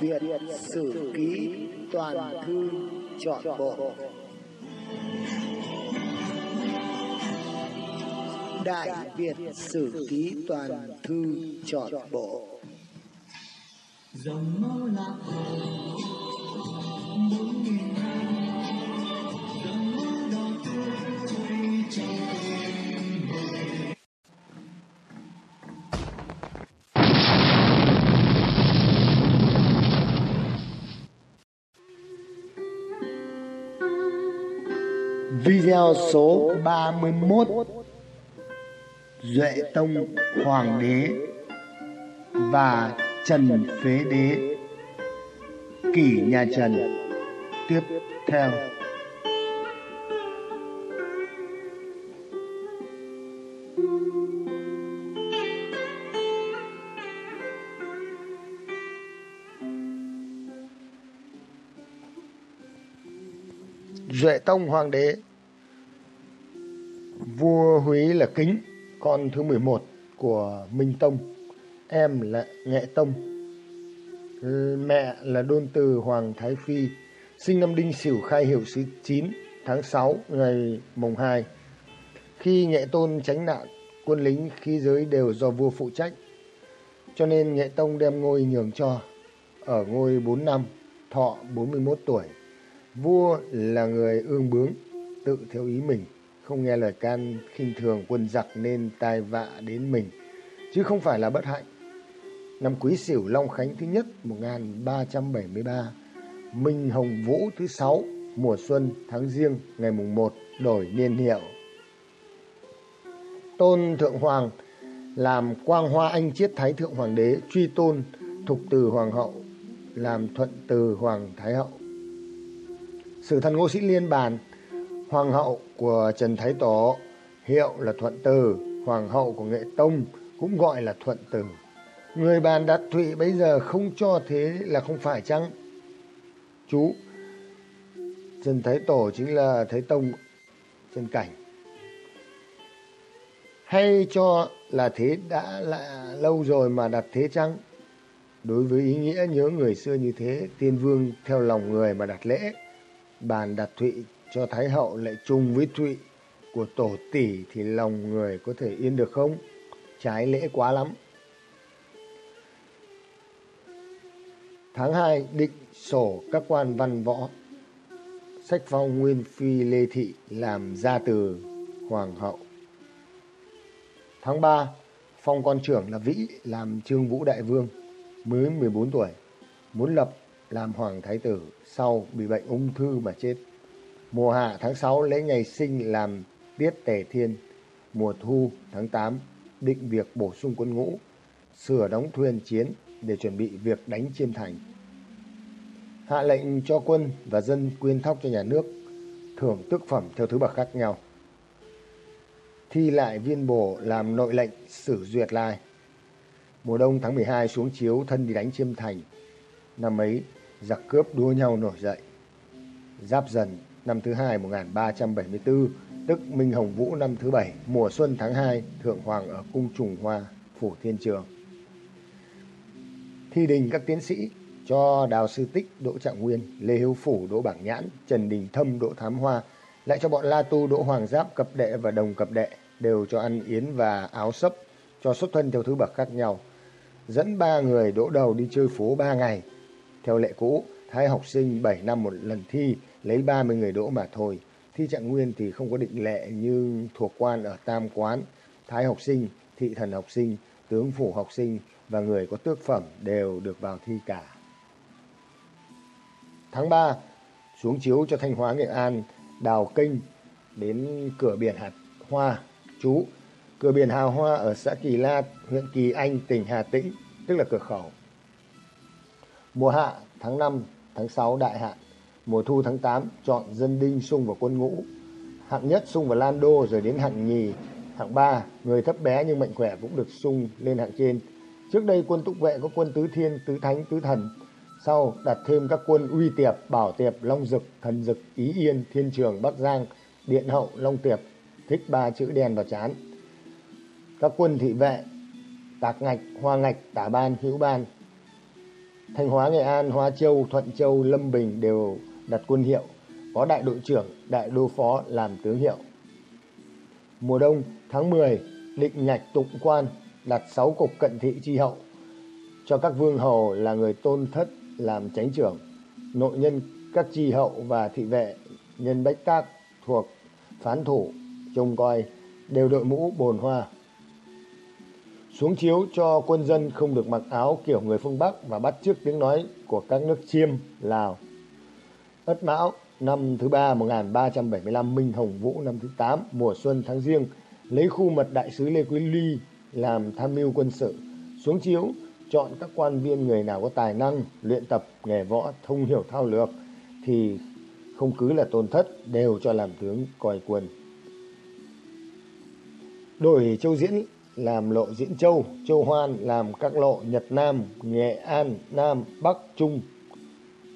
biệt Sử Ký Toàn Thư Chọn Bộ. Đại Việt Sử Ký Toàn Thư Chọn Bộ. Dòng máu lạc hồ, bốn nghìn năm. Dòng máu đỏ tươi trong theo số 31 Duệ Tông Hoàng đế và Trần Phế Đế, Kỷ nhà Trần. Tiếp theo. Duệ Tông Hoàng đế Vua Húy là Kính Con thứ 11 của Minh Tông Em là Nghệ Tông. Ừ, mẹ là Đôn Từ Hoàng Thái Phi Sinh năm Đinh Sửu khai hiệu thứ 9 tháng 6 ngày mùng 2 Khi Nghệ Tôn tránh nạn Quân lính khí giới đều do vua phụ trách. Cho nên Nghệ Tông đem ngôi nhường cho. Ở ngôi 4 năm Thọ 41 tuổi Vua là người ương bướng, tự theo ý mình, không nghe lời can khinh thường quân giặc nên tai vạ đến mình, chứ không phải là bất hạnh. Năm Quý Sửu Long Khánh thứ nhất 1373, Minh Hồng Vũ thứ sáu mùa xuân tháng riêng ngày mùng 1 đổi niên hiệu. Tôn Thượng Hoàng làm Quang Hoa Anh Chiết Thái Thượng Hoàng đế truy tôn Thục Từ Hoàng hậu làm Thuận Từ Hoàng Thái hậu. Sử thần Ngô Sĩ Liên bàn Hoàng hậu của Trần Thái Tổ hiệu là Thuận Từ, Hoàng hậu của Nghệ Tông cũng gọi là Thuận Từ. Người bàn đặt thụy bây giờ không cho thế là không phải chăng? Chú, Trần Thái Tổ chính là Thái Tông Trần Cảnh. Hay cho là thế đã là lâu rồi mà đặt thế chăng? Đối với ý nghĩa nhớ người xưa như thế, tiên vương theo lòng người mà đặt lễ bàn đặt thụy cho Thái Hậu lại chung với thụy của tổ tỷ thì lòng người có thể yên được không? Trái lễ quá lắm. Tháng 2 định sổ các quan văn võ. Sách phong Nguyên Phi Lê Thị làm gia từ Hoàng hậu. Tháng 3 phong con trưởng là Vĩ làm Trương Vũ Đại Vương, mới 14 tuổi. Muốn lập làm Hoàng Thái Tử sau bị bệnh ung thư mà chết. Mùa hạ tháng 6 lấy ngày sinh làm tiết tề thiên. Mùa thu tháng 8 định việc bổ sung quân ngũ, sửa đóng thuyền chiến để chuẩn bị việc đánh chiêm thành. Hạ lệnh cho quân và dân quyên thóc cho nhà nước, thưởng tước phẩm theo thứ bậc khác nhau. Thi lại viên bổ làm nội lệnh sử duyệt lai. Mùa đông tháng 12 xuống chiếu thân đi đánh chiêm thành. Năm ấy giặc cướp đua nhau nổi dậy. Giáp dần năm thứ hai 1374, tức Minh Hồng Vũ năm thứ bảy, mùa xuân tháng 2, Thượng Hoàng ở Cung Trùng Hoa, Phủ Thiên Trường. Thi đình các tiến sĩ cho Đào Sư Tích, Đỗ Trạng Nguyên, Lê Hiếu Phủ, Đỗ Bảng Nhãn, Trần Đình Thâm, Đỗ Thám Hoa, lại cho bọn La Tu, Đỗ Hoàng Giáp, Cập Đệ và Đồng Cập Đệ đều cho ăn yến và áo sấp, cho xuất thân theo thứ bậc khác nhau. Dẫn ba người đỗ đầu đi chơi phố ba ngày, theo lệ cũ, thái học sinh 7 năm một lần thi, lấy 30 người đỗ mà thôi. Thi trạng nguyên thì không có định lệ như thuộc quan ở tam quán. Thái học sinh, thị thần học sinh, tướng phủ học sinh và người có tước phẩm đều được vào thi cả. Tháng 3, xuống chiếu cho Thanh Hóa Nghệ An, đào kênh đến cửa biển Hạt Hoa, chú. Cửa biển Hào Hoa ở xã Kỳ La, huyện Kỳ Anh, tỉnh Hà Tĩnh, tức là cửa khẩu. Mùa hạ tháng 5, tháng 6 đại hạn. Mùa thu tháng 8 chọn dân đinh sung vào quân ngũ. Hạng nhất sung vào Lan Đô rồi đến hạng nhì. Hạng ba người thấp bé nhưng mạnh khỏe cũng được sung lên hạng trên. Trước đây quân túc vệ có quân tứ thiên, tứ thánh, tứ thần. Sau đặt thêm các quân uy tiệp, bảo tiệp, long dực, thần dực, ý yên, thiên trường, bắc giang, điện hậu, long tiệp. Thích ba chữ đen vào chán. Các quân thị vệ, tạc ngạch, hoa ngạch, tả ban, hữu ban, Thanh Hóa, Nghệ An, Hóa Châu, Thuận Châu, Lâm Bình đều đặt quân hiệu, có đại đội trưởng, đại đô phó làm tướng hiệu. Mùa đông tháng 10, định nhạch tụng quan đặt 6 cục cận thị tri hậu cho các vương hầu là người tôn thất làm chánh trưởng, nội nhân các tri hậu và thị vệ nhân bách tác thuộc phán thủ trông coi đều đội mũ bồn hoa xuống chiếu cho quân dân không được mặc áo kiểu người phương Bắc và bắt chước tiếng nói của các nước Chiêm, Lào. Ất Mão, năm thứ ba 1375 Minh Hồng Vũ, năm thứ 8 mùa xuân tháng riêng, lấy khu mật đại sứ Lê Quý Ly làm tham mưu quân sự. Xuống chiếu, chọn các quan viên người nào có tài năng, luyện tập, nghề võ, thông hiểu thao lược, thì không cứ là tôn thất, đều cho làm tướng coi quân. Đổi châu diễn làm lộ diễn châu châu hoan làm các lộ nhật nam, nghệ an, nam, bắc, trung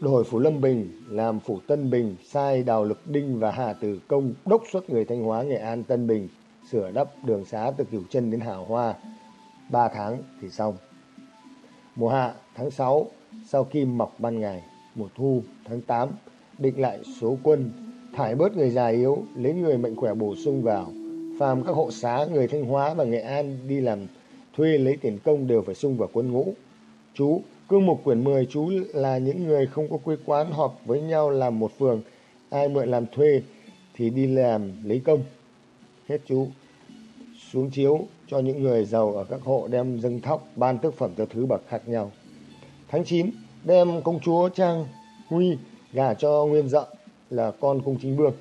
đổi phủ lâm bình làm phủ tân bình, sai đào lực đinh và hà tử công đốc xuất người thanh hóa, nghệ an, tân bình, sửa đắp đường xá từ cửu chân đến hào hoa. Ba tháng thì xong. Mùa hạ tháng 6 sau kim mọc ban ngày, mùa thu tháng 8 định lại số quân, thải bớt người già yếu, lấy người mạnh khỏe bổ sung vào, phàm các hộ xá người thanh hóa và nghệ an đi làm, thuê lấy tiền công đều phải sung vào quân ngũ. Chú cương mục quyển 10 chú là những người không có quê quán họp với nhau làm một phường, ai mượn làm thuê thì đi làm lấy công. Hết chú. Xuống chiếu cho những người giàu ở các hộ đem dâng thóc, ban thức phẩm cho thứ bậc khác nhau. Tháng 9 đem công chúa trang huy gả cho nguyên dợ, là con cung chính vương.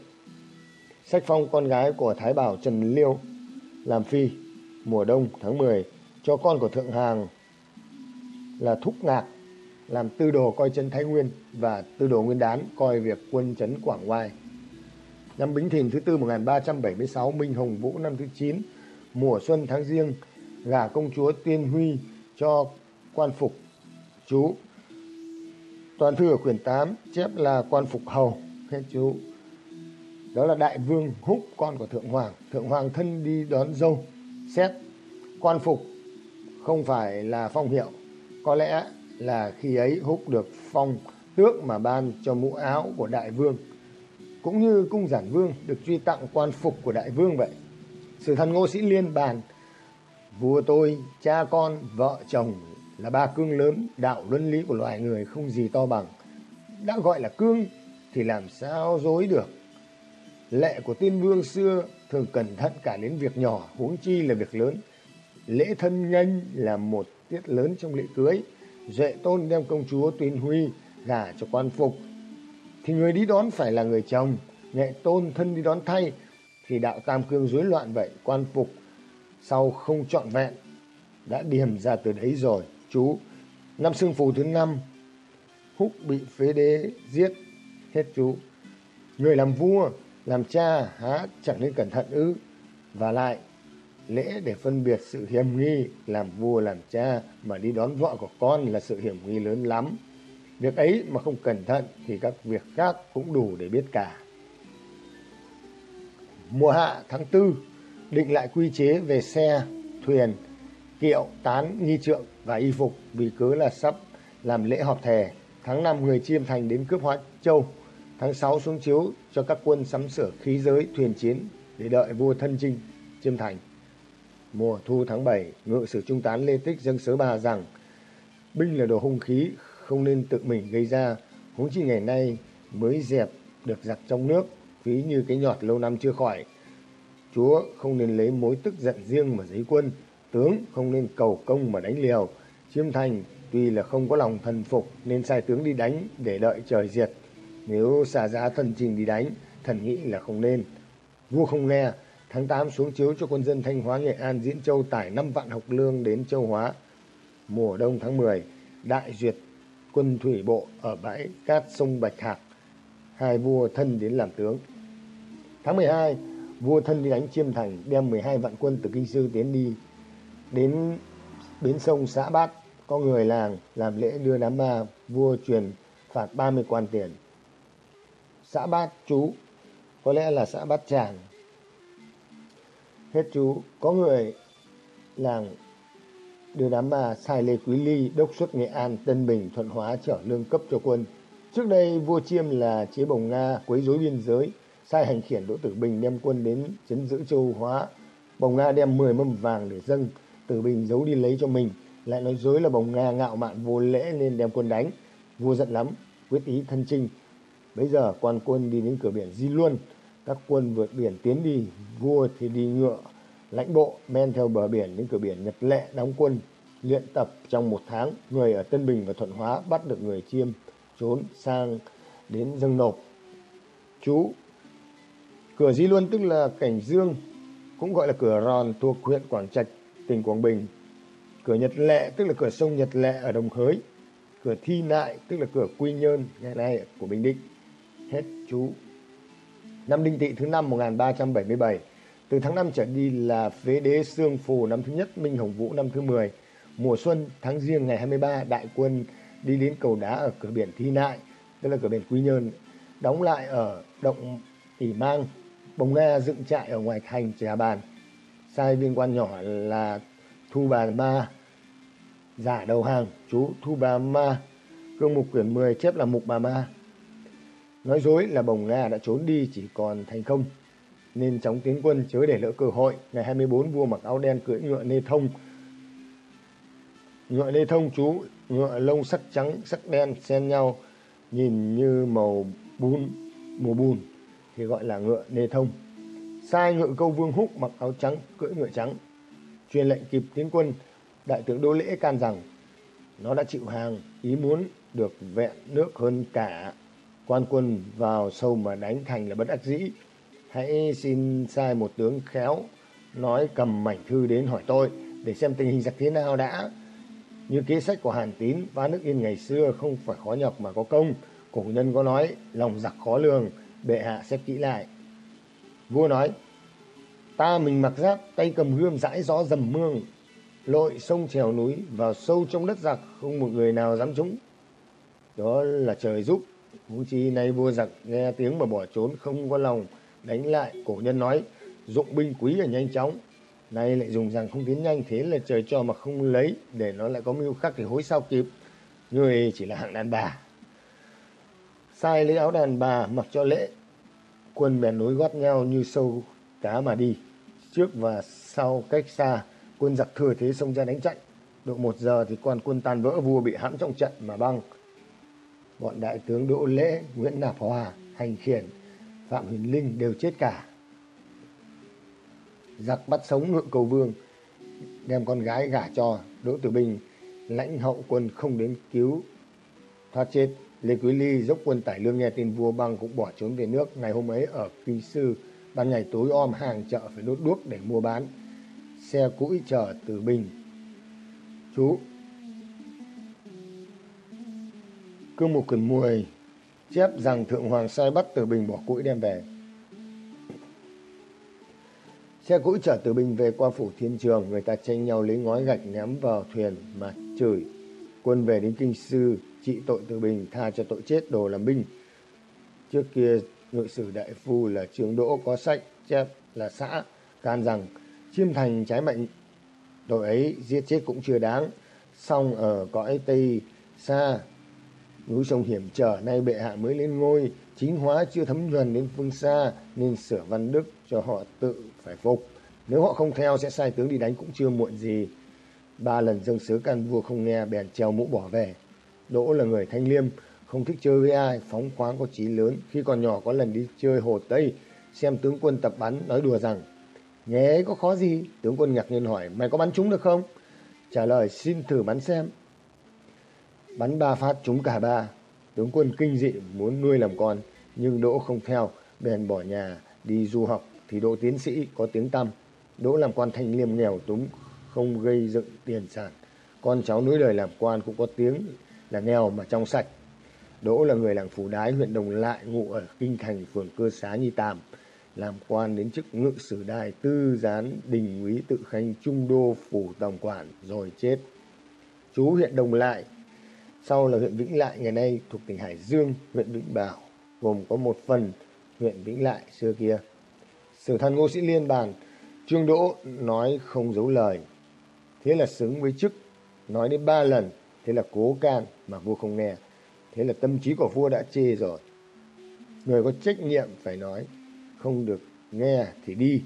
Sách phong con gái của thái bảo trần liêu, làm phi, mùa đông tháng 10 cho con của thượng hàng là thúc ngạc, làm tư đồ coi chân thái nguyên và tư đồ nguyên đán coi việc quân trấn quảng oai. Năm bính thìn thứ tư 1376 minh hồng vũ năm thứ 9 mùa xuân tháng riêng gả công chúa tiên huy cho quan phục chú. Toàn thư ở quyển 8 chép là quan phục hầu, hết chú. Đó là đại vương húc, con của thượng hoàng. Thượng hoàng thân đi đón dâu, xét quan phục không phải là phong hiệu có lẽ là khi ấy húc được phong tước mà ban cho mũ áo của đại vương, cũng như cung giản vương được truy tặng quan phục của đại vương vậy. Sử thần ngô sĩ liên bàn, vua tôi, cha con, vợ chồng là ba cương lớn, đạo luân lý của loài người không gì to bằng. Đã gọi là cương thì làm sao dối được? Lệ của tiên vương xưa thường cẩn thận cả đến việc nhỏ, huống chi là việc lớn. Lễ thân nhanh là một tiết lớn trong lễ cưới, duệ tôn đem công chúa tuyên huy gả cho quan phục. Thì người đi đón phải là người chồng, nghệ tôn thân đi đón thay, thì đạo tam cương rối loạn vậy, quan phục sau không trọn vẹn, đã điểm ra từ đấy rồi. Chú, năm xương phù thứ năm, húc bị phế đế giết. Hết chú. Người làm vua, làm cha há chẳng nên cẩn thận ư? Và lại lễ để phân biệt sự hiểm nghi làm vua làm cha mà đi đón vợ của con là sự hiểm nghi lớn lắm. Việc ấy mà không cẩn thận thì các việc khác cũng đủ để biết cả. Mùa hạ tháng tư, định lại quy chế về xe, thuyền, kiệu, tán, nghi trượng và y phục vì cứ là sắp làm lễ họp thề. Tháng năm người chiêm thành đến cướp hóa châu. Tháng sáu xuống chiếu cho các quân sắm sửa khí giới thuyền chiến để đợi vua thân chinh chiêm thành mùa thu tháng bảy, ngự sử trung tán lê tích dâng sớ bà rằng, binh là đồ hung khí, không nên tự mình gây ra. Huống chi ngày nay mới dẹp được giặc trong nước ví như cái nhọt lâu năm chưa khỏi. Chúa không nên lấy mối tức giận riêng mà giấy quân, tướng không nên cầu công mà đánh liều. Chiêm thành tuy là không có lòng thần phục nên sai tướng đi đánh để đợi trời diệt. Nếu xả giá thần trình đi đánh, thần nghĩ là không nên. Vua không nghe tháng 8 xuống chiếu cho quân dân thanh hóa, nghệ an, diễn châu tải 5 vạn học lương đến châu hóa. Mùa đông tháng 10 đại duyệt quân thủy bộ ở bãi cát sông bạch hạc. Hai vua thân đến làm tướng. Tháng 12 vua thân đi đánh chiêm thành, đem 12 vạn quân từ kinh sư tiến đi đến bến sông xã bát. Có người làng làm lễ đưa đám ma, vua truyền phạt 30 quan tiền. Xã bát chú, có lẽ là xã bát tràng hết chú có người làng đưa đám ma sai Lê Quý Ly đốc xuất Nghệ An, Tân Bình, Thuận Hóa trở lương cấp cho quân. Trước đây vua Chiêm là chế bồng Nga quấy rối biên giới, sai hành khiển Đỗ Tử Bình đem quân đến chấn giữ châu Hóa. Bồng Nga đem 10 mâm vàng để dâng, Tử Bình giấu đi lấy cho mình, lại nói dối là bồng Nga ngạo mạn vô lễ nên đem quân đánh. Vua giận lắm, quyết ý thân chinh. Bây giờ quan quân đi đến cửa biển Di Luân, các quân vượt biển tiến đi, vua thì đi ngựa, lãnh bộ men theo bờ biển đến cửa biển Nhật Lệ đóng quân luyện tập trong một tháng người ở Tân Bình và Thuận Hóa bắt được người chiêm trốn sang đến dâng nộp. Chú cửa Di Luân tức là cảnh Dương cũng gọi là cửa Ròn thuộc huyện Quảng Trạch tỉnh Quảng Bình. Cửa Nhật Lệ tức là cửa sông Nhật Lệ ở Đồng Hới cửa Thi Nại tức là cửa Quy Nhơn ngày nay của Bình Định. Hết chú năm Đinh Tỵ thứ năm 1377 từ tháng 5 trở đi là phế đế Sương Phù năm thứ nhất, Minh Hồng Vũ năm thứ 10. Mùa xuân tháng riêng ngày 23, đại quân đi đến cầu đá ở cửa biển Thi Nại, tức là cửa biển Quy Nhơn, đóng lại ở động ỉ mang. Bồng Nga dựng trại ở ngoài thành Trà Bàn. Sai viên quan nhỏ là Thu Bà Ma, giả đầu hàng, chú Thu Bà Ma. Cương mục quyển 10 chép là mục bà Ma. Nói dối là Bồng Nga đã trốn đi chỉ còn thành không nên chóng tiến quân chớ để lỡ cơ hội. Ngày 24 vua mặc áo đen cưỡi ngựa nê thông. Ngựa nê thông chú, ngựa lông sắc trắng, sắc đen xen nhau, nhìn như màu bùn mùa bùn thì gọi là ngựa nê thông. Sai ngựa câu vương húc mặc áo trắng, cưỡi ngựa trắng. Truyền lệnh kịp tiến quân, đại tướng Đỗ Lễ can rằng nó đã chịu hàng, ý muốn được vẹn nước hơn cả. Quan quân vào sâu mà đánh thành là bất đắc dĩ, hãy xin sai một tướng khéo nói cầm mảnh thư đến hỏi tôi để xem tình hình giặc thế nào đã. Như kế sách của Hàn Tín phá nước Yên ngày xưa không phải khó nhọc mà có công. Cổ nhân có nói lòng giặc khó lường, bệ hạ xếp kỹ lại. Vua nói, ta mình mặc giáp, tay cầm gươm dãi gió dầm mương, lội sông trèo núi vào sâu trong đất giặc không một người nào dám trúng. Đó là trời giúp, huống chi nay vua giặc, nghe tiếng mà bỏ trốn, không có lòng, đánh lại, cổ nhân nói, dụng binh quý là nhanh chóng, nay lại dùng rằng không tiến nhanh, thế là trời cho mà không lấy, để nó lại có mưu khắc thì hối sao kịp. Người chỉ là hạng đàn bà. Sai lấy áo đàn bà, mặc cho lễ, quân bèn nối gót nhau như sâu cá mà đi. Trước và sau cách xa, quân giặc thừa thế xông ra đánh chạy độ một giờ thì quan quân tan vỡ, vua bị hãm trong trận mà băng bọn đại tướng đỗ lễ nguyễn nạp hòa hành khiển Phạm Huyền Linh đều chết cả. Giặc bắt sống ngựa cầu vương, đem con gái gả cho Đỗ Tử Bình, lãnh hậu quân không đến cứu thoát chết. Lê Quý Ly dốc quân tải lương nghe tin vua băng cũng bỏ trốn về nước. Ngày hôm ấy ở Kinh Sư, ban ngày tối om hàng chợ phải đốt đuốc để mua bán. Xe cũi chở Tử Bình. Chú cứ một cần mùi chép rằng Thượng Hoàng sai bắt Tử Bình bỏ cũi đem về. Xe cũi chở Tử Bình về qua phủ thiên trường, người ta tranh nhau lấy ngói gạch ném vào thuyền mà chửi. Quân về đến kinh sư, trị tội Tử Bình, tha cho tội chết đồ làm binh. Trước kia ngự sử đại phu là trường đỗ có sách chép là xã can rằng chiêm thành trái mệnh tội ấy giết chết cũng chưa đáng xong ở cõi tây xa núi sông hiểm trở nay bệ hạ mới lên ngôi, chính hóa chưa thấm nhuần đến phương xa, nên sửa văn đức cho họ tự phải phục. Nếu họ không theo, sẽ sai tướng đi đánh cũng chưa muộn gì. Ba lần dâng sớ can vua không nghe, bèn treo mũ bỏ về. Đỗ là người thanh liêm, không thích chơi với ai, phóng khoáng có trí lớn. Khi còn nhỏ, có lần đi chơi hồ tây, xem tướng quân tập bắn, nói đùa rằng, nhé, có khó gì? Tướng quân ngạc nhiên hỏi, mày có bắn trúng được không? Trả lời, xin thử bắn xem bắn ba phát trúng cả ba. Tướng quân kinh dị muốn nuôi làm con, nhưng đỗ không theo, bèn bỏ nhà, đi du học. Thì đỗ tiến sĩ có tiếng tăm. Đỗ làm quan thanh liêm nghèo túng, không gây dựng tiền sản. Con cháu nối đời làm quan cũng có tiếng là nghèo mà trong sạch. Đỗ là người làng phủ đái, huyện đồng lại, ngụ ở kinh thành, phường cơ xá, nhi tàm. Làm quan đến chức ngự sử đài tư gián đình úy tự khanh trung đô phủ tổng quản, rồi chết. Chú huyện đồng lại sau là huyện Vĩnh Lại ngày nay thuộc tỉnh Hải Dương, huyện Vĩnh Bảo, gồm có một phần huyện Vĩnh Lại xưa kia. Sử thần Ngô Sĩ Liên bàn, Trương Đỗ nói không giấu lời. Thế là xứng với chức nói đến ba lần, thế là cố can mà vua không nghe. Thế là tâm trí của vua đã chê rồi. Người có trách nhiệm phải nói, không được nghe thì đi.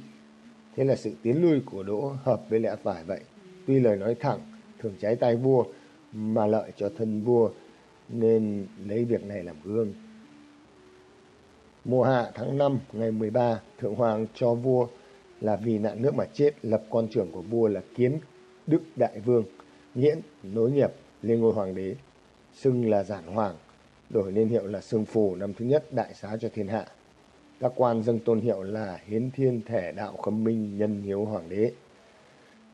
Thế là sự tiến lui của Đỗ hợp với lẽ phải vậy. Tuy lời nói thẳng, thường trái tay vua, mà lợi cho thân vua, nên lấy việc này làm gương. Mùa hạ tháng 5 ngày 13, Thượng Hoàng cho vua là vì nạn nước mà chết lập con trưởng của vua là Kiến Đức Đại Vương, nghiễn nối nghiệp lên ngôi hoàng đế, xưng là Giản Hoàng, đổi niên hiệu là Sương Phù năm thứ nhất đại xá cho thiên hạ. Các quan dâng tôn hiệu là Hiến Thiên Thể Đạo Khâm Minh Nhân Hiếu Hoàng đế.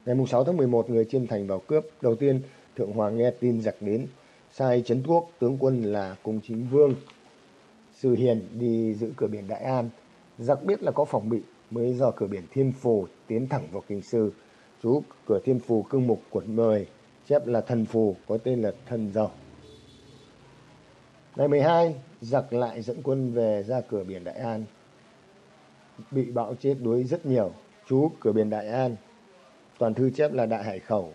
Ngày 6 tháng 11, người chiêm thành vào cướp. Đầu tiên, Thượng Hoàng nghe tin giặc đến, sai chấn quốc tướng quân là Cung Chính Vương, Sư Hiền đi giữ cửa biển Đại An. Giặc biết là có phòng bị, mới do cửa biển Thiên Phù tiến thẳng vào kinh sư. Chú cửa Thiên Phù cương mục quận 10, chép là thần phù, có tên là thần dầu. Ngày 12, giặc lại dẫn quân về ra cửa biển Đại An. Bị bão chết đuối rất nhiều. Chú cửa biển Đại An. Toàn thư chép là Đại Hải Khẩu,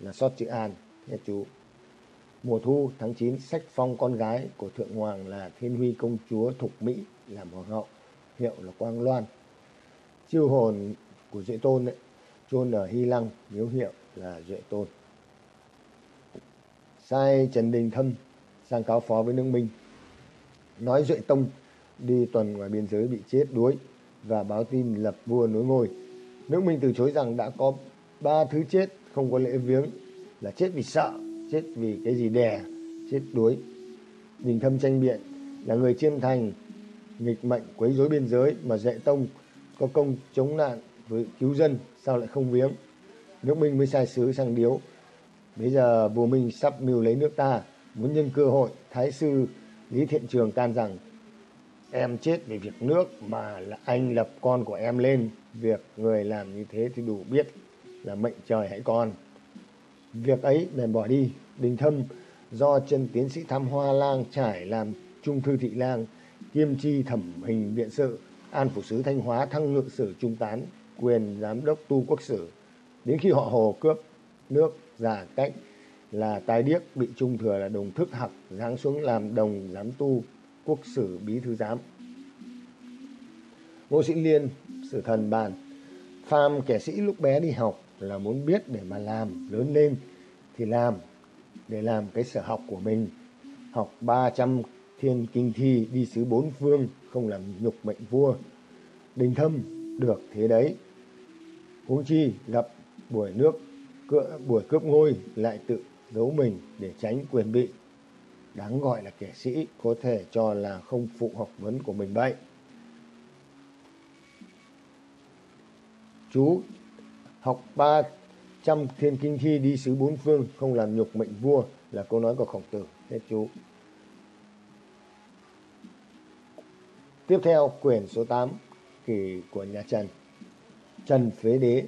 là sót chữ An. Thế chú. Mùa thu tháng 9, sách phong con gái của Thượng Hoàng là Thiên Huy Công Chúa Thục Mỹ làm hoàng hậu, hiệu là Quang Loan. Chiêu hồn của Duệ Tôn ấy, chôn ở Hy Lăng, miếu hiệu là Duệ Tôn. Sai Trần Đình Thâm sang cáo phó với nước Minh. Nói Duệ Tông đi tuần ngoài biên giới bị chết đuối và báo tin lập vua nối ngôi. Nước Minh từ chối rằng đã có ba thứ chết không có lễ viếng là chết vì sợ, chết vì cái gì đè, chết đuối. Đình Thâm tranh biện là người chiêm thành, nghịch mệnh quấy rối biên giới mà dạy Tông có công chống nạn với cứu dân sao lại không viếng. Nước Minh mới sai sứ sang điếu. Bây giờ vua Minh sắp mưu lấy nước ta muốn nhân cơ hội thái sư lý thiện trường can rằng em chết vì việc nước mà là anh lập con của em lên việc người làm như thế thì đủ biết là mệnh trời hãy còn. Việc ấy bèn bỏ đi, đình thâm, do chân tiến sĩ tham hoa lang trải làm trung thư thị lang, kiêm chi thẩm hình viện sự, an phủ sứ thanh hóa thăng ngự sử trung tán, quyền giám đốc tu quốc sử. Đến khi họ hồ cướp nước giả cách, là tài điếc bị trung thừa là đồng thức học giáng xuống làm đồng giám tu quốc sử bí thư giám. Ngô sĩ liên, sử thần bàn, phàm kẻ sĩ lúc bé đi học là muốn biết để mà làm lớn lên thì làm để làm cái sở học của mình học ba trăm thiên kinh thi đi sứ bốn phương không làm nhục mệnh vua đình thâm được thế đấy huống chi gặp buổi nước cựa, buổi cướp ngôi lại tự giấu mình để tránh quyền bị. Đáng gọi là kẻ sĩ có thể cho là không phụ học vấn của mình vậy. Chú học ba trăm thiên kinh thi đi sứ bốn phương không làm nhục mệnh vua là câu nói của khổng tử. Hết chú. Tiếp theo quyển số 8 kỳ của nhà Trần. Trần Phế Đế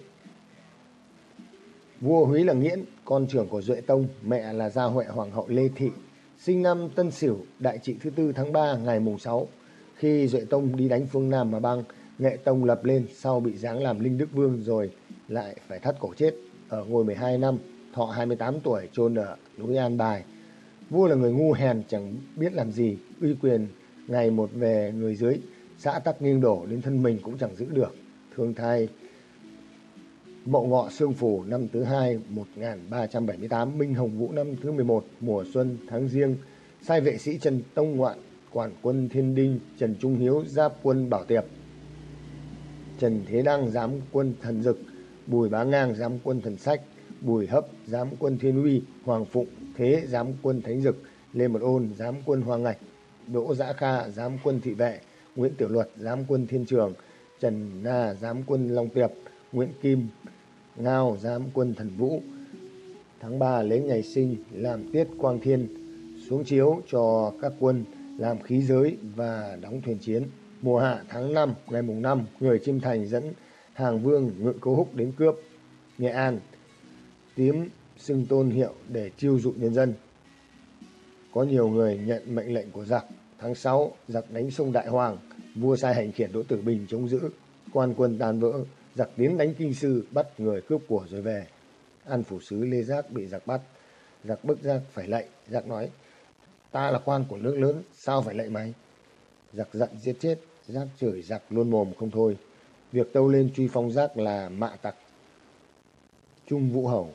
Vua Húy là Nghiễn, con trưởng của Duệ Tông, mẹ là Gia Huệ Hoàng hậu Lê Thị, sinh năm Tân Sửu, đại trị thứ tư tháng 3 ngày mùng 6. Khi Duệ Tông đi đánh phương Nam mà băng, Nghệ Tông lập lên sau bị giáng làm Linh Đức Vương rồi lại phải thắt cổ chết ở ngôi 12 năm, thọ 28 tuổi chôn ở núi An Bài. Vua là người ngu hèn chẳng biết làm gì, uy quyền ngày một về người dưới, xã tắc nghiêng đổ đến thân mình cũng chẳng giữ được. Thương thai Mậu Ngọ Sương phủ năm thứ hai 1378, Minh Hồng Vũ năm thứ 11, mùa xuân tháng riêng, sai vệ sĩ Trần Tông Ngoạn, quản quân Thiên Đinh, Trần Trung Hiếu giáp quân Bảo Tiệp, Trần Thế Đăng giám quân Thần Dực, Bùi Bá Ngang giám quân Thần Sách, Bùi Hấp giám quân Thiên Uy, Hoàng Phụng Thế giám quân Thánh Dực, Lê Mật Ôn giám quân Hoàng Ngạch, Đỗ Giã Kha giám quân Thị Vệ, Nguyễn Tiểu Luật giám quân Thiên Trường, Trần Na giám quân Long Tiệp, Nguyễn Kim Ngao giám quân thần vũ. Tháng 3 lấy ngày sinh làm tiết quang thiên, xuống chiếu cho các quân làm khí giới và đóng thuyền chiến. Mùa hạ tháng 5, ngày mùng 5, người Chiêm Thành dẫn hàng vương ngự cố húc đến cướp. Nghệ An, tiếm xưng tôn hiệu để chiêu dụ nhân dân. Có nhiều người nhận mệnh lệnh của giặc. Tháng 6, giặc đánh sông Đại Hoàng, vua sai hành khiển Đỗ Tử Bình chống giữ, quan quân tan vỡ, giặc tiến đánh kinh sư bắt người cướp của rồi về An phủ sứ Lê Giác bị giặc bắt. Giặc bức giặc phải lệnh, giặc nói, ta là quan của nước lớn, sao phải lệnh mày? Giặc giận giết chết, Giác chửi giặc luôn mồm không thôi. Việc tâu lên truy phong Giác là mạ tặc. Trung Vũ Hầu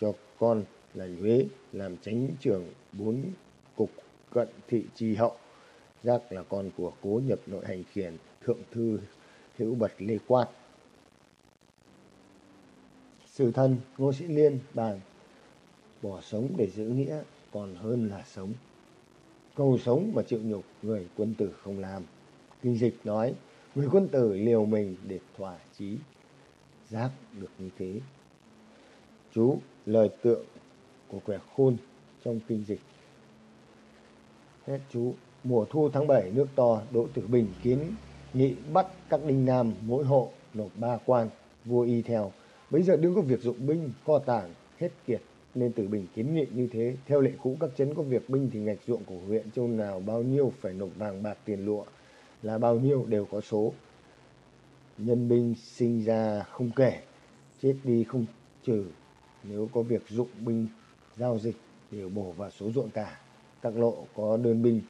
cho con là Huế làm chánh trưởng bốn cục cận thị tri hậu. Giác là con của cố nhập nội hành khiển thượng thư hữu bật Lê Quát. Sử thân Ngô Sĩ Liên bàn bỏ sống để giữ nghĩa còn hơn là sống. Cầu sống mà chịu nhục người quân tử không làm. Kinh dịch nói người quân tử liều mình để thỏa chí. Giác được như thế. Chú lời tượng của quẻ khôn trong kinh dịch. Hết chú. Mùa thu tháng 7 nước to, độ Tử Bình kiến nghị bắt các đinh nam mỗi hộ nộp ba quan, vua y theo. Bây giờ đừng có việc dụng binh, kho tàng, hết kiệt nên Tử Bình kiến nghị như thế. Theo lệ cũ các chấn có việc binh thì ngạch ruộng của huyện châu nào bao nhiêu phải nộp vàng bạc tiền lụa là bao nhiêu đều có số. Nhân binh sinh ra không kể, chết đi không trừ. Nếu có việc dụng binh giao dịch đều bổ vào số ruộng cả. Các lộ có đơn binh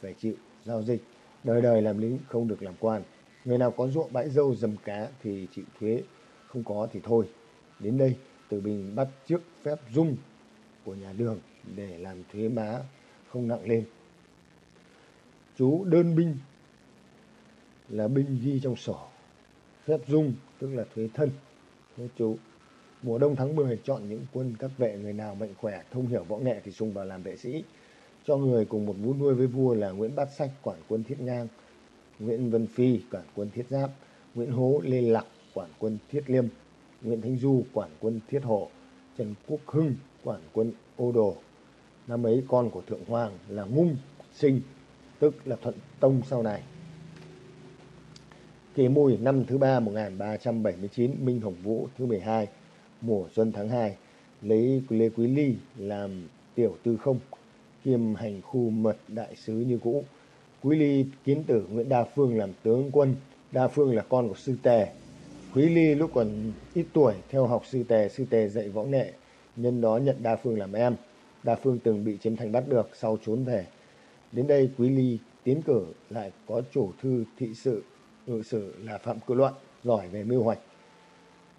phải chịu giao dịch. Đời đời làm lính không được làm quan. Người nào có ruộng bãi dâu dầm cá thì chịu thuế, không có thì thôi. Đến đây, từ Bình bắt trước phép dung của nhà đường để làm thuế má không nặng lên. Chú đơn binh là binh ghi trong sổ. Phép dung tức là thuế thân. thuế chú mùa đông tháng 10 chọn những quân các vệ người nào mạnh khỏe, thông hiểu võ nghệ thì sung vào làm vệ sĩ. Cho người cùng một vú nuôi với vua là Nguyễn Bát Sách quản quân Thiết Ngang, Nguyễn Vân Phi quản quân Thiết Giáp, Nguyễn Hố Lê Lạc quản quân Thiết Liêm, Nguyễn Thanh Du quản quân Thiết Hộ, Trần Quốc Hưng quản quân Ô Đồ. Năm ấy con của Thượng Hoàng là Ngung sinh, tức là Thuận Tông sau này. Kỳ mùi năm thứ ba 1379, Minh Hồng Vũ thứ 12, mùa xuân tháng 2, lấy Lê Quý Ly làm tiểu tư không, kiêm hành khu mật đại sứ như cũ. Quý Ly kiến tử Nguyễn Đa Phương làm tướng quân, Đa Phương là con của sư Tề. Quý Ly lúc còn ít tuổi theo học sư Tề, sư Tề dạy võ nghệ, nhân đó nhận Đa Phương làm em. Đa Phương từng bị chiếm thành bắt được, sau trốn về. Đến đây Quý Ly tiến cử lại có chủ thư thị sự ngự sử là Phạm Cự Luận, giỏi về mưu hoạch.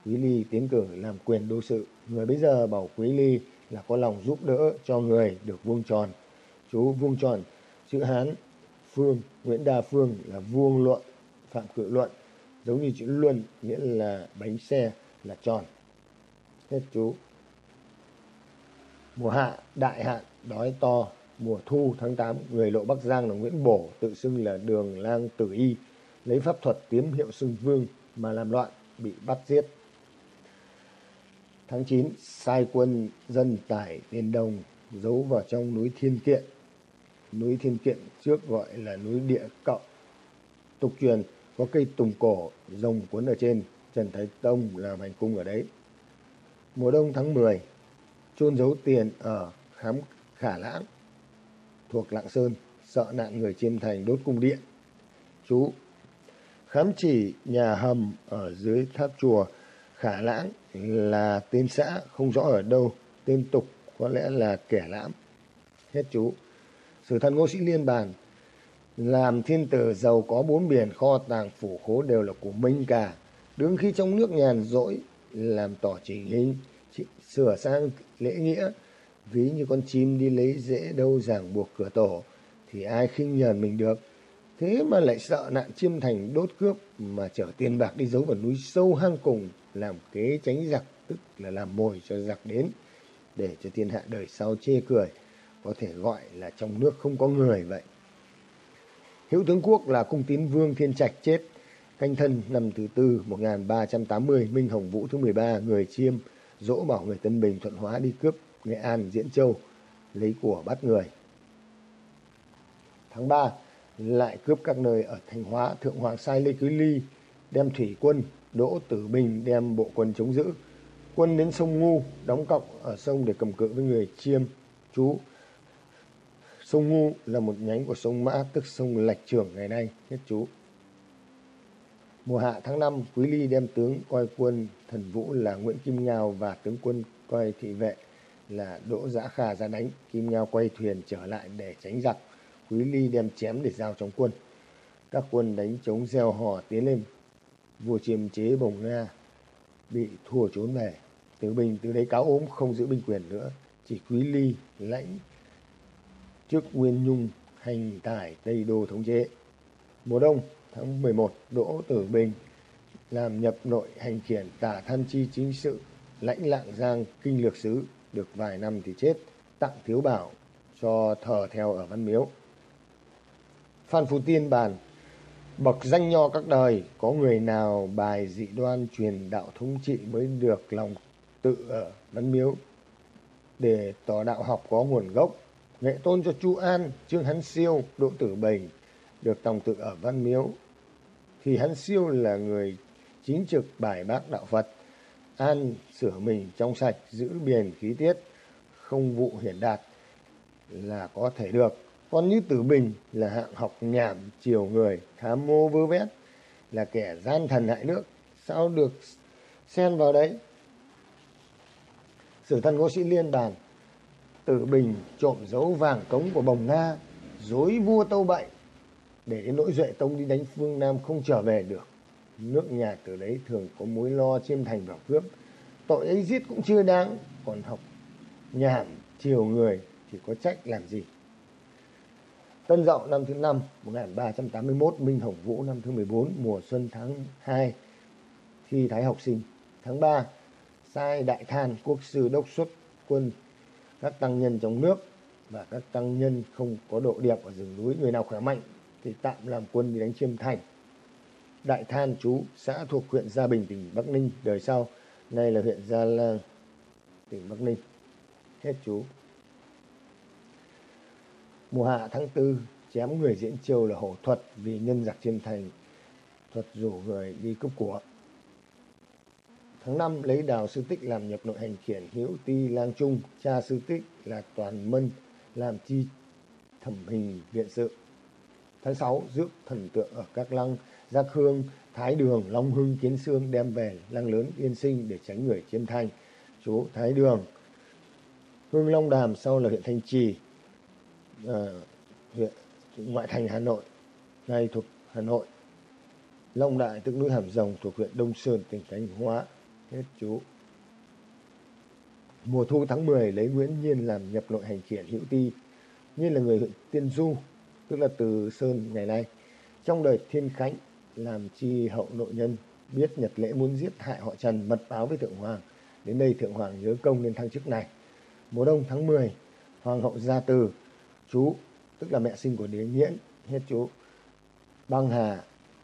Quý Ly tiến cử làm quyền đô sự. Người bây giờ bảo Quý Ly là có lòng giúp đỡ cho người được vuông tròn. Chú vuông tròn, chữ Hán, Phương, Nguyễn Đa Phương là vuông luận, Phạm Cự Luận, giống như chữ Luân, nghĩa là bánh xe, là tròn. Hết chú. Mùa hạ, đại hạn, đói to, mùa thu tháng 8, người lộ Bắc Giang là Nguyễn Bổ, tự xưng là đường lang tử y, lấy pháp thuật tiếm hiệu xưng vương mà làm loạn, bị bắt giết. Tháng 9, sai quân dân tải lên đồng giấu vào trong núi Thiên Kiện. Núi Thiên Kiện trước gọi là núi Địa Cậu. Tục truyền có cây tùng cổ, rồng cuốn ở trên, Trần Thái Tông làm hành cung ở đấy. Mùa đông tháng 10, chôn giấu tiền ở khám Khả Lãng, thuộc Lạng Sơn, sợ nạn người chiêm thành đốt cung điện. Chú khám chỉ nhà hầm ở dưới tháp chùa Khả Lãng là tên xã không rõ ở đâu, tên tục có lẽ là kẻ lãm. Hết chú. Sử thân Ngô Sĩ Liên bàn làm thiên tử giàu có bốn biển kho tàng phủ khố đều là của mình cả. Đứng khi trong nước nhàn rỗi làm tỏ trình hình, sửa sang lễ nghĩa, ví như con chim đi lấy dễ đâu ràng buộc cửa tổ thì ai khinh nhờn mình được. Thế mà lại sợ nạn chiêm thành đốt cướp mà chở tiền bạc đi giấu vào núi sâu hang cùng, làm kế tránh giặc, tức là làm mồi cho giặc đến, để cho thiên hạ đời sau chê cười, có thể gọi là trong nước không có người vậy. Hữu tướng quốc là cung tín vương thiên trạch chết, canh thân năm thứ tư 1380 minh hồng vũ thứ 13 người chiêm, dỗ bảo người tân bình thuận hóa đi cướp nghệ an, diễn châu, lấy của bắt người. Tháng 3 lại cướp các nơi ở thanh hóa thượng hoàng sai lê cứ ly đem thủy quân Đỗ Tử Bình đem bộ quân chống giữ. Quân đến sông Ngu, đóng cọc ở sông để cầm cự với người chiêm, chú. Sông Ngu là một nhánh của sông Mã, tức sông Lạch Trường ngày nay, nhất chú. Mùa hạ tháng 5, Quý Ly đem tướng coi quân thần vũ là Nguyễn Kim Ngao và tướng quân coi thị vệ là Đỗ Giã Khà ra đánh. Kim Ngao quay thuyền trở lại để tránh giặc. Quý Ly đem chém để giao chống quân. Các quân đánh chống gieo hò tiến lên. Vua chiêm chế bồng Nga bị thua trốn về. Tử Bình từ đấy cáo ốm không giữ binh quyền nữa. Chỉ Quý Ly lãnh trước Nguyên Nhung hành tải Tây Đô thống chế. Mùa đông tháng 11, Đỗ Tử Bình làm nhập nội hành khiển tả tham chi chính sự, lãnh lạng giang kinh lược sứ, được vài năm thì chết, tặng thiếu bảo cho thờ theo ở Văn Miếu. Phan Phú Tiên bàn, bậc danh nho các đời, có người nào bài dị đoan truyền đạo thống trị mới được lòng tự ở Văn Miếu để tỏ đạo học có nguồn gốc, nghệ tôn cho Chu An, Trương Hán Siêu, Đỗ Tử Bình được tòng tự ở Văn Miếu thì hắn siêu là người chính trực bài bác đạo Phật, an sửa mình trong sạch, giữ biển khí tiết, không vụ hiển đạt là có thể được. Còn như Tử Bình là hạng học nhảm, chiều người, tham mô vơ vét, là kẻ gian thần hại nước. Sao được xen vào đấy? Sử thân ngô sĩ liên bàn, Tử Bình trộm dấu vàng cống của bồng Nga, dối vua tâu bậy, để đến nỗi duệ tông đi đánh phương Nam không trở về được. Nước nhà từ đấy thường có mối lo chiêm thành vào cướp. Tội ấy giết cũng chưa đáng, còn học nhảm chiều người thì có trách làm gì. Tân Dậu năm thứ năm 1381, Minh Hồng Vũ năm thứ 14, mùa xuân tháng 2, thi thái học sinh. Tháng 3, sai Đại Than quốc sư đốc xuất quân các tăng nhân trong nước và các tăng nhân không có độ điệp ở rừng núi người nào khỏe mạnh thì tạm làm quân đi đánh Chiêm Thành. Đại Than chú xã thuộc huyện Gia Bình tỉnh Bắc Ninh đời sau, nay là huyện Gia Lang tỉnh Bắc Ninh. Hết chú. Mùa hạ tháng tư chém người diễn chiêu là hổ thuật vì nhân giặc Chiêm Thành thuật rủ người đi cướp của. Tháng năm lấy đào sư tích làm nhập nội hành khiển hiếu ti lang trung, cha sư tích là toàn mân làm chi thẩm hình viện sự. Tháng sáu rước thần tượng ở các lăng Giác Hương, Thái Đường, Long Hưng, Kiến Sương đem về lăng lớn yên sinh để tránh người chiêm thanh. Chú Thái Đường, Hương Long Đàm sau là huyện Thanh Trì, à, huyện ngoại thành Hà Nội, nay thuộc Hà Nội. Long Đại tức núi Hàm Rồng thuộc huyện Đông Sơn, tỉnh Thanh Hóa. Hết chú. Mùa thu tháng 10 lấy Nguyễn Nhiên làm nhập nội hành khiển hữu ti. Nhiên là người huyện Tiên Du, tức là từ Sơn ngày nay. Trong đời Thiên Khánh làm chi hậu nội nhân biết Nhật Lễ muốn giết hại họ Trần mật báo với Thượng Hoàng. Đến đây Thượng Hoàng nhớ công nên thăng chức này. Mùa đông tháng 10, Hoàng hậu gia từ, chú, tức là mẹ sinh của đế Nhiễn hết chú. Băng Hà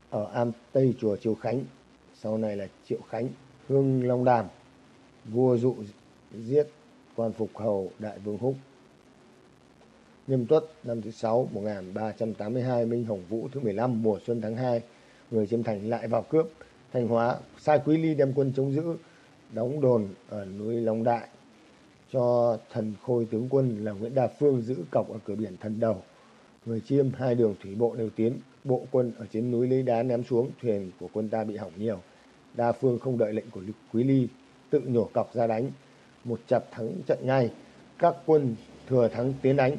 ở Am Tây chùa Triều Khánh, sau này là Triệu Khánh, Hương Long Đàm, vua dụ giết quan phục hầu Đại Vương Húc. Nhâm Tuất năm thứ 6 1382 Minh Hồng Vũ thứ 15 mùa xuân tháng 2 người chiếm Thành lại vào cướp Thanh Hóa sai Quý Ly đem quân chống giữ đóng đồn ở núi Long Đại cho thần khôi tướng quân là Nguyễn đa Phương giữ cọc ở cửa biển Thần Đầu. Người Chiêm hai đường thủy bộ đều tiến, bộ quân ở trên núi lấy đá ném xuống, thuyền của quân ta bị hỏng nhiều. Đa Phương không đợi lệnh của Quý Ly, tự nhổ cọc ra đánh. Một chập thắng trận ngay, các quân thừa thắng tiến đánh.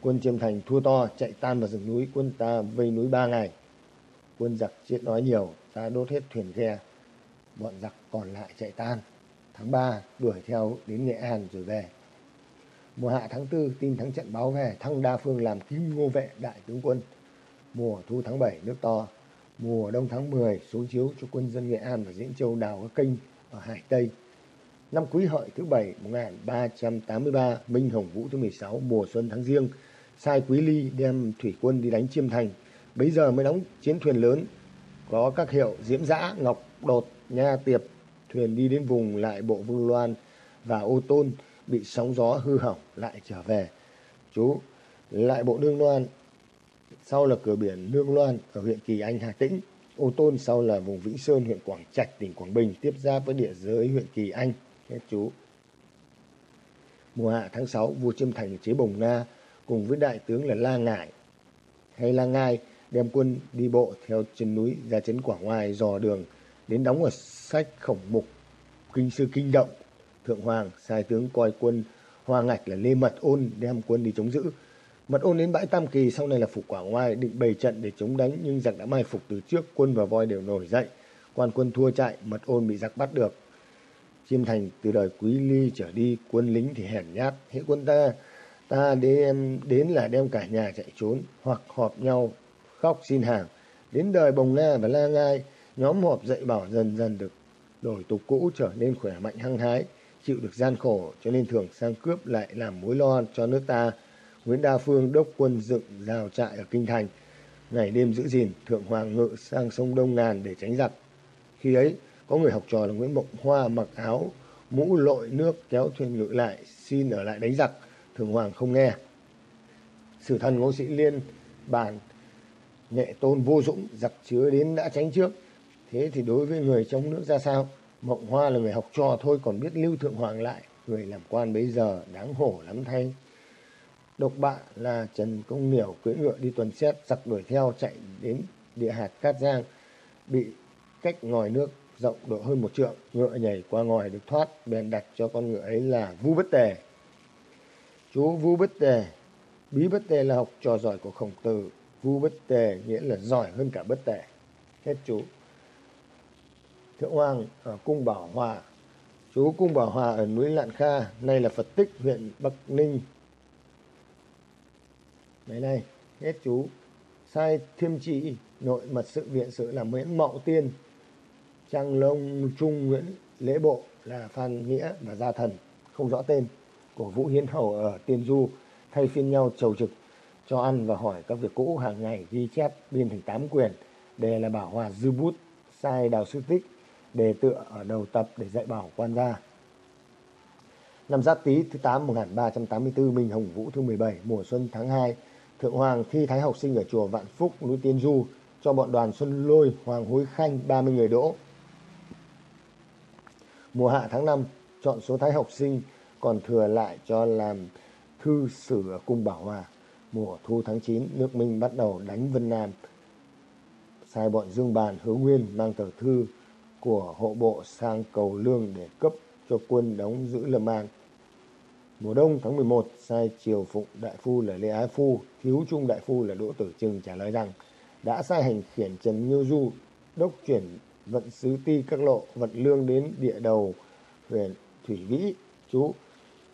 Quân chiêm thành thua to, chạy tan vào rừng núi, quân ta vây núi ba ngày. Quân giặc chết nói nhiều, ta đốt hết thuyền ghe, bọn giặc còn lại chạy tan tháng 3 đuổi theo đến nghệ an rồi về. Mùa hạ tháng 4 tin thắng trận báo về, thăng đa phương làm kim ngô vệ đại tướng quân. Mùa thu tháng 7 nước to. Mùa đông tháng 10 xuống chiếu cho quân dân nghệ an và diễn châu đào các kênh ở hải tây. Năm quý hợi thứ bảy 1383 minh hồng vũ thứ 16 mùa xuân tháng riêng. Sai quý ly đem thủy quân đi đánh chiêm thành. Bấy giờ mới đóng chiến thuyền lớn, có các hiệu diễm dã ngọc đột, nha tiệp thuyền đi đến vùng lại bộ vương loan và ô tôn bị sóng gió hư hỏng lại trở về. Chú, lại bộ nương loan, sau là cửa biển nương loan ở huyện kỳ anh, hà tĩnh. Ô tôn sau là vùng vĩnh sơn, huyện quảng trạch, tỉnh quảng bình, tiếp giáp với địa giới huyện kỳ anh. Hết chú. Mùa hạ tháng 6 vua chiêm thành chế bồng na cùng với đại tướng là la ngải hay la ngai đem quân đi bộ theo chân núi ra trấn Quảng Ngoài dò đường đến đóng ở sách khổng mục kinh sư kinh động, thượng hoàng, sai tướng coi quân, hoa ngạch là lê mật ôn đem quân đi chống giữ. Mật ôn đến bãi tam kỳ, sau này là phục quảng ngoài định bày trận để chống đánh, nhưng giặc đã mai phục từ trước, quân và voi đều nổi dậy. Quan quân thua chạy mật ôn bị giặc bắt được. Chiêm thành từ đời quý ly trở đi, quân lính thì hèn nhát. Hễ quân ta ta đem, đến là đem cả nhà chạy trốn, hoặc họp nhau khóc xin hàng. Đến đời bồng la và la ngai nhóm họp dạy bảo dần dần được đổi tục cũ trở nên khỏe mạnh, hăng hái, chịu được gian khổ, cho nên thường sang cướp lại làm mối lo cho nước ta. Nguyễn đa phương đốc quân dựng rào trại ở kinh thành. Ngày đêm giữ gìn, thượng hoàng ngự sang sông đông ngàn để tránh giặc. Khi ấy, có người học trò là nguyễn mộng hoa mặc áo mũ lội nước kéo thuyền ngự lại, xin ở lại đánh giặc. Thượng hoàng không nghe. Sử thần ngô sĩ liên bàn nhẹ tôn vô dũng, giặc chứa đến đã tránh trước thế thì đối với người trong nước ra sao? Mộng hoa là người học trò thôi, còn biết lưu thượng hoàng lại. Người làm quan bây giờ đáng hổ lắm thay. Độc bạ là trần công niểu cưỡi ngựa đi tuần xét, giặc đuổi theo, chạy đến địa hạt cát giang, bị cách ngòi nước rộng độ hơn một trượng. Ngựa nhảy qua ngòi được thoát, bèn đặt cho con ngựa ấy là vu bất tề. Chú vu bất tề, bí bất tề là học trò giỏi của khổng tử. Vu bất tề nghĩa là giỏi hơn cả bất tề. Hết chú thượng hoàng ở cung bảo hòa. Chú cung bảo hòa ở núi lạn kha, nay là phật tích, huyện bắc ninh. Đấy này, hết chú. Sai thiêm trị, nội mật sự viện sự là nguyễn mậu tiên. Trang lông trung nguyễn lễ bộ là phan nghĩa và gia thần. Không rõ tên của vũ hiến hầu ở tiên du, thay phiên nhau chầu trực, cho ăn và hỏi các việc cũ hàng ngày ghi chép biên thành tám quyền đề là bảo hòa dư bút, sai đào sư tích đề tựa ở đầu tập để dạy bảo quan gia. Năm giáp tý thứ 8 1384 Minh Hồng Vũ thứ 17 mùa xuân tháng 2 Thượng Hoàng thi thái học sinh ở chùa Vạn Phúc, núi Tiên Du, cho bọn đoàn Xuân Lôi, Hoàng Hối Khanh 30 người đỗ. Mùa hạ tháng 5 chọn số thái học sinh còn thừa lại cho làm thư sử ở cung Bảo Hòa. Mùa thu tháng 9 nước Minh bắt đầu đánh Vân Nam, sai bọn Dương Bàn, Hứa Nguyên mang tờ thư của hộ bộ sang cầu lương để cấp cho quân đóng giữ Lâm An. Mùa đông tháng 11, sai triều phụng đại phu là Lê Ái Phu, thiếu trung đại phu là Đỗ Tử Trừng trả lời rằng đã sai hành khiển Trần Nhiêu Du đốc chuyển vận sứ ti các lộ vận lương đến địa đầu huyện Thủy Vĩ. Chú,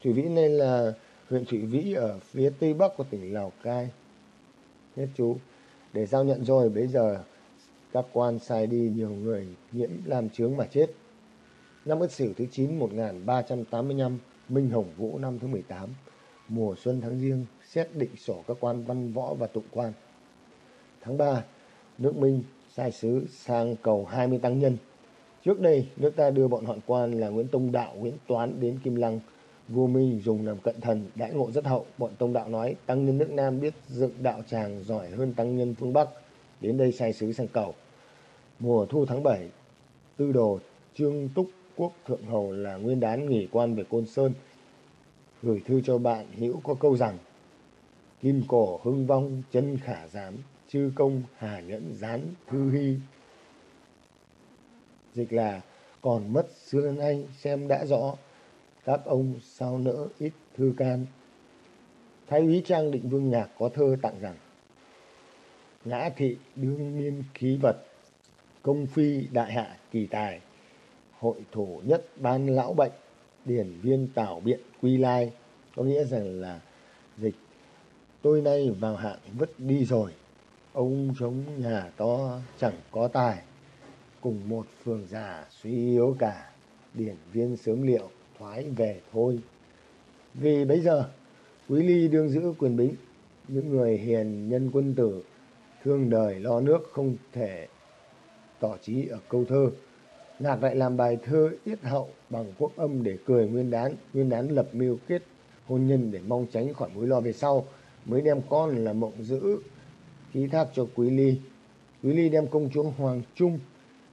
Thủy Vĩ này là huyện Thủy Vĩ ở phía tây bắc của tỉnh Lào Cai. Hết chú. Để giao nhận rồi, bây giờ các quan sai đi nhiều người nhiễm làm chướng mà chết. Năm Ất Sửu thứ 9 1385, Minh Hồng Vũ năm thứ 18, mùa xuân tháng riêng, xét định sổ các quan văn võ và tụng quan. Tháng 3, nước Minh sai sứ sang cầu 20 tăng nhân. Trước đây, nước ta đưa bọn hoạn quan là Nguyễn Tông Đạo, Nguyễn Toán đến Kim Lăng. Vua Minh dùng làm cận thần, đãi ngộ rất hậu. Bọn Tông Đạo nói, tăng nhân nước Nam biết dựng đạo tràng giỏi hơn tăng nhân phương Bắc. Đến đây sai sứ sang cầu mùa thu tháng 7, tư đồ Trương Túc Quốc Thượng Hầu là nguyên đán nghỉ quan về Côn Sơn, gửi thư cho bạn hữu có câu rằng Kim cổ hưng vong chân khả giám, chư công hà nhẫn gián thư hy. Dịch là còn mất xưa nay xem đã rõ, các ông sao nỡ ít thư can. Thái úy Trang Định Vương Nhạc có thơ tặng rằng Ngã thị đương niên khí vật công phi đại hạ kỳ tài, hội thổ nhất ban lão bệnh, điển viên tảo biện quy lai. Có nghĩa rằng là dịch, tôi nay vào hạng vứt đi rồi, ông chống nhà to chẳng có tài. Cùng một phường già suy yếu cả, điển viên sớm liệu, thoái về thôi. Vì bây giờ, quý ly đương giữ quyền bính, những người hiền nhân quân tử, thương đời lo nước không thể tỏ trí ở câu thơ. Lạc lại làm bài thơ yết hậu bằng quốc âm để cười nguyên đán, nguyên đán lập mưu kết hôn nhân để mong tránh khỏi mối lo về sau, mới đem con là mộng giữ ký thác cho Quý Ly. Quý Ly đem công chúa Hoàng Trung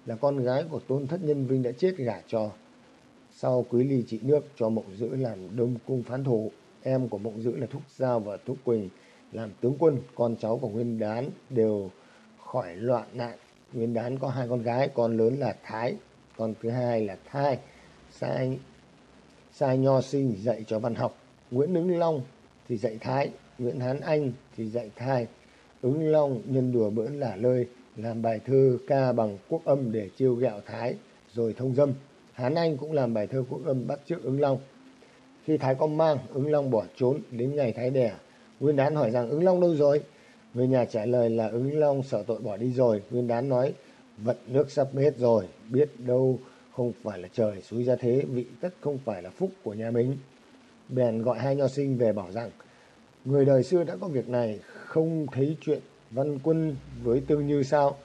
là con gái của tôn thất nhân Vinh đã chết gả cho. Sau Quý Ly trị nước cho mộng giữ làm đông cung phán thủ, em của mộng giữ là Thúc Giao và Thúc Quỳnh làm tướng quân, con cháu của Nguyên Đán đều khỏi loạn nạn. Nguyên đán có hai con gái, con lớn là Thái, con thứ hai là Thai. Sai, Sai Nho Sinh dạy cho văn học. Nguyễn Ứng Long thì dạy Thái, Nguyễn Hán Anh thì dạy Thai. Ứng Long nhân đùa bỡn lả lơi, làm bài thơ ca bằng quốc âm để chiêu ghẹo Thái, rồi thông dâm. Hán Anh cũng làm bài thơ quốc âm bắt chước ứng Long. Khi Thái có mang, ứng Long bỏ trốn đến ngày Thái đẻ. Nguyên đán hỏi rằng ứng Long đâu rồi? Người nhà trả lời là ứng Long sợ tội bỏ đi rồi. Nguyên đán nói vận nước sắp hết rồi, biết đâu không phải là trời xúi ra thế, vị tất không phải là phúc của nhà mình. Bèn gọi hai nho sinh về bảo rằng người đời xưa đã có việc này, không thấy chuyện văn quân với tương như sao?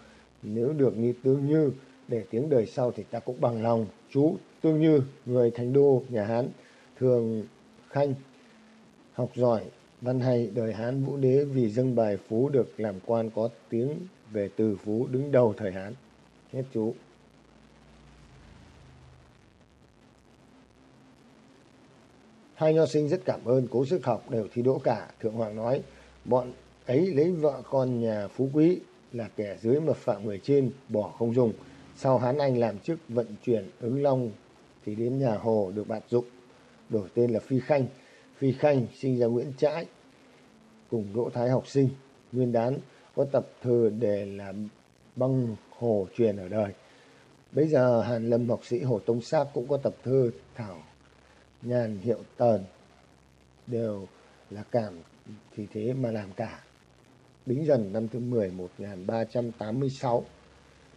Nếu được như tương như để tiếng đời sau thì ta cũng bằng lòng. Chú tương như, người thành đô, nhà Hán, thường khanh, học giỏi, văn hay, đời Hán Vũ Đế vì dâng bài phú được làm quan có tiếng về từ phú đứng đầu thời Hán. Hết chú. Hai nho sinh rất cảm ơn, cố sức học đều thi đỗ cả. Thượng Hoàng nói, bọn ấy lấy vợ con nhà phú quý là kẻ dưới mà phạm người trên, bỏ không dùng. Sau Hán Anh làm chức vận chuyển ứng long thì đến nhà Hồ được bạn dụng, đổi tên là Phi Khanh. Phi Khanh sinh ra Nguyễn Trãi, cùng Đỗ Thái học sinh. Nguyên đán có tập thơ để làm băng hồ truyền ở đời. Bây giờ Hàn Lâm học sĩ Hồ Tông Sát cũng có tập thơ Thảo Nhàn Hiệu tần đều là cảm thì thế mà làm cả. Bính dần năm thứ 10 1386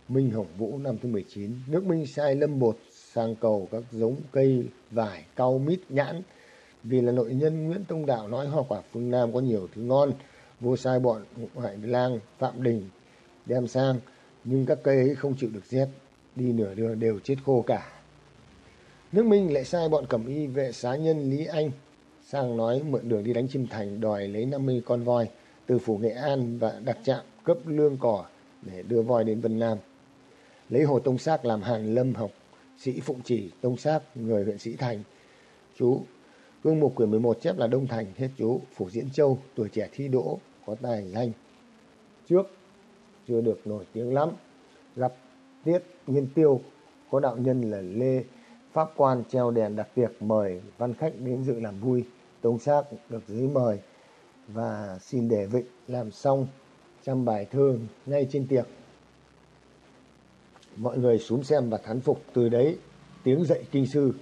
Minh Hồng Vũ năm thứ 19 Nước Minh sai Lâm Bột sang cầu các giống cây vải, cau, mít, nhãn vì là nội nhân Nguyễn Tông Đạo nói hoa quả phương Nam có nhiều thứ ngon vua sai bọn ngoại Lang, Phạm Đình đem sang nhưng các cây ấy không chịu được rét đi nửa đường đều chết khô cả. Nước minh lại sai bọn cẩm y vệ xá nhân lý anh sang nói mượn đường đi đánh chim thành đòi lấy 50 con voi từ phủ nghệ an và đặt trạm cấp lương cỏ để đưa voi đến vân nam. Lấy hồ tông xác làm hàn lâm học sĩ phụng chỉ tông xác người huyện sĩ thành chú Cương mục quyển 11 chép là Đông Thành, hết chú, Phủ Diễn Châu, tuổi trẻ thi đỗ, có tài danh. Trước, chưa được nổi tiếng lắm, gặp Tiết Nguyên Tiêu, có đạo nhân là Lê Pháp Quan treo đèn đặt tiệc mời văn khách đến dự làm vui. Tông xác được giấy mời và xin để vịnh làm xong trăm bài thơ ngay trên tiệc. Mọi người xuống xem và thán phục từ đấy tiếng dậy kinh sư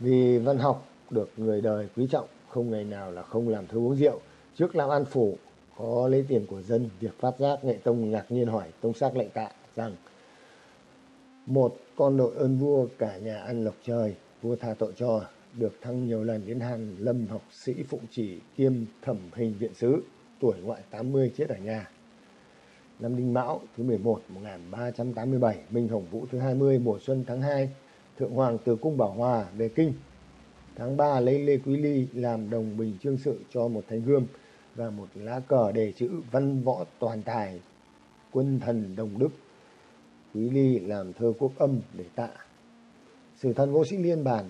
vì văn học được người đời quý trọng, không ngày nào là không làm thơ uống rượu. Trước làm an phủ, có lấy tiền của dân, việc phát giác nghệ tông ngạc nhiên hỏi tông xác lệnh tạ rằng một con đội ơn vua cả nhà ăn lộc trời, vua tha tội cho, được thăng nhiều lần đến hàn lâm học sĩ phụng chỉ kiêm thẩm hình viện sứ, tuổi ngoại 80 chết ở nhà. Năm Đinh Mão thứ 11 1387, Minh Hồng Vũ thứ 20 mùa xuân tháng 2, Thượng Hoàng từ cung Bảo Hòa về kinh Tháng 3 lấy Lê Quý Ly làm đồng bình chương sự cho một thanh gươm và một lá cờ đề chữ văn võ toàn tài, quân thần đồng đức. Quý Ly làm thơ quốc âm để tạ. Sử thần vô sĩ liên bàn,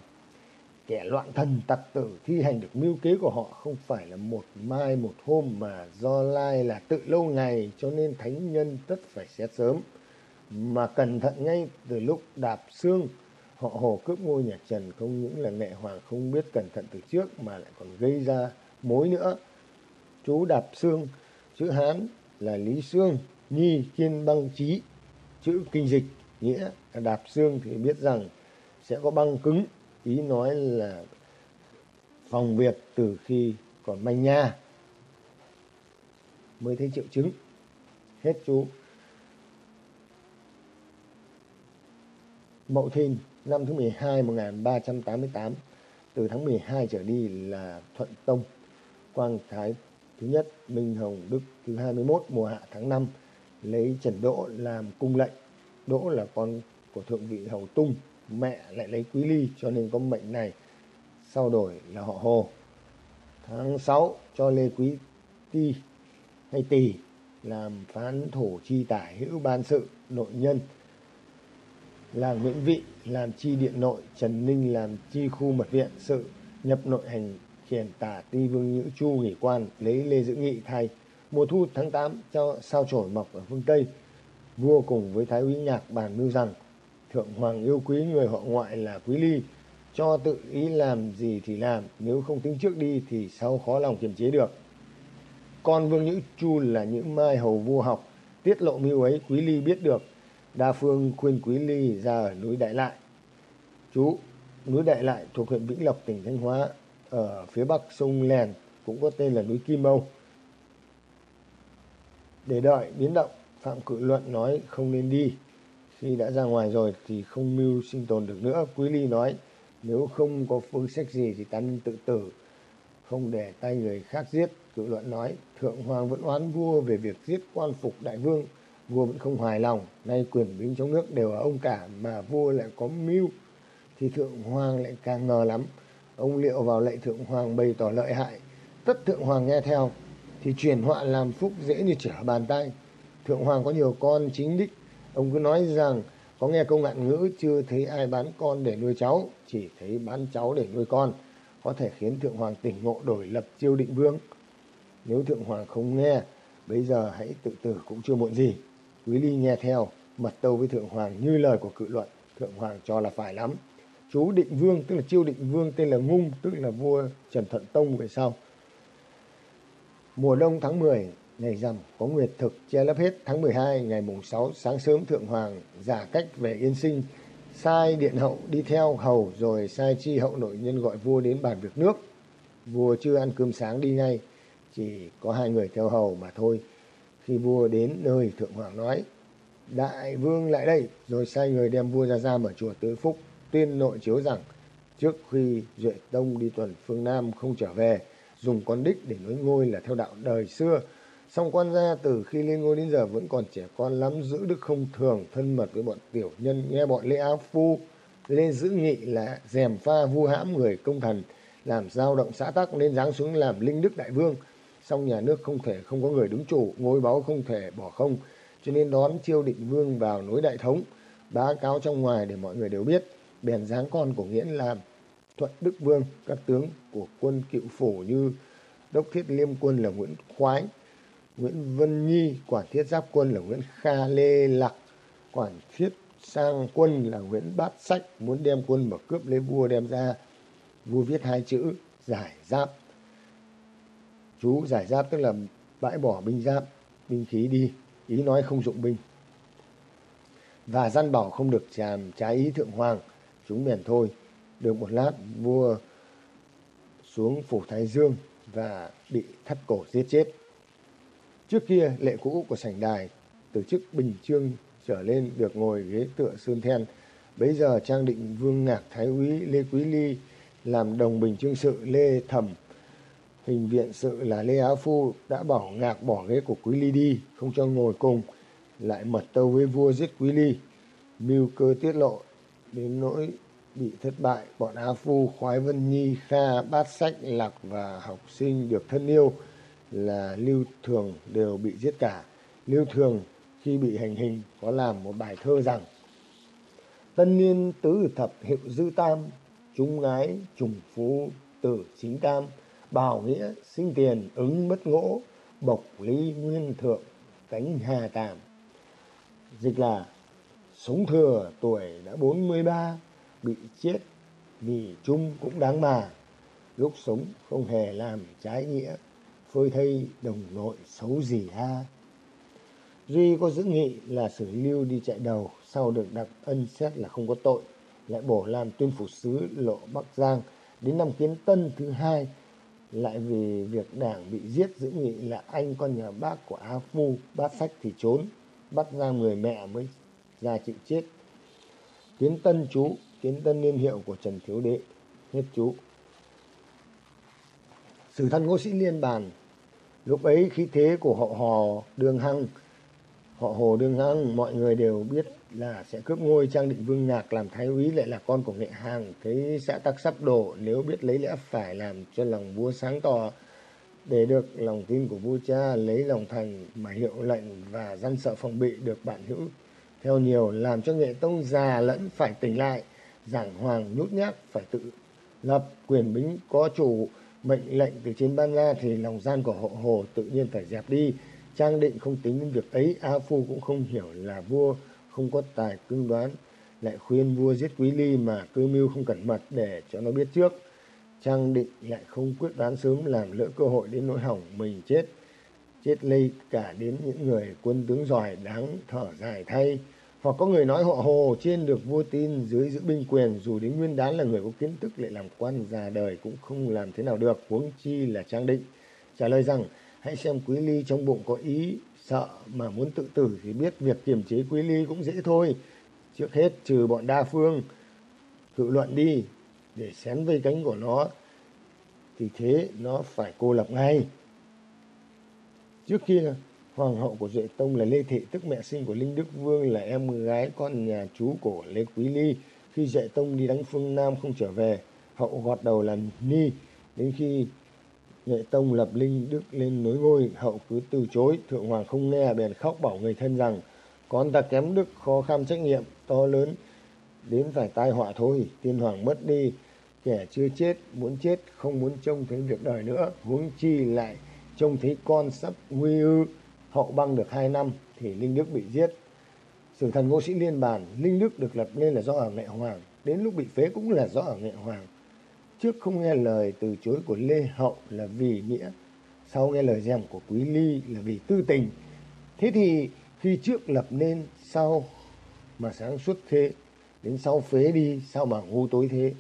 kẻ loạn thần tặc tử thi hành được mưu kế của họ không phải là một mai một hôm mà do lai là tự lâu ngày cho nên thánh nhân tất phải xét sớm mà cẩn thận ngay từ lúc đạp xương họ hồ cướp ngôi nhà Trần không những là nghệ hoàng không biết cẩn thận từ trước mà lại còn gây ra mối nữa. Chú Đạp Xương, chữ Hán là Lý Xương, Nhi Kiên Băng Trí, chữ kinh dịch nghĩa là Đạp Xương thì biết rằng sẽ có băng cứng, ý nói là phòng việc từ khi còn manh nha mới thấy triệu chứng. Hết chú. Mậu Thìn năm thứ 12 1388 từ tháng 12 trở đi là Thuận Tông, Quang Thái thứ nhất, Minh Hồng Đức thứ 21 mùa hạ tháng 5 lấy Trần Đỗ làm cung lệnh. Đỗ là con của thượng vị Hầu Tung, mẹ lại lấy Quý Ly, cho nên có mệnh này. Sau đổi là họ Hồ. Tháng 6 cho Lê Quý Ti hay Tỳ làm phán thổ chi tải hữu ban sự, nội nhân là Nguyễn Vị làm chi điện nội, Trần Ninh làm chi khu mật viện sự, nhập nội hành khiển tả ti vương nhữ chu nghỉ quan, lấy Lê Dữ Nghị thay. Mùa thu tháng 8 cho sao chổi mọc ở phương Tây. Vua cùng với Thái úy Nhạc bàn mưu rằng Thượng Hoàng yêu quý người họ ngoại là Quý Ly, cho tự ý làm gì thì làm, nếu không tính trước đi thì sau khó lòng kiềm chế được. Con Vương Nhữ Chu là những mai hầu vua học, tiết lộ mưu ấy Quý Ly biết được, đa phương khuyên Quý Ly ra ở núi Đại Lại. Chú, núi Đại Lại thuộc huyện Vĩnh Lộc, tỉnh Thanh Hóa, ở phía bắc sông Lèn, cũng có tên là núi Kim Âu. Để đợi biến động, Phạm Cự Luận nói không nên đi. Khi đã ra ngoài rồi thì không mưu sinh tồn được nữa. Quý Ly nói nếu không có phương sách gì thì ta nên tự tử, không để tay người khác giết. Cự Luận nói Thượng Hoàng vẫn oán vua về việc giết quan phục đại vương. Vua vẫn không hài lòng, nay quyền bính trong nước đều ở ông cả mà vua lại có mưu thì Thượng Hoàng lại càng ngờ lắm. Ông liệu vào lệ Thượng Hoàng bày tỏ lợi hại, tất Thượng Hoàng nghe theo thì chuyển họa làm phúc dễ như trở bàn tay. Thượng Hoàng có nhiều con chính đích, ông cứ nói rằng có nghe câu ngạn ngữ chưa thấy ai bán con để nuôi cháu, chỉ thấy bán cháu để nuôi con, có thể khiến Thượng Hoàng tỉnh ngộ đổi lập chiêu định vương. Nếu Thượng Hoàng không nghe, bây giờ hãy tự tử cũng chưa muộn gì. Quý Ly nghe theo, mật tâu với Thượng Hoàng như lời của cự luận, Thượng Hoàng cho là phải lắm. Chú định vương, tức là chiêu định vương tên là Ngung, tức là vua Trần Thuận Tông về sau. Mùa đông tháng 10, ngày rằm có nguyệt thực che lấp hết tháng 12 ngày mùng 6 sáng sớm thượng hoàng giả cách về yên sinh sai điện hậu đi theo hầu rồi sai chi hậu nội nhân gọi vua đến bàn việc nước vua chưa ăn cơm sáng đi ngay chỉ có hai người theo hầu mà thôi khi vua đến nơi thượng hoàng nói đại vương lại đây. Rồi sai người đem vua ra giam ở chùa tứ phúc tuyên nội chiếu rằng trước khi duệ tông đi tuần phương nam không trở về dùng con đích để nối ngôi là theo đạo đời xưa. Song quan gia từ khi lên ngôi đến giờ vẫn còn trẻ con lắm, giữ đức không thường, thân mật với bọn tiểu nhân, nghe bọn Lê Áo Phu. Lên giữ nghị là dèm pha vu hãm người công thần, làm dao động xã tắc nên giáng xuống làm linh đức đại vương. Song nhà nước không thể không có người đứng chủ, ngôi báu không thể bỏ không, cho nên đón chiêu định vương vào nối đại thống, báo cáo trong ngoài để mọi người đều biết, bèn dáng con của Nghiễn làm thuận đức vương, các tướng của quân cựu phủ như đốc thiết liêm quân là Nguyễn Khoái, Nguyễn Vân Nhi, quản thiết giáp quân là Nguyễn Kha Lê Lạc, quản thiết sang quân là Nguyễn Bát Sách, muốn đem quân mà cướp lấy vua đem ra. Vua viết hai chữ giải giáp. Chú giải giáp tức là bãi bỏ binh giáp, binh khí đi, ý nói không dụng binh. Và gian bảo không được chàm trái ý thượng hoàng, chúng bèn thôi. Được một lát, vua xuống phủ Thái Dương và bị thắt cổ giết chết. Trước kia lệ cũ của sảnh đài từ chức bình trương trở lên được ngồi ghế tựa sơn then. bây giờ trang định vương ngạc thái úy Lê Quý Ly làm đồng bình trương sự Lê Thẩm. Hình viện sự là Lê Á Phu đã bảo ngạc bỏ ghế của Quý Ly đi, không cho ngồi cùng. Lại mật tâu với vua giết Quý Ly. Mưu cơ tiết lộ đến nỗi bị thất bại. Bọn Á Phu, Khoái Vân Nhi, Kha, Bát Sách, Lạc và học sinh được thân yêu là Lưu Thường đều bị giết cả. Lưu Thường khi bị hành hình có làm một bài thơ rằng Tân niên tứ thập hiệu dư tam, trung ngái trùng phú tử chính tam, bảo nghĩa sinh tiền ứng bất ngỗ, bộc lý nguyên thượng cánh hà tàm. Dịch là sống thừa tuổi đã bốn mươi ba bị chết vì chung cũng đáng mà, lúc sống không hề làm trái nghĩa phơi thây đồng nội xấu gì ha. Duy có giữ nghị là xử lưu đi chạy đầu, sau được đặc ân xét là không có tội, lại bổ làm tuyên phủ sứ lộ Bắc Giang. Đến năm Kiến Tân thứ hai, lại vì việc đảng bị giết giữ nghị là anh con nhà bác của Á Phu, bát sách thì trốn, bắt ra người mẹ mới ra chịu chết. Kiến Tân chú, Kiến Tân niên hiệu của Trần Thiếu Đệ, hết chú. Sử thân ngô sĩ liên bàn Lúc ấy khí thế của họ Hò Đường Hăng, họ Hồ Đường Hăng mọi người đều biết là sẽ cướp ngôi Trang Định Vương Nhạc làm thái úy lại là con của Nghệ Hàng. Thấy xã tắc sắp đổ nếu biết lấy lẽ phải làm cho lòng vua sáng tỏ để được lòng tin của vua cha lấy lòng thành mà hiệu lệnh và dân sợ phòng bị được bạn hữu theo nhiều làm cho nghệ tông già lẫn phải tỉnh lại giảng hoàng nhút nhát phải tự lập quyền bính có chủ mệnh lệnh từ trên ban ra thì lòng gian của hộ hồ tự nhiên phải dẹp đi. Trang định không tính đến việc ấy, A Phu cũng không hiểu là vua không có tài cương đoán, lại khuyên vua giết Quý Ly mà cơ mưu không cẩn mật để cho nó biết trước. Trang định lại không quyết đoán sớm làm lỡ cơ hội đến nỗi hỏng mình chết. Chết lây cả đến những người quân tướng giỏi đáng thở dài thay. Hoặc có người nói họ hồ trên được vua tin dưới giữ binh quyền dù đến nguyên đán là người có kiến thức lại làm quan già đời cũng không làm thế nào được huống chi là trang định. Trả lời rằng hãy xem quý ly trong bụng có ý sợ mà muốn tự tử thì biết việc kiềm chế quý ly cũng dễ thôi. Trước hết trừ bọn đa phương tự luận đi để xén vây cánh của nó thì thế nó phải cô lập ngay. Trước kia Hoàng hậu của Duệ Tông là Lê Thị, tức mẹ sinh của Linh Đức Vương là em gái con nhà chú của Lê Quý Ly. Khi Duệ Tông đi đánh phương Nam không trở về, hậu gọt đầu làm ni. Đến khi nhệ Tông lập Linh Đức lên nối ngôi, hậu cứ từ chối. Thượng Hoàng không nghe, bèn khóc bảo người thân rằng, con ta kém đức, khó khăn trách nhiệm, to lớn, đến phải tai họa thôi. Tiên Hoàng mất đi, kẻ chưa chết, muốn chết, không muốn trông thấy việc đời nữa. Huống chi lại trông thấy con sắp nguy ư hậu băng được hai năm thì Linh Đức bị giết. Sử thần ngô sĩ liên bàn, Linh Đức được lập lên là do ở Nghệ Hoàng, đến lúc bị phế cũng là do ở Nghệ Hoàng. Trước không nghe lời từ chối của Lê Hậu là vì nghĩa, sau nghe lời dèm của Quý Ly là vì tư tình. Thế thì khi trước lập nên sau mà sáng suốt thế, đến sau phế đi sao mà ngu tối thế.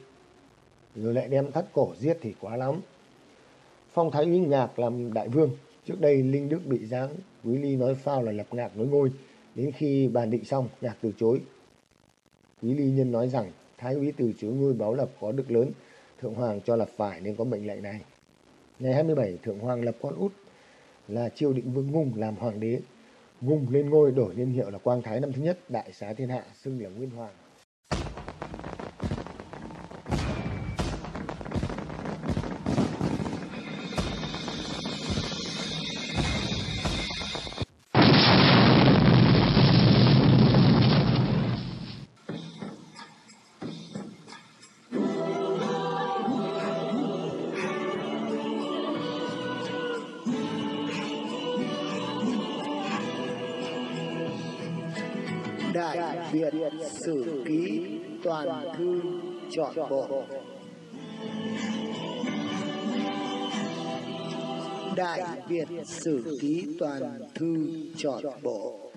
Rồi lại đem thắt cổ giết thì quá lắm. Phong Thái Uy Ngạc làm đại vương, Trước đây Linh Đức bị giáng, Quý Ly nói phao là lập ngạc nối ngôi. Đến khi bàn định xong, ngạc từ chối. Quý Ly Nhân nói rằng Thái úy từ chối ngôi báo lập có đức lớn. Thượng Hoàng cho là phải nên có mệnh lệnh này. Ngày 27, Thượng Hoàng lập con út là chiêu Định Vương Ngung làm hoàng đế. Ngung lên ngôi đổi niên hiệu là Quang Thái năm thứ nhất, đại xá thiên hạ, xưng là Nguyên Hoàng. Chọn Bộ. Đại Việt Sử Ký Toàn Thư Chọn Bộ.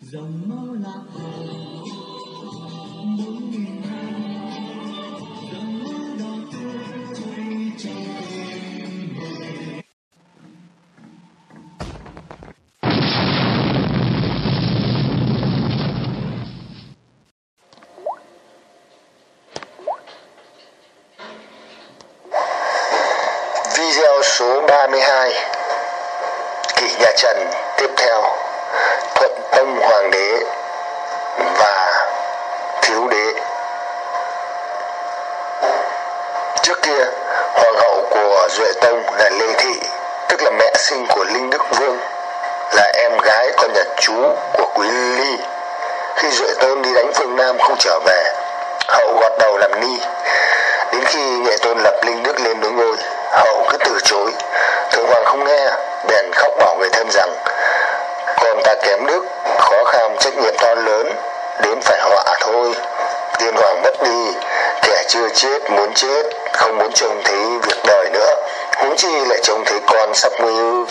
Dòng máu lạc hồ bốn nghìn hai Nam không trở về. Hậu gọt đầu làm ni. Đến khi Nghệ Tôn lập Linh Đức lên đối ngôi, Hậu cứ từ chối. Thượng Hoàng không nghe, Bèn khóc bảo người thân rằng Con ta kém đức Khó kham trách nhiệm to lớn, Đến phải họa thôi. Tiên Hoàng mất đi, Kẻ chưa chết muốn chết, Không muốn trông thấy việc đời nữa. Huống chi lại trông thấy con sắp nguy ư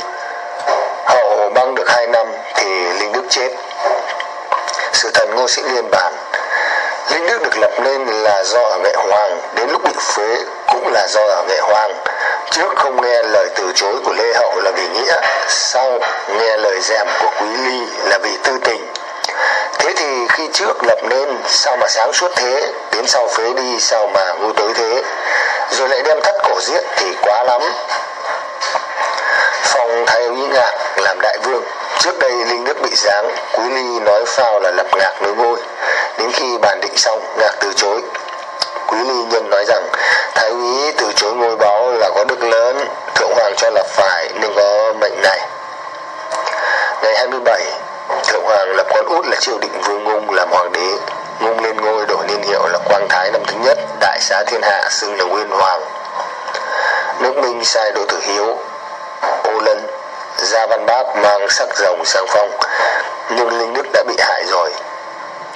Hậu băng được hai năm Thì Linh Đức chết. Sự thần ngô sĩ liên bản Linh Đức được lập nên là do ở Nghệ Hoàng, đến lúc bị phế cũng là do ở Nghệ Hoàng. Trước không nghe lời từ chối của Lê Hậu là vì nghĩa, sau nghe lời dèm của Quý Ly là vì tư tình. Thế thì khi trước lập nên sao mà sáng suốt thế, đến sau phế đi sao mà ngu tối thế, rồi lại đem thắt cổ giết thì quá lắm. Phong Thái Uy Ngạc làm đại vương, trước đây Linh Đức bị giáng, Quý Ly nói phao là lập ngạc nối ngôi. Đến khi bàn định xong, ngạc từ chối. Quý Ly Nhân nói rằng Thái úy từ chối ngôi báo là có đức lớn, Thượng Hoàng cho là phải nên có mệnh này. Ngày 27, Thượng Hoàng lập con út là Triều Định Vương Ngung làm hoàng đế. Ngung lên ngôi đổi niên hiệu là Quang Thái năm thứ nhất, đại xá thiên hạ xưng là Nguyên Hoàng. nước minh sai đỗ tử hiếu ô lân gia văn bác mang sắc rồng sang phong nhưng linh đức đã bị hại rồi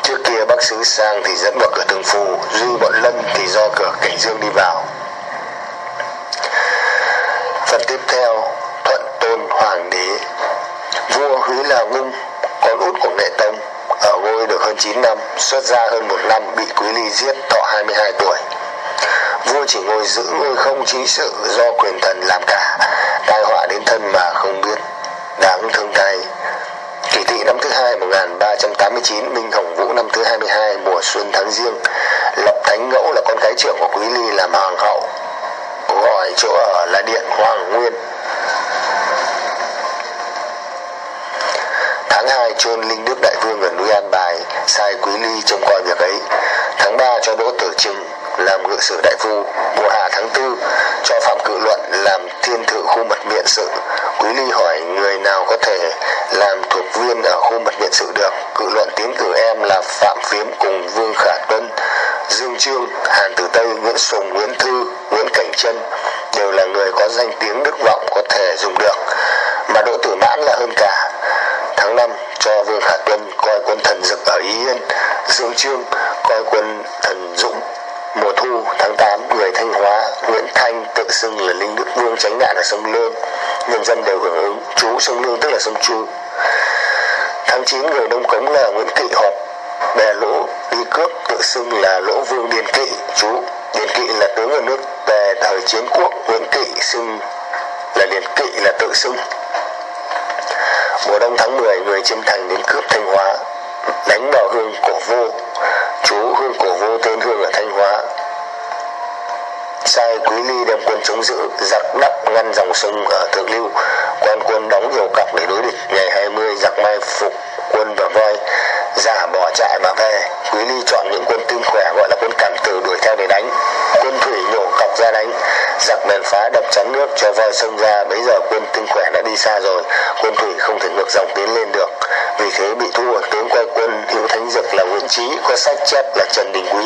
trước kia bác sứ sang thì dẫn vào cửa tường phù duy bọn lân thì do cửa cảnh dương đi vào. Phần tiếp theo, thuận tôn hoàng đế. Vua húy là ngung con út của nghệ tông, ở ngôi được hơn 9 năm, xuất gia hơn một năm, bị quý ly giết thọ 22 tuổi. Vua chỉ ngồi giữ ngôi không chính sự do quyền thần làm cả, tai họa đến thân mà không biết. Đáng thương thay Kỷ tỵ năm thứ hai 1389 Minh Hồng Vũ năm thứ 22 mùa xuân tháng riêng. Lập Thánh Ngẫu là con gái trưởng của Quý Ly làm hoàng hậu. Gọi chỗ ở là điện Hoàng Nguyên. Tháng 2 chôn linh đức đại vương ở núi An Bài, sai Quý Ly trông coi việc ấy. Tháng 3 cho Đỗ Tử Trừng làm ngự sử đại phu mùa hạ tháng tư, cho phạm cự luận làm thiên thự khu mật biện sự. Quý ly hỏi, người nào có thể làm thuộc viên ở khu mật biện sự được? Cự luận tiến cử em là phạm phiếm cùng vương khả tuân, dương trương, hàn tử tây, nguyễn sùng, nguyễn thư, nguyễn cảnh chân đều là người có danh tiếng đức vọng có thể dùng được. Mà đỗ tử mãn là hơn cả. Tháng 5 cho vương khả tuân coi quân thần dực ở ý yên, dương trương coi quân thần dũng mùa thu, tháng 8 người thanh hóa, nguyễn thanh, tự xưng là linh đức vương tránh nạn ở sông lương nhân dân đều hưởng ứng, chú sông lương tức là sông chu. Tháng 9 người đông cống là nguyễn kỵ họp. Bè lỗ, đi cướp tự xưng là lỗ vương điền kỵ. Chú điền kỵ là tướng ở nước về thời chiến quốc, nguyễn kỵ xưng là điền kỵ là tự xưng. Mùa đông tháng 10 người chiêm thành đến cướp thanh hóa, đánh vào hương cổ vô chú hương cổ vô tên hương ở thanh hóa. Sai quý ly đem quân chống giữ, giặc đắp ngăn dòng sông ở thượng lưu quan quân đóng nhiều cọc để đối địch. Ngày 20 giặc mai phục quân và voi, giả bỏ chạy mà về. Quý ly chọn những quân tinh khỏe, gọi là quân cảm tử, đuổi theo để đánh. Quân thủy nhổ cọc ra đánh. Giặc bèn phá đập chắn nước cho voi sông ra. Bấy giờ quân tinh khỏe đã đi xa rồi. Quân thủy không thể ngược dòng tiến lên được. Vì thế bị thua tướng quay quân, hữu thánh dực là nguyễn trí, có sách chép là trần đình quý,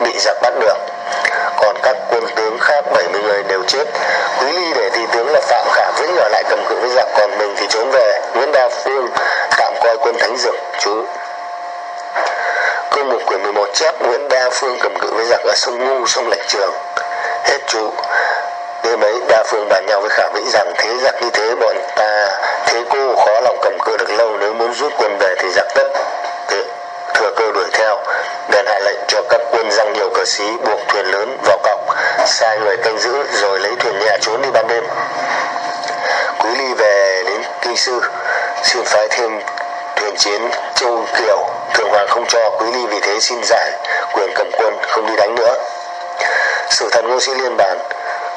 bị giặc bắt được. Còn các quân tướng khác 70 người đều chết. Quý ly để thị tướng là phạm khả vĩnh ở lại cầm cự với giặc còn mình thì trốn về. Nguyễn đa phương tạm coi quân thánh Dược chú. Câu mục quyển 11 chép nguyễn đa phương cầm cự với giặc ở sông ngu sông lạch trường. Hết chú. Đêm ấy đa phương bàn nhau với khả vĩnh rằng thế giặc như thế bọn ta thế cô khó lòng cầm cự được lâu nếu muốn rút quân về thì giặc tất thế, thừa cơ đuổi theo, bèn hạ lệnh cho các quân răng nhiều cờ xí buộc thuyền lớn vào cọc sai người canh giữ rồi lấy thuyền nhẹ trốn đi ban đêm. Quý ly về đến kinh sư, xin phái thêm thuyền chiến châu kiều. Thượng hoàng không cho quý ly vì thế xin giải quyền cầm quân, không đi đánh nữa. Sử thần ngô sĩ liên bàn,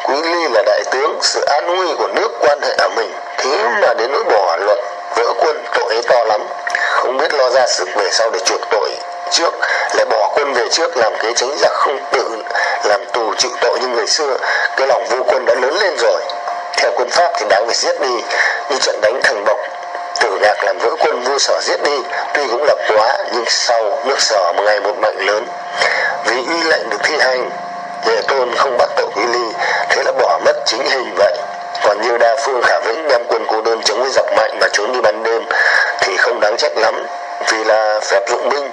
quý ly là đại tướng, sự an nguy của nước quan hệ ở mình, thế mà đến nỗi bỏ luật vỡ quân tội ấy to lắm. Không biết lo ra sự về sau để chuộc tội trước, lại bỏ quân về trước làm kế tránh giặc không tự làm tù chịu tội như người xưa. Cái lòng vô quân đã lớn lên rồi. Theo quân pháp thì đáng phải giết đi. Như trận đánh thằng bộc, tử nhạc làm vỡ quân vua sở giết đi. Tuy cũng là quá, nhưng sau nước sở một ngày một mạnh lớn. Vì uy lệnh được thi hành về tôn không bắt tội quý ly, thế là bỏ mất chính hình vậy còn như đa phương khả vĩnh đem quân cô đơn chống với giặc mạnh mà trốn đi ban đêm, thì không đáng trách lắm. Vì là phép dụng binh,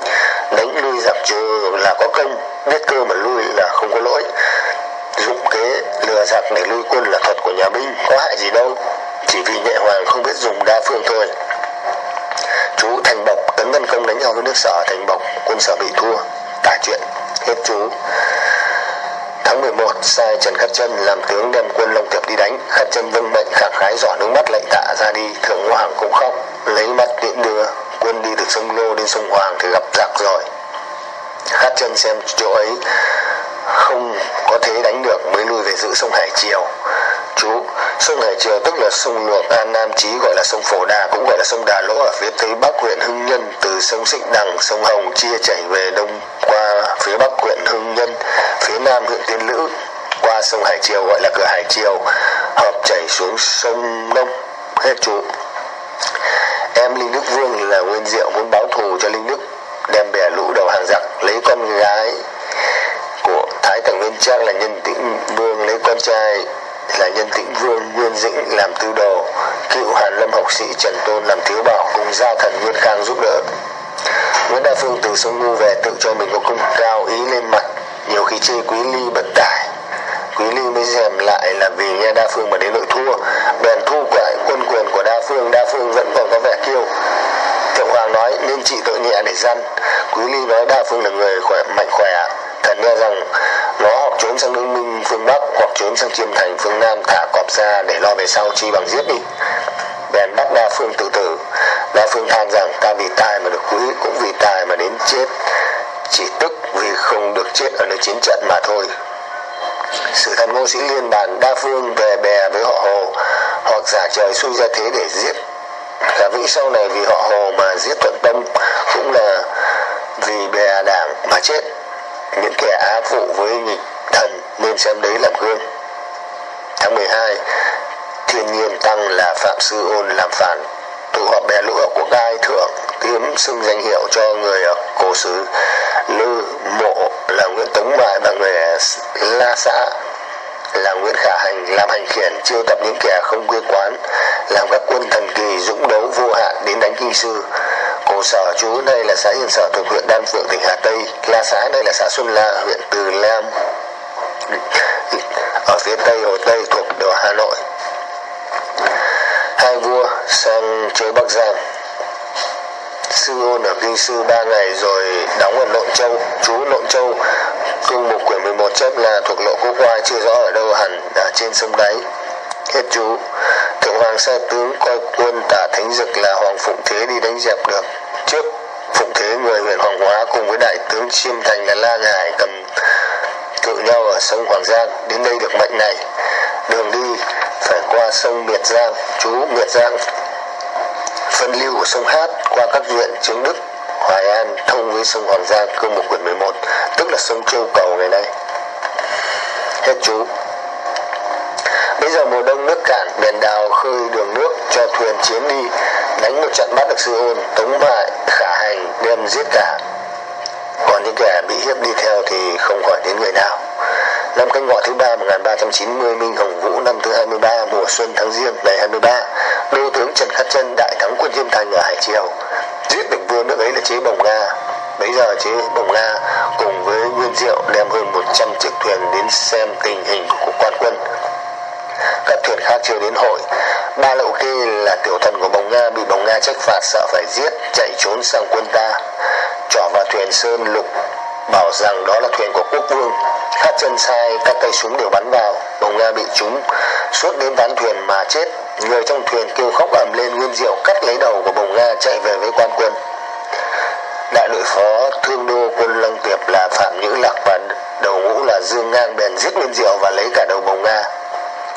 đánh lui giặc trừ là có công, biết cơ mà lui là không có lỗi. Dụng kế lừa giặc để lui quân là thuật của nhà binh, có hại gì đâu. Chỉ vì nhẹ hoàng không biết dùng đa phương thôi. Chú thành bộc, tấn văn công đánh nhau với nước sở, thành bộc, quân sở bị thua. Tả chuyện, hết chú tháng 11 sai Trần Khắc Chân làm tướng đem quân Long Tiệp đi đánh. Khắc Chân vâng mệnh khẳng khái dọa nước mắt lệnh tạ ra đi. Thượng hoàng cũng khóc, lấy mắt điện đưa. Quân đi từ sông Lô đến sông Hoàng thì gặp giặc rồi. Khắc Chân xem chỗ ấy không có thế đánh được, mới lui về giữ sông Hải Triều chú. Sông Hải Triều tức là sông luộc An Nam Chí gọi là sông Phổ Đà, cũng gọi là sông Đà Lỗ ở phía tây bắc huyện Hưng Nhân, từ sông Sịnh Đằng, sông Hồng chia chảy về đông qua phía bắc huyện Hưng Nhân, phía nam huyện Tiên Lữ, qua sông Hải Triều, gọi là cửa Hải Triều, hợp chảy xuống sông Đông hết chú. Em Linh Đức Vương là Nguyên Diệu muốn báo thù cho Linh Đức, đem bè lũ đầu hàng giặc lấy con gái của Thái Tằng Nguyên Trang là nhân tĩnh vương lấy con trai là nhân tĩnh vương nguyên dĩnh làm tư đồ, cựu hàn lâm học sĩ trần tôn làm thiếu bảo cùng gia thần nguyên khang giúp đỡ. Nguyễn đa phương từ sông ngu về tự cho mình có công cao ý lên mặt, nhiều khi chê quý ly bất tài quý ly mới dèm lại là vì nghe đa phương mà đến nội thua. Bèn thu quải quân quyền của đa phương đa phương vẫn còn có vẻ kiêu. Thượng hoàng nói, nên trị tội nhẹ để dân quý ly nói, đa phương là người khỏe, mạnh khỏe thần nghe rằng nó hoặc trốn sang nước minh phương bắc hoặc trốn sang chiêm thành phương nam, thả cọp ra để lo về sau chi bằng giết đi. Bèn bắt đa phương tự tử. Đa phương than rằng ta vì tài mà được quý cũng vì tài mà đến chết. Chỉ tức vì không được chết ở nơi chiến trận mà thôi. Sử thần ngô sĩ liên bàn, đa phương về bè với họ hồ. Hoặc giả trời xui ra thế để giết. Cả vĩ sau này vì họ hồ mà giết thuận tâm cũng là vì bè đảng mà chết những kẻ á phụ với nghịch thần nên xem đấy làm gương. Tháng 12 thiên nhiên tăng là phạm sư ôn làm phản. Tụ họp bè lũ của gai thượng tiếm xưng danh hiệu cho người ở cổ xứ lư mộ là nguyễn tống mại và người la xã là nguyễn khả hành làm hành khiển chiêu tập những kẻ không quê quán, làm các quân thần kỳ dũng đấu vô hạn đến đánh kinh sư. Cổ sở chú đây là xã yên sở thuộc huyện đan phượng, tỉnh hà tây, la xã đây là xã xuân la, huyện từ lam, ở phía tây, hồ tây thuộc đồ hà nội. Hai vua sang chơi bắc giang sư ôn ở kinh sư ba ngày rồi đóng ở nội châu chú nội châu. Cương mục quyển 11 chép là thuộc lộ quốc hoa, chưa rõ ở đâu hẳn, ở trên sông đáy. Hết chú. Thượng hoàng sai tướng coi quân tả thánh dực là hoàng phụng thế đi đánh dẹp được. Trước, phụng thế người huyện hoàng hóa cùng với đại tướng chiêm thành là la ngải cầm cự nhau ở sông hoàng giang. Đến đây được mệnh này. Đường đi phải qua sông miệt giang, chú miệt giang phân lưu của sông Hát qua các huyện Trương Đức, Hoài An thông với sông Hoàng Giang cương mục quyển 11 tức là sông Châu Cầu ngày nay. Hết chú. Bây giờ mùa đông nước cạn bèn đào khơi đường nước cho thuyền chiến đi đánh một trận bắt được sư ôn tống bại khả hành đem giết cả còn những kẻ bị hiếp đi theo thì không khỏi đến người nào năm canh ngọ thứ ba 1390 Minh Hồng Vũ, năm thứ 23 mùa xuân tháng riêng ngày 23 đô tướng Trần Khát Chân, đại thắng quân Diêm Thành ở Hải Triều. Giết được vua nước ấy là chế Bồng Nga. Bây giờ chế Bồng Nga cùng với Nguyên Diệu đem hơn 100 chiếc thuyền đến xem tình hình của quan quân. Các thuyền khác chưa đến hội. Ba lậu kê là tiểu thần của Bồng Nga, bị Bồng Nga trách phạt sợ phải giết, chạy trốn sang quân ta. Trỏ vào thuyền sơn lục bảo rằng đó là thuyền của quốc vương. Các chân sai, các tay súng đều bắn vào bồng nga bị trúng. Suốt đến ván thuyền mà chết, người trong thuyền kêu khóc ầm lên nguyên diệu cắt lấy đầu của bồng nga chạy về với quan quân. Đại đội phó thương đô quân lăng tiệp là phạm nhữ lạc và đầu ngũ là dương ngang bèn giết nguyên diệu và lấy cả đầu bồng nga.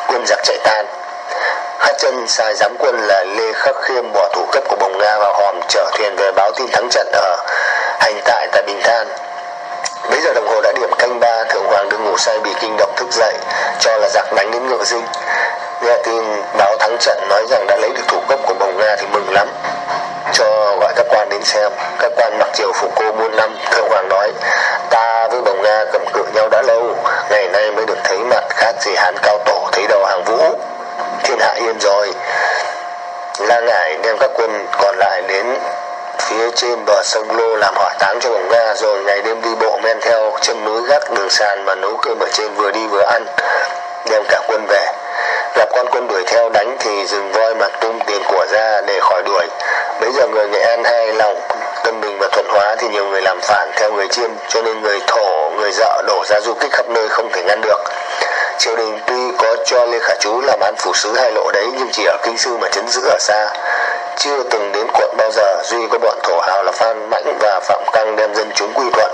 Quân giặc chạy tan. Hát chân sai giám quân là lê khắc khiêm bỏ thủ cấp của bồng nga vào hòm chở thuyền về báo tin thắng trận ở hành tại tại bình than. Bây giờ đồng hồ đã điểm canh ba, Thượng Hoàng đừng ngủ say bị kinh động thức dậy, Cho là giặc đánh đến ngựa dinh Nghe tin báo thắng trận nói rằng đã lấy được thủ cấp của bồng Nga thì mừng lắm. Cho gọi các quan đến xem. Các quan mặc triều phụ cô muôn năm Thượng Hoàng nói, Ta với bồng Nga cầm cự nhau đã lâu, Ngày nay mới được thấy mặt khác gì hán cao tổ Thấy đầu hàng vũ. Thiên hạ yên rồi. La ngải đem các quân còn lại đến phía trên bờ sông Lô làm hỏa táng cho bổng ga rồi ngày đêm đi bộ men theo chân núi gác đường sàn mà nấu cơm ở trên vừa đi vừa ăn, đem cả quân về. Gặp con quân đuổi theo đánh thì dừng voi mà tung tiền của ra để khỏi đuổi. Bây giờ người nghệ an hai lòng tân bình và thuận hóa thì nhiều người làm phản theo người chiêm, cho nên người thổ, người dợ đổ ra du kích khắp nơi không thể ngăn được. Triều đình tuy có cho lê khả chú làm án phủ sứ hai lộ đấy, nhưng chỉ ở kinh sư mà chấn giữ ở xa chưa từng đến quận bao giờ. Duy có bọn thổ hào là phan mãnh và phạm căng đem dân chúng quy thuận.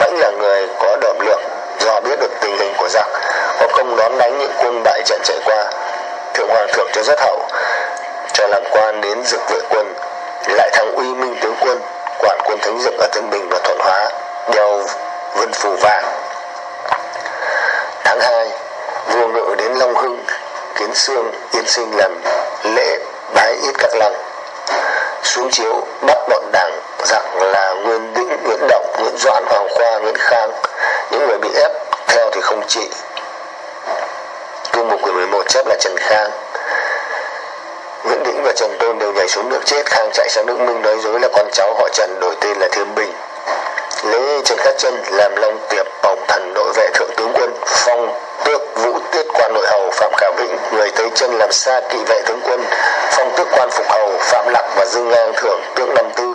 Mãnh là người có đảm lượng, do biết được tình hình của giặc, có công đón đánh những quân bại trận chạy qua. Thượng hoàng thượng cho rất hậu, cho làm quan đến dực vệ quân, lại thăng uy minh tướng quân, quản quân thánh dực ở tân bình và thuận hóa, đeo vân phù vàng. Tháng 2 vua ngự đến long hưng, kiến sương yên sinh làm lễ bái ít các lăng xuống chiếu, bắt bọn đảng rằng là nguyên vĩnh, nguyễn động, nguyễn doãn, hoàng khoa, nguyễn khang, những người bị ép theo thì không trị cương mục quyển 11 chép là Trần Khang. Nguyễn Đĩnh và Trần Tôn đều nhảy xuống nước chết, Khang chạy sang nước Minh nói dối là con cháu họ Trần đổi tên là Thiêm Bình. Lễ Trần Khắc Chân làm Long Tiệp bổng thần nội vệ thượng tướng quân phong tước vũ tiết quan nội hầu Phạm Khả Vĩnh người Tây Sa xa kỵ vệ tướng quân, phong tước quan phục hầu Phạm Lặc và Dương Ngang thưởng, tướng năm tư,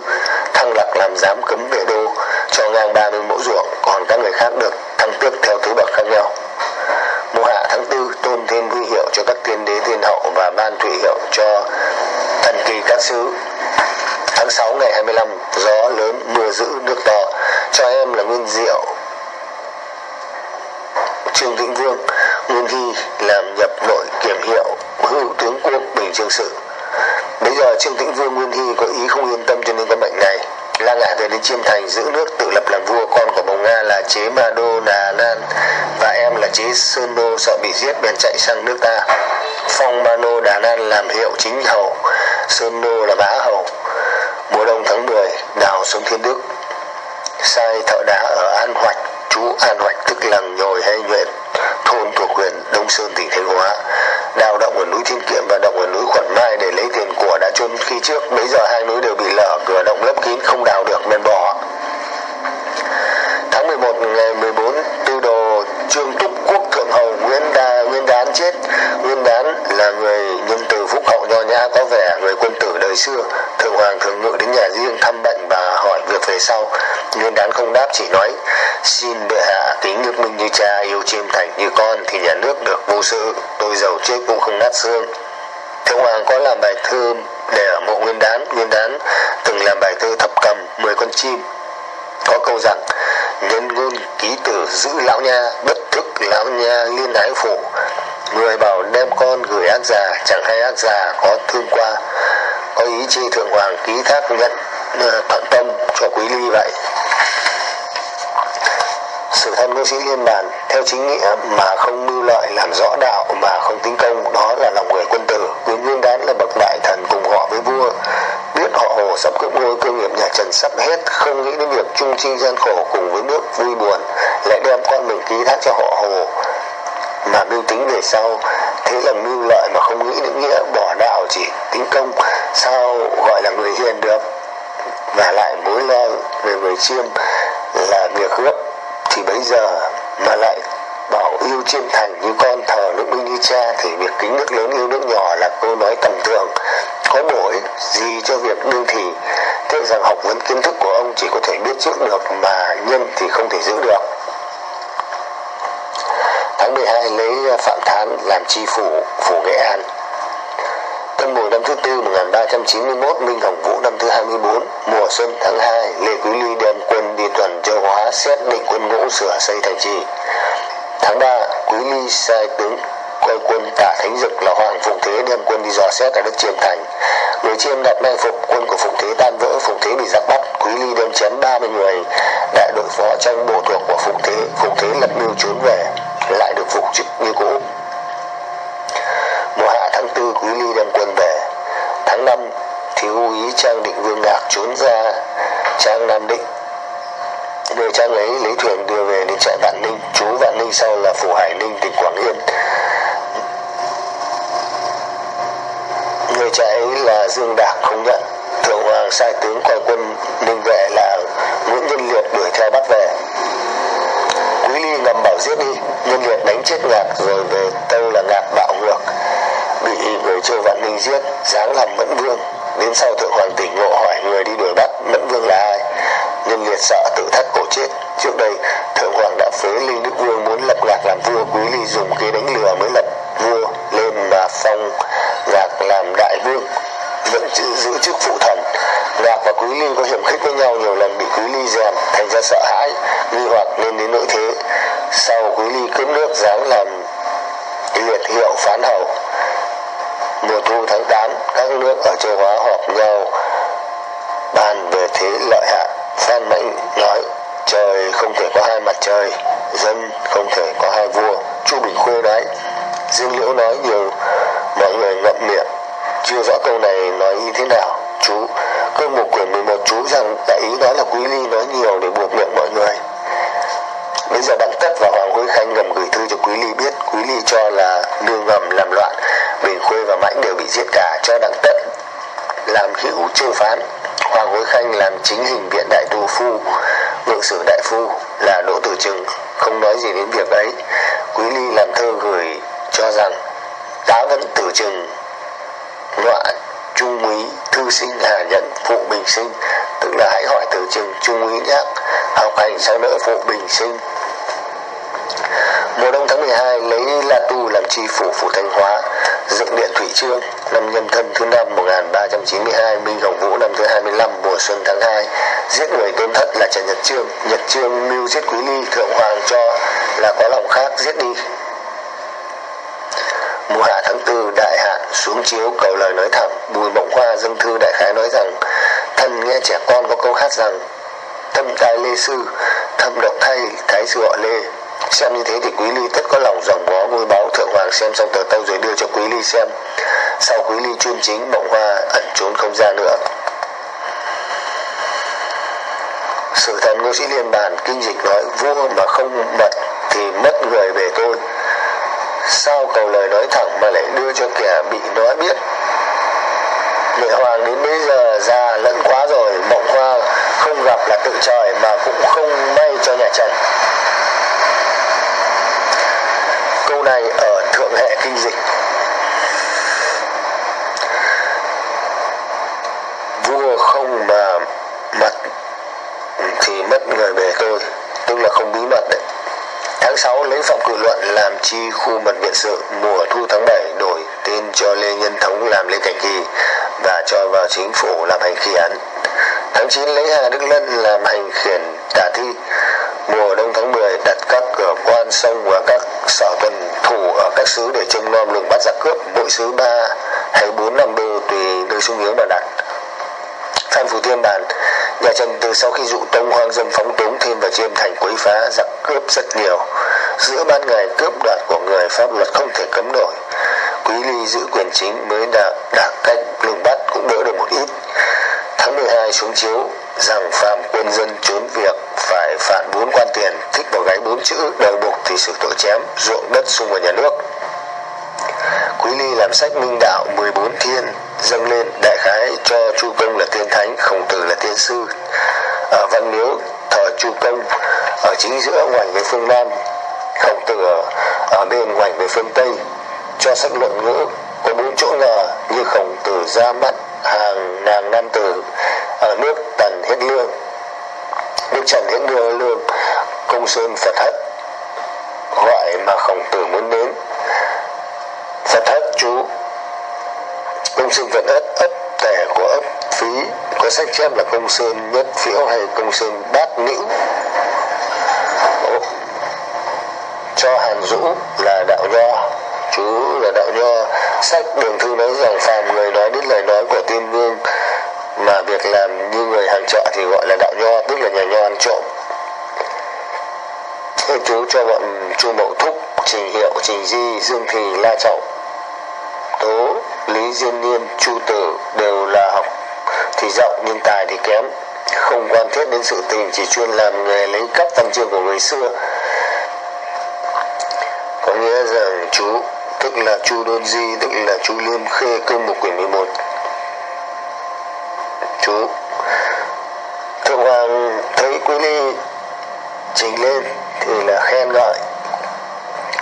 thăng Lặc làm giám cấm vệ đô, cho ngang 30 mẫu ruộng, còn các người khác được thăng tước theo thứ bậc khác nhau. Mùa hạ tháng tư, tôn thêm huy hiệu cho các tiên đế tiên hậu và ban thủy hiệu cho thần kỳ các sứ. Tháng 6 ngày 25 do lớn mưa dữ nước to cho em là nguyên diệu trương vĩnh vương nguyên hy làm nhập nội kiểm hiệu hữu tướng quốc chương sự. Bây giờ trương tĩnh vương nguyên hy có ý không yên tâm cho nên có bệnh này, la ngã về đến chiêm thành giữ nước tự lập làm vua. Con của bồng nga là chế ma đô đà nan và em là chế sơn đô sợ bị giết bèn chạy sang nước ta. Phong ma đô đà nan làm hiệu chính hầu sơn đô là bá hầu mùa đông tháng 10 đào sông thiên đức. Sai thợ đá ở an hoạch, chú an hoạch tức làng nhồi hay nhuện thôn thuộc huyện đông sơn, tỉnh thanh hóa đào động ở núi thiên kiệm và động ở núi khuẩn mai để lấy tiền của đã chôn khi trước. Bây giờ hai núi đều bị lở, cửa động lấp kín, không đào được nên bỏ tháng 11 ngày 14 tư đồ trương túc quốc thượng hầu nguyễn đa nguyên đán chết. Nguyên đán là người nhân từ phúc hậu nho nhã, có vẻ người quân tử đời xưa. Thượng hoàng thường ngự đến nhà riêng thăm bệnh và hỏi việc về sau. Nguyên đán không đáp, chỉ nói xin bệ hạ kính nước minh như cha yêu chim thành như con thì nhà nước được vô sự. Tôi giàu chết cũng không nát xương. Thượng hoàng có làm bài thơ để ở mộ nguyên đán. Nguyên đán từng làm bài thơ thập cầm, mười con chim. Có câu rằng, nhân ngôn ký tử giữ lão nha, bất thức lão nha liên ái phủ người bảo đem con gửi ác già, chẳng hay ác già có thương qua. Có ý chi thượng hoàng ký thác nhận ờ, thuận tâm cho quý ly vậy sự thân nữ sĩ liên bàn theo chính nghĩa mà không mưu lợi, làm rõ đạo mà không tính công, đó là lòng người quân tử. Nguyễn nguyên đán là bậc đại thần cùng họ với vua. Biết họ hồ sắp cướp ngôi cơ nghiệp nhà trần sắp hết, không nghĩ đến việc chung chi gian khổ cùng với nước vui buồn, lại đem con mình ký thác cho họ hồ mà mưu tính về sau. Thế là mưu lợi mà không nghĩ đến nghĩa, bỏ đạo chỉ tính công. Sao gọi là người hiền được, và lại mối lo về người chiêm là việc hước thì bây giờ mà lại bảo yêu chiêm thành như con thờ nước minh như cha, thì việc kính nước lớn, yêu nước nhỏ là câu nói tầm thường. Có bổi gì cho việc đương thì tiếc rằng học vấn kiến thức của ông chỉ có thể biết trước được mà nhân thì không thể giữ được. Tháng 12 lấy Phạm Thán làm tri phủ phủ Nghệ An. Tân Mùi năm thứ tư 1391, Minh Hồng Vũ năm thứ 24, mùa xuân tháng 2, Lê Quý Ly đem quân đi tuần châu Hóa xét định quân ngũ sửa xây thành trì. Tháng 3, Quý Ly sai tướng quay quân tả Thánh Dực là Hoàng Phụng Thế đem quân đi dò xét ở đất Chiêm Thành. Người Chiêm đặt mai phục, quân của Phụng Thế tan vỡ, Phụng Thế bị giặc bắt, Quý Ly đem chém 30 người, đại đội phó trong bộ thuộc của Phụng Thế, Phụng Thế lập mưu trốn về, lại được phục chức như cũ tháng tư quý ly đem quân về tháng năm thiếu ý trang định vương ngạc trốn ra trang nam định. Người trang ấy lấy thuyền đưa về đến trại vạn ninh. Chú vạn ninh sau là phủ hải ninh, tỉnh quảng yên. Người trại ấy là dương đạc không nhận. Thượng hoàng sai tướng coi quân ninh vệ là nguyễn nhân liệt đuổi theo bắt về. Quý ly ngầm bảo giết đi. Nhân liệt đánh chết ngạc rồi về tâu là ngạc bạo ngược bị người châu vạn ninh giết, dáng làm mẫn vương. Đến sau thượng hoàng tỉnh ngộ hỏi người đi đuổi bắt mẫn vương là ai. Nhân liệt sợ tự thắt cổ chết. Trước đây, thượng hoàng đã phế linh đức vương muốn lập ngạc làm vua, quý ly dùng kế đánh lừa mới lập vua, lên mà phong ngạc làm đại vương. Vẫn giữ chức phụ thần. Ngạc và quý ly có hiểm khích với nhau, nhiều lần bị quý ly dèm, thành ra sợ hãi, nghi hoặc nên đến nỗi thế. Sau quý ly cướp nước, dáng làm liệt hiệu phán hầu mùa thu tháng 8 các nước ở châu Á họp nhau bàn về thế lợi hại. Phan Mãnh nói, trời không thể có hai mặt trời, dân không thể có hai vua. Chu Bình Khuê nói, Dương Liễu nói nhiều, mọi người ngậm miệng. Chưa rõ câu này nói như thế nào. Chú, câu một quyển 11 chú rằng đại ý nói là Quý Ly nói nhiều để buộc miệng mọi người bây giờ đặng tất và hoàng huy khanh ngầm gửi thư cho quý ly biết, quý ly cho là lưu ngầm làm loạn bình khuê và mãnh đều bị giết cả, cho đặng tất làm hữu trương phán, hoàng huy khanh làm chính hình viện đại tu phu, ngự sử đại phu, là đỗ tử trừng, không nói gì đến việc ấy. Quý ly làm thơ gửi cho rằng, tá vẫn tử trừng ngọa trung úy thư sinh hà nhận phụ bình sinh, tức là hãy hỏi tử trừng trung úy nhắc học hành sau đỡ phụ bình sinh? Mùa đông tháng 12 lấy La Tu làm tri phủ phủ Thanh Hóa, dựng điện Thủy Trương. Năm nhâm thân thứ năm 1392 Minh Hồng Vũ năm thứ 25 mùa xuân tháng 2 giết người tôn thất là Trần Nhật Trương. Nhật Trương mưu giết Quý Ly, thượng hoàng cho là có lòng khác, giết đi. Mùa hạ tháng tư, đại hạn xuống chiếu cầu lời nói thẳng. Bùi mộng hoa dâng thư đại khái nói rằng, thân nghe trẻ con có câu hát rằng tâm tai lê sư, thâm độc thay thái sư họ lê xem như thế thì quý ly tất có lòng dòng bó ngôi báo thượng hoàng xem xong tờ tâu rồi đưa cho quý ly xem. Sau quý ly chuyên chính mộng hoa ẩn trốn không ra nữa. Sử thần ngô sĩ liên bàn, kinh dịch nói, vua mà không mật thì mất người về tôi. Sao cầu lời nói thẳng mà lại đưa cho kẻ bị nói biết. Lệ Hoàng đến bây giờ già lẫn quá rồi Mộng Hoa không gặp là tự trời Mà cũng không may cho nhà Trần. Câu này ở thượng hệ kinh dịch. Vua không mà mật Thì mất người bề tôi, Tức là không bí mật đấy. Tháng 6 lấy Phạm Cử Luận làm chi khu mật viện sự, Mùa thu tháng 7 đổi tên cho Lê Nhân Thống làm Lê Cảnh Kỳ Và cho vào chính phủ làm hành khiển Tháng 9 lấy Hà Đức Lân làm hành khiển tả thi. Mùa đông tháng 10 đặt các cửa quan sông và các sở tuần thủ ở các xứ để trông nom lùng bắt giặc cướp. Mỗi xứ 3 hay 4 năm đô tùy nơi sung yếu mà đặt. Phan Phủ Thiên bàn, Nhà Trần từ sau khi dụ tông hoang dâm phóng túng thêm vào chiêm thành quấy phá, giặc cướp rất nhiều. Giữa ban ngày, cướp đoạt của người, pháp luật không thể cấm nổi. Quý ly giữ quyền chính mới đạt đạt cách lùng bắt cũng đỡ được một ít tháng 12 xuống chiếu rằng phạm quân dân trốn việc phải phạt bốn quan tiền thích vào gáy bốn chữ đời bục thì xử tội chém ruộng đất xung vào nhà nước Quý Ly làm sách minh đạo 14 thiên dâng lên đại khái cho Chu Công là tiên thánh, Khổng Tử là tiên sư. Ở Văn Miếu thờ Chu Công ở chính giữa ngoảnh về phương Nam, Khổng Tử ở, ở bên ngoảnh về phương Tây. Cho sách luận ngữ có bốn chỗ ngờ như Khổng Tử ra mắt hàng nàng nam tử ở nước Tần Hết Lương, nước Trần Hết Lương, Lương Công Sơn Phật Hất gọi mà Khổng Tử muốn đến. Phật Hất chú Công Sơn Phật Hất ấp tẻ của ấp phí có sách chép là Công Sơn Nhất Phiễu hay Công Sơn Bát Nữ cho Hàn Dũ là đạo nho chú là đạo nho. Sách đường thư nói rằng phàm người nói đến lời nói của tiên vương, mà việc làm như người hàng chợ thì gọi là đạo nho, tức là nhà nho ăn trộm. Thế chú cho bọn chu mậu thúc, trình hiệu, trình di, dương thì, la trọng, tố, lý diên niên, chu tử đều là học thì rộng nhưng tài thì kém. Không quan thiết đến sự tình, chỉ chuyên làm nghề lấy cắp văn chương của người xưa. Có nghĩa rằng chú tức là chu đôn di, tức là chu liêm khê cương một quyển 11 chú. Thượng hoàng thấy quý ly trình lên, thì là khen ngợi.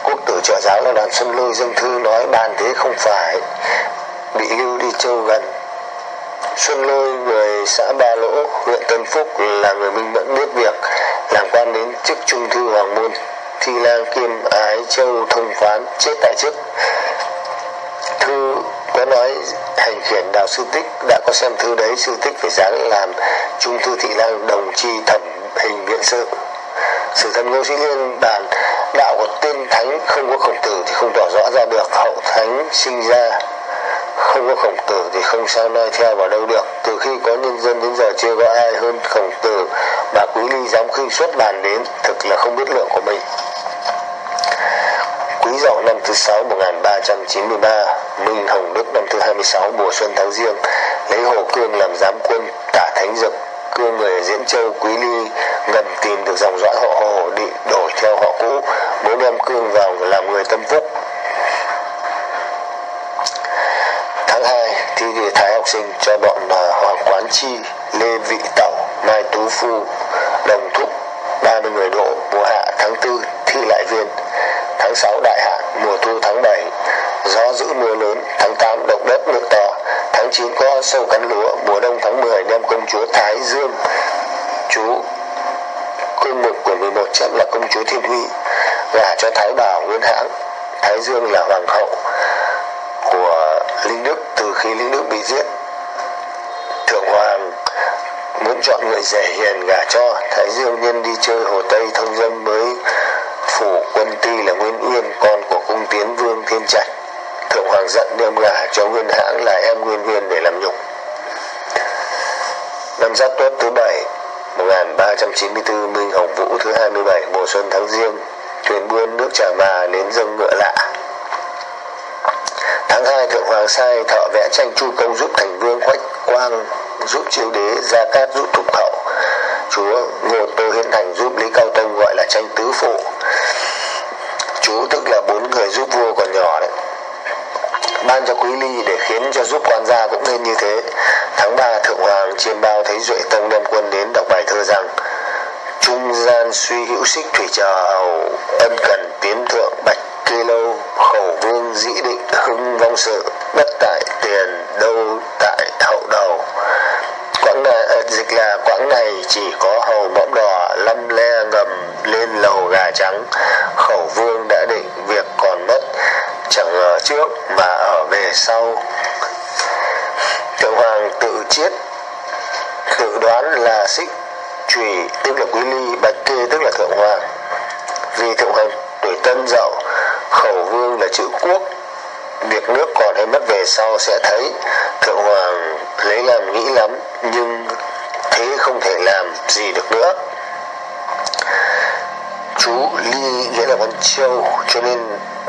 Quốc tử trợ giáo là đoàn xuân lôi dân thư nói bàn thế không phải, bị lưu đi châu gần. Xuân lôi, người xã ba lỗ, huyện tân phúc là người minh mẫn biết việc làm quan đến chức trung thư hoàng môn thì lang kiêm ái châu thông phán chết tại chức. Thư có nói hành khiển đạo sư tích đã có xem thư đấy, sư tích phải dáng làm trung thư thị lang đồng chi thẩm hình viện sự. Sử thần ngô sĩ liên bàn, đạo của tên thánh không có khổng tử thì không tỏ rõ ra được, hậu thánh sinh ra không có khổng tử thì không sao noi theo vào đâu được. Từ khi có nhân dân đến giờ chưa có ai hơn khổng tử Bà quý ly dám khinh xuất bàn đến, thực là không biết lượng của mình. Quý Dậu năm thứ 6 1393, Minh Hồng Đức năm thứ 26 mùa xuân tháng riêng, lấy Hồ Cương làm giám quân, tả Thánh Dực, cương người Diễn Châu Quý Ly, ngầm tìm được dòng dõi họ Hồ Định đổi theo họ cũ, bố đem cương vào làm người tâm phúc. Tháng 2, thi đề thái học sinh cho bọn là Hoàng Quán Chi, Lê Vị Tẩu, Mai Tú Phu, Đồng Thúc, 30 người độ mùa hạ tháng 4 thi lại viên tháng 6 đại hạn, mùa thu tháng 7 gió giữ mưa lớn, tháng 8 động đất nước to, tháng 9 có sâu cắn lúa, mùa đông tháng 10 đem công chúa Thái Dương, chú cương mục của 11 chậm là công chúa Thiên Huy, gả cho Thái Bảo Nguyên Hãng. Thái Dương là hoàng hậu của Linh Đức từ khi Linh Đức bị giết. Thượng Hoàng muốn chọn người rẻ hiền gả cho Thái Dương, nhân đi chơi Hồ Tây thông dân mới phủ quân ty là Nguyên Uyên, con của cung tiến vương Thiên Trạch. Thượng Hoàng giận đem gả cho Nguyên Hãng là em Nguyên Uyên để làm nhục. Năm Giáp Tuất thứ bảy 1394 Minh Hồng Vũ thứ 27 mùa xuân tháng riêng thuyền buôn nước Trà Mà đến dâng ngựa lạ. Tháng 2 Thượng Hoàng sai thợ vẽ tranh chu công giúp thành vương Quách Quang, giúp chiếu đế Gia Cát giúp thục hậu. Chúa Ngô Tô Hiến Thành giúp Lý Cao Tông gọi là tranh tứ phụ chú tức là bốn người giúp vua còn nhỏ đấy. Ban cho quý ly để khiến cho giúp quan gia cũng nên như thế. Tháng ba thượng hoàng chiêm bao thấy duệ tông đem quân đến đọc bài thơ rằng, trung gian suy hữu xích thủy chờ hầu, ân cần tiến thượng bạch kê lâu, khẩu vương dĩ định hưng vong sự bất tại tiền đâu tại hậu đầu quãng này dịch là quãng này chỉ có hầu mõm đỏ lâm le ngầm, lên lầu gà trắng. Khẩu vương đã định việc còn mất, chẳng ở trước mà ở về sau. Thượng hoàng tự chiết tự đoán là xích trùy, tức là quý ly, bạch kê, tức là thượng hoàng. Vì thượng hoàng tuổi tân dậu, khẩu vương là chữ quốc. Việc nước còn hay mất về sau sẽ thấy, thượng hoàng lấy làm nghĩ lắm nhưng thế không thể làm gì được nữa. Chú ly nghĩa là con trâu, cho nên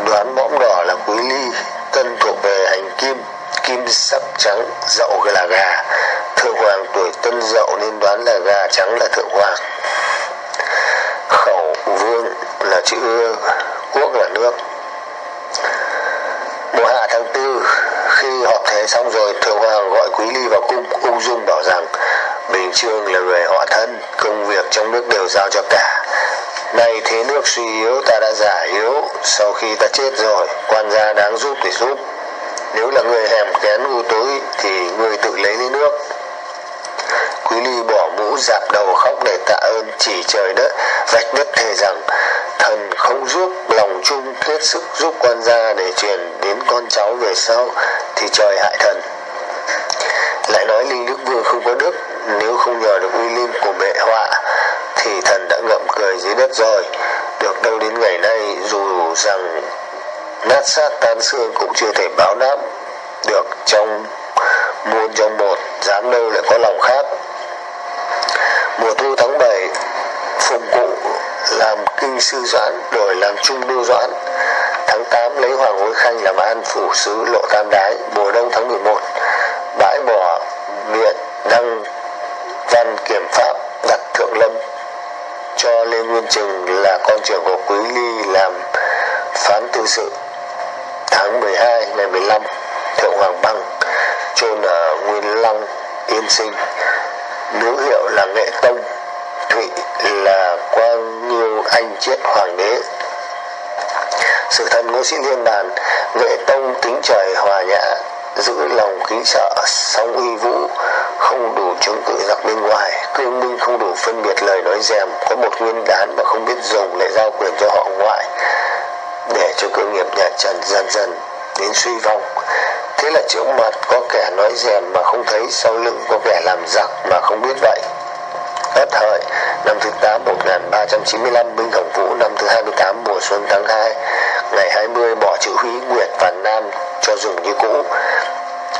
đoán mõm đỏ là quý ly, tân thuộc về hành kim kim sắc trắng, dậu là gà. Thượng hoàng tuổi tân dậu nên đoán là gà trắng là thượng hoàng. Khẩu vương là chữ quốc là nước mùa hạ tháng tư, khi họp thế xong rồi, thượng hoàng gọi quý ly vào cung ung dung bảo rằng bình trương là người họ thân, công việc trong nước đều giao cho cả. Nay thế nước suy yếu, ta đã giả yếu, sau khi ta chết rồi, quan gia đáng giúp thì giúp. Nếu là người hèm kén ngu tối thì người tự lấy lấy nước quý ly bỏ mũ dạp đầu khóc để tạ ơn chỉ trời đất vạch đất thề rằng thần không giúp, lòng chung hết sức giúp quan gia để truyền đến con cháu về sau thì trời hại thần. Lại nói linh đức vương không có đức, nếu không nhờ được uy linh của mẹ họa thì thần đã ngậm cười dưới đất rồi. Được đâu đến ngày nay, dù rằng nát sát tan xương cũng chưa thể báo đáp được trong muôn trong một dám đâu lại có lòng khác. Mùa thu tháng 7 phùng cụ làm kinh sư doãn đổi làm trung đô doãn. Tháng 8 lấy hoàng hối khanh làm an phủ sứ lộ tam đái. Mùa đông tháng 11 bãi bỏ viện đăng văn kiểm phạm đặt thượng lâm, cho lê nguyên trừng là con trưởng của quý ly làm phán tư sự. Tháng 12 ngày 15 thượng hoàng băng chôn ở nguyên long yên sinh. Nữ hiệu là nghệ tông thụy là quang nhiêu anh chết hoàng đế. Sự thần ngô sĩ thiên đàn, nghệ tông tính trời hòa nhã giữ lòng kính sợ song uy vũ không đủ chống cự giặc bên ngoài. Cương minh không đủ phân biệt lời nói dèm có một nguyên đán mà không biết dùng lại giao quyền cho họ ngoại để cho cơ nghiệp nhà trần dần dần đến suy vong thế là trước mặt có kẻ nói dèm mà không thấy, sau lưng có kẻ làm giặc mà không biết vậy. Ất hợi, năm thứ 8 1395 Binh Hồng Vũ, năm thứ 28 mùa xuân tháng 2 ngày 20 bỏ chữ Húy Nguyệt và Nam cho dùng như cũ.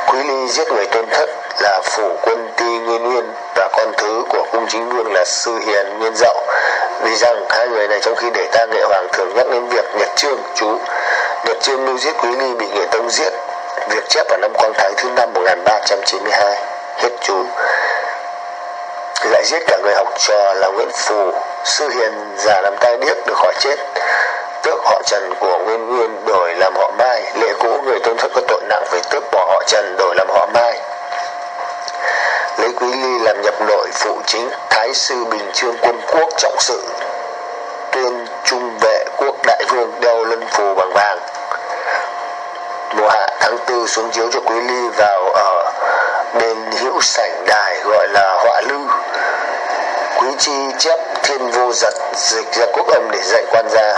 Quý Ly giết người tôn thất là phủ quân ti Nguyên Nguyên và con thứ của cung chính vương là Sư Hiền Nguyên Dậu. Vì rằng hai người này trong khi để ta nghệ hoàng thường nhắc đến việc Nhật Trương, chú. Nhật Trương mưu giết Quý Ly bị Nghệ Tông giết việc chép vào năm Quang Thái thứ năm 1392 hết chú lại giết cả người học trò là Nguyễn Phù. Sư hiền già làm tai điếc được khỏi chết. Tước họ Trần của Nguyên Nguyên đổi làm họ Mai. Lệ cũ người tôn thất có tội nặng phải tước bỏ họ Trần đổi làm họ Mai. Lấy Quý Ly làm nhập nội phụ chính Thái sư Bình Trương quân quốc trọng sự. Tuyên trung vệ quốc đại vương đeo lân phù bằng vàng mùa hạ tháng tư xuống chiếu cho quý ly vào ở bên hữu sảnh đài, gọi là họa lư. Quý chi chép thiên vô giật, dịch ra quốc âm để dạy quan gia.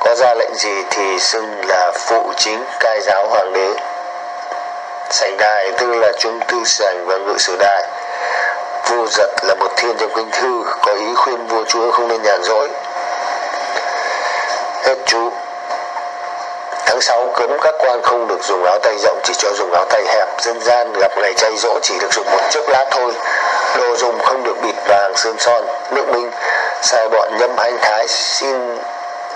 Có ra lệnh gì thì xưng là phụ chính cai giáo hoàng đế. Sảnh đài tức là trung tư sảnh và ngự sử đài. Vô giật là một thiên trong kinh thư, có ý khuyên vua chúa không nên nhàn rỗi. Hết chú tháng 6 cấm các quan không được dùng áo tay rộng, chỉ cho dùng áo tay hẹp. Dân gian gặp ngày chay dỗ chỉ được dùng một chiếc lá thôi. Đồ dùng không được bịt vàng sơn son, nước minh. Sai bọn nhâm hanh thái xin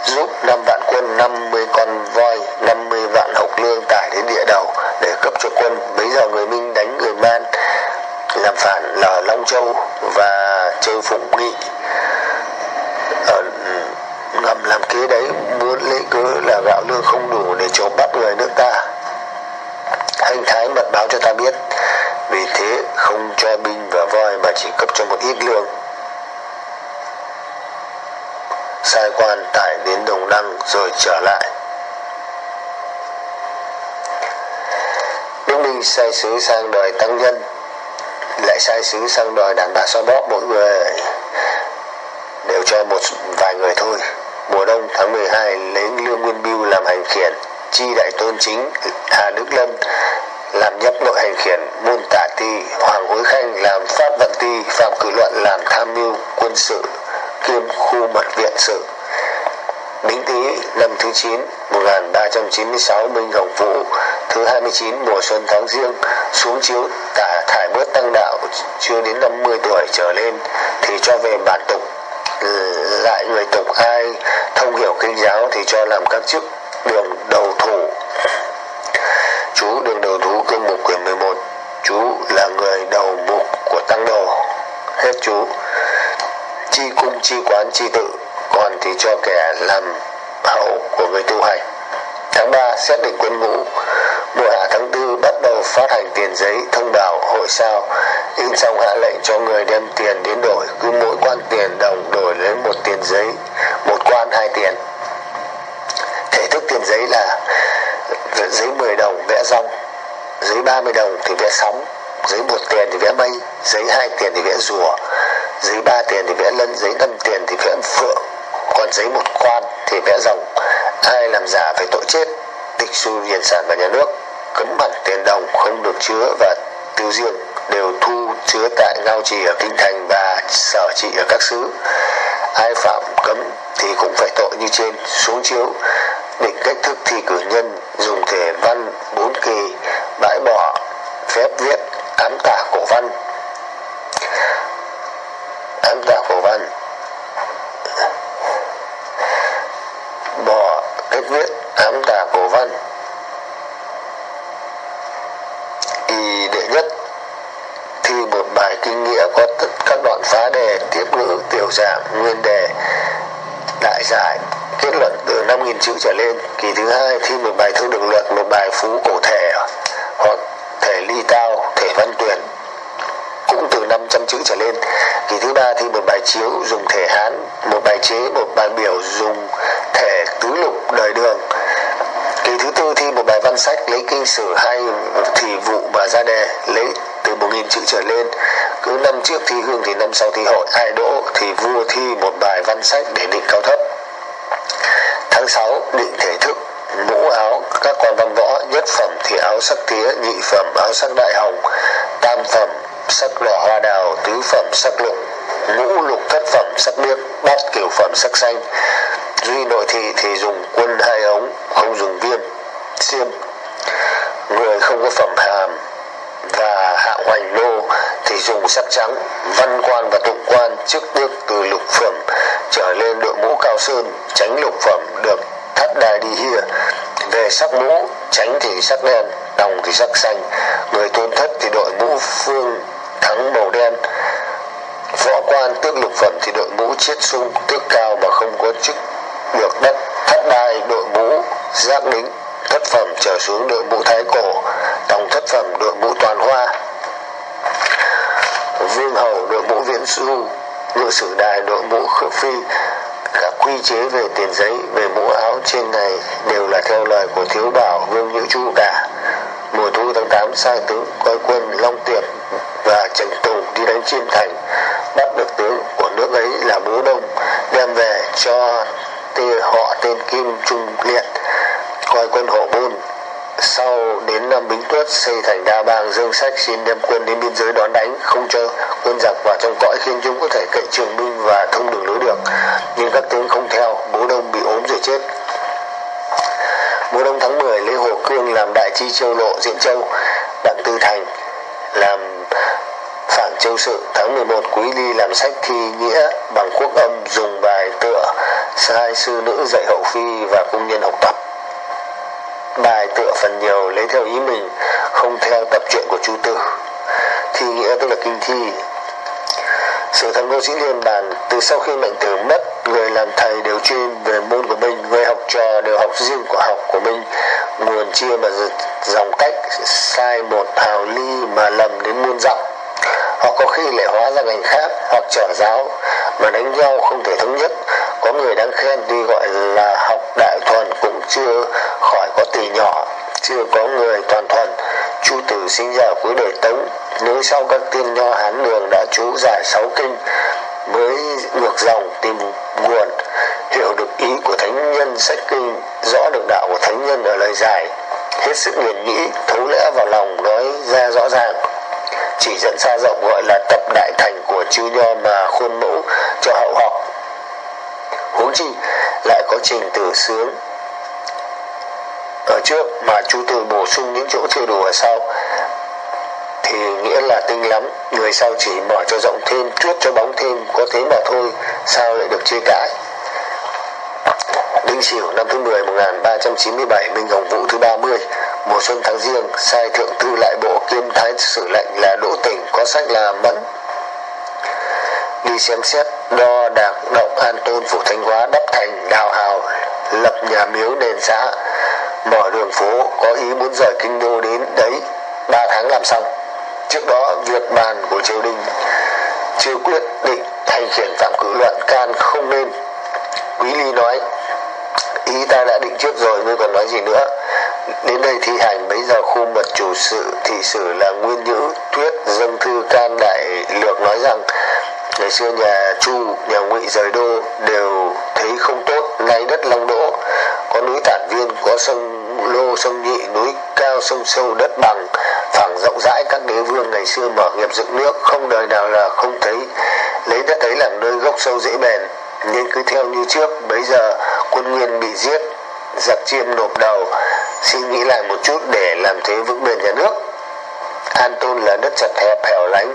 giúp 5 vạn quân 50 con voi 50 vạn hộc lương tải đến địa đầu để cấp cho quân. Bấy giờ người minh đánh người man, làm phản là Long Châu và chơi Phụng Nghị. Ở ngầm làm kế đấy, muốn lấy cớ là gạo lương không đủ để chống bắt người nước ta. Hành thái mật báo cho ta biết, vì thế không cho binh và voi mà chỉ cấp cho một ít lương. Sai quan tải đến đồng đăng rồi trở lại. Đức minh sai sứ sang đòi tăng nhân, lại sai sứ sang đòi đàn bà so bóp mỗi người, đều cho một vài người thôi mùa đông tháng 12 lấy lương nguyên biêu làm hành khiển, chi đại tôn chính, hà đức lâm làm nhấp nội hành khiển, môn tả ti, hoàng hối khanh làm pháp vận ti, phạm cử luận làm tham mưu quân sự, kiêm khu mật viện sự. Bính Tý năm thứ 9 1396 Minh Hồng Vũ thứ 29 mùa xuân tháng riêng, xuống chiếu tả thải bớt tăng đạo, chưa đến 50 tuổi trở lên, thì cho về bản tục lại người tộc ai thông hiểu kinh giáo thì cho làm các chức đường đầu thủ chú đường đầu thú cương mục quyển 11 chú là người đầu mục của tăng đồ. Hết chú. Chi cung, chi quán, chi tự, còn thì cho kẻ làm hậu của người tu hành. Tháng 3 xét định quân ngũ. Mùa hạ tháng 4 bắt đầu phát hành tiền giấy thông báo hội sao in xong hạ lệnh cho người đem tiền đến đổi. Cứ mỗi quan tiền đồng đổi lấy một tiền giấy, một quan hai tiền. Thể thức tiền giấy là giấy 10 đồng vẽ rong, giấy 30 đồng thì vẽ sóng, giấy một tiền thì vẽ mây, giấy hai tiền thì vẽ rùa, giấy ba tiền thì vẽ lân, giấy năm tiền thì vẽ phượng, còn giấy một quan thì vẽ rồng. Ai làm giả phải tội chết tịch thu điền sản và nhà nước, cấm hẳn tiền đồng không được chứa và tiêu riêng đều thu chứa tại ngao trì ở kinh thành và sở trị ở các xứ. Ai phạm cấm thì cũng phải tội như trên, xuống chiếu. Định cách thức thi cử nhân dùng thể văn bốn kỳ, bãi bỏ, phép viết, ám tả cổ văn. Ám tả cổ văn. Bỏ cách viết, ám tả cổ văn. Kỳ đệ nhất thi một bài kinh nghĩa có tất các đoạn phá đề, tiếp ngữ, tiểu giảng nguyên đề, đại giải, kết luận từ 5.000 chữ trở lên. Kỳ thứ hai, thi một bài thư đường luật một bài phú cổ thể, hoặc thể ly tao, thể văn tuyển, cũng từ 500 chữ trở lên. Kỳ thứ ba, thi một bài chiếu, dùng thể hán, một bài chế, một bài biểu, dùng thể tứ lục đời đường. Kỳ thứ tư, thi một bài văn sách, lấy kinh sử hay thì vụ và ra đề, lấy từ 1.000 chữ trở lên. Cứ năm trước thi hương thì năm sau thi hội ai đỗ thì vua thi một bài văn sách để định cao thấp. Tháng 6 định thể thức, mũ áo, các quan văn võ, nhất phẩm thì áo sắc tía, nhị phẩm áo sắc đại hồng, tam phẩm sắc đỏ hoa đào, tứ phẩm sắc lục, ngũ lục thất phẩm sắc biếc bát kiểu phẩm sắc xanh. Duy nội thị thì dùng quân hai ống, không dùng viêm, xiêm. Người không có phẩm hàm và hạ hoành lô thì dùng sắc trắng, văn quan và tục quan trước bước từ lục phẩm trở lên đội mũ cao sơn, tránh lục phẩm được thắt đài đi hia về sắc mũ, tránh thì sắc đen đồng thì sắc xanh. Người tôn thất thì đội mũ phương thắng màu đen. Võ quan tước lục phẩm thì đội mũ chiết sung tước cao mà không có chức được đất thất đai đội mũ giác lính thất phẩm trở xuống đội mũ thái cổ tòng thất phẩm đội mũ toàn hoa. Vương hầu đội mũ viễn du ngự sử đài đội mũ khước phi. Các quy chế về tiền giấy, về mũ áo trên này đều là theo lời của thiếu bảo vương nhữ chu cả. Mùa thu tháng 8 sai tướng coi quân, long tiệp và trần tùng đi đánh chiêm thành. Bắt được tướng của nước ấy là bố đông, đem về cho tê họ tên kim trung liệt coi quân hộ bôn sau đến năm bính tuất, xây thành đa bang dương sách xin đem quân đến biên giới đón đánh, không cho quân giặc vào trong cõi khiến chúng có thể cậy trường binh và thông đường lối được. Nhưng các tướng không theo, bố đông bị ốm rồi chết. Mùa đông tháng 10 lê hồ cương làm đại chi châu lộ, diễn châu, đặng tư thành làm phản châu sự. Tháng 11 quý ly làm sách thi nghĩa bằng quốc âm, dùng bài tựa sai sư nữ dạy hậu phi và công nhân học tập bài tựa phần nhiều lấy theo ý mình, không theo tập truyện của chú tư. Thi nghĩa tức là kinh thi. Sự thần đô sĩ liên bàn, từ sau khi mệnh tử mất, người làm thầy đều chuyên về môn của mình, người học trò đều học riêng của học của mình. Nguồn chia mà dòng cách sai một hào ly mà lầm đến muôn dặm hoặc có khi lại hóa ra ngành khác hoặc trưởng giáo mà đánh nhau không thể thống nhất. Có người đang khen tuy gọi là học đại thuần cũng chưa khỏi có tỷ nhỏ, chưa có người toàn thuần. Chu tử sinh ra ở cuối đời tống, nếu sau các tiên nho hán đường đã chú giải sáu kinh mới ngược dòng tìm nguồn, hiểu được ý của thánh nhân, sách kinh, rõ được đạo của thánh nhân ở lời giải. Hết sức nghiền nghĩ thấu lẽ vào lòng nói ra rõ ràng chỉ dẫn xa rộng gọi là tập đại thành của chư nho mà khuôn mẫu cho hậu học. Huống chi lại có trình từ sướng. Ở trước mà chú từ bổ sung những chỗ chưa đủ ở sau, thì nghĩa là tinh lắm. Người sau chỉ mở cho rộng thêm chuốt cho bóng thêm, có thế mà thôi, sao lại được chia cãi? Đinh Sửu năm thứ 10 1397 Minh Hồng Vũ thứ 30 mùa xuân tháng riêng sai thượng thư lại bộ kiêm thái sử lệnh là Đỗ Tỉnh, có sách là Mẫn. Đi xem xét, đo đạc, động an tôn phủ thanh hóa, đắp thành, đào hào, lập nhà miếu đền xã, mở đường phố, có ý muốn rời kinh đô đến đấy, ba tháng làm xong. Trước đó, việc bàn của triều đình chưa quyết định thành khiển phạm cử luận, can không nên quý ly nói, ý ta đã định trước rồi, ngươi còn nói gì nữa? Đến đây thi hành, bấy giờ khu mật chủ sự, thị sử là nguyên nhữ tuyết dâng thư can đại lược nói rằng, ngày xưa nhà chu, nhà ngụy rời đô đều thấy không tốt nay đất long đỗ. Có núi tản viên, có sông lô, sông nhị, núi cao, sông sâu, đất bằng, phẳng rộng rãi các đế vương ngày xưa mở nghiệp dựng nước. Không đời nào là không thấy, lấy đất ấy làm nơi gốc sâu dễ bền nên cứ theo như trước bây giờ quân nguyên bị giết, giặc chiêm nộp đầu. Xin nghĩ lại một chút để làm thế vững bền nhà nước. An tôn là đất chật hẹp, hẻo lánh,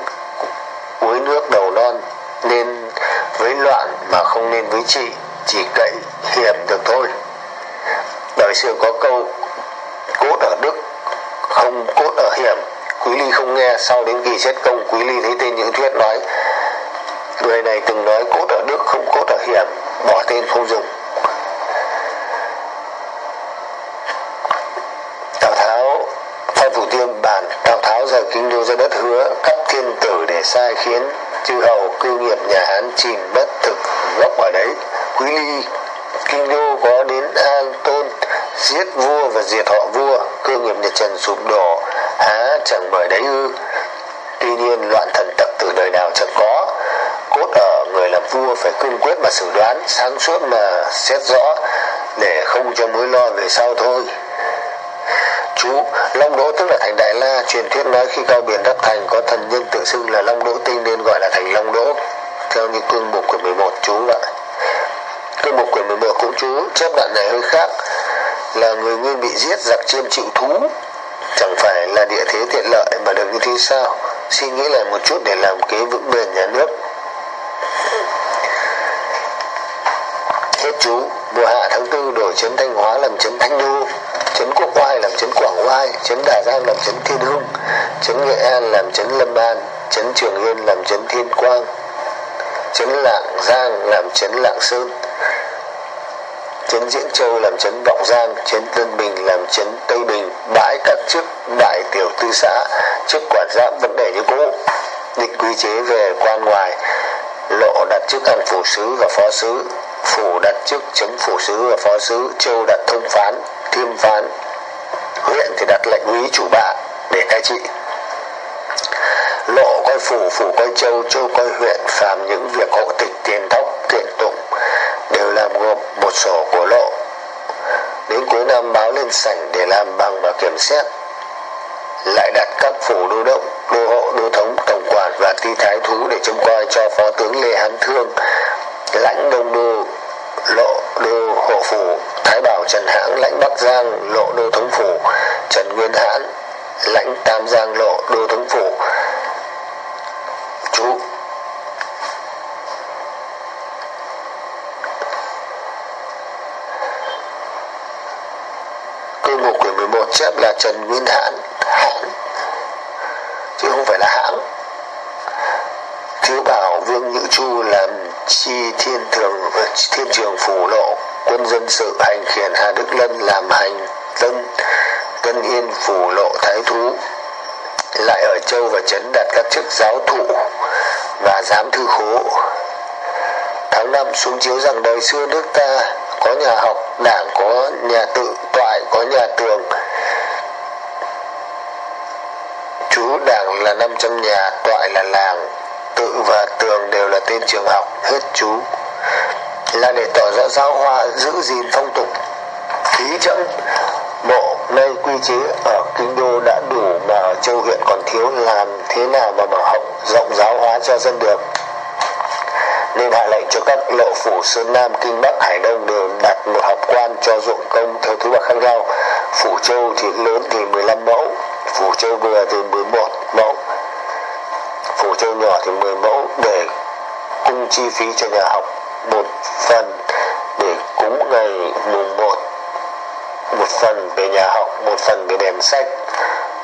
uối nước đầu non, nên với loạn mà không nên với trị, chỉ cậy hiểm được thôi. Đời xưa có câu, cốt ở đức, không cốt ở hiểm. Quý ly không nghe, sau đến kỳ xét công, quý ly thấy tên những thuyết nói người này từng nói cố ở đức không cố ở hiểm, bỏ tên không dùng. Tào tháo phong thủ tiêu bàn tào tháo rời kinh đô ra đất hứa cắt thiên tử để sai khiến, chư hầu, cư nghiệp, nhà hán chìm bất thực, gốc ở đấy. Quý ly, kinh đô có đến an tôn, giết vua và diệt họ vua cơ nghiệp nhật trần sụp đổ, há chẳng bởi đấy ư? Tuy nhiên, loạn thần tặc từ đời nào chẳng có cốt ở người làm vua phải cương quyết mà xử đoán, sáng suốt mà xét rõ để không cho mối lo về sau thôi. Chú long đỗ tức là thành đại la, truyền thuyết nói khi cao biển đắp thành có thần nhân tự xưng là long đỗ tinh nên gọi là thành long đỗ, theo như cương mục của 11 chú vậy cương mục của 11 cũng chú, chép đoạn này hơi khác, là người nguyên bị giết giặc chiêm chịu thú, chẳng phải là địa thế tiện lợi mà được như thế sao? Suy nghĩ lại một chút để làm kế vững bền nhà nước hết chú mùa hạ tháng tư đổi chấn thanh hóa làm chấn thanh đô chấn quốc oai làm chấn quảng oai chấn đà giang làm chấn thiên hưng chấn nghệ an làm chấn lâm an chấn trường yên làm chấn thiên quang chấn lạng giang làm chấn lạng sơn chấn Diễn Châu làm chấn Vọng Giang, chấn Tân Bình làm chấn Tây Bình, bãi các chức đại tiểu tư xã, chức quản giám vấn đề như cũ. Định quy chế về quan ngoài, lộ đặt chức hành phủ sứ và phó sứ, phủ đặt chức chấm phủ sứ và phó sứ, châu đặt thông phán, thiêm phán, huyện thì đặt lệnh úy chủ bạ để cai trị. Lộ coi phủ phủ coi châu châu coi huyện. Phàm những việc hộ tịch tiền thóc kiện tụng đều làm gộp một sổ của lộ. Đến cuối năm báo lên sảnh để làm bằng và kiểm xét lại đặt các phủ đô đốc, đô hộ, đô thống, tổng quản và ti thái thú để trông coi cho phó tướng lê hán thương, lãnh đông đô, lộ đô hộ phủ, thái bảo trần hãng, lãnh bắc giang, lộ đô thống phủ, trần nguyên hãn, lãnh tam giang, lộ đô thống phủ. Chú. Câu một quyển 11 chép là Trần Nguyên Hãn hãng chứ không phải là hãng. Chứ bảo Vương Nhữ Chu làm chi thiên thường ờ, thiên trường phủ lộ, quân dân sự hành khiển Hà Đức Lân làm hành tân Tân Yên phủ lộ thái thú. Lại ở châu và trấn đặt các chức giáo thụ và giám thư khố. Tháng năm xuống chiếu rằng đời xưa nước ta có nhà học đảng, có nhà tự toại, có nhà tường chú đảng là 500 nhà, toại là làng, tự và tường đều là tên trường học, hết chú. Là để tỏ rõ giáo hóa giữ gìn phong tục ý chậm, bộ nay quy chế ở kinh đô đã đủ mà ở châu huyện còn thiếu, làm thế nào mà mở hậu rộng giáo hóa cho dân được. Nên hạ lệnh cho các lộ phủ sơn nam, kinh bắc, hải đông đều đặt một học quan cho ruộng công theo thứ bậc khác nhau. Phủ châu thì lớn thì 15 mẫu phủ châu vừa thì 11 mẫu. Phủ châu nhỏ thì 10 mẫu để cung chi phí cho nhà học một phần để cúng ngày mùng 1 một phần về nhà học, một phần về đèn sách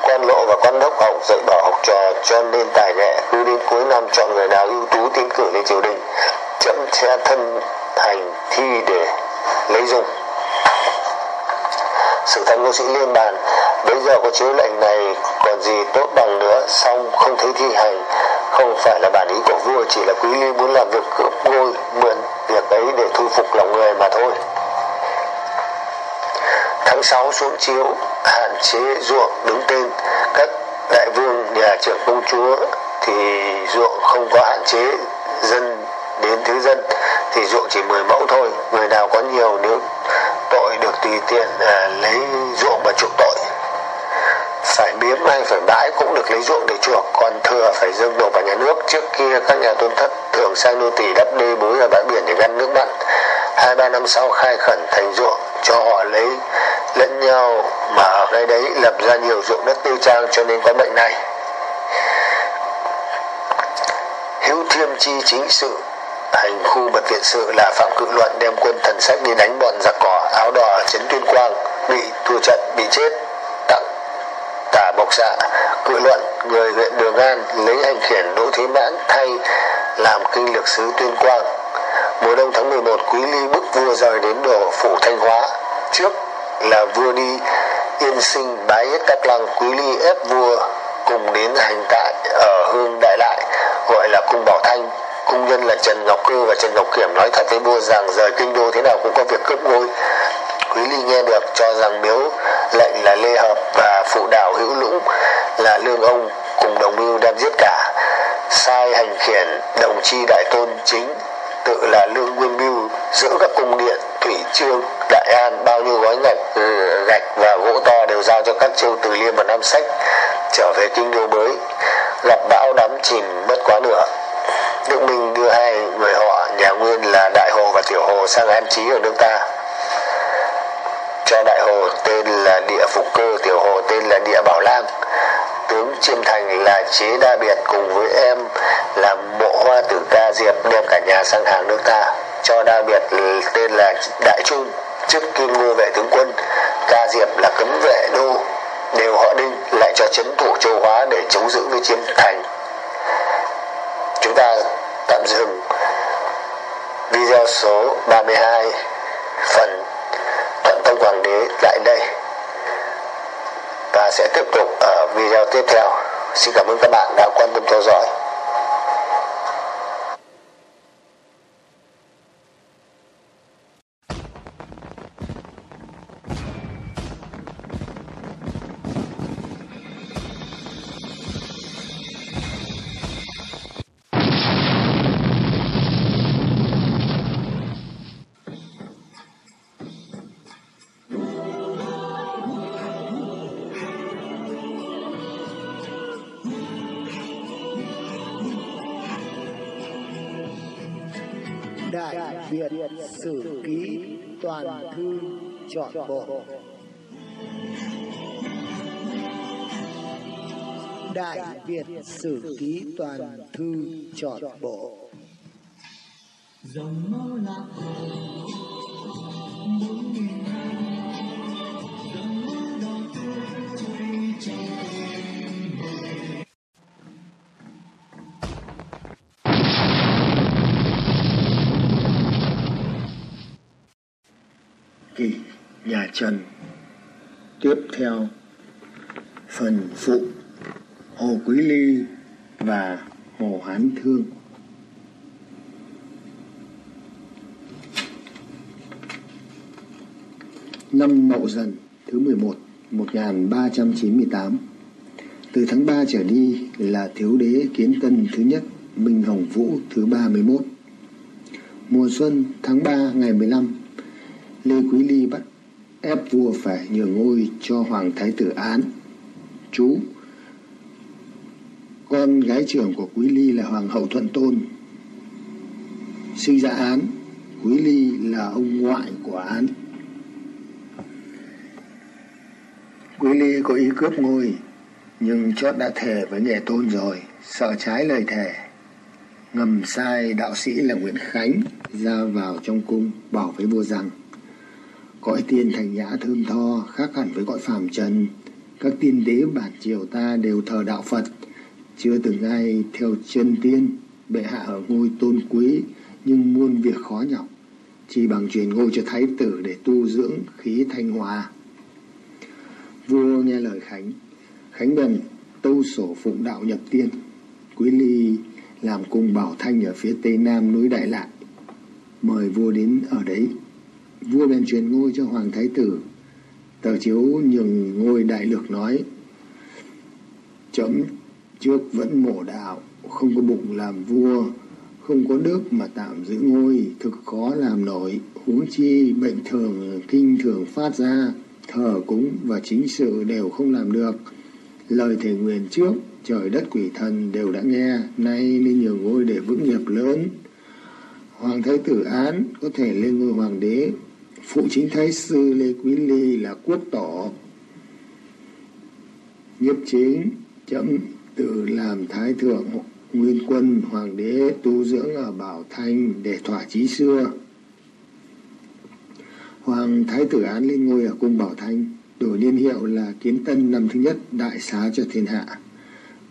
quan lộ và quan đốc học dạy bảo học trò cho nên tài nghệ, cứ đến cuối năm chọn người nào ưu tú tiến cử lên triều đình, chậm sẽ thân hành thi để lấy dùng. Sự thân ngô sĩ liên bàn bây giờ có chiếu lệnh này còn gì tốt bằng nữa xong không thấy thi hành. Không phải là bản ý của vua chỉ là quý ly muốn làm việc cướp ngôi mượn việc ấy để thu phục lòng người mà thôi. Tháng 6 xuống chiếu hạn chế ruộng đứng tên. Các đại vương nhà trưởng công chúa thì ruộng không có hạn chế dân đến thứ dân thì ruộng chỉ 10 mẫu thôi. Người nào có nhiều nếu tội được tùy tiện à, lấy ruộng mà chuộc tội phải biếm hay phải bãi cũng được lấy ruộng để chuộc, còn thừa phải dâng nộp vào nhà nước. Trước kia các nhà tôn thất thường sang nuôi tỳ đất đê bối ở bãi biển để ngăn nước mặn. Hai, ba năm sau khai khẩn thành ruộng cho họ lấy, lẫn nhau mà ở ngay đấy lập ra nhiều ruộng đất tư trang cho nên có bệnh này. Hữu thiêm chi chính sự, hành khu bật viện sự là phạm cự luận đem quân thần sách đi đánh bọn giặc cỏ áo đỏ ở trấn tuyên quang, bị thua trận, bị chết học xạ dạ, cự luận người huyện đường an lấy hành khiển đỗ thế mãn thay làm kinh lược sứ tuyên quang. Mùa đông tháng 11 quý ly bức vua rời đến đổ phủ thanh hóa. Trước là vua đi yên sinh bái yết các lăng, quý ly ép vua cùng đến hành tại ở hương đại lại, gọi là cung bảo thanh. Cung nhân là trần ngọc cư và trần ngọc kiểm nói thật với vua rằng rời kinh đô thế nào cũng có việc cướp ngôi quý ly nghe được cho rằng miếu lệnh là lê hợp và phụ đạo hữu lũng là lương ông cùng đồng mưu đem giết cả. Sai hành khiển đồng chi đại tôn chính tự là lương nguyên mưu giữ các cung điện, thủy trương, đại an bao nhiêu gói ngạch ừ, gạch và gỗ to đều giao cho các châu từ liêm và nam sách trở về kinh đô mới. Gặp bão đắm chìm mất quá nửa. Đức minh đưa hai người họ, nhà nguyên là đại hồ và tiểu hồ sang an trí ở nước ta cho đại hồ tên là địa phục cơ, tiểu hồ tên là địa bảo lang. Tướng chiêm thành là chế đa biệt cùng với em làm mộ hoa tử ca diệp đem cả nhà sang hàng nước ta. Cho đa biệt tên là đại trung, chức kim ngô vệ tướng quân. Ca diệp là cấm vệ đô, đều họ đinh, lại cho chấn thủ châu hóa để chống giữ với chiêm thành. Chúng ta tạm dừng video số 32 phần hoàng đế lại đây. Và sẽ tiếp tục ở video tiếp theo. Xin cảm ơn các bạn đã quan tâm theo dõi. Thư Chọn Bộ Đại Việt Sử Ký Toàn Thư Chọn Bộ dòng máu lạc bốn nghìn năm dòng máu đỏ tươi trôi nhà Trần. Tiếp theo, phần phụ, Hồ Quý Ly và Hồ Hán Thương. Năm Mậu Dần, thứ 11 1398 từ tháng 3 trở đi là thiếu đế kiến tân thứ nhất, Minh Hồng Vũ thứ 31 mùa xuân tháng 3 ngày 15 Lê Quý Ly bắt ép vua phải nhường ngôi cho Hoàng Thái tử Án. Chú Con gái trưởng của Quý Ly là Hoàng hậu Thuận Tôn. Sinh ra Án, Quý Ly là ông ngoại của Án. Quý Ly có ý cướp ngôi, nhưng chót đã thề với nghệ tôn rồi, sợ trái lời thề. Ngầm sai đạo sĩ là Nguyễn Khánh ra vào trong cung bảo với vua rằng cõi tiên thành nhã thơm tho, khác hẳn với cõi phàm trần. Các tiên đế bản triều ta đều thờ đạo phật. Chưa từng ai theo chân tiên, bệ hạ ở ngôi tôn quý, nhưng muôn việc khó nhọc. Chỉ bằng truyền ngôi cho thái tử để tu dưỡng khí thanh hòa. Vua nghe lời khánh. Khánh bèn tâu sổ phụng đạo nhập tiên. Quý ly làm cung bảo thanh ở phía tây nam núi đại lại mời vua đến ở đấy vua bèn truyền ngôi cho hoàng thái tử. Tờ chiếu nhường ngôi đại lược nói, chấm trước vẫn mổ đạo, không có bụng làm vua, không có đức mà tạm giữ ngôi, thực khó làm nổi, huống chi bệnh thường, kinh thường phát ra, thờ cúng và chính sự đều không làm được. Lời thề nguyện trước, trời đất quỷ thần đều đã nghe, nay nên nhường ngôi để vững nghiệp lớn. Hoàng thái tử án có thể lên ngôi hoàng đế phụ chính thái sư lê quý ly là quốc tổ nhiếp chính chấm tự làm thái thượng nguyên quân hoàng đế tu dưỡng ở bảo thanh để thỏa chí xưa. Hoàng thái tử án lên ngôi ở cung bảo thanh, đổi niên hiệu là kiến tân năm thứ nhất, đại xá cho thiên hạ.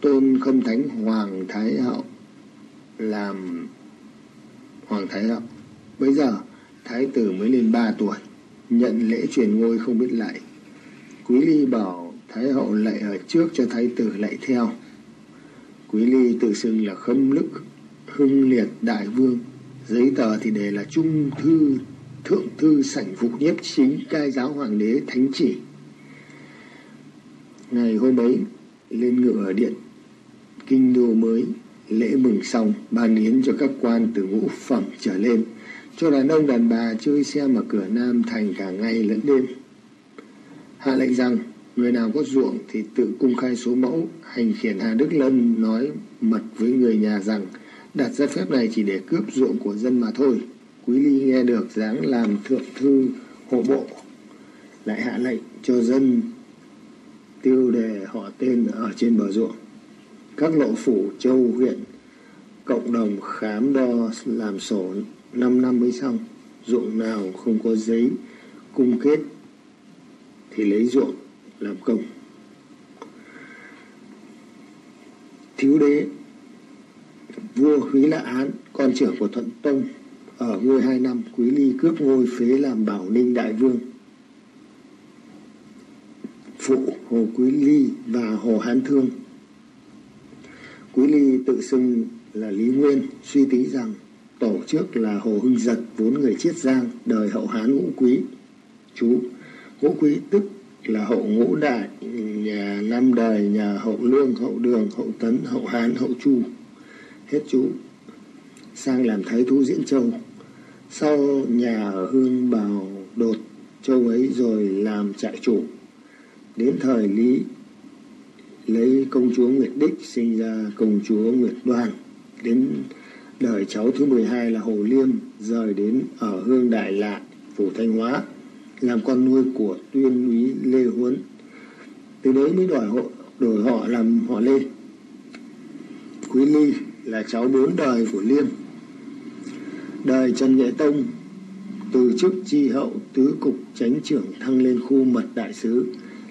Tôn khâm thánh hoàng thái hậu làm hoàng thái hậu. Bây giờ thái tử mới lên ba tuổi, nhận lễ truyền ngôi không biết lại. Quý ly bảo thái hậu lại ở trước cho thái tử lại theo. Quý ly tự xưng là khâm lức, hưng liệt đại vương. Giấy tờ thì đề là trung thư, thượng thư sảnh phục nhiếp chính cai giáo hoàng đế thánh chỉ. Ngày hôm ấy, lên ngựa ở điện, kinh đô mới, lễ mừng xong, ban yến cho các quan từ ngũ phẩm trở lên cho đàn ông đàn bà chơi xe mở cửa Nam thành cả ngày lẫn đêm. Hạ lệnh rằng người nào có ruộng thì tự cung khai số mẫu, hành khiển Hà Đức Lân nói mật với người nhà rằng đặt ra phép này chỉ để cướp ruộng của dân mà thôi. Quý Ly nghe được dáng làm thượng thư hộ bộ, lại hạ lệnh cho dân tiêu đề họ tên ở trên bờ ruộng. Các lộ phủ châu huyện cộng đồng khám đo làm sổ 5 năm mới xong ruộng nào không có giấy cung kết thì lấy ruộng làm công thiếu đế vua húy lạ án con trưởng của thuận tông ở ngôi hai năm quý ly cướp ngôi phế làm bảo ninh đại vương phụ Hồ Quý Ly và Hồ Hán Thương. Quý Ly tự xưng là Lý Nguyên, suy tính rằng tổ trước là Hồ Hưng Giật vốn người Chiết Giang, đời hậu Hán Ngũ Quý. Chú, Ngũ Quý tức là hậu ngũ đại, nhà năm đời, nhà hậu lương, hậu đường, hậu tấn, hậu hán, hậu chu. Hết chú. Sang làm thái thú diễn châu. Sau nhà ở hương bào đột châu ấy rồi làm trại chủ. Đến thời Lý lấy công chúa Nguyệt Đích sinh ra công chúa Nguyệt Đoàn. Đến đời cháu thứ 12 là Hồ Liêm rời đến ở hương Đại Lạ, phủ Thanh Hóa làm con nuôi của tuyên úy Lê Huấn. Từ đấy mới đổi họ, đổi họ làm họ Lê. Quý Ly là cháu bốn đời của Liêm. Đời Trần Nghệ Tông từ chức tri hậu tứ cục chánh trưởng thăng lên khu mật đại sứ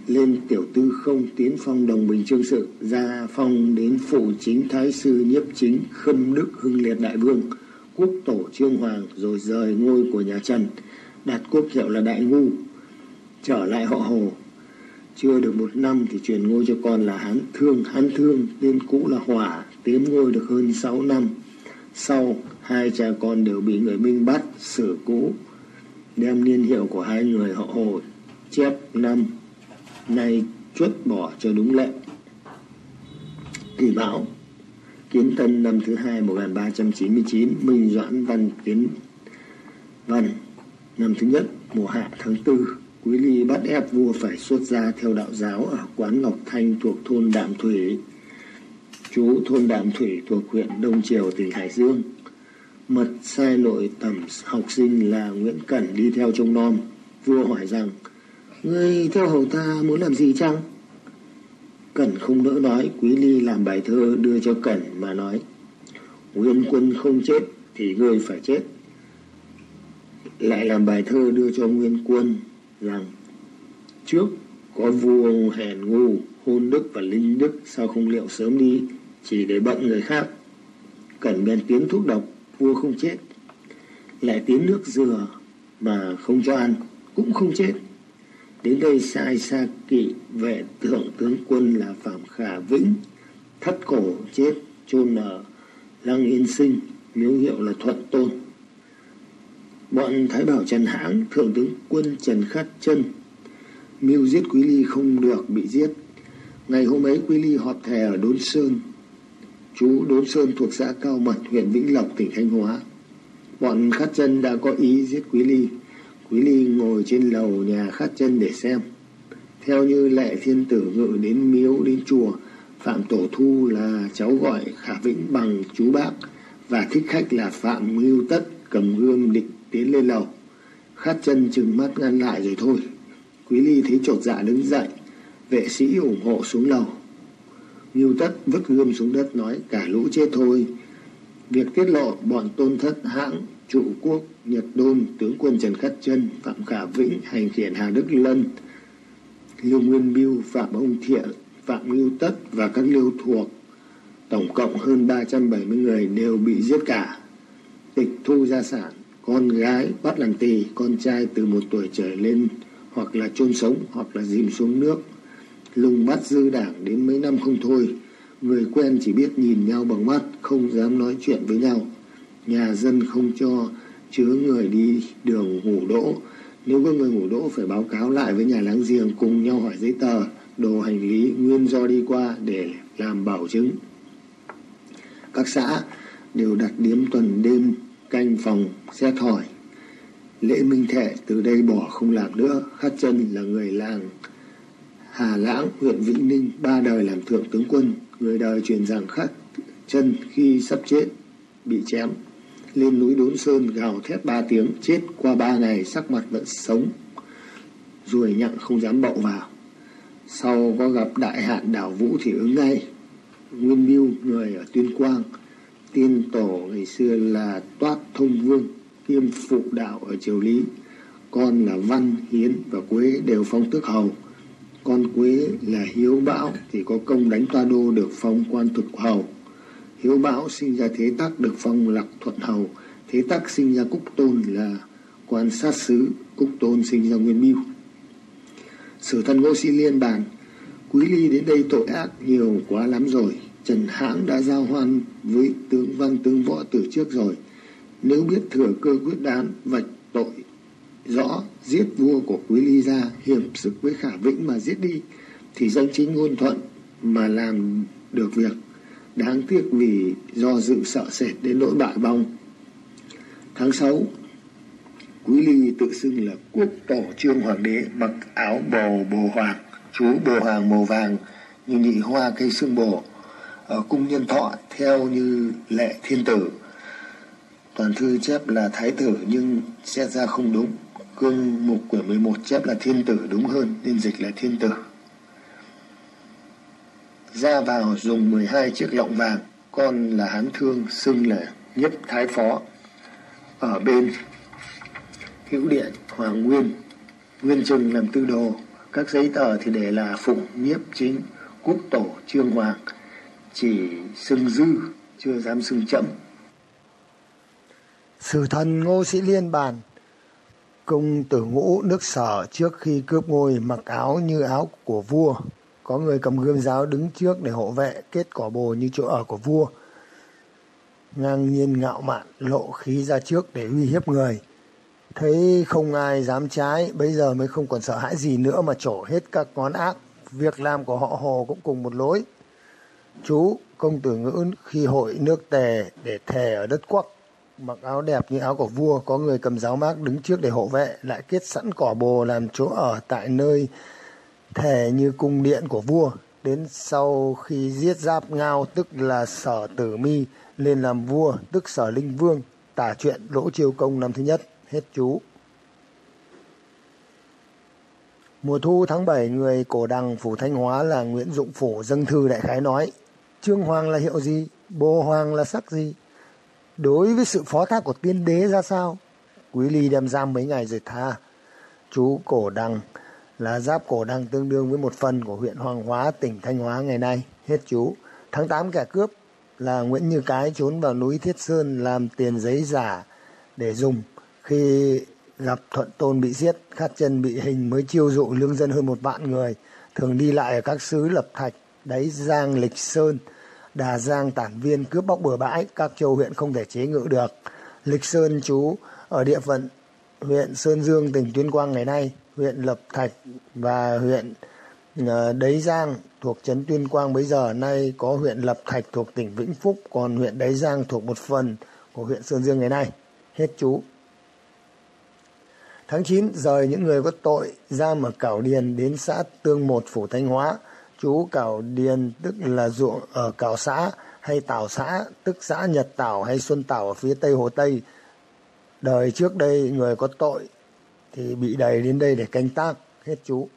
lên tiểu tư không tiến phong đồng bình trương sự, ra phong đến phủ chính thái sư nhiếp chính khâm đức hưng liệt đại vương, quốc tổ trương hoàng, rồi rời ngôi của nhà trần, đặt quốc hiệu là đại ngu, trở lại họ hồ. Chưa được một năm thì truyền ngôi cho con là hán thương. Hán thương, tên cũ là hỏa tiếm ngôi được hơn sáu năm. Sau, hai cha con đều bị người minh bắt, xử cũ, đem niên hiệu của hai người họ hồ, chép năm nay chuất bỏ cho đúng lệ kỷ mão kiến tân năm thứ hai 1399 minh doãn văn kiến văn. Năm thứ nhất, mùa hạ tháng tư, quý ly bắt ép vua phải xuất gia theo đạo giáo ở quán ngọc thanh thuộc thôn đạm thủy. Chú thôn đạm thủy thuộc huyện đông triều, tỉnh hải dương. Mật sai nội tầm học sinh là nguyễn cẩn đi theo trông nom. Vua hỏi rằng Ngươi theo hầu ta muốn làm gì chăng? Cẩn không đỡ nói, Quý Ly làm bài thơ đưa cho Cẩn mà nói. Nguyên quân không chết thì ngươi phải chết. Lại làm bài thơ đưa cho Nguyên quân rằng trước có vua hèn ngu, hôn đức và linh đức sao không liệu sớm đi, chỉ để bận người khác. Cẩn bèn tiến thuốc độc, vua không chết. Lại tiến nước dừa mà không cho ăn, cũng không chết Đến đây sai sa kỵ vệ thượng tướng quân là Phạm Khả Vĩnh thất cổ chết chôn ở Lăng Yên Sinh miếu hiệu là Thuận Tôn. Bọn Thái Bảo Trần Hãng thượng tướng quân Trần Khát Chân mưu giết Quý Ly không được bị giết. Ngày hôm ấy Quý Ly họp thề ở Đốn Sơn. Chú Đốn Sơn thuộc xã Cao Mật, huyện Vĩnh Lộc, tỉnh Thanh Hóa. Bọn Khát Chân đã có ý giết Quý Ly Quý Ly ngồi trên lầu nhà khát chân để xem. Theo như lệ thiên tử ngự đến miếu đến chùa, Phạm Tổ Thu là cháu gọi Khả Vĩnh bằng chú bác và thích khách là Phạm Ngưu Tất cầm gươm địch tiến lên lầu. Khát chân chừng mắt ngăn lại rồi thôi. Quý Ly thấy trột dạ đứng dậy, vệ sĩ ủng hộ xuống lầu. Ngưu Tất vứt gươm xuống đất nói cả lũ chết thôi. Việc tiết lộ bọn tôn thất hãng trụ quốc Nhật Đôn, tướng quân Trần Khắc Chân, Phạm Khả Vĩnh, hành khiển Hà Đức Lân, Liêu Nguyên Biêu, Phạm Ông Thiện, Phạm lưu Tất và các liêu thuộc. Tổng cộng hơn 370 người đều bị giết cả. Tịch thu gia sản, con gái bắt làm tỳ, con trai từ một tuổi trở lên hoặc là chôn sống hoặc là dìm xuống nước. Lùng bắt dư đảng đến mấy năm không thôi. Người quen chỉ biết nhìn nhau bằng mắt, không dám nói chuyện với nhau. Nhà dân không cho chứa người đi đường ngủ đỗ. Nếu có người ngủ đỗ phải báo cáo lại với nhà láng giềng cùng nhau hỏi giấy tờ, đồ hành lý, nguyên do đi qua để làm bảo chứng. Các xã đều đặt điếm tuần đêm canh phòng xét hỏi. Lễ minh thệ từ đây bỏ không làm nữa. Khát chân là người làng Hà Lãng, huyện Vĩnh Ninh, ba đời làm thượng tướng quân. Người đời truyền rằng khát chân khi sắp chết bị chém lên núi đốn sơn gào thét ba tiếng, chết qua ba ngày sắc mặt vẫn sống. Ruồi nhặng không dám bậu vào. Sau có gặp đại hạn đảo vũ thì ứng ngay. Nguyên mưu người ở tuyên quang tiên tổ ngày xưa là toát thông vương, kiêm phụ đạo ở triều lý. Con là văn, hiến và quế đều phong tước hầu. Con quế là hiếu bão thì có công đánh toa đô được phong quan thực hầu. Hiếu Bão sinh ra Thế Tắc được phong lạc thuận hầu. Thế Tắc sinh ra Cúc Tôn là quan sát sứ. Cúc Tôn sinh ra Nguyên Mưu. Sử thân Ngô Sĩ Liên bàn, Quý Ly đến đây tội ác nhiều quá lắm rồi, Trần Hãng đã giao hoan với tướng văn tướng võ từ trước rồi Nếu biết thừa cơ quyết đoán vạch tội rõ, giết vua của Quý Ly ra, hiểm sức với Khả Vĩnh mà giết đi, thì danh chính ngôn thuận mà làm được việc đáng tiếc vì do dự sợ sệt đến nỗi bại vong. Tháng 6 Quý Ly tự xưng là quốc tổ trương hoàng đế mặc áo bầu bồ hoàng, chú bồ hoàng màu vàng, như nhị hoa cây xương bồ, ở cung nhân thọ theo như lệ thiên tử. Toàn thư chép là thái tử nhưng xét ra không đúng. Cương mục quyển 11 chép là thiên tử đúng hơn, nên dịch là thiên tử ra vào dùng 12 chiếc lọng vàng, con là hán thương, xưng là nhất thái phó. Ở bên hữu điện hoàng nguyên nguyên trừng làm tư đồ. Các giấy tờ thì để là phụng, nhiếp chính, quốc tổ, trương hoàng. Chỉ xưng dư, chưa dám xưng chậm. Sử thần ngô sĩ liên bàn công tử ngũ nước sở trước khi cướp ngôi mặc áo như áo của vua có người cầm gươm giáo đứng trước để hộ vệ kết cỏ bồ như chỗ ở của vua. Ngang nhiên ngạo mạn lộ khí ra trước để uy hiếp người. Thấy không ai dám trái, bây giờ mới không còn sợ hãi gì nữa mà trổ hết các ngón ác. Việc làm của họ hồ cũng cùng một lối. Chú, công tử ngữ, khi hội nước tề để thề ở đất quắc, mặc áo đẹp như áo của vua, có người cầm giáo mác đứng trước để hộ vệ, lại kết sẵn cỏ bồ làm chỗ ở tại nơi thể như cung điện của vua. Đến sau khi giết giáp ngao, tức là sở tử mi, lên làm vua, tức sở linh vương, tả chuyện lỗ chiêu công năm thứ nhất. Hết chú. Mùa thu tháng 7 người cổ đằng phủ thanh hóa là nguyễn dụng phủ dâng thư đại khái nói, trương hoàng là hiệu gì? Bồ hoàng là sắc gì? Đối với sự phó thác của tiên đế ra sao? Quý ly đem giam mấy ngày rồi tha. Chú cổ đằng là giáp cổ đang tương đương với một phần của huyện Hoàng Hóa, tỉnh Thanh Hóa ngày nay. Hết chú. Tháng 8 kẻ cướp là Nguyễn Như Cái trốn vào núi Thiết Sơn làm tiền giấy giả để dùng. Khi gặp Thuận Tôn bị giết, Khát Chân bị hình mới chiêu dụ lương dân hơn một vạn người, thường đi lại ở các xứ Lập Thạch, Đáy Giang, Lịch Sơn, Đà Giang, Tản Viên cướp bóc bừa bãi, các châu huyện không thể chế ngự được. Lịch Sơn chú ở địa phận huyện Sơn Dương, tỉnh Tuyên Quang ngày nay, huyện Lập Thạch và huyện ờ, Đấy Giang thuộc trấn Tuyên Quang bây giờ nay có huyện Lập Thạch thuộc tỉnh Vĩnh Phúc, còn huyện Đấy Giang thuộc một phần của huyện Sơn Dương ngày nay. Hết chú. Tháng 9 rời những người có tội ra mở Cảo Điền đến xã Tương Một Phủ Thanh Hóa. Chú Cảo Điền tức là ruộng ở Cảo xã hay Tảo xã tức xã Nhật Tảo hay Xuân Tảo ở phía Tây Hồ Tây. Đời trước đây người có tội thì bị đẩy đến đây để canh tác, hết chú.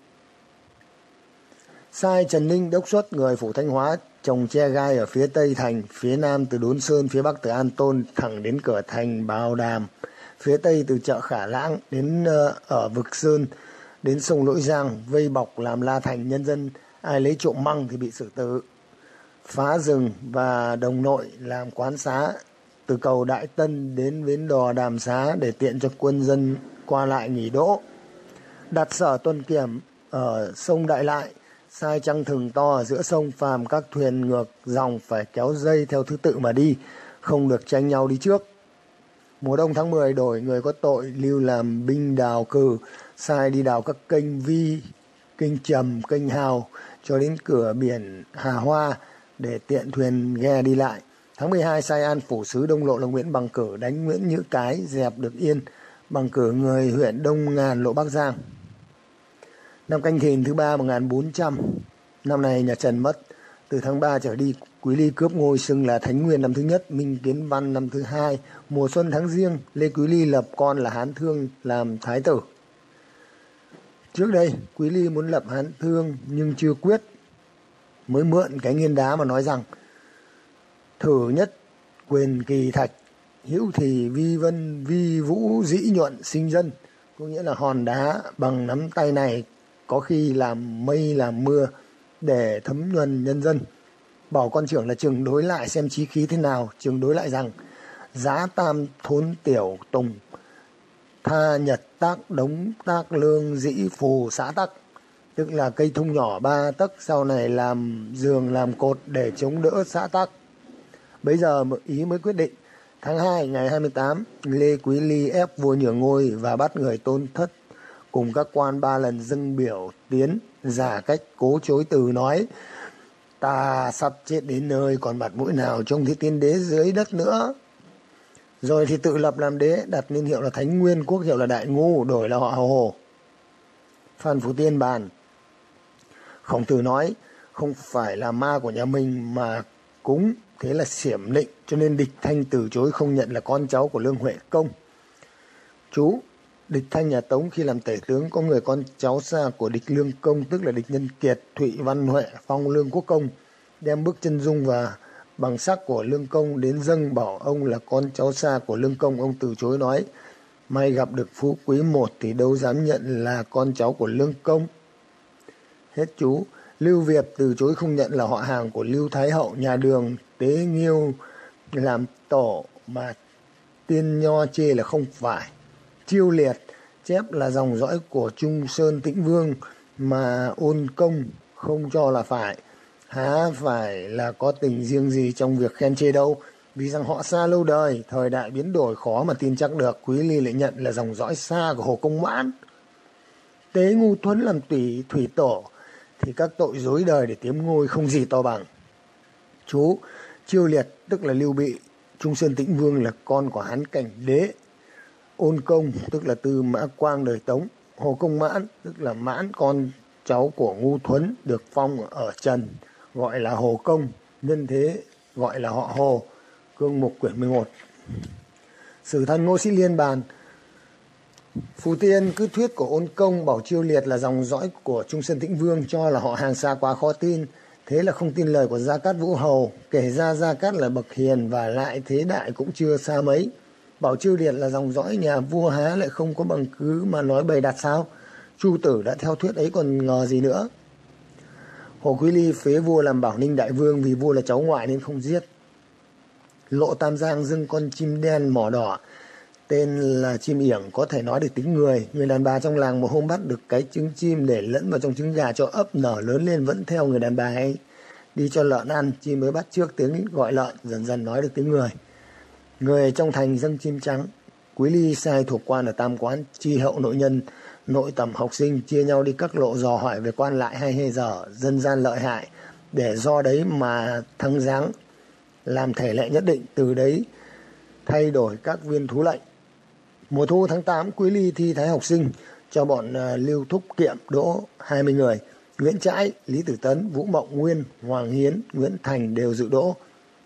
Sai trần ninh, đốc xuất người phủ thanh hóa, trồng tre gai ở phía tây thành, phía nam từ đốn sơn, phía bắc từ an tôn, thẳng đến cửa thành bào đàm. Phía tây từ chợ khả lãng đến ờ, ở vực sơn, đến sông lỗi giang, vây bọc làm la thành, nhân dân ai lấy trộm măng thì bị xử tử. Phá rừng và đồng nội làm quán xá từ cầu đại tân đến bến đò đàm xá để tiện cho quân dân qua lại nghỉ đỗ, đặt sở tuần kiểm ở sông đại lại, sai trăng thừng to ở giữa sông phàm các thuyền ngược dòng phải kéo dây theo thứ tự mà đi, không được tranh nhau đi trước. Mùa đông tháng 10 đổi, người có tội lưu làm binh đào cử, sai đi đào các kênh vi, kênh trầm, kênh hào, cho đến cửa biển hà hoa để tiện thuyền ghe đi lại. Tháng 12 sai an phủ sứ đông lộ là nguyễn bằng cử đánh nguyễn nhữ cái, dẹp được yên bằng cử người huyện Đông Ngàn, Lộ Bắc Giang. Năm canh thìn thứ ba 1400, năm này nhà Trần mất, từ tháng 3 trở đi Quý Ly cướp ngôi xưng là Thánh Nguyên năm thứ nhất, Minh Kiến Văn năm thứ hai, mùa xuân tháng riêng, Lê Quý Ly lập con là Hán Thương làm Thái tử. Trước đây, Quý Ly muốn lập Hán Thương nhưng chưa quyết, mới mượn cái nghiên đá mà nói rằng thử nhất quyền kỳ thạch hữu thì vi vân, vi vũ, dĩ nhuận, sinh dân có nghĩa là hòn đá bằng nắm tay này có khi làm mây làm mưa để thấm nhuần nhân dân bảo con trưởng là trường đối lại xem trí khí thế nào, trường đối lại rằng, giá tam thốn tiểu tùng, tha nhật tác đống tác lương dĩ phù xã tắc tức là cây thông nhỏ ba tấc, sau này làm giường làm cột để chống đỡ xã tắc. Bây giờ ý mới quyết định. Tháng 2 ngày 28, Lê Quý Ly ép vua nhường ngôi và bắt người tôn thất. Cùng các quan ba lần dâng biểu tiến giả cách cố chối từ nói ta sắp chết đến nơi còn mặt mũi nào trông thấy tiên đế dưới đất nữa? Rồi thì tự lập làm đế đặt niên hiệu là thánh nguyên quốc hiệu là đại ngu đổi là họ hồ. Phan phú tiên bàn khổng tử nói không phải là ma của nhà mình mà cúng thế là xiểm lịnh, cho nên địch thanh từ chối không nhận là con cháu của lương huệ công. Chú, địch thanh nhà tống khi làm tể tướng có người con cháu xa của địch lương công, tức là địch nhân kiệt, thụy văn huệ, phong lương quốc công, đem bức chân dung và bằng sắc của lương công đến dâng bảo ông là con cháu xa của lương công. Ông từ chối nói, may gặp được phú quý một thì đâu dám nhận là con cháu của lương công. Hết chú. Lưu việt từ chối không nhận là họ hàng của lưu thái hậu, nhà đường tế nghiêu làm tổ mà tiên nho chê là không phải. Chiêu liệt chép là dòng dõi của trung sơn tĩnh vương mà ôn công không cho là phải. Há phải là có tình riêng gì trong việc khen chê đâu? Vì rằng họ xa lâu đời, thời đại biến đổi khó mà tin chắc được, quý ly lại nhận là dòng dõi xa của hồ công mãn. Tế ngu thuấn làm tùy, thủy tổ, thì các tội dối đời để tiếm ngôi không gì to bằng. Chú chiêu liệt, tức là lưu bị, trung sơn tĩnh vương là con của hán cảnh đế, ôn công, tức là tư mã quang đời tống, hồ công mãn, tức là mãn con cháu của ngu thuấn được phong ở trần, gọi là hồ công, nhân thế gọi là họ hồ, cương mục quyển 11 sử thân ngô sĩ liên bàn, phù tiên, cứ thuyết của ôn công, bảo chiêu liệt là dòng dõi của trung sơn tĩnh vương, cho là họ hàng xa quá khó tin thế là không tin lời của gia cát vũ hầu, kể ra gia cát là bậc hiền và lại thế đại cũng chưa xa mấy. Bảo chiêu liệt là dòng dõi nhà vua há lại không có bằng cứ mà nói bày đặt sao? Chu tử đã theo thuyết ấy còn ngờ gì nữa? Hồ quý ly phế vua làm bảo ninh đại vương vì vua là cháu ngoại nên không giết. Lộ tam giang dưng con chim đen mỏ đỏ tên là chim yểng có thể nói được tiếng người. Người đàn bà trong làng một hôm bắt được cái trứng chim để lẫn vào trong trứng gà cho ấp nở lớn lên vẫn theo người đàn bà ấy. Đi cho lợn ăn, chim mới bắt trước tiếng gọi lợn, dần dần nói được tiếng người. Người trong thành dâng chim trắng. Quý ly sai thuộc quan ở tam quán, chi hậu nội nhân, nội tầm học sinh, chia nhau đi các lộ dò hỏi về quan lại hay hê dở, dân gian lợi hại. Để do đấy mà thăng giáng, làm thể lệ nhất định, từ đấy thay đổi các viên thú lệnh mùa thu tháng 8 quý ly thi thái học sinh cho bọn ờ, lưu thúc kiệm, đỗ 20 người. Nguyễn trãi, lý tử tấn, vũ mộng nguyên, hoàng hiến, nguyễn thành đều dự đỗ.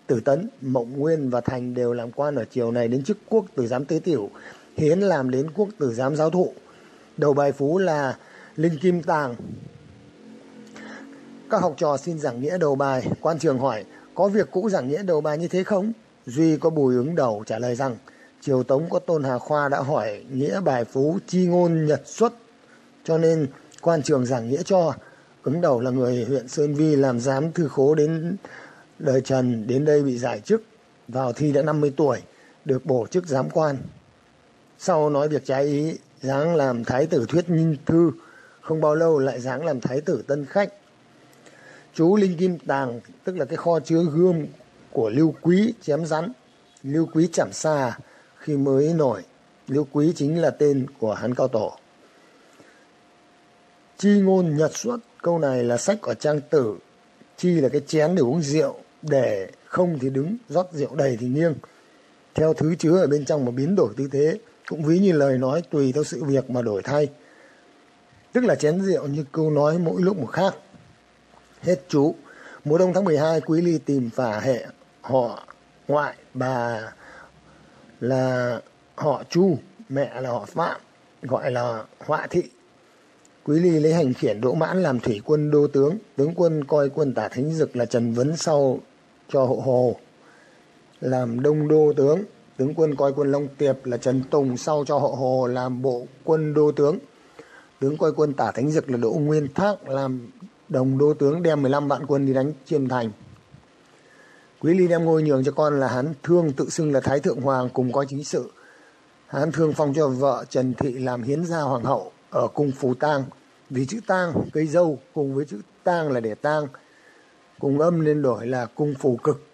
Tử tấn, mộng nguyên và thành đều làm quan ở chiều này đến chức quốc tử giám tế tiểu, hiến làm đến quốc tử giám giáo thụ. Đầu bài phú là linh kim tàng. Các học trò xin giảng nghĩa đầu bài. Quan trường hỏi, có việc cũ giảng nghĩa đầu bài như thế không? Duy có bùi ứng đầu trả lời rằng triều tống có tôn hà khoa đã hỏi nghĩa bài phú chi ngôn nhật xuất, cho nên quan trường giảng nghĩa cho. Ứng đầu là người huyện sơn vi làm giám thư khố đến đời trần, đến đây bị giải chức, vào thi đã 50 tuổi, được bổ chức giám quan. Sau nói việc trái ý, giáng làm thái tử thuyết ninh thư, không bao lâu lại giáng làm thái tử tân khách. Chú linh kim tàng, tức là cái kho chứa gươm của lưu quý chém rắn, lưu quý chảm xa khi mới nổi lưu quý chính là tên của hắn cao tổ. Chi ngôn nhật xuất, câu này là sách ở trang tử. Chi là cái chén để uống rượu, để không thì đứng, rót rượu đầy thì nghiêng. Theo thứ chứa ở bên trong mà biến đổi tư thế, cũng ví như lời nói tùy theo sự việc mà đổi thay. Tức là chén rượu như câu nói mỗi lúc một khác. Hết chú. Mùa đông tháng 12 quý ly tìm phả hệ, họ, ngoại, bà là họ chu, mẹ là họ phạm, gọi là họa thị. Quý ly lấy hành khiển đỗ mãn làm thủy quân đô tướng tướng quân coi quân tả thánh dực là trần vấn sau cho hộ hồ. Làm đông đô tướng tướng quân coi quân long tiệp là trần tùng sau cho hộ hồ làm bộ quân đô tướng. Tướng coi quân tả thánh dực là đỗ nguyên thác làm đồng đô tướng đem 15 vạn quân đi đánh chiêm thành quý ly đem ngôi nhường cho con là hán thương tự xưng là thái thượng hoàng cùng có chính sự. Hán thương phong cho vợ trần thị làm hiến gia hoàng hậu ở cung phù tang. Vì chữ tang, cây dâu cùng với chữ tang là để tang, cùng âm nên đổi là cung phủ cực.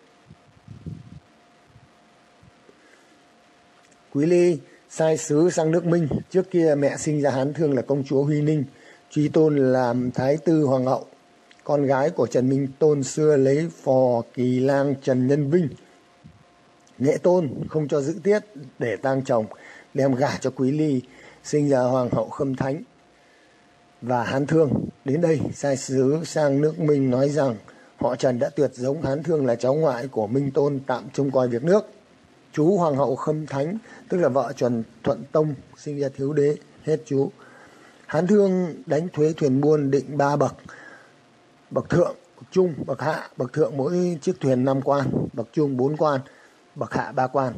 Quý ly, sai sứ sang nước minh. Trước kia mẹ sinh ra hán thương là công chúa huy ninh, truy tôn làm thái tư hoàng hậu con gái của trần minh tôn xưa lấy phò kỳ lang trần nhân vinh. Nghệ tôn không cho giữ tiết để tang chồng, đem gả cho quý ly, sinh ra hoàng hậu khâm thánh. Và hán thương, đến đây, sai sứ sang nước minh nói rằng, họ trần đã tuyệt giống hán thương là cháu ngoại của minh tôn tạm trông coi việc nước. Chú hoàng hậu khâm thánh, tức là vợ trần thuận tông, sinh ra thiếu đế, hết chú. Hán thương đánh thuế thuyền buôn định ba bậc bậc thượng, bậc trung, bậc hạ. Bậc thượng mỗi chiếc thuyền năm quan, bậc trung bốn quan, bậc hạ ba quan.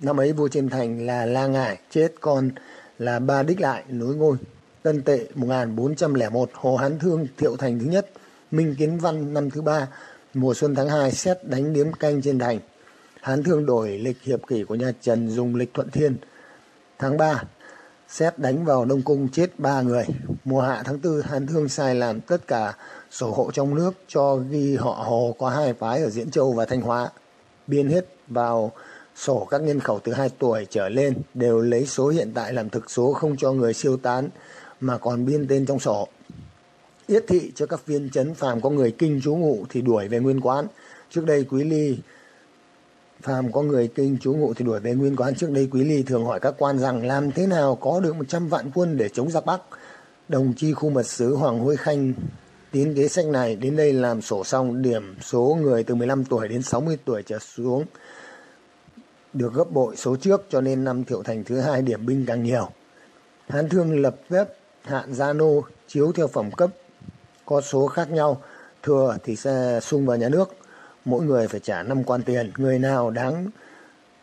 Năm ấy vua trên thành là la ngải, chết con là ba đích lại, nối ngôi. Tân tệ 1401 hồ hán thương, thiệu thành thứ nhất. Minh kiến văn, năm thứ ba, mùa xuân tháng 2 xét đánh điếm canh trên thành hán thương đổi lịch hiệp kỷ của nhà trần dùng lịch thuận thiên. Tháng 3 xét đánh vào đông cung, chết ba người. Mùa hạ tháng tư, hán thương sai làm tất cả sổ hộ trong nước cho ghi họ hồ có hai phái ở diễn châu và thanh hóa biên hết vào sổ các nhân khẩu từ 2 tuổi trở lên, đều lấy số hiện tại làm thực số không cho người siêu tán, mà còn biên tên trong sổ. Yết thị cho các viên chấn phàm có người kinh trú ngụ thì đuổi về nguyên quán. Trước đây Quý Ly phàm có người kinh trú ngụ thì đuổi về nguyên quán. Trước đây Quý Ly thường hỏi các quan rằng làm thế nào có được 100 vạn quân để chống giặc Bắc. Đồng chi khu mật sứ Hoàng Hôi Khanh tín kế sách này, đến đây làm sổ xong điểm số người từ 15 tuổi đến 60 tuổi trở xuống, được gấp bội số trước, cho nên năm thiệu thành thứ hai điểm binh càng nhiều. Hán Thương lập phép hạn gia nô chiếu theo phẩm cấp, có số khác nhau, thừa thì sẽ sung vào nhà nước. Mỗi người phải trả năm quan tiền. Người nào đáng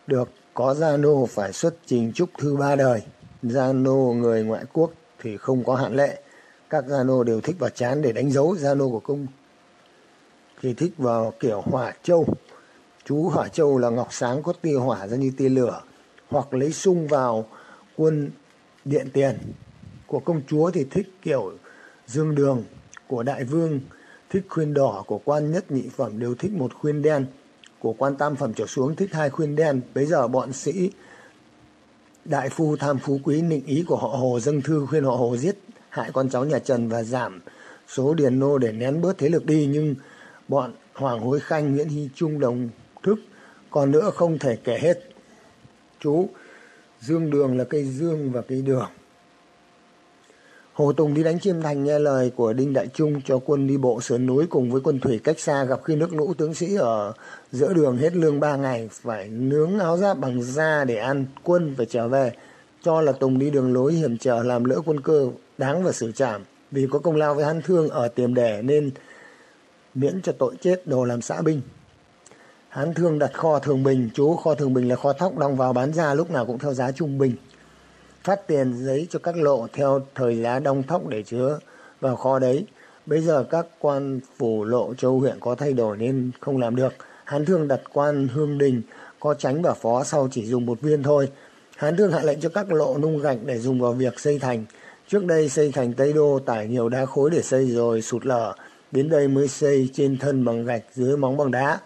được có gia nô phải xuất trình chúc thư ba đời. Gia nô người ngoại quốc thì không có hạn lệ các gia nô đều thích vào chán để đánh dấu gia nô của công thì thích vào kiểu hỏa châu, chú hỏa châu là ngọc sáng có tia hỏa ra như tia lửa, hoặc lấy sung vào quân điện tiền. Của công chúa thì thích kiểu dương đường của đại vương, thích khuyên đỏ của quan nhất nhị phẩm đều thích một khuyên đen. Của quan tam phẩm trở xuống thích hai khuyên đen. Bây giờ bọn sĩ đại phu, tham phú quý nịnh ý của họ hồ dâng thư khuyên họ hồ giết hại con cháu nhà trần và giảm số điền nô để nén bớt thế lực đi, nhưng bọn hoàng hối khanh, nguyễn hy trung, đồng thức còn nữa không thể kể hết. Chú dương đường là cây dương và cây đường. Hồ Tùng đi đánh Chiêm Thành nghe lời của Đinh Đại Trung cho quân đi bộ sườn núi cùng với quân thủy cách xa gặp khi nước lũ tướng sĩ ở giữa đường hết lương ba ngày phải nướng áo giáp bằng da để ăn quân phải trở về. Cho là Tùng đi đường lối hiểm trở làm lỡ quân cơ đáng và xử trảm vì có công lao với hán thương ở tiềm đẻ nên miễn cho tội chết đồ làm xã binh. Hán thương đặt kho thường bình, chú kho thường bình là kho thóc đong vào bán ra lúc nào cũng theo giá trung bình phát tiền giấy cho các lộ theo thời giá đông thóc để chứa vào kho đấy. Bây giờ các quan phủ lộ châu huyện có thay đổi nên không làm được. Hán thương đặt quan hương đình có tránh và phó sau chỉ dùng một viên thôi. Hán thương hạ lệnh cho các lộ nung gạch để dùng vào việc xây thành. Trước đây xây thành Tây Đô tải nhiều đá khối để xây rồi sụt lở. Đến đây mới xây trên thân bằng gạch dưới móng bằng đá.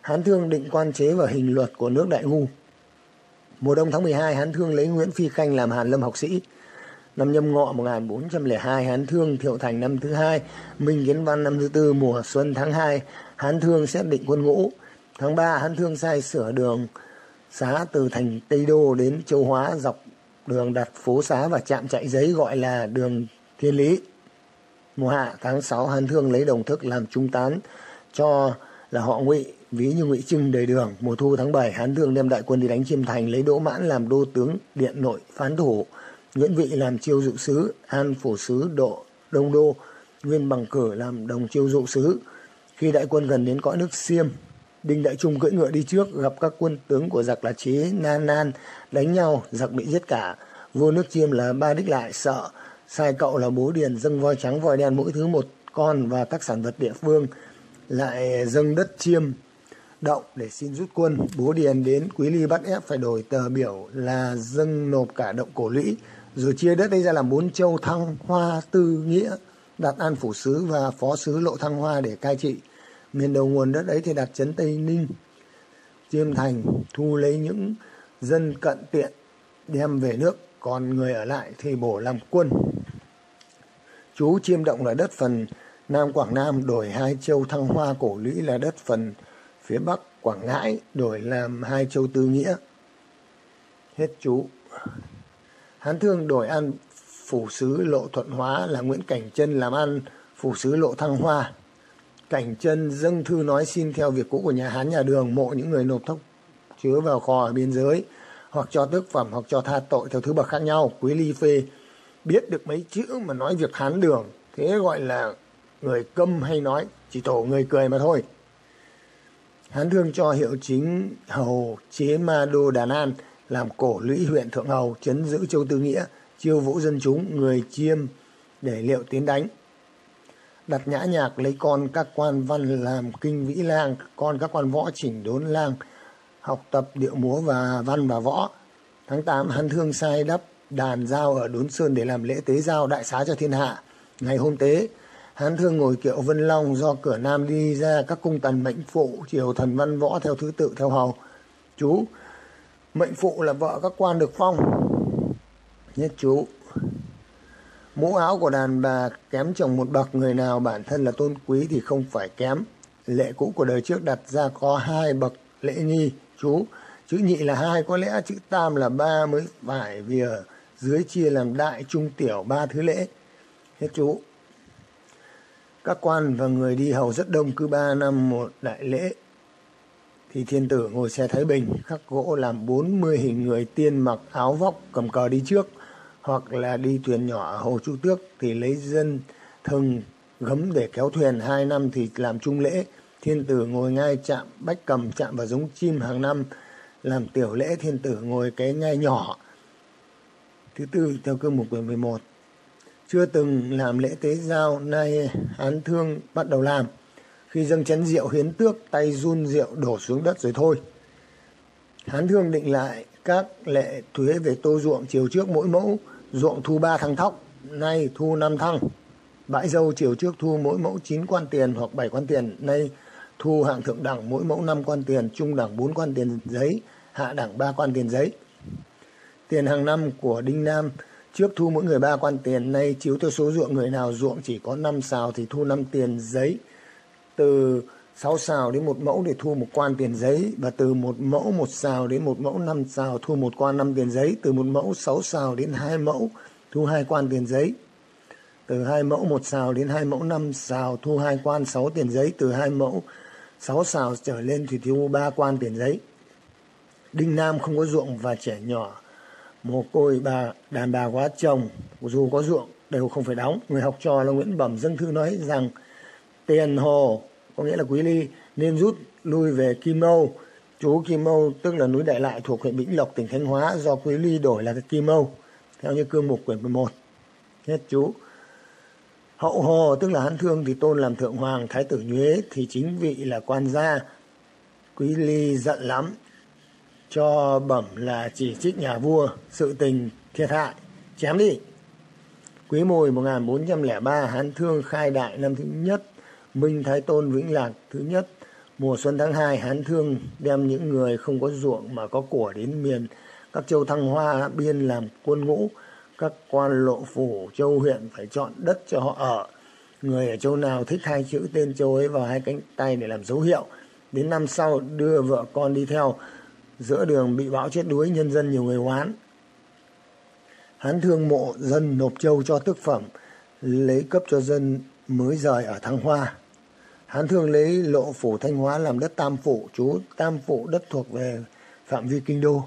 Hán thương định quan chế vào hình luật của nước Đại Ngu. Mùa đông tháng 12, Hán Thương lấy Nguyễn Phi Khanh làm Hàn Lâm học sĩ. Năm nhâm ngọ 1402, Hán Thương thiệu thành năm thứ hai, Minh Kiến Văn năm thứ tư, mùa xuân tháng 2, Hán Thương xét định quân ngũ. Tháng 3, Hán Thương sai sửa đường xá từ thành Tây Đô đến Châu Hóa dọc đường đặt phố xá và trạm chạy giấy gọi là đường Thiên Lý. Mùa hạ tháng 6, Hán Thương lấy đồng thức làm trung tán cho là họ ngụy ví như ngụy trưng đầy đường. Mùa thu tháng 7 hán thương đem đại quân đi đánh chiêm thành lấy đỗ mãn làm đô tướng điện nội phán thủ. Nguyễn vị làm chiêu dụ sứ an phổ sứ độ đông đô nguyên bằng cử làm đồng chiêu dụ sứ. Khi đại quân gần đến cõi nước xiêm đinh đại trung cưỡi ngựa đi trước, gặp các quân tướng của giặc là chế nan nan, đánh nhau, giặc bị giết cả. Vua nước chiêm là ba đích lại, sợ. Sai cậu là bố điền, dâng voi trắng, voi đen mỗi thứ một con và các sản vật địa phương. Lại dâng đất chiêm động để xin rút quân. Bố điền đến quý ly bắt ép phải đổi tờ biểu là dâng nộp cả động cổ lũy, rồi chia đất ấy ra làm bốn châu, thăng hoa, tư nghĩa, đặt an phủ sứ và phó sứ lộ thăng hoa để cai trị miền đầu nguồn đất ấy thì đặt trấn tây ninh, chiêm thành, thu lấy những dân cận tiện đem về nước, còn người ở lại thì bổ làm quân. Chú chiêm động là đất phần nam quảng nam, đổi hai châu thăng hoa cổ lũy là đất phần phía bắc quảng ngãi, đổi làm hai châu tư nghĩa. Hết chú. Hán thương đổi ăn phủ sứ lộ thuận hóa là nguyễn cảnh chân làm ăn phủ sứ lộ thăng hoa cảnh chân dâng thư nói xin theo việc cũ của nhà hán nhà đường, mộ những người nộp thóc chứa vào kho ở biên giới, hoặc cho tước phẩm, hoặc cho tha tội theo thứ bậc khác nhau. Quý ly phê biết được mấy chữ mà nói việc hán đường, thế gọi là người câm hay nói, chỉ tổ người cười mà thôi. Hán thương cho hiệu chính hầu chế ma đô đà an làm cổ lũy huyện thượng hầu, chấn giữ châu tư nghĩa, chiêu vũ dân chúng, người chiêm để liệu tiến đánh đặt nhã nhạc, lấy con các quan văn làm kinh vĩ lang con các quan võ chỉnh đốn lang học tập điệu múa và văn và võ. Tháng 8 hán thương sai đắp đàn giao ở đốn sơn để làm lễ tế giao đại xá cho thiên hạ. Ngày hôm tế hán thương ngồi kiệu vân long do cửa nam đi ra các cung tần mệnh phụ, triều thần văn võ theo thứ tự, theo hầu. Chú, mệnh phụ là vợ các quan được phong. Nhất chú mũ áo của đàn bà kém chồng một bậc, người nào bản thân là tôn quý thì không phải kém. Lệ cũ của đời trước đặt ra có hai bậc lễ nghi, chú. Chữ nhị là hai, có lẽ chữ tam là ba mới phải vì ở dưới chia làm đại, trung, tiểu, ba thứ lễ. Hết chú. Các quan và người đi hầu rất đông, cứ ba năm một đại lễ. Thì thiên tử ngồi xe thái bình, khắc gỗ làm bốn mươi hình người tiên mặc áo vóc cầm cờ đi trước hoặc là đi thuyền nhỏ ở hồ Chu Tước thì lấy dân thừng gấm để kéo thuyền hai năm thì làm trung lễ. Thiên tử ngồi ngay chạm bách cầm chạm vào giống chim hàng năm, làm tiểu lễ thiên tử ngồi cái ngai nhỏ. Thứ tư, theo cương mục quyển 11 chưa từng làm lễ tế giao, nay hán thương bắt đầu làm. Khi dâng chén rượu hiến tước, tay run rượu đổ xuống đất rồi thôi. Hán thương định lại, các lệ thuế về tô ruộng chiều trước mỗi mẫu ruộng thu ba thăng thóc, nay thu năm thăng. Bãi dâu chiều trước thu mỗi mẫu chín quan tiền hoặc bảy quan tiền, nay thu hạng thượng đẳng mỗi mẫu năm quan tiền, trung đẳng bốn quan tiền giấy, hạ đẳng ba quan tiền giấy. Tiền hàng năm của đinh nam, trước thu mỗi người ba quan tiền, nay chiếu theo số ruộng, người nào ruộng chỉ có năm xào thì thu năm tiền giấy. Từ sáu xào đến một mẫu để thu một quan tiền giấy và từ một mẫu một xào đến một mẫu năm xào thu một quan năm tiền giấy, từ một mẫu sáu xào đến hai mẫu thu hai quan tiền giấy. Từ hai mẫu một xào đến hai mẫu năm xào thu hai quan sáu tiền giấy, từ hai mẫu sáu xào trở lên thì thu ba quan tiền giấy. Đinh nam không có ruộng và trẻ nhỏ. Mồ côi bà, đàn bà quá chồng, dù có ruộng đều không phải đóng. Người học trò là nguyễn bẩm dân thư nói rằng, tiền hồ có nghĩa là quý ly nên rút lui về kim âu. Chú kim âu tức là núi đại lại thuộc huyện vĩnh lộc, tỉnh thanh hóa do quý ly đổi là kim âu, theo như cương mục quyển 11 hết chú. Hậu hồ tức là hán thương thì tôn làm thượng hoàng, thái tử nhuế thì chính vị là quan gia. Quý ly giận lắm, cho bẩm là chỉ trích nhà vua, sự tình thiệt hại. Chém đi. Quý mùi 1403 hán thương khai đại năm thứ nhất Minh Thái Tôn Vĩnh Lạc thứ nhất. Mùa xuân tháng 2 Hán Thương đem những người không có ruộng mà có của đến miền các châu Thăng Hoa biên làm quân ngũ. Các quan lộ phủ châu huyện phải chọn đất cho họ ở. Người ở châu nào thích hai chữ tên châu ấy vào hai cánh tay để làm dấu hiệu. Đến năm sau, đưa vợ con đi theo. Giữa đường bị bão chết đuối, nhân dân nhiều người oán. Hán thương mộ dân nộp châu cho tước phẩm, lấy cấp cho dân mới rời ở thăng hoa hán thương lấy lộ phủ thanh hóa làm đất tam phủ, chú tam phủ đất thuộc về phạm vi kinh đô.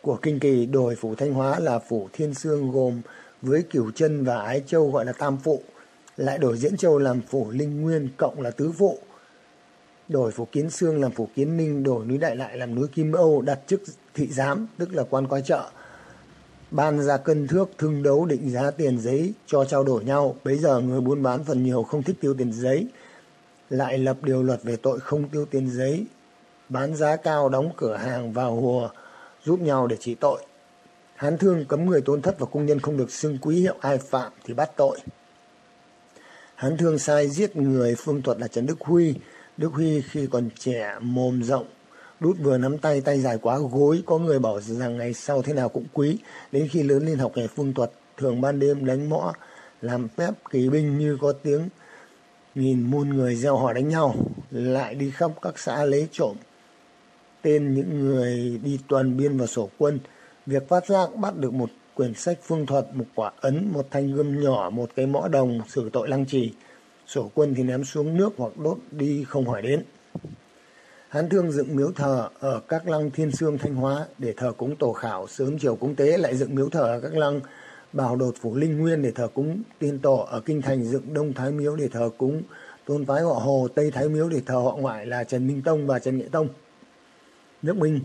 Của kinh kỳ đổi phủ thanh hóa là phủ thiên sương gồm với cửu chân và ái châu gọi là tam phụ lại đổi diễn châu làm phủ linh nguyên cộng là tứ phụ đổi phủ kiến sương làm phủ kiến ninh, đổi núi đại lại làm núi kim âu, đặt chức thị giám, tức là quan coi chợ. Ban ra cân thước, thương đấu, định giá tiền giấy cho trao đổi nhau. Bây giờ người buôn bán phần nhiều không thích tiêu tiền giấy lại lập điều luật về tội không tiêu tiền giấy bán giá cao đóng cửa hàng vào hùa giúp nhau để trị tội Hán thương cấm người tôn thất và cung nhân không được xưng quý hiệu ai phạm thì bắt tội. Hán thương sai giết người phương thuật là Trần Đức Huy. Đức Huy khi còn trẻ mồm rộng, đút vừa nắm tay, tay dài quá gối. Có người bảo rằng ngày sau thế nào cũng quý. Đến khi lớn lên học nghề phương thuật, thường ban đêm đánh mõ, làm phép kỳ binh như có tiếng nhìn muôn người gieo hò đánh nhau, lại đi khắp các xã lấy trộm tên những người đi tuần biên vào sổ quân. Việc phát giác bắt được một quyển sách phương thuật, một quả ấn, một thanh gươm nhỏ, một cái mõ đồng xử tội lăng trì. Sổ quân thì ném xuống nước hoặc đốt đi không hỏi đến. Hán thương dựng miếu thờ ở các lăng Thiên Sương Thanh Hóa để thờ cúng tổ khảo, sớm chiều cúng tế lại dựng miếu thờ ở các lăng Bảo Đột Phủ Linh Nguyên để thờ cúng tiên tổ, ở Kinh Thành dựng Đông Thái Miếu để thờ cúng tôn phái họ Hồ, Tây Thái Miếu để thờ họ ngoại là Trần Minh Tông và Trần Nghệ Tông. Nước Minh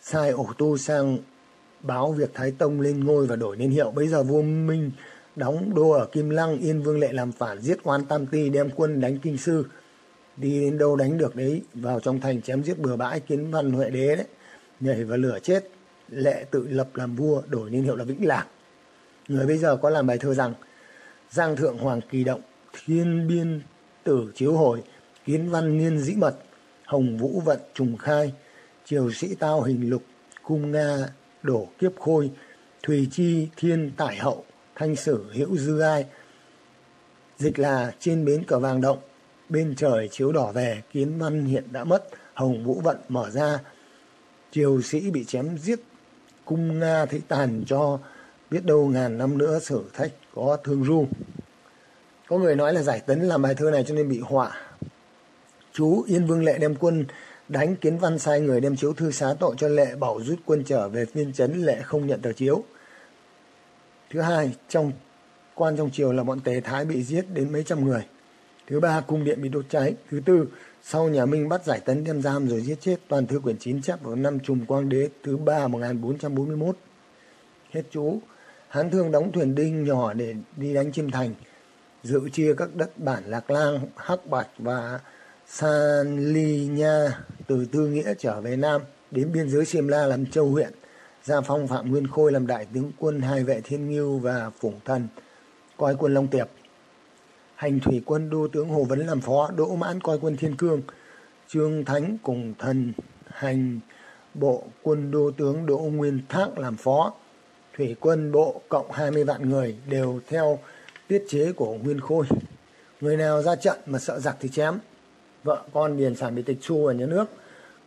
sai ổ tu sang báo việc Thái Tông lên ngôi và đổi niên hiệu. Bây giờ vua Minh đóng đô ở Kim Lăng, Yên Vương Lệ làm phản, giết oan Tam Ti, đem quân đánh Kinh Sư. Đi đến đâu đánh được đấy, vào trong thành chém giết bừa bãi kiến văn Huệ Đế đấy. Nhảy vào lửa chết, Lệ tự lập làm vua, đổi niên hiệu là Vĩnh Lạc. Người bây giờ có làm bài thơ rằng Giang Thượng Hoàng Kỳ Động, Thiên Biên Tử Chiếu Hồi, Kiến Văn Niên Dĩ Mật, Hồng Vũ Vận Trùng Khai, Triều Sĩ Tao Hình Lục, Cung Nga Đổ Kiếp Khôi, Thùy Chi Thiên Tải Hậu, Thanh Sử Hữu Dư Ai. Dịch là trên bến cờ vàng động, bên trời chiếu đỏ về, Kiến Văn hiện đã mất, Hồng Vũ Vận mở ra, Triều Sĩ bị chém giết, Cung Nga thấy tàn cho biết đâu ngàn năm nữa sử thách có thương ru. Có người nói là giải tấn làm bài thơ này cho nên bị họa. Chú yên vương lệ đem quân đánh kiến văn sai người, đem chiếu thư xá tội cho lệ bảo rút quân trở về phiên chấn, lệ không nhận tờ chiếu. Thứ hai, trong quan trong triều là bọn tề thái bị giết đến mấy trăm người. Thứ ba, cung điện bị đốt cháy. Thứ tư, sau nhà minh bắt giải tấn đem giam rồi giết chết, toàn thư quyển chín chép vào năm trùng quang đế thứ ba 1441 hết chú. Hán Thương đóng thuyền đinh nhỏ để đi đánh Chiêm Thành, dự chia các đất bản Lạc Lang, Hắc Bạch và San Ly Nha từ Tư Nghĩa trở về Nam, đến biên giới Siêm La làm châu huyện, gia phong Phạm Nguyên Khôi làm đại tướng quân hai vệ Thiên Ngưu và Phủng Thần, coi quân Long Tiệp. Hành thủy quân đô tướng Hồ Vấn làm phó, Đỗ Mãn coi quân Thiên Cương, Trương Thánh cùng thần hành bộ quân đô tướng Đỗ Nguyên Thác làm phó, thủy quân bộ cộng 20 vạn người đều theo tiết chế của Nguyên Khôi. Người nào ra trận mà sợ giặc thì chém. Vợ con điền sản bị tịch thu ở nhà nước.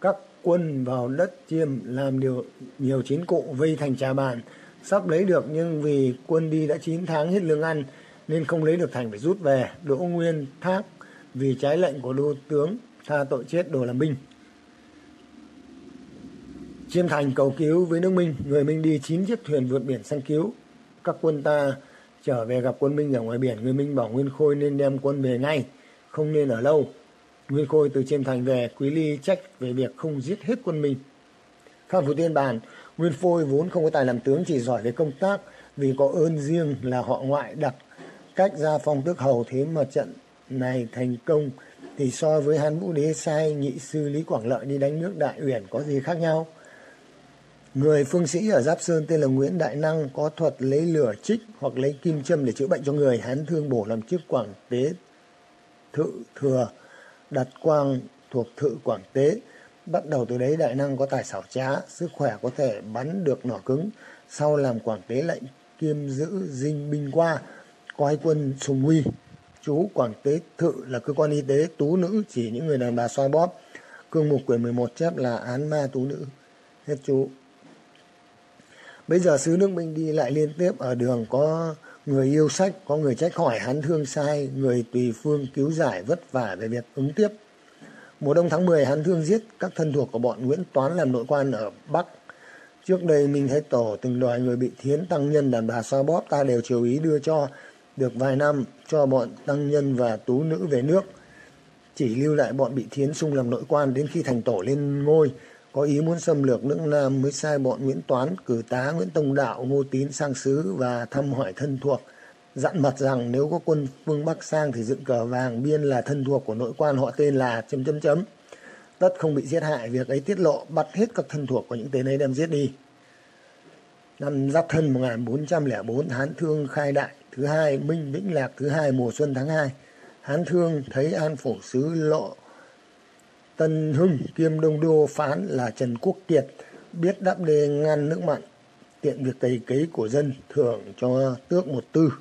Các quân vào đất chiêm làm điều nhiều chiến cụ vây thành trà bàn. Sắp lấy được nhưng vì quân đi đã 9 tháng hết lương ăn nên không lấy được thành phải rút về. Đỗ Nguyên thác vì trái lệnh của đô tướng tha tội chết đồ làm binh. Chiêm Thành cầu cứu với nước Minh, người Minh đi 9 chiếc thuyền vượt biển sang cứu. Các quân ta trở về gặp quân Minh ở ngoài biển, người Minh bảo Nguyên Khôi nên đem quân về ngay, không nên ở lâu. Nguyên Khôi từ Chiêm Thành về, Quý Ly trách về việc không giết hết quân Minh. Phan Phủ Tiên bàn, Nguyên Phôi vốn không có tài làm tướng, chỉ giỏi về công tác, vì có ơn riêng là họ ngoại đặt cách ra phong tước hầu thế mà trận này thành công thì so với Hán Vũ Đế sai nhị sư Lý Quảng Lợi đi đánh nước Đại Uyển có gì khác nhau? Người phương sĩ ở Giáp Sơn tên là Nguyễn Đại Năng có thuật lấy lửa trích hoặc lấy kim châm để chữa bệnh cho người. Hán thương bổ làm chức quảng tế thự thừa, đặt quang thuộc thự quảng tế. Bắt đầu từ đấy Đại Năng có tài xảo trá, sức khỏe có thể bắn được nỏ cứng. Sau làm quảng tế lệnh kiêm giữ dinh binh qua, quái quân sùng huy. Chú quảng tế thự là cơ quan y tế, tú nữ chỉ những người đàn bà xoa bóp. Cương mục quyển 11 chép là án ma tú nữ. Hết chú. Bây giờ sứ nước Minh đi lại liên tiếp ở đường có người yêu sách, có người trách hỏi hắn thương sai, người tùy phương cứu giải vất vả về việc ứng tiếp. Mùa đông tháng 10 hắn thương giết các thân thuộc của bọn Nguyễn Toán làm nội quan ở Bắc. Trước đây Minh Thái Tổ từng đòi người bị thiến tăng nhân đàn bà xoa bóp ta đều chiều ý đưa cho được vài năm cho bọn tăng nhân và tú nữ về nước. Chỉ lưu lại bọn bị thiến sung làm nội quan đến khi thành tổ lên ngôi có ý muốn xâm lược nước Nam mới sai bọn Nguyễn Toán cử tá Nguyễn Tông Đạo Ngô Tín sang xứ và thăm hỏi thân thuộc. Dặn mật rằng nếu có quân phương Bắc sang thì dựng cờ vàng biên là thân thuộc của nội quan họ tên là chấm chấm chấm. Tất không bị giết hại, việc ấy tiết lộ bắt hết các thân thuộc của những tên ấy đem giết đi. Năm Giáp Thân 1404 Hán Thương khai đại thứ hai Minh Vĩnh Lạc thứ hai mùa xuân tháng 2. Hán Thương thấy An Phổ Sứ Lộ Tân Hưng kiêm Đông Đô phán là Trần Quốc Kiệt biết đáp đề ngăn nước mặn tiện việc cày cấy của dân thưởng cho tước một tư.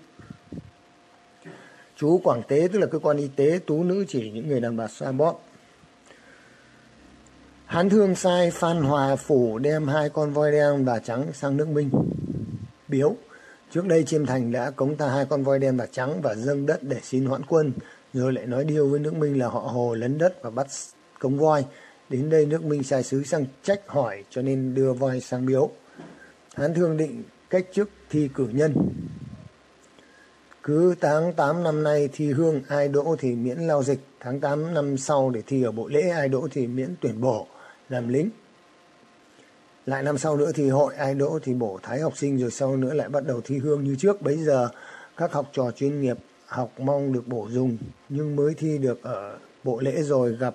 Chú Quảng Tế tức là cơ quan y tế tú nữ chỉ những người đàn bà xoa bóp. Hán Thương sai Phan Hòa Phủ đem hai con voi đen và trắng sang nước Minh. Biếu, trước đây Chiêm Thành đã cống ta hai con voi đen và trắng và dâng đất để xin hoãn quân, rồi lại nói điều với nước Minh là họ Hồ lấn đất và bắt cống voi. Đến đây nước Minh sai sứ sang trách hỏi cho nên đưa voi sang biếu. Hán Thương định cách chức thi cử nhân. Cứ tháng 8 năm nay thi hương ai đỗ thì miễn lao dịch, tháng 8 năm sau để thi ở bộ lễ ai đỗ thì miễn tuyển bổ làm lính. Lại năm sau nữa thì hội ai đỗ thì bổ thái học sinh rồi sau nữa lại bắt đầu thi hương như trước. Bây giờ các học trò chuyên nghiệp học mong được bổ dùng nhưng mới thi được ở bộ lễ rồi gặp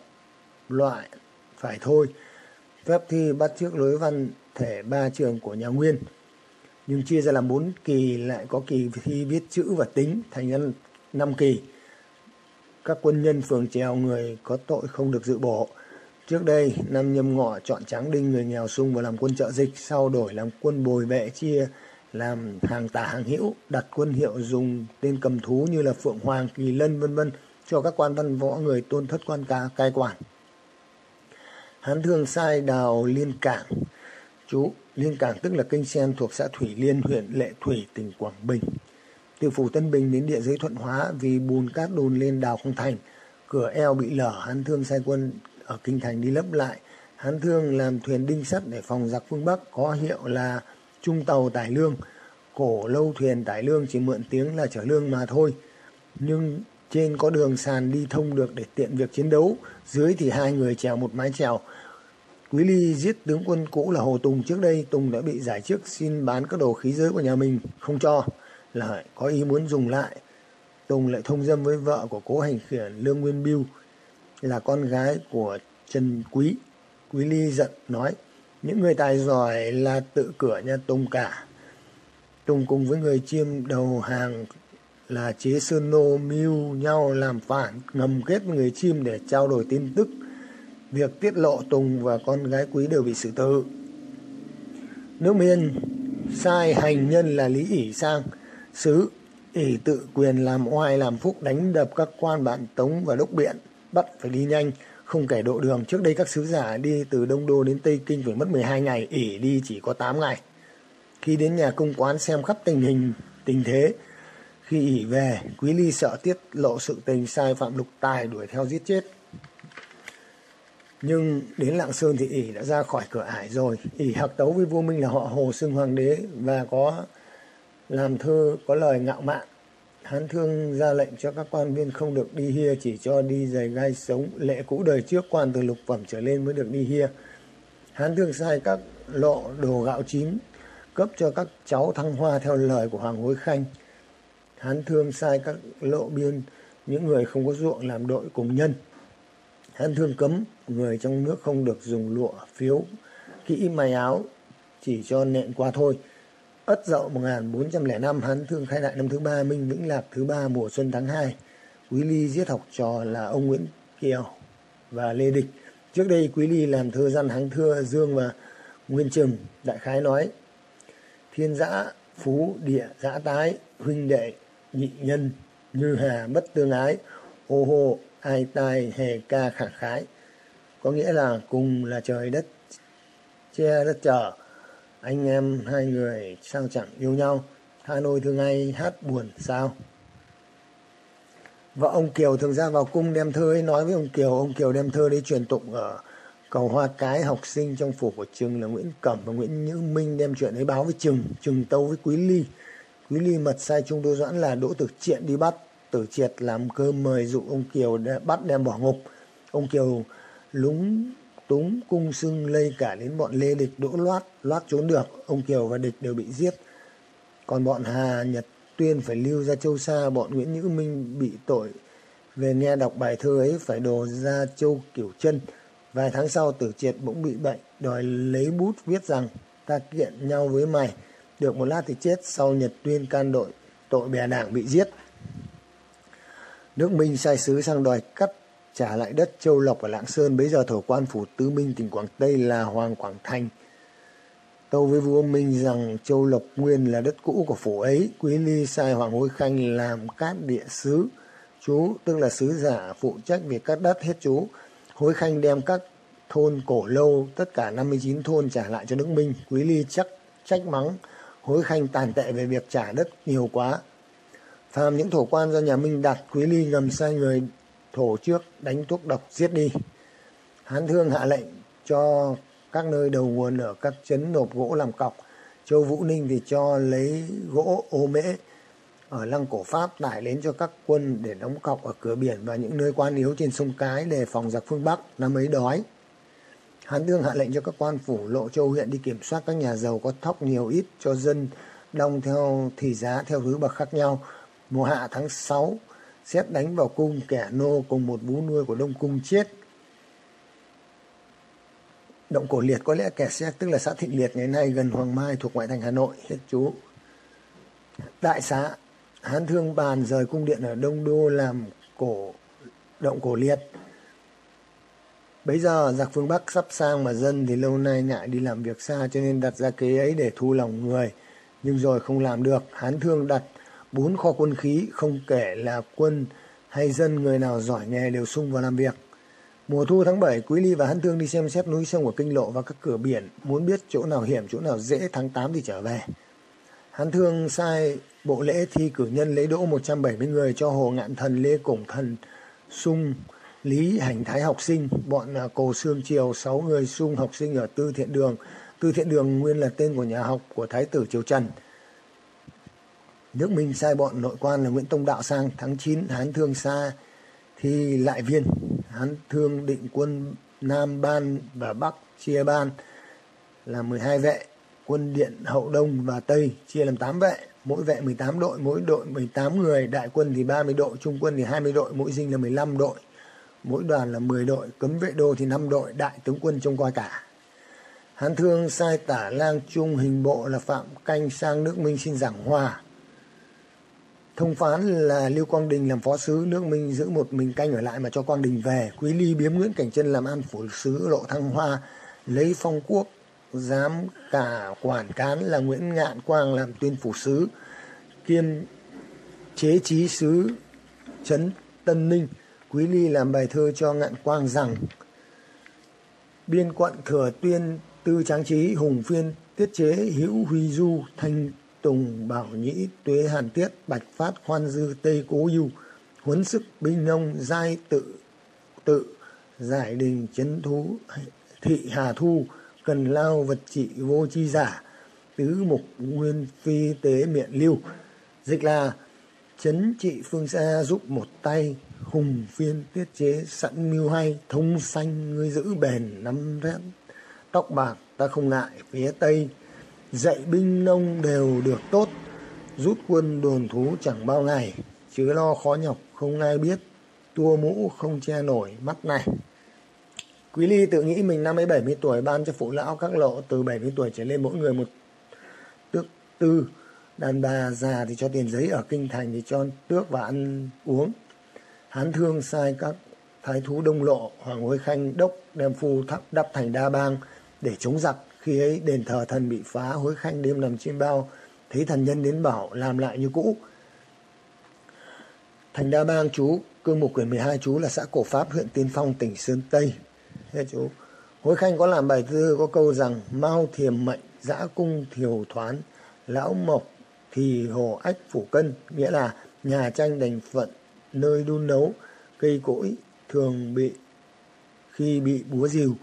loại phải thôi. Phép thi bắt trước lối văn thể ba trường của nhà Nguyên. Nhưng chia ra làm bốn kỳ lại có kỳ thi viết chữ và tính thành ra năm kỳ. Các quân nhân phường trèo người có tội không được dự bổ. Trước đây, năm nhâm ngọ chọn Tráng Đinh người nghèo sung vào làm quân trợ dịch, sau đổi làm quân bồi vệ chia làm hàng tả hàng hữu, đặt quân hiệu dùng tên cầm thú như là Phượng Hoàng, Kỳ Lân vân vân cho các quan văn võ người tôn thất quan ca cai quản. Hán Thương sai đào Liên Cảng. Chú, Liên Cảng tức là kênh sen thuộc xã Thủy Liên, huyện Lệ Thủy, tỉnh Quảng Bình. Từ phủ Tân Bình đến địa giới Thuận Hóa vì bùn cát đồn lên đào không thành. Cửa eo bị lở, Hán Thương sai quân ở Kinh Thành đi lấp lại. Hán Thương làm thuyền đinh sắt để phòng giặc phương Bắc có hiệu là trung tàu tải lương. Cổ lâu thuyền tải lương chỉ mượn tiếng là chở lương mà thôi. Nhưng trên có đường sàn đi thông được để tiện việc chiến đấu. Dưới thì hai người trèo một mái trèo Quý Ly giết tướng quân cũ là Hồ Tùng trước đây. Tùng đã bị giải trước xin bán các đồ khí giới của nhà mình. Không cho. Là có ý muốn dùng lại. Tùng lại thông dâm với vợ của cố hành khiển Lương Nguyên Biêu là con gái của Trần Quý. Quý Ly giận nói, những người tài giỏi là tự cửa nhà Tùng cả. Tùng cùng với người chiêm đầu hàng là chế sơn nô mưu nhau làm phản, ngầm kết với người chim để trao đổi tin tức. Việc tiết lộ Tùng và con gái Quý đều bị xử tử. Nước Miên sai hành nhân là Lý ỉ sang sứ ỉ tự quyền làm oai làm phúc đánh đập các quan bạn tống và đốc biện bắt phải đi nhanh, không kể độ đường. Trước đây các sứ giả đi từ Đông Đô đến Tây Kinh phải mất 12 ngày, ỉ đi chỉ có 8 ngày. Khi đến nhà công quán xem khắp tình hình, tình thế, khi ỉ về, Quý Ly sợ tiết lộ sự tình sai phạm lục tài đuổi theo giết chết. Nhưng đến Lạng Sơn thì ỉ đã ra khỏi cửa ải rồi. ỉ hợp tấu với vua Minh là họ Hồ xưng hoàng đế và có làm thơ có lời ngạo mạn Hán Thương ra lệnh cho các quan viên không được đi hia chỉ cho đi giày gai sống. Lệ cũ đời trước quan từ lục phẩm trở lên mới được đi hia. Hán Thương sai các lộ đồ gạo chín cấp cho các cháu thăng hoa theo lời của Hoàng Hối Khanh. Hán Thương sai các lộ biên những người không có ruộng làm đội cùng nhân. Hán Thương cấm người trong nước không được dùng lụa, phiếu, kỹ may áo, chỉ cho nện qua thôi. Ất Dậu 1405 Hán Thương khai đại năm thứ ba Minh Vĩnh Lạc thứ ba mùa xuân tháng 2 Quý Ly giết học trò là ông Nguyễn Kiều và Lê Địch Trước đây Quý Ly làm thơ dân Hán Thưa Dương và Nguyên Trừng Đại khái nói Thiên giã phú địa giã tái huynh đệ nhị nhân, như hà bất tương ái ô hô, ai tai hề ca, khả khái. Có nghĩa là cùng là trời đất, che đất trở anh em hai người sao chẳng yêu nhau? Hà Nội thường ngày hát buồn sao? Vợ ông Kiều thường ra vào cung đem thơ ấy nói với ông Kiều. Ông Kiều đem thơ đấy truyền tụng ở cầu hoa cái học sinh trong phủ của trường là Nguyễn Cẩm và Nguyễn Nhữ Minh đem chuyện ấy báo với Trừng. Trừng tâu với Quý Ly. Quý Ly mật sai Trung Đô Doãn là Đỗ Tử Triện đi bắt. Tử Triệt làm cơm mời dụ ông Kiều bắt đem bỏ ngục. Ông Kiều lúng túng cung sưng lây cả đến bọn lê địch đỗ loát loát trốn được. Ông kiều và địch đều bị giết. Còn bọn hà nhật tuyên phải lưu ra châu xa bọn nguyễn nhữ minh bị tội. Về nghe đọc bài thơ ấy phải đồ ra châu kiểu chân vài tháng sau, tử triệt bỗng bị bệnh, đòi lấy bút viết rằng, ta kiện nhau với mày. Được một lát thì chết sau Nhật Tuyên can đội, tội bè đảng bị giết. Nước Minh sai sứ sang đòi cắt trả lại đất Châu Lộc ở Lạng Sơn. Bấy giờ thổ quan phủ Tứ Minh, tỉnh Quảng Tây là Hoàng Quảng Thành. Tâu với vua Minh rằng Châu Lộc nguyên là đất cũ của phủ ấy. Quý Ly sai Hoàng Hối Khanh làm cát địa sứ. Chú, tức là sứ giả, phụ trách việc cắt đất hết chú. Hối Khanh đem các thôn cổ lâu, tất cả 59 thôn trả lại cho nước Minh. Quý Ly chắc, trách mắng Hối Khanh tàn tệ về việc trả đất nhiều quá. Phàm những thổ quan do nhà Minh đặt, Quý Ly ngầm sai người thổ trước đánh thuốc độc giết đi. Hán Thương hạ lệnh cho các nơi đầu nguồn ở các trấn nộp gỗ làm cọc. Châu Vũ Ninh thì cho lấy gỗ ô mễ ở lăng cổ Pháp tải đến cho các quân để đóng cọc ở cửa biển và những nơi quan yếu trên sông Cái để phòng giặc phương Bắc năm ấy đói. Hán Thương hạ lệnh cho các quan phủ Lộ Châu huyện đi kiểm soát các nhà giàu có thóc nhiều ít cho dân đông theo thì giá theo thứ bậc khác nhau. Mùa hạ tháng 6, xét đánh vào cung kẻ nô cùng một vú nuôi của Đông Cung chết. Động Cổ Liệt có lẽ kẻ xét tức là xã Thịnh Liệt ngày nay gần Hoàng Mai thuộc ngoại thành Hà Nội. Hết chú. Đại xã Hán Thương bàn rời cung điện ở Đông Đô làm cổ động cổ liệt bây giờ giặc phương Bắc sắp sang mà dân thì lâu nay ngại đi làm việc xa cho nên đặt ra kế ấy để thu lòng người. Nhưng rồi không làm được, Hán Thương đặt bốn kho quân khí không kể là quân hay dân người nào giỏi nghề đều sung vào làm việc. Mùa thu tháng 7, Quý Ly và Hán Thương đi xem xét núi sông của Kinh Lộ và các cửa biển, muốn biết chỗ nào hiểm, chỗ nào dễ tháng 8 thì trở về. Hán Thương sai bộ lễ thi cử nhân lấy đỗ 170 người cho Hồ Ngạn Thần, Lê Cổng Thần, Sung, Lý Hành Thái học sinh, bọn à, Cổ Sương Triều 6 người Sung học sinh ở Tư Thiện Đường. Tư Thiện Đường nguyên là tên của nhà học của Thái tử Triều Trần. Nước Minh sai bọn nội quan là Nguyễn Tông Đạo sang tháng 9 Hán Thương xa thì lại viên Hán Thương định quân Nam Ban và Bắc chia ban là 12 vệ quân điện hậu đông và tây chia làm 8 vệ mỗi vệ 18 đội mỗi đội 18 người đại quân thì 30 đội trung quân thì 20 đội mỗi dinh là 15 đội mỗi đoàn là 10 đội, cấm vệ đô thì 5 đội, đại tướng quân trông coi cả. Hán Thương sai tả lang trung hình bộ là Phạm Canh sang nước Minh xin giảng hòa. Thông phán là Lưu Quang Đình làm phó sứ, nước Minh giữ một mình canh ở lại mà cho Quang Đình về. Quý Ly biếm Nguyễn Cảnh Trân làm an phủ sứ lộ Thăng Hoa, lấy phong quốc, giám cả quản cán là Nguyễn Ngạn Quang làm tuyên phủ sứ, kiêm chế trí sứ trấn Tân Ninh. Quý Ly làm bài thơ cho Ngạn Quang rằng, biên quận thừa tuyên, tư tráng trí hùng phiên, tiết chế hữu huy du, thanh tùng bảo nhĩ tuế hàn tiết, bạch phát hoan dư tây cố du, huấn sức binh nông giai tự tự, giải đình chấn thú thị hà thu, cần lao vật trị vô chi giả, tứ mục nguyên phi tế miệng lưu. Dịch là, chấn trị phương xa giúp một tay hùng phiên tiết chế sẵn mưu hay, thông xanh ngươi giữ bền nắm rét tóc bạc ta không ngại, phía tây dạy binh nông đều được tốt rút quân đồn thú chẳng bao ngày chứ lo khó nhọc, không ai biết tua mũ không che nổi mắt này Quý Ly tự nghĩ mình năm ấy 70 tuổi, ban cho phụ lão các lộ từ 70 tuổi trở lên mỗi người một tước tư. Đàn bà già thì cho tiền giấy, ở kinh thành thì cho tước và ăn uống. Hán thương sai các thái thú đông lộ, hoàng huế khanh đốc đem phu thắp đắp thành đa bang để chống giặc. Khi ấy đền thờ thần bị phá, huế khanh đêm nằm trên bao, thấy thần nhân đến bảo làm lại như cũ. Thành đa bang chú, cương mục quyển 12 chú là xã Cổ Pháp, huyện Tiên Phong, tỉnh Sơn Tây. Thế chú Hối Khanh có làm bài thơ có câu rằng Mao thiềm mệnh dã cung thiều thoán Lão mộc thì hồ ách phủ cân Nghĩa là nhà tranh đành phận nơi đun nấu Cây cỗi thường bị khi bị búa rìu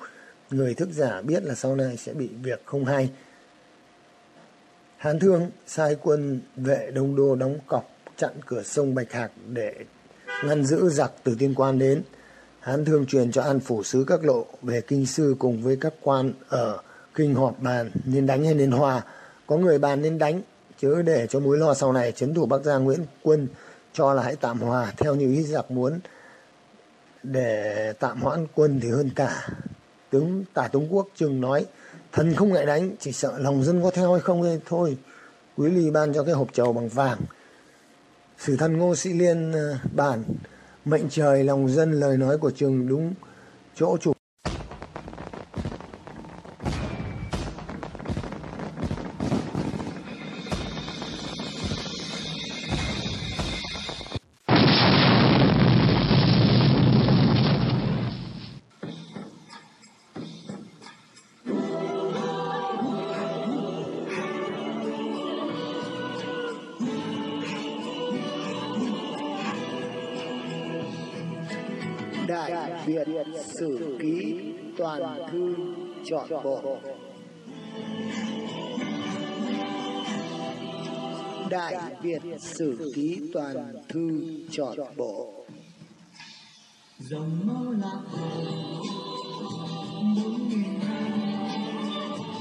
Người thức giả biết là sau này sẽ bị việc không hay Hán Thương sai quân vệ Đông Đô đóng cọc chặn cửa sông Bạch Hạc để ngăn giữ giặc từ tiên quan đến Hán thương truyền cho an phủ sứ các lộ về kinh sư cùng với các quan ở kinh họp bàn nên đánh hay nên hòa. Có người bàn nên đánh, chứ để cho mối lo sau này chấn thủ Bắc Giang Nguyễn Quân cho là hãy tạm hòa theo như ý giặc muốn để tạm hoãn quân thì hơn cả. Tướng Tả tướng Quốc trường nói thần không ngại đánh, chỉ sợ lòng dân có theo hay không thôi. Quý Ly ban cho cái hộp trầu bằng vàng. Sử thần Ngô Sĩ Liên ờ, bàn mệnh trời lòng dân lời nói của trường đúng chỗ chủ Sử Ký Toàn Thư Chọn Bộ. Dòng máu lạc hồ bốn nghìn năm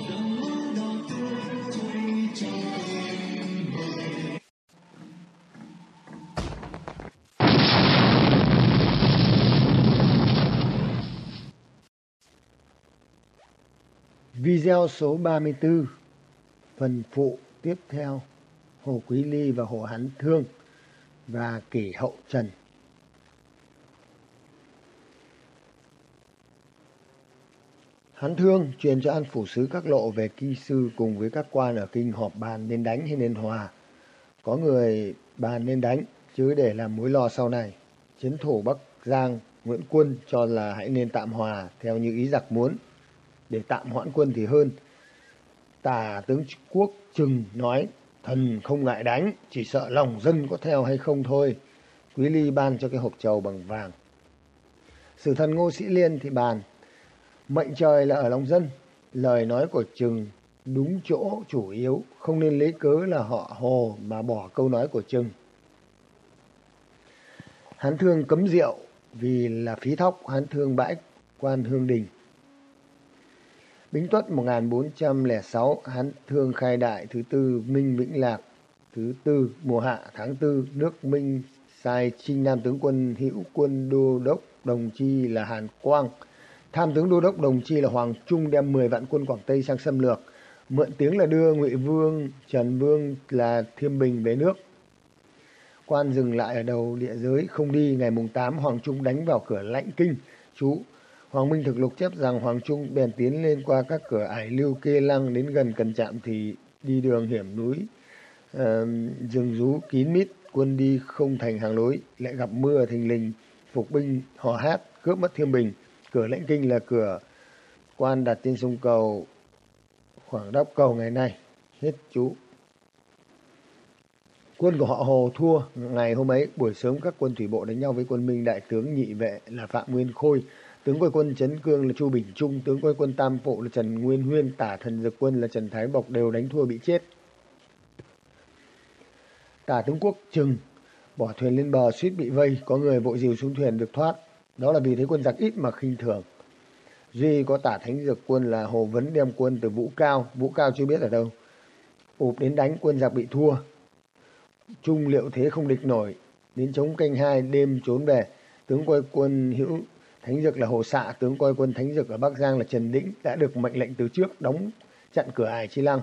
dòng máu đỏ tươi trôi trên bờ Video số 34 Phần phụ tiếp theo Hồ Quý Ly và Hồ Hán Thương và Kỷ Hậu Trần Hán Thương truyền cho An Phủ Sứ các lộ về kỳ sư cùng với các quan ở kinh họp bàn nên đánh hay nên hòa. Có người bàn nên đánh, chứ để làm mối lo sau này. Chiến thủ Bắc Giang Nguyễn Quân cho là hãy nên tạm hòa theo như ý giặc muốn để tạm hoãn quân thì hơn. Tả tướng quốc Trừng nói thần không ngại đánh, chỉ sợ lòng dân có theo hay không thôi. Quý Ly ban cho cái hộp trầu bằng vàng. Sử thần Ngô Sĩ Liên thì bàn mệnh trời là ở lòng dân, lời nói của Trừng đúng chỗ chủ yếu, không nên lấy cớ là họ hồ mà bỏ câu nói của Trừng. Hán thương cấm rượu vì là phí thóc hán thương bãi quan hương đình. Bính Tuất 1406, Hán Thương khai đại thứ tư Minh Vĩnh Lạc thứ tư mùa hạ tháng tư nước Minh sai trinh nam tướng quân hữu quân đô đốc đồng chi là Hàn Quang. Tham tướng đô đốc đồng chi là Hoàng Trung đem 10 vạn quân Quảng Tây sang xâm lược. Mượn tiếng là đưa Ngụy Vương, Trần Vương là Thiêm Bình về nước. Quan dừng lại ở đầu địa giới không đi ngày mùng 8 Hoàng Trung đánh vào cửa lãnh kinh. Chú Hoàng Minh thực lục chép rằng Hoàng Trung bèn tiến lên qua các cửa ải lưu kê lăng đến gần cần trạm thì đi đường hiểm núi, uh, rừng rú kín mít, quân đi không thành hàng lối, lại gặp mưa thình lình, phục binh hò hát, cướp mất thiêm bình. Cửa lãnh kinh là cửa quan đặt trên sông cầu khoảng đắp cầu ngày nay. Hết chú. Quân của họ Hồ thua ngày hôm ấy buổi sớm các quân thủy bộ đánh nhau với quân Minh đại tướng nhị vệ là Phạm Nguyên Khôi tướng quay quân Trấn Cương là Chu Bình Trung, tướng quay quân Tam Phụ là Trần Nguyên Huyên, tả thần dực quân là Trần Thái Bộc đều đánh thua bị chết. Tả tướng quốc Trừng bỏ thuyền lên bờ suýt bị vây, có người vội dìu xuống thuyền được thoát. Đó là vì thấy quân giặc ít mà khinh thường. Duy có tả thánh dực quân là Hồ Vấn đem quân từ Vũ Cao, Vũ Cao chưa biết ở đâu. ụp đến đánh quân giặc bị thua. Trung liệu thế không địch nổi, đến chống canh hai đêm trốn về. Tướng quay quân hữu Thánh dược là Hồ Xạ, tướng coi quân Thánh dược ở Bắc Giang là Trần Đĩnh đã được mệnh lệnh từ trước đóng chặn cửa ải Chi Lăng.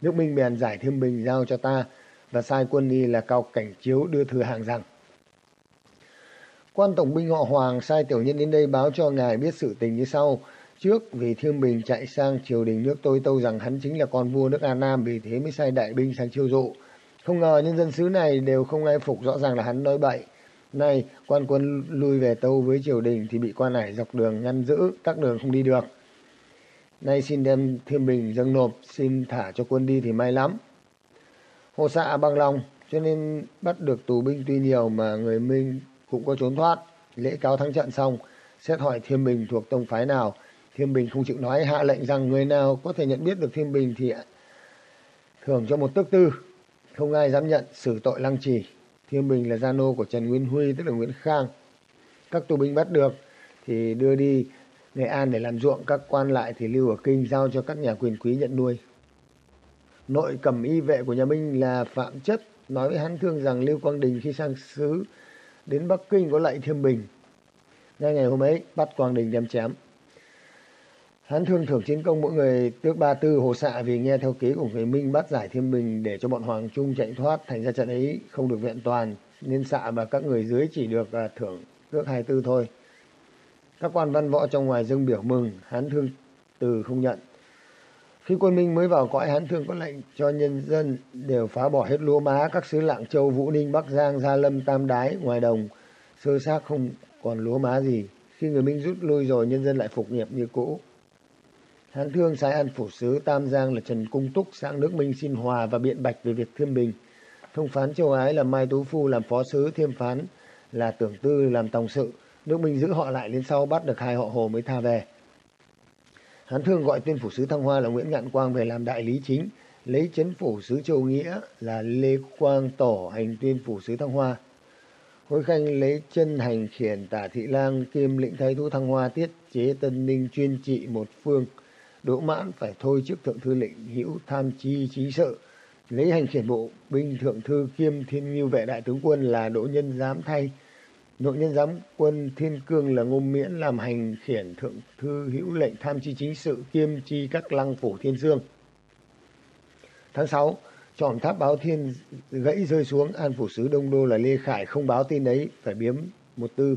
Nước Minh bèn giải thêm bình giao cho ta và sai quân đi là Cao Cảnh Chiếu đưa thư hàng rằng. Quan tổng binh họ Hoàng sai tiểu nhân đến đây báo cho ngài biết sự tình như sau. Trước vì Thiêm Bình chạy sang triều đình nước tôi tâu rằng hắn chính là con vua nước An Nam vì thế mới sai đại binh sang chiêu dụ. Không ngờ nhân dân xứ này đều không ai phục rõ ràng là hắn nói bậy. Nay quan quân lui về tâu với triều đình thì bị quan hải dọc đường ngăn giữ, tắc đường không đi được. Nay xin đem thiên Bình dâng nộp, xin thả cho quân đi thì may lắm. Hồ xạ bằng lòng, cho nên bắt được tù binh tuy nhiều mà người Minh cũng có trốn thoát. Lễ cáo thắng trận xong, xét hỏi thiên Bình thuộc tông phái nào. thiên Bình không chịu nói hạ lệnh rằng người nào có thể nhận biết được thiên Bình thì thưởng cho một tước tư. Không ai dám nhận xử tội lăng trì. Thiêm Bình là gia nô của Trần Nguyên Huy tức là Nguyễn Khang. Các tù binh bắt được thì đưa đi Nghệ An để làm ruộng, các quan lại thì lưu ở Kinh giao cho các nhà quyền quý nhận nuôi. Nội cầm y vệ của nhà Minh là Phạm Chất nói với Hán Thương rằng Lưu Quang Đình khi sang xứ đến Bắc Kinh có lạy Thiêm Bình. Ngay ngày hôm ấy bắt Quang Đình đem chém. Hán thương thưởng chiến công mỗi người tước ba tư hồ xạ vì nghe theo kế của người Minh bắt giải Thiên Bình để cho bọn Hoàng Trung chạy thoát. Thành ra trận ấy không được vẹn toàn nên xạ và các người dưới chỉ được à, thưởng tước hai tư thôi. Các quan văn võ trong ngoài dâng biểu mừng, Hán thương từ không nhận. Khi quân Minh mới vào cõi Hán Thương có lệnh cho nhân dân đều phá bỏ hết lúa má các xứ Lạng Châu, Vũ Ninh, Bắc Giang, Gia Lâm, Tam Đái, ngoài đồng, sơ xác không còn lúa má gì. Khi người Minh rút lui rồi nhân dân lại phục nghiệp như cũ. Hán Thương sai an phủ sứ Tam Giang là Trần Cung Túc sang nước Minh xin hòa và biện bạch về việc Thiên Bình. Thông phán châu Ái là Mai Tú Phu làm phó sứ, thiêm phán là Tưởng Tư làm tổng sự. Nước Minh giữ họ lại đến sau bắt được hai họ Hồ mới tha về. Hán Thương gọi tuyên phủ sứ Thăng Hoa là Nguyễn Ngạn Quang về làm đại lý chính, lấy chấn phủ sứ Châu Nghĩa là Lê Quang Tổ hành tuyên phủ sứ Thăng Hoa. Hối Khanh lấy chân hành khiển tả thị lang kiêm lĩnh thái thú Thăng Hoa tiết chế tân ninh chuyên trị một phương. Đỗ mãn phải thôi chức thượng thư lệnh hữu tham chi trí sự. Lấy hành khiển bộ binh thượng thư kiêm thiên ngưu vệ đại tướng quân là Đỗ Nhân Giám thay. Nội nhân giám quân Thiên Cương là Ngô Miễn làm hành khiển thượng thư hữu lệnh tham chi chính sự kiêm chi các lăng phủ Thiên Dương. Tháng 6, tròn tháp báo thiên gãy rơi xuống, an phủ sứ Đông Đô là Lê Khải không báo tin ấy, phải biếm một tư.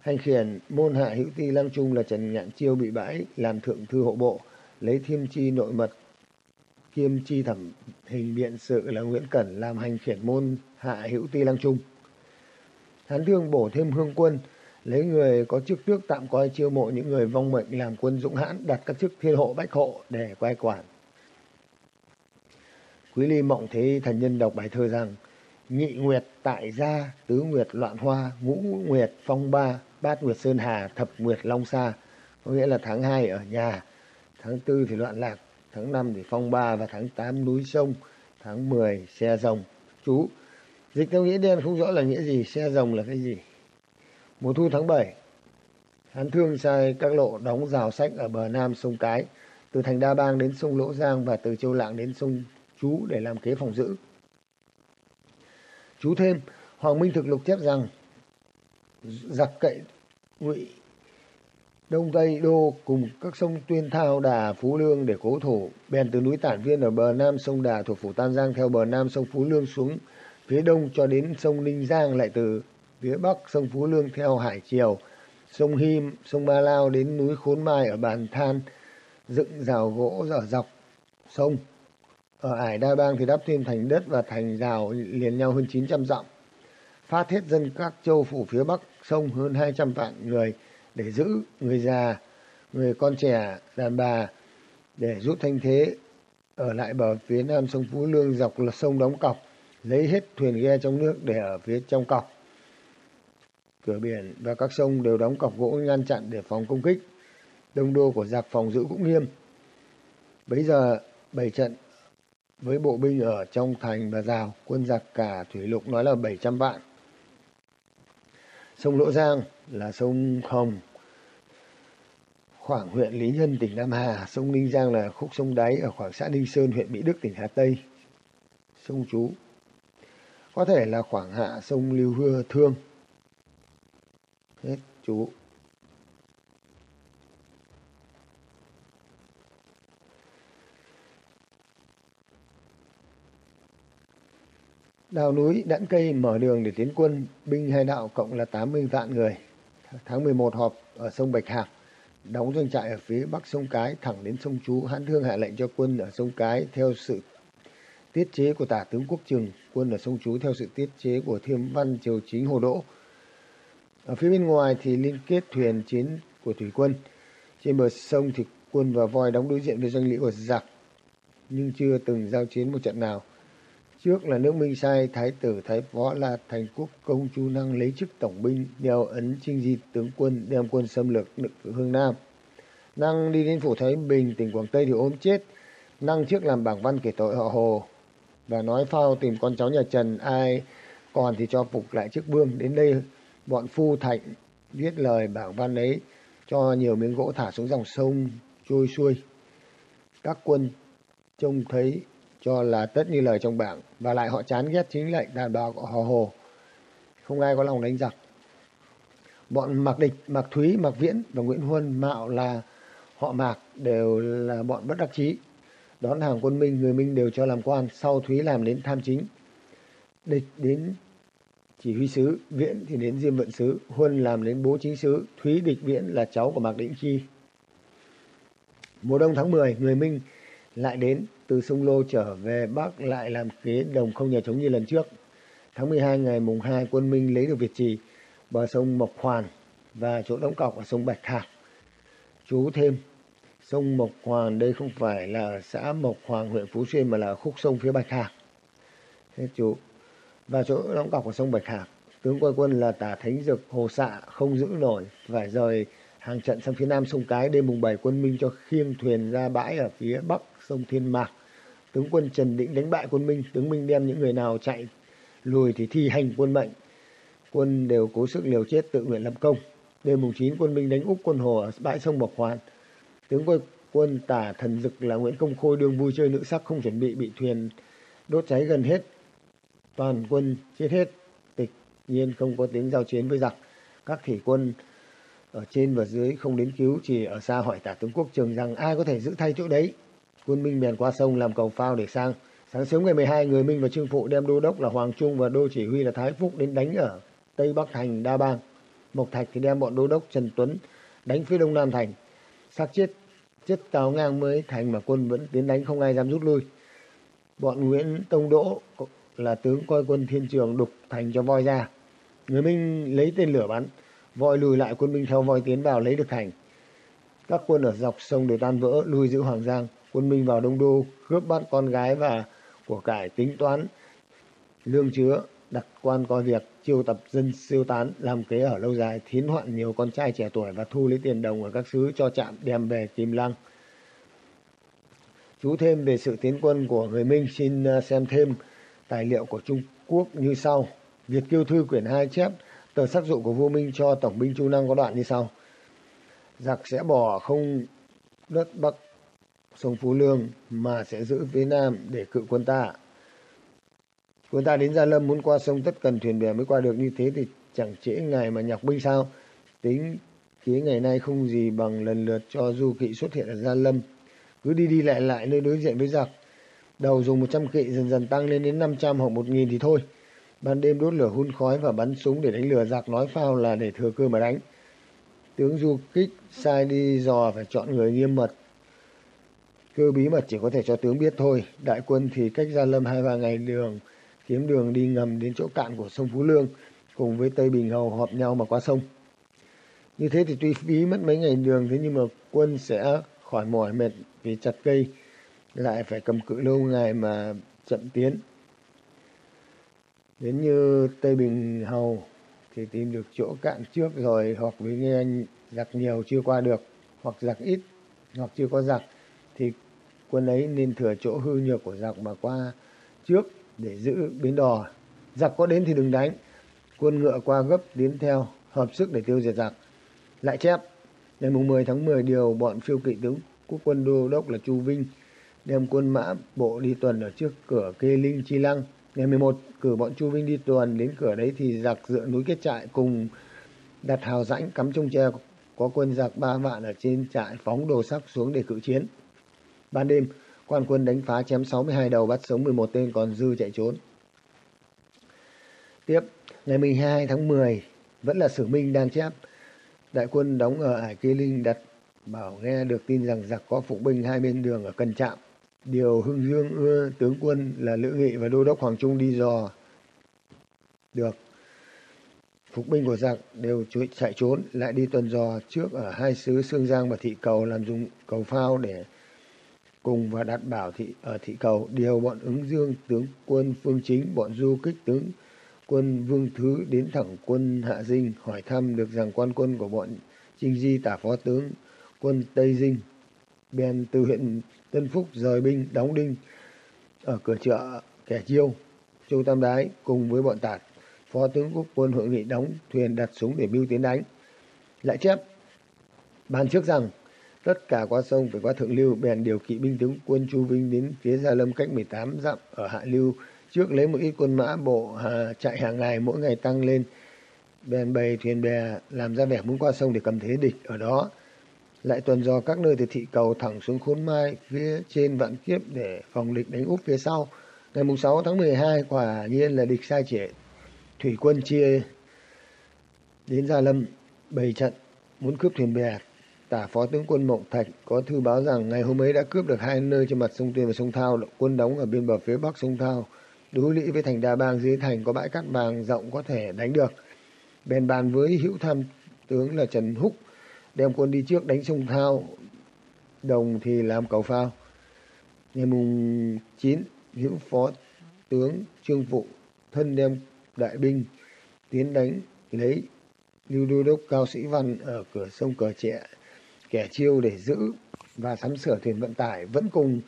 Hành khiển môn hạ hữu ti lang trung là Trần Ngạn Chiêu bị bãi làm thượng thư hộ bộ, lấy thiêm chi nội mật kiêm chi thẩm hình biện sự là Nguyễn Cẩn làm hành khiển môn hạ hữu ti lang trung. Hán Thương bổ thêm hương quân, lấy người có chức tước tạm coi chiêu mộ những người vong mệnh làm quân dũng hãn, đặt các chức thiên hộ bách hộ để quay quản. Quý Ly Mộng Thế thần nhân đọc bài thơ rằng Nhị Nguyệt tại gia, tứ Nguyệt loạn hoa, ngũ Nguyệt phong ba, bát Nguyệt sơn hà, thập Nguyệt long sa. Có nghĩa là tháng 2 ở nhà, tháng 4 thì loạn lạc, tháng 5 thì phong ba và tháng 8 núi sông, tháng 10 xe rồng. Chú, dịch theo nghĩa đen không rõ là nghĩa gì, xe rồng là cái gì. Mùa thu tháng 7, Hán Thương sai các lộ đóng rào sách ở bờ nam sông Cái, từ thành Đa Bang đến sông Lỗ Giang và từ Châu Lạng đến sông Chú để làm kế phòng giữ. Chú thêm, Hoàng Minh thực lục chép rằng giặc cậy ngụy Đông Tây Đô cùng các sông Tuyên Thao, Đà, Phú Lương để cố thủ, bèn từ núi Tản Viên ở bờ nam sông Đà thuộc phủ Tam Giang theo bờ nam sông Phú Lương xuống phía đông cho đến sông Ninh Giang lại từ phía bắc sông Phú Lương theo hải triều, sông Him, sông Ba Lao đến núi Khốn Mai ở Bàn Than, dựng rào gỗ ở dọc sông. Ở ải Đa Bang thì đắp thêm thành đất và thành rào liền nhau hơn 900 dặm. Phát hết dân các châu phủ phía bắc sông hơn 200 vạn người để giữ người già, người con trẻ, đàn bà để giúp thanh thế ở lại bờ phía nam sông Phú Lương dọc là sông đóng cọc, lấy hết thuyền ghe trong nước để ở phía trong cọc. Cửa biển và các sông đều đóng cọc gỗ ngăn chặn để phòng công kích. Đông đô của giặc phòng giữ cũng nghiêm. Bấy giờ bảy trận với bộ binh ở trong thành và rào, quân giặc cả thủy lục nói là 700 vạn. Sông Lỗ Giang là sông Hồng, khoảng huyện Lý Nhân, tỉnh Nam Hà. Sông Ninh Giang là khúc sông đáy ở khoảng xã Ninh Sơn, huyện Mỹ Đức, tỉnh Hà Tây. Sông Chú có thể là khoảng hạ sông Lưu Hưa Thương. Hết chú. Đào núi đạn cây mở đường để tiến quân, binh hai đạo cộng là 80 vạn người. Tháng 11 họp ở sông Bạch Hạc, đóng doanh trại ở phía bắc sông Cái thẳng đến sông Chú. Hán Thương hạ lệnh cho quân ở sông Cái theo sự tiết chế của tả tướng Quốc Trường, quân ở sông Chú theo sự tiết chế của Thiêm Văn Triều Chính Hồ Đỗ. Ở phía bên ngoài thì liên kết thuyền chiến của thủy quân. Trên bờ sông thì quân và voi đóng đối diện với doanh lý của giặc, nhưng chưa từng giao chiến một trận nào. Trước là nước Minh sai, Thái tử, Thái Phó là thành quốc, công chu năng lấy chức tổng binh, đeo ấn trinh di tướng quân, đem quân xâm lược hương Nam. Năng đi đến phủ Thái Bình, tỉnh Quảng Tây thì ốm chết. Năng trước làm bảng văn kể tội họ Hồ và nói phao tìm con cháu nhà Trần, ai còn thì cho phục lại chức vương. Đến đây, bọn phu thạnh viết lời bảng văn ấy cho nhiều miếng gỗ thả xuống dòng sông trôi xuôi. Các quân trông thấy cho là tất như lời trong bảng và lại họ chán ghét chính lệnh đàn bà của họ hồ không ai có lòng đánh giặc bọn mạc địch mạc thúy mạc viễn và nguyễn huân mạo là họ Mạc đều là bọn bất đắc chí. Đón hàng quân Minh, người Minh đều cho làm quan, sau Thúy làm đến tham chính. Địch đến chỉ huy sứ, Viễn thì đến diêm vận sứ, Huân làm đến bố chính sứ, Thúy địch Viễn là cháu của Mạc định Chi. Mùa đông tháng 10, người Minh lại đến từ sông Lô trở về Bắc lại làm kế đồng không nhà chống như lần trước. Tháng 12 ngày mùng 2 quân Minh lấy được Việt Trì, bờ sông Mộc Hoàn và chỗ đóng cọc ở sông Bạch Hạc. Chú thêm, sông Mộc Hoàn đây không phải là xã Mộc Hoàng huyện Phú Xuyên mà là khúc sông phía Bạch Hạc. Hết chú. Và chỗ đóng cọc ở sông Bạch Hạc, tướng quân quân là tả thánh dực hồ xạ không giữ nổi, phải rời hàng trận sang phía nam sông Cái đêm mùng 7 quân Minh cho khiêng thuyền ra bãi ở phía bắc sông Thiên Mạc. Tướng quân Trần Định đánh bại quân Minh, tướng Minh đem những người nào chạy lùi thì thi hành quân mệnh. Quân đều cố sức liều chết tự nguyện lập công. Đêm mùng 9 quân Minh đánh úp quân Hồ ở bãi sông Bộc Hoàn. Tướng quân quân tả thần dực là Nguyễn Công Khôi đương vui chơi nữ sắc không chuẩn bị bị thuyền đốt cháy gần hết. Toàn quân chết hết, tịch nhiên không có tiếng giao chiến với giặc. Các thủy quân ở trên và dưới không đến cứu chỉ ở xa hỏi tả tướng quốc trường rằng ai có thể giữ thay chỗ đấy quân minh bèn qua sông làm cầu phao để sang. Sáng sớm ngày 12 người minh và trương phụ đem đô đốc là hoàng trung và đô chỉ huy là thái phúc đến đánh ở tây bắc thành đa bang. Mộc thạch thì đem bọn đô đốc trần tuấn đánh phía đông nam thành. Xác chết chết tàu ngang mới thành mà quân vẫn tiến đánh không ai dám rút lui. Bọn nguyễn tông đỗ là tướng coi quân thiên trường đục thành cho voi ra. Người minh lấy tên lửa bắn, voi lùi lại, quân minh theo voi tiến vào lấy được thành. Các quân ở dọc sông đều tan vỡ, lui giữ hoàng giang quân minh vào đông đô cướp bắt con gái và của cải tính toán. Lương chứa đặt quan coi việc chiêu tập dân siêu tán, làm kế ở lâu dài thiến hoạn nhiều con trai trẻ tuổi và thu lấy tiền đồng ở các xứ cho trạm đem về kim lăng. Chú thêm về sự tiến quân của người minh, xin à, xem thêm tài liệu của trung quốc như sau. Việt kiêu thư quyển hai chép, tờ sắc dụ của vua minh cho tổng binh chu năng có đoạn như sau. Giặc sẽ bỏ không đất bắc sông phú lương mà sẽ giữ phía nam để cự quân ta. Quân ta đến gia lâm muốn qua sông tất cần thuyền bè mới qua được. Như thế thì chẳng trễ ngày mà nhọc binh sao? Tính khí ngày nay không gì bằng lần lượt cho du kỵ xuất hiện ở gia lâm. Cứ đi đi lại lại nơi đối diện với giặc. Đầu dùng 100 kỵ dần dần tăng lên đến 500 hoặc 1.000 thì thôi. Ban đêm đốt lửa hun khói và bắn súng để đánh lừa giặc nói phao là để thừa cơ mà đánh. Tướng du kích sai đi dò phải chọn người nghiêm mật cơ bí mật chỉ có thể cho tướng biết thôi. Đại quân thì cách gia lâm hai ba ngày đường, kiếm đường đi ngầm đến chỗ cạn của sông phú lương, cùng với tây bình hầu họp nhau mà qua sông. Như thế thì tuy phí mất mấy ngày đường, thế nhưng mà quân sẽ khỏi mỏi mệt vì chặt cây, lại phải cầm cự lâu ngày mà chậm tiến. Đến như tây bình hầu thì tìm được chỗ cạn trước rồi hoặc với nghe giặc nhiều chưa qua được, hoặc giặc ít, hoặc chưa có giặc thì quân ấy nên thừa chỗ hư nhược của giặc mà qua trước để giữ bến đò. Giặc có đến thì đừng đánh. Quân ngựa qua gấp tiến theo, hợp sức để tiêu diệt giặc. Lại chép, ngày mùng 10 tháng 10 điều bọn phiêu kỵ tướng quốc quân đô đốc là chu vinh đem quân mã bộ đi tuần ở trước cửa kê linh chi lăng. Ngày 11 cử bọn chu vinh đi tuần đến cửa đấy thì giặc dựa núi kết trại cùng đặt hào rãnh cắm trông tre. Có quân giặc ba vạn ở trên trại phóng đồ sắc xuống để cự chiến ban đêm quan quân đánh phá chém 62 đầu, bắt sống 11 tên còn dư chạy trốn. Tiếp, ngày 12 tháng 10 vẫn là sử minh đang chép. Đại quân đóng ở ải kê linh đặt bảo nghe được tin rằng giặc có phục binh hai bên đường ở cần trạm. Điều hưng dương ưa tướng quân là lữ nghị và đô đốc hoàng trung đi dò được. Phục binh của giặc đều chạy trốn, lại đi tuần dò trước ở hai xứ sương giang và thị cầu, làm dùng cầu phao để cùng và đặt bảo thị ở thị cầu điều bọn ứng dương tướng quân phương chính, bọn du kích tướng quân vương thứ đến thẳng quân hạ dinh hỏi thăm được rằng quan quân của bọn trinh di tả phó tướng quân tây dinh, bèn từ huyện tân phúc rời binh đóng đinh ở cửa chợ kẻ chiêu, châu tam đái cùng với bọn tạt phó tướng quốc quân hội nghị đóng thuyền đặt súng để mưu tiến đánh. Lại chép bàn trước rằng tất cả qua sông phải qua thượng lưu bèn điều kỵ binh tướng quân chu vinh đến phía gia lâm cách 18 dặm ở hạ lưu trước lấy một ít quân mã bộ à, chạy hàng ngày mỗi ngày tăng lên bèn bày thuyền bè làm ra vẻ muốn qua sông để cầm thế địch ở đó lại tuần dò các nơi từ thị cầu thẳng xuống khốn mai phía trên vạn kiếp để phòng địch đánh úp phía sau. Ngày mùng 6 tháng 12 quả nhiên là địch sai trễ thủy quân chia đến Gia Lâm bày trận muốn cướp thuyền bè. Tả phó tướng quân Mộng Thạch có thư báo rằng ngày hôm ấy đã cướp được hai nơi trên mặt sông Tuyên và sông Thao, quân đóng ở bên bờ phía bắc sông Thao. Đối lĩ với thành Đa Bang dưới thành có bãi cát vàng rộng có thể đánh được. Bèn bàn với hữu tham tướng là Trần Húc đem quân đi trước đánh sông Thao, đồng thì làm cầu phao. Ngày mùng 9, hữu phó tướng Trương Phụ thân đem đại binh tiến đánh lấy lưu đô đốc cao sĩ văn ở cửa sông cờ trẻ kẻ chiêu để giữ và sắm sửa thuyền vận tải vẫn cùng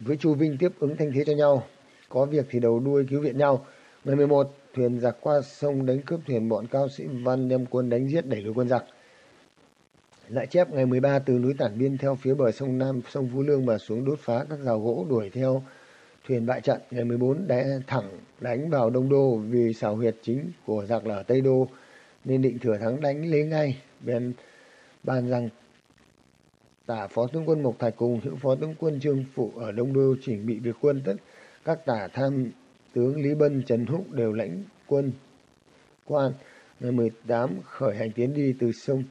với chu vinh tiếp ứng thanh thế cho nhau có việc thì đầu đuôi cứu viện nhau ngày 11 thuyền giặc qua sông đánh cướp thuyền bọn cao sĩ văn đem quân đánh giết đẩy lùi quân giặc lại chép ngày 13 từ núi Tản Biên theo phía bờ sông Nam, sông Phú Lương mà xuống đốt phá các rào gỗ đuổi theo thuyền bại trận. Ngày 14 đã thẳng đánh vào Đông Đô vì xảo huyệt chính của giặc là ở Tây Đô nên định thừa thắng đánh lấy ngay. Bèn bàn rằng tả phó tướng quân Mộc Thạch cùng hữu phó tướng quân Trương Phụ ở Đông Đô chỉnh bị việc quân tất. Các tả tham tướng Lý Bân, Trần Húc đều lãnh quân quan. Ngày 18 khởi hành tiến đi từ sông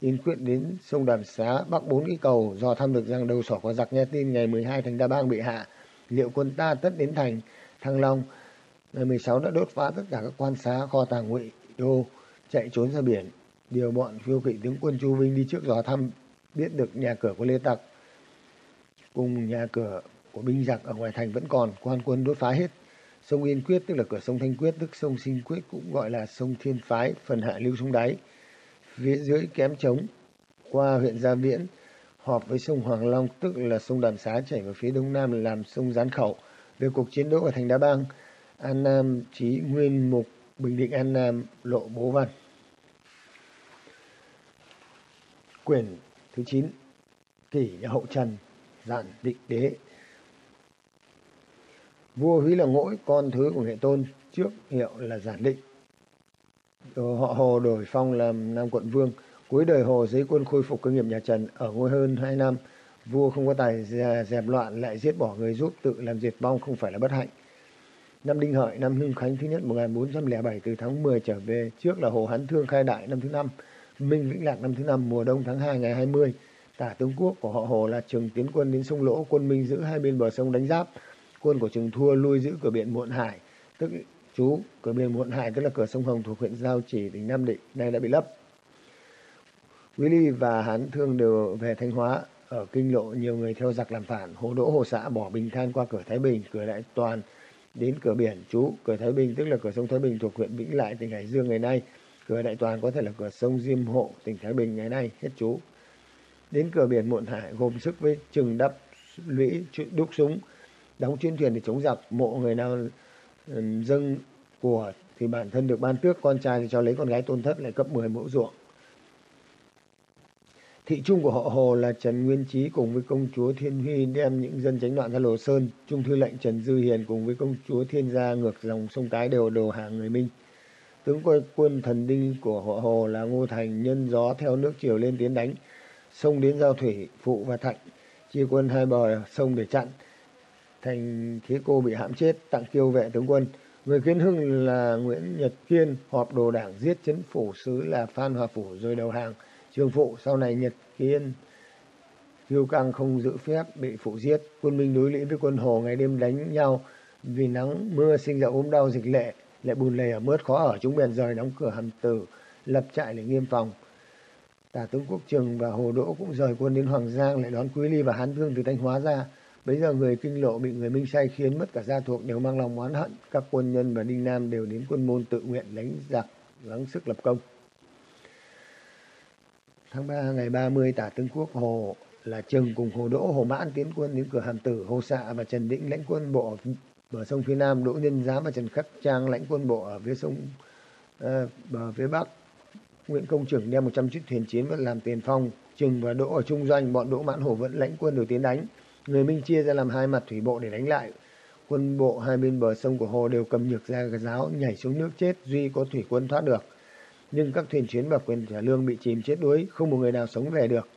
Yên Quyết đến sông Đàm Xá bắc bốn cái cầu do thăm được rằng đầu sỏ có giặc nghe tin ngày 12 thành Đa Bang bị hạ. Liệu quân ta tất đến thành Thăng Long? Ngày 16 đã đốt phá tất cả các quan xá kho tàng ngụy đô chạy trốn ra biển. Điều bọn phiêu kỵ tướng quân Chu Vinh đi trước dò thăm biết được nhà cửa của Lê Tặc. Cùng nhà cửa của binh giặc ở ngoài thành vẫn còn, quan quân đốt phá hết. Sông Yên Quyết, tức là cửa sông Thanh Quyết, tức sông Sinh Quyết, cũng gọi là sông Thiên Phái, phần hạ lưu sông đáy. Phía dưới kém trống, qua huyện Gia Viễn, họp với sông Hoàng Long, tức là sông Đàm Xá, chảy vào phía đông nam làm sông Gián Khẩu. Về cuộc chiến đấu ở thành Đá Bang, An Nam, chí Nguyên Mục, Bình Định An Nam lộ bố văn. Quyển thứ 9 kỷ hậu trần giản định đế vua húy là ngỗi con thứ của nghệ tôn trước hiệu là giản định họ Hồ đổi phong làm Nam quận vương. Cuối đời Hồ giấy quân khôi phục cơ nghiệp nhà Trần ở ngôi hơn 2 năm. Vua không có tài dẹp loạn lại giết bỏ người giúp tự làm diệt vong không phải là bất hạnh. Năm Đinh Hợi, năm Hưng Khánh thứ nhất 1407 từ tháng 10 trở về trước là Hồ Hán Thương khai đại năm thứ năm, Minh Vĩnh Lạc năm thứ năm mùa đông tháng 2 ngày 20. Tả tướng quốc của họ Hồ là Trường tiến quân đến sông Lỗ, quân Minh giữ hai bên bờ sông đánh giáp. Quân của Trường thua lui giữ cửa biển Muộn Hải, tức chú cửa biển Muộn Hải tức là cửa sông Hồng thuộc huyện Giao Chỉ tỉnh Nam Định nay đã bị lấp. Quý Ly và Hán Thương đều về Thanh Hóa ở kinh lộ nhiều người theo giặc làm phản hồ đỗ hồ xã bỏ bình than qua cửa Thái Bình cửa Đại Toàn đến cửa biển chú cửa Thái Bình tức là cửa sông Thái Bình thuộc huyện Vĩnh Lại tỉnh Hải Dương ngày nay cửa Đại Toàn có thể là cửa sông Diêm Hộ, tỉnh Thái Bình ngày nay, hết chú. Đến cửa biển Muộn Hải gồm sức với chừng đắp lũy đúc súng. Đóng chuyên thuyền để chống giặc, mộ người nào dâng của thì bản thân được ban tước, con trai thì cho lấy con gái tôn thất lại cấp 10 mẫu ruộng. Thị trung của họ hồ là trần nguyên trí cùng với công chúa thiên huy đem những dân tránh loạn ra lồ sơn. Trung thư lệnh trần dư hiền cùng với công chúa thiên gia ngược dòng sông cái đều đồ hàng người minh tướng quân quân thần đinh của họ hồ là ngô thành, nhân gió theo nước triều lên tiến đánh sông đến giao thủy, phụ và thạnh. Chia quân hai bờ sông để chặn, thành thế cô bị hãm chết, tặng kiêu vệ tướng quân. Người kiến hưng là nguyễn nhật kiên, họp đồ đảng giết chấn phủ sứ là phan hòa phủ rồi đầu hàng. Trường phụ, sau này nhật kiên, kiêu căng không giữ phép, bị phụ giết. Quân minh đối lĩ với quân hồ ngày đêm đánh nhau vì nắng mưa sinh ra ốm đau dịch lệ lại bùn lầy ở mướt khó ở chúng bèn rời đóng cửa hầm tử lập trại để nghiêm phòng tả tướng quốc trường và hồ đỗ cũng rời quân đến hoàng giang lại đón quý ly và hán vương từ thanh hóa ra Bây giờ người kinh lộ bị người Minh say khiến mất cả gia thuộc đều mang lòng oán hận. Các quân nhân và Đinh Nam đều đến quân môn tự nguyện đánh giặc, gắng sức lập công. Tháng 3 ngày 30 tả tướng quốc Hồ là Trừng cùng Hồ Đỗ, Hồ Mãn tiến quân đến cửa Hàm Tử, Hồ Xạ và Trần Định lãnh quân bộ bờ sông phía Nam, Đỗ Nhân Giá và Trần Khắc Trang lãnh quân bộ ở phía sông uh, bờ phía Bắc. Nguyễn Công Trưởng đem 100 chiếc thuyền chiến vẫn làm tiền phong. Trừng và Đỗ ở trung doanh, bọn Đỗ Mãn Hổ vẫn lãnh quân đều tiến đánh. Người Minh chia ra làm hai mặt thủy bộ để đánh lại. Quân bộ hai bên bờ sông của Hồ đều cầm nhược ra giáo nhảy xuống nước chết, duy có thủy quân thoát được. Nhưng các thuyền chuyến và quyền trả lương bị chìm chết đuối, không một người nào sống về được.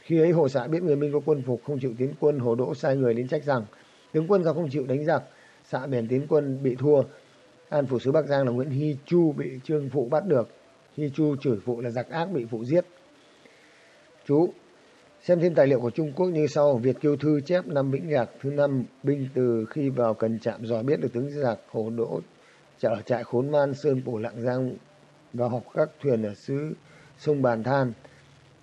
Khi ấy Hồ xã biết người Minh có quân phục không chịu tiến quân, Hồ Đỗ sai người đến trách rằng tướng quân do không chịu đánh giặc, xã Biển tiến quân bị thua. An phủ sứ Bắc Giang là Nguyễn Hy Chu bị Trương Phụ bắt được. Hy Chu chửi Phụ là giặc ác bị Phụ giết. Chú, Xem thêm tài liệu của Trung Quốc như sau. Việt Kiêu Thư chép năm Vĩnh Lạc thứ năm, binh từ khi vào cần chạm dò biết được tướng giặc Hồ Đỗ ở trại Khốn Man, Sơn Phủ, Lạng Giang và học các thuyền ở xứ sông Bàn Than.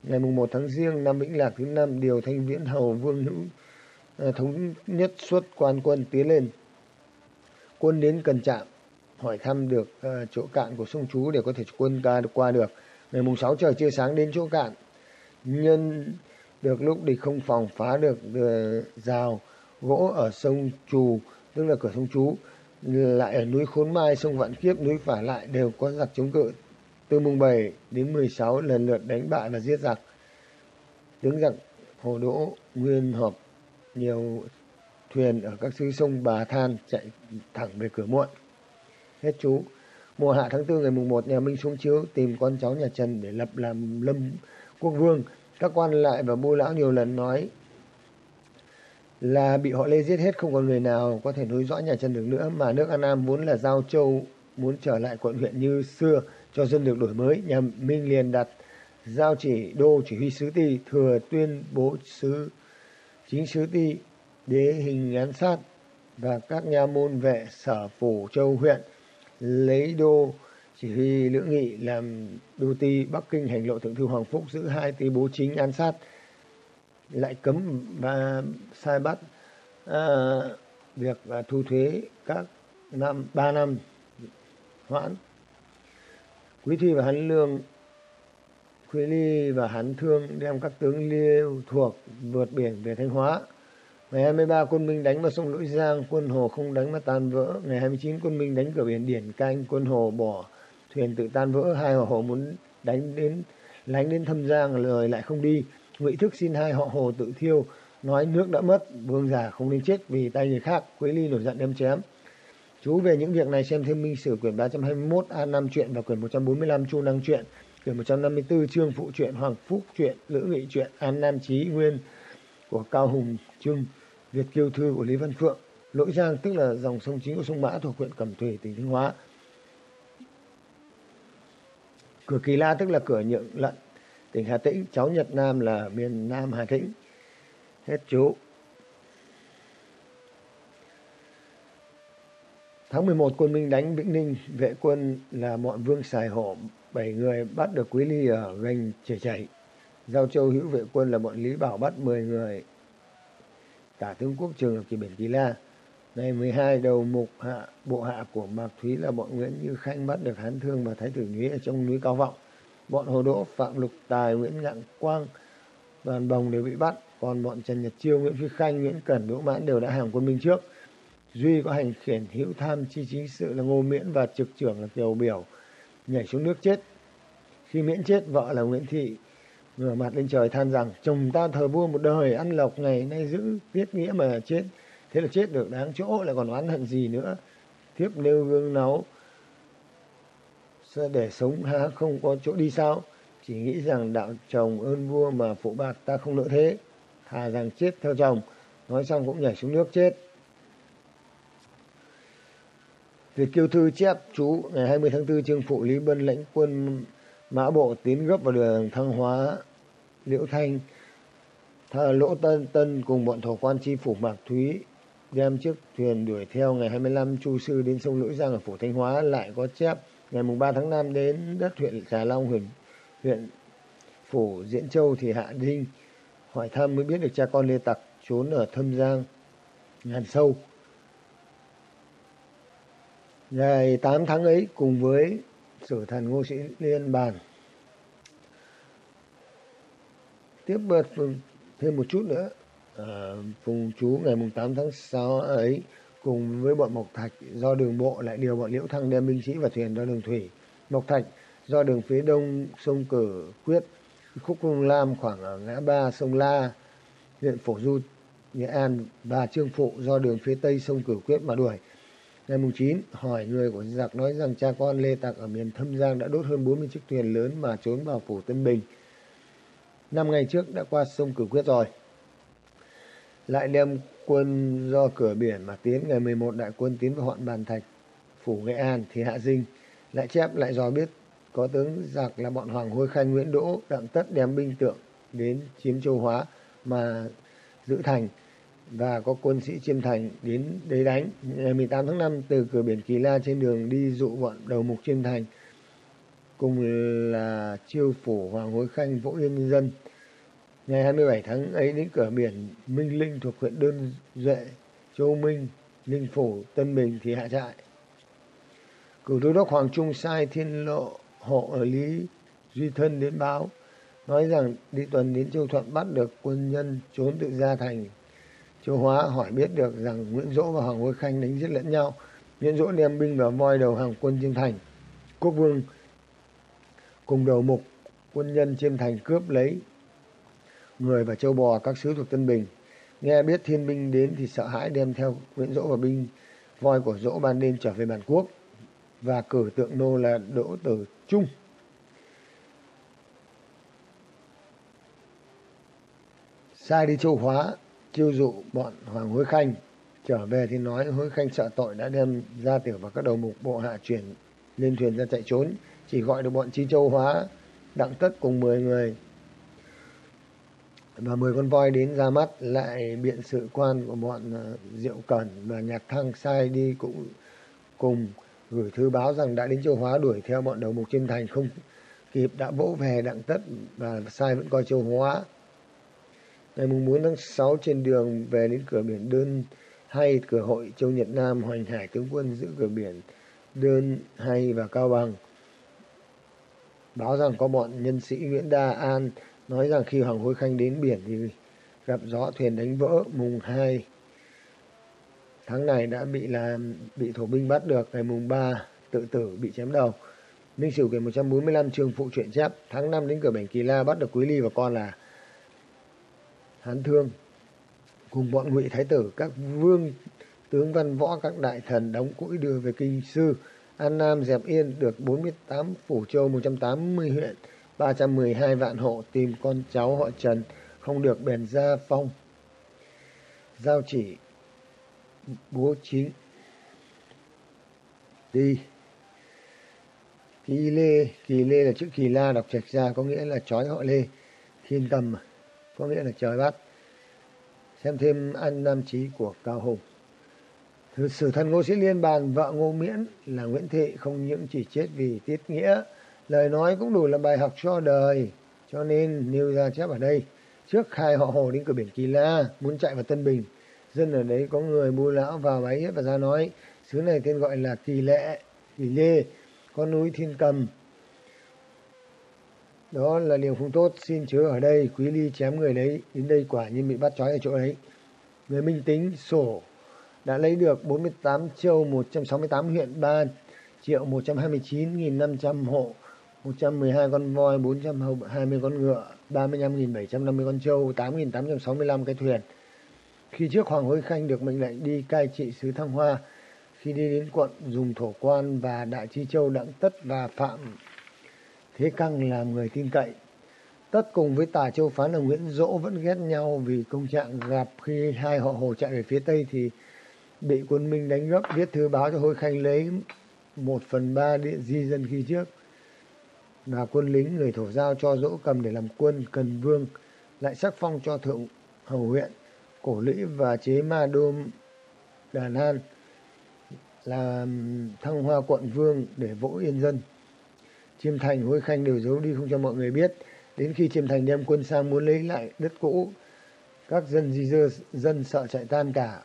Ngày mùng 1 tháng riêng năm Vĩnh Lạc thứ năm, điều Thanh Viễn Hầu Vương Hữu ờ, thống nhất xuất quan quân tiến lên. Quân đến cần chạm hỏi thăm được uh, chỗ cạn của sông Chú để có thể quân ca được qua được. Ngày mùng 6 trời chưa sáng đến chỗ cạn. Nhân được lúc địch không phòng phá được uh, rào gỗ ở sông Trù tức là cửa sông Chú lại ở núi Khốn Mai sông Vạn Kiếp núi Phả lại đều có giặc chống cự từ mùng 7 đến 16 lần lượt đánh bại và giết giặc tướng giặc Hồ Đỗ nguyên hợp nhiều thuyền ở các xứ sông Bà Than chạy thẳng về cửa muộn. Hết chú. Mùa hạ tháng 4 ngày mùng 1 nhà Minh xuống chiếu tìm con cháu nhà Trần để lập làm lâm quốc vương. Các quan lại và bô lão nhiều lần nói là bị họ lê giết hết, không còn người nào có thể nối dõi nhà Trần được nữa, mà nước An Nam vốn là giao châu, muốn trở lại quận huyện như xưa, cho dân được đổi mới. Nhà Minh liền đặt giao chỉ đô chỉ huy sứ ti, thừa tuyên bố sứ, chính sứ ti đế hình án sát và các nha môn vệ sở phủ châu huyện lấy đô chỉ huy lữ nghị làm đô ti bắc kinh hành lộ thượng thư hoàng phúc giữ hai tí bố chính an sát lại cấm và sai bắt à, việc và thu thuế các năm ba năm hoãn. Quý thi và hán lương quý ly và hán thương đem các tướng liêu thuộc vượt biển về thanh hóa ngày 23 quân minh đánh vào sông Lũy giang, quân hồ không đánh mà tan vỡ. Ngày 29 quân minh đánh cửa biển điển canh, quân hồ bỏ thuyền tự tan vỡ. Hai họ hồ muốn đánh đến, lánh đến thâm giang, lời lại không đi. Ngụy thức xin hai họ hồ tự thiêu, nói nước đã mất, vương giả không nên chết vì tay người khác. Quế ly nổi giận đem chém. Chú về những việc này xem thêm minh sử quyển 321 a 5 truyện và quyển 145 chu năng truyện quyển 154 trương phụ truyện hoàng phúc truyện lữ nghị truyện an nam chí nguyên của cao hùng trưng việt kiều thư của lý văn phượng lỗi giang tức là dòng sông chính của sông mã thuộc huyện cẩm thủy tỉnh thanh hóa cửa kỳ la tức là cửa nhượng lận tỉnh Hà Tĩnh, cháu Nhật Nam là miền Nam Hà Tĩnh. Hết chú. Tháng 11 quân Minh đánh Vĩnh Ninh, vệ quân là Mọn Vương Sài Hổ, 7 người bắt được Quý Ly ở gành chảy chảy. Giao Châu hữu vệ quân là bọn Lý Bảo bắt 10 người tả tướng quốc trường là kỳ biển Kỳ La. Ngày 12 đầu mục hạ bộ hạ của Mạc Thúy là bọn Nguyễn Như Khanh bắt được Hán Thương và Thái tử Nhúy ở trong núi Cao Vọng bọn Hồ Đỗ, Phạm Lục Tài, Nguyễn Ngạn Quang, Đoàn Bồng đều bị bắt. Còn bọn Trần Nhật Chiêu, Nguyễn Phi Khanh, Nguyễn Cẩn, Đỗ Mãn đều đã hàng quân minh trước. Duy có hành khiển hữu tham chi chính sự là Ngô Miễn và trực trưởng là Kiều Biểu nhảy xuống nước chết. Khi Miễn chết, vợ là Nguyễn Thị ngửa mặt lên trời than rằng, chồng ta thờ vua một đời, ăn lộc ngày nay giữ tiết nghĩa mà chết. Thế là chết được đáng chỗ, lại còn oán hận gì nữa. Thiếp nêu gương náu để sống há không có chỗ đi sao chỉ nghĩ rằng đạo chồng ơn vua mà phụ bạc ta không nỡ thế thà rằng chết theo chồng nói xong cũng nhảy xuống nước chết Việt Kiêu Thư chép chú ngày 20 tháng 4 trương phụ Lý Bân lãnh quân mã bộ tiến gấp vào đường Thăng Hóa, Liễu Thanh, Thờ Lỗ Tân Tân cùng bọn thổ quan chi phủ Mạc Thúy đem chiếc thuyền đuổi theo ngày 25 Chu Sư đến sông Lưỡi Giang ở phủ Thanh Hóa lại có chép ngày mùng 3 tháng 5 đến đất huyện Trà Long huyện huyện phủ Diễn Châu thì Hạ Đinh hỏi thăm mới biết được cha con Lê Tặc trốn ở Thâm Giang ngàn sâu. Ngày 8 tháng ấy cùng với sử thần ngô sĩ liên bàn tiếp bật thêm một chút nữa ờ, à, phùng chú ngày mùng 8 tháng 6 ấy cùng với bọn Mộc Thạch do đường bộ lại điều bọn Liễu Thăng đem binh sĩ và thuyền ra đường thủy. Mộc Thạch do đường phía đông sông Cử Quyết, khúc Cung Lam khoảng ở ngã ba sông La, huyện Phổ Du, Nghệ An và Trương Phụ do đường phía tây sông Cử Quyết mà đuổi. Ngày mùng 9, hỏi người của giặc nói rằng cha con Lê Tặc ở miền Thâm Giang đã đốt hơn 40 chiếc thuyền lớn mà trốn vào phủ Tân Bình. năm ngày trước đã qua sông Cửu Quyết rồi. Lại đem quân do cửa biển mà tiến ngày 11 đại quân tiến vào hoạn bàn thạch, phủ Nghệ An thì hạ dinh. Lại chép lại dò biết có tướng giặc là bọn Hoàng Hôi Khanh Nguyễn Đỗ đặng tất đem binh tượng đến chiếm châu Hóa mà giữ thành và có quân sĩ chiêm thành đến đấy đánh ngày 18 tháng 5 từ cửa biển Kỳ La trên đường đi dụ bọn đầu mục chiêm thành cùng là chiêu phủ Hoàng Hối Khanh Vỗ Yên Nhân Dân. Ngày 27 tháng ấy đến cửa biển Minh Linh thuộc huyện Đơn Duệ, Châu Minh, Ninh Phủ, Tân Bình thì hạ trại. cử đô đốc Hoàng Trung sai thiên lộ hộ ở Lý Duy Thân đến báo, nói rằng đi tuần đến Châu Thuận bắt được quân nhân trốn tự ra thành. Châu Hóa hỏi biết được rằng Nguyễn Dỗ và Hoàng Hối Khanh đánh giết lẫn nhau. Nguyễn Dỗ đem binh vào voi đầu hàng quân Chiêm Thành. Quốc vương cùng đầu mục quân nhân Chiêm Thành cướp lấy người và châu bò các sứ thuộc Tân Bình. Nghe biết thiên binh đến thì sợ hãi đem theo Nguyễn Dỗ và binh voi của Dỗ ban đêm trở về bản quốc và cử tượng nô là Đỗ Tử Trung. Sai đi châu Hóa, chiêu dụ bọn Hoàng Hối Khanh. Trở về thì nói Hối Khanh sợ tội đã đem gia tiểu và các đầu mục bộ hạ chuyển lên thuyền ra chạy trốn. Chỉ gọi được bọn Chi Châu Hóa, đặng tất cùng 10 người và 10 con voi đến ra mắt lại biện sự quan của bọn ờ, Diệu Cẩn và Nhạc Thăng sai đi cũng cùng gửi thư báo rằng đã đến châu Hóa đuổi theo bọn đầu mục trên thành không kịp đã vỗ về đặng tất và sai vẫn coi châu Hóa. Ngày mùng 4 tháng 6 trên đường về đến cửa biển Đơn hay, cửa hội châu Nhật Nam Hoành Hải tướng quân giữ cửa biển Đơn hay và Cao Bằng. Báo rằng có bọn nhân sĩ Nguyễn Đa An nói rằng khi Hoàng Hối Khanh đến biển thì gặp gió thuyền đánh vỡ mùng 2 tháng này đã bị là bị thổ binh bắt được ngày mùng 3 tự tử, bị chém đầu. Minh sử kể 145 trường phụ truyện chép tháng 5 đến cửa biển Kỳ La bắt được Quý Ly và con là Hán Thương, cùng bọn ngụy thái tử, các vương tướng văn võ, các đại thần đóng cũi đưa về kinh sư An Nam, dẹp yên, được 48 phủ châu 180 huyện 312 vạn hộ, tìm con cháu họ Trần, không được bèn ra phong. Giao chỉ bố chính đi. Kỳ lê kỳ lê là chữ kỳ la đọc trạch ra, có nghĩa là trói họ lê, thiên cầm có nghĩa là trời bắt xem thêm anh nam trí của cao hùng Thứ sử thần Ngô Sĩ Liên bàn vợ Ngô Miễn là Nguyễn Thị không những chỉ chết vì tiết nghĩa, lời nói cũng đủ là bài học cho đời, cho nên nêu ra chép ở đây. Trước khai họ hồ đến cửa biển Kỳ La, muốn chạy vào Tân Bình, dân ở đấy có người bu lão vào bái và ra nói, xứ này tên gọi là Kỳ Lệ, Kỳ Lê, con núi Thiên Cầm. Đó là điều không tốt, xin chứa ở đây, quý ly chém người đấy, đến đây quả nhiên bị bắt trói ở chỗ đấy. Người minh tính, sổ, đã lấy được 48 châu 168 huyện ba triệu 129.500 hộ 112 con voi 420 con ngựa 35.750 con trâu 8.865 cái thuyền khi trước Hoàng Hối Khanh được mệnh lệnh đi cai trị xứ Thăng Hoa khi đi đến quận dùng thổ quan và Đại Chi Châu Đặng Tất và Phạm Thế Căng làm người tin cậy. Tất cùng với Tà Châu Phán là Nguyễn Dỗ vẫn ghét nhau vì công trạng gặp khi hai họ hồ chạy về phía Tây thì bị quân Minh đánh gấp. Viết thư báo cho Hôi Khanh lấy một phần ba địa di dân khi trước. Và quân lính, người thổ giao cho dỗ cầm để làm quân, cần vương, lại sắc phong cho thượng hầu huyện, cổ lũy và chế ma đôm đàn an làm thăng hoa quận vương để vỗ yên dân chiêm thành, hối khanh đều giấu đi không cho mọi người biết. Đến khi chiêm thành đem quân sang muốn lấy lại đất cũ, các dân di dơ, dân sợ chạy tan cả.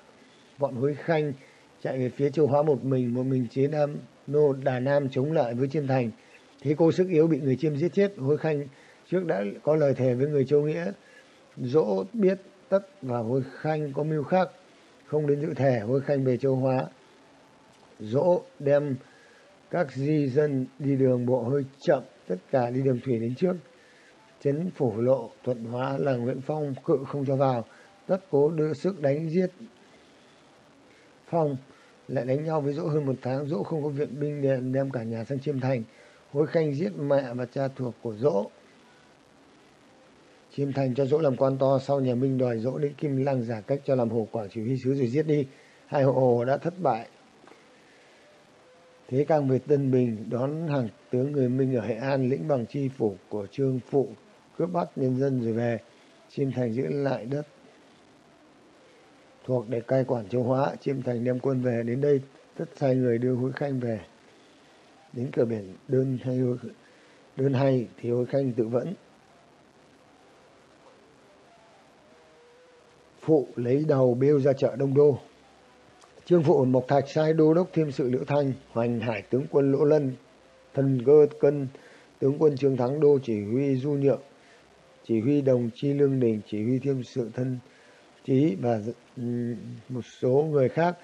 Bọn hối khanh chạy về phía châu hóa một mình một mình chế nam, nô đà nam chống lại với chiêm thành. Thế cô sức yếu bị người chiêm giết chết, hối khanh trước đã có lời thề với người châu nghĩa. Dỗ biết tất và hối khanh có mưu khác, không đến dự thề. hối khanh về châu hóa. Dỗ đem các di dân đi đường bộ hơi chậm tất cả đi đường thủy đến trước. Chấn phủ lộ thuận hóa là nguyễn phong cự không cho vào. Tất cố đưa sức đánh giết. Phong lại đánh nhau với dỗ hơn một tháng. Dỗ không có viện binh đem, đem cả nhà sang chiêm thành. Hối khanh giết mẹ và cha thuộc của dỗ. Chiêm Thành cho dỗ làm quan to. Sau nhà Minh đòi dỗ đến Kim Lăng giả cách cho làm hồ quảng chỉ huy sứ rồi giết đi. Hai hộ hồ đã thất bại. Thế càng về Tân Bình đón hàng tướng người Minh ở Hệ An lĩnh bằng chi phủ của Trương Phụ, cướp bắt nhân dân rồi về. Chiêm Thành giữ lại đất thuộc để cai quản châu Hóa. Chiêm Thành đem quân về đến đây, tất sai người đưa hối khanh về. Đến cửa biển đơn hay đơn hay thì hối khanh tự vẫn. Phụ lấy đầu bêu ra chợ Đông Đô. Trương Phụ Mộc Thạch sai đô đốc thêm sự Liễu Thanh, hoành hải tướng quân Lỗ Lân, thần cơ cân, tướng quân Trương Thắng Đô chỉ huy Du Nhượng, chỉ huy đồng chi Lương Đình, chỉ huy thêm sự thân trí và một số người khác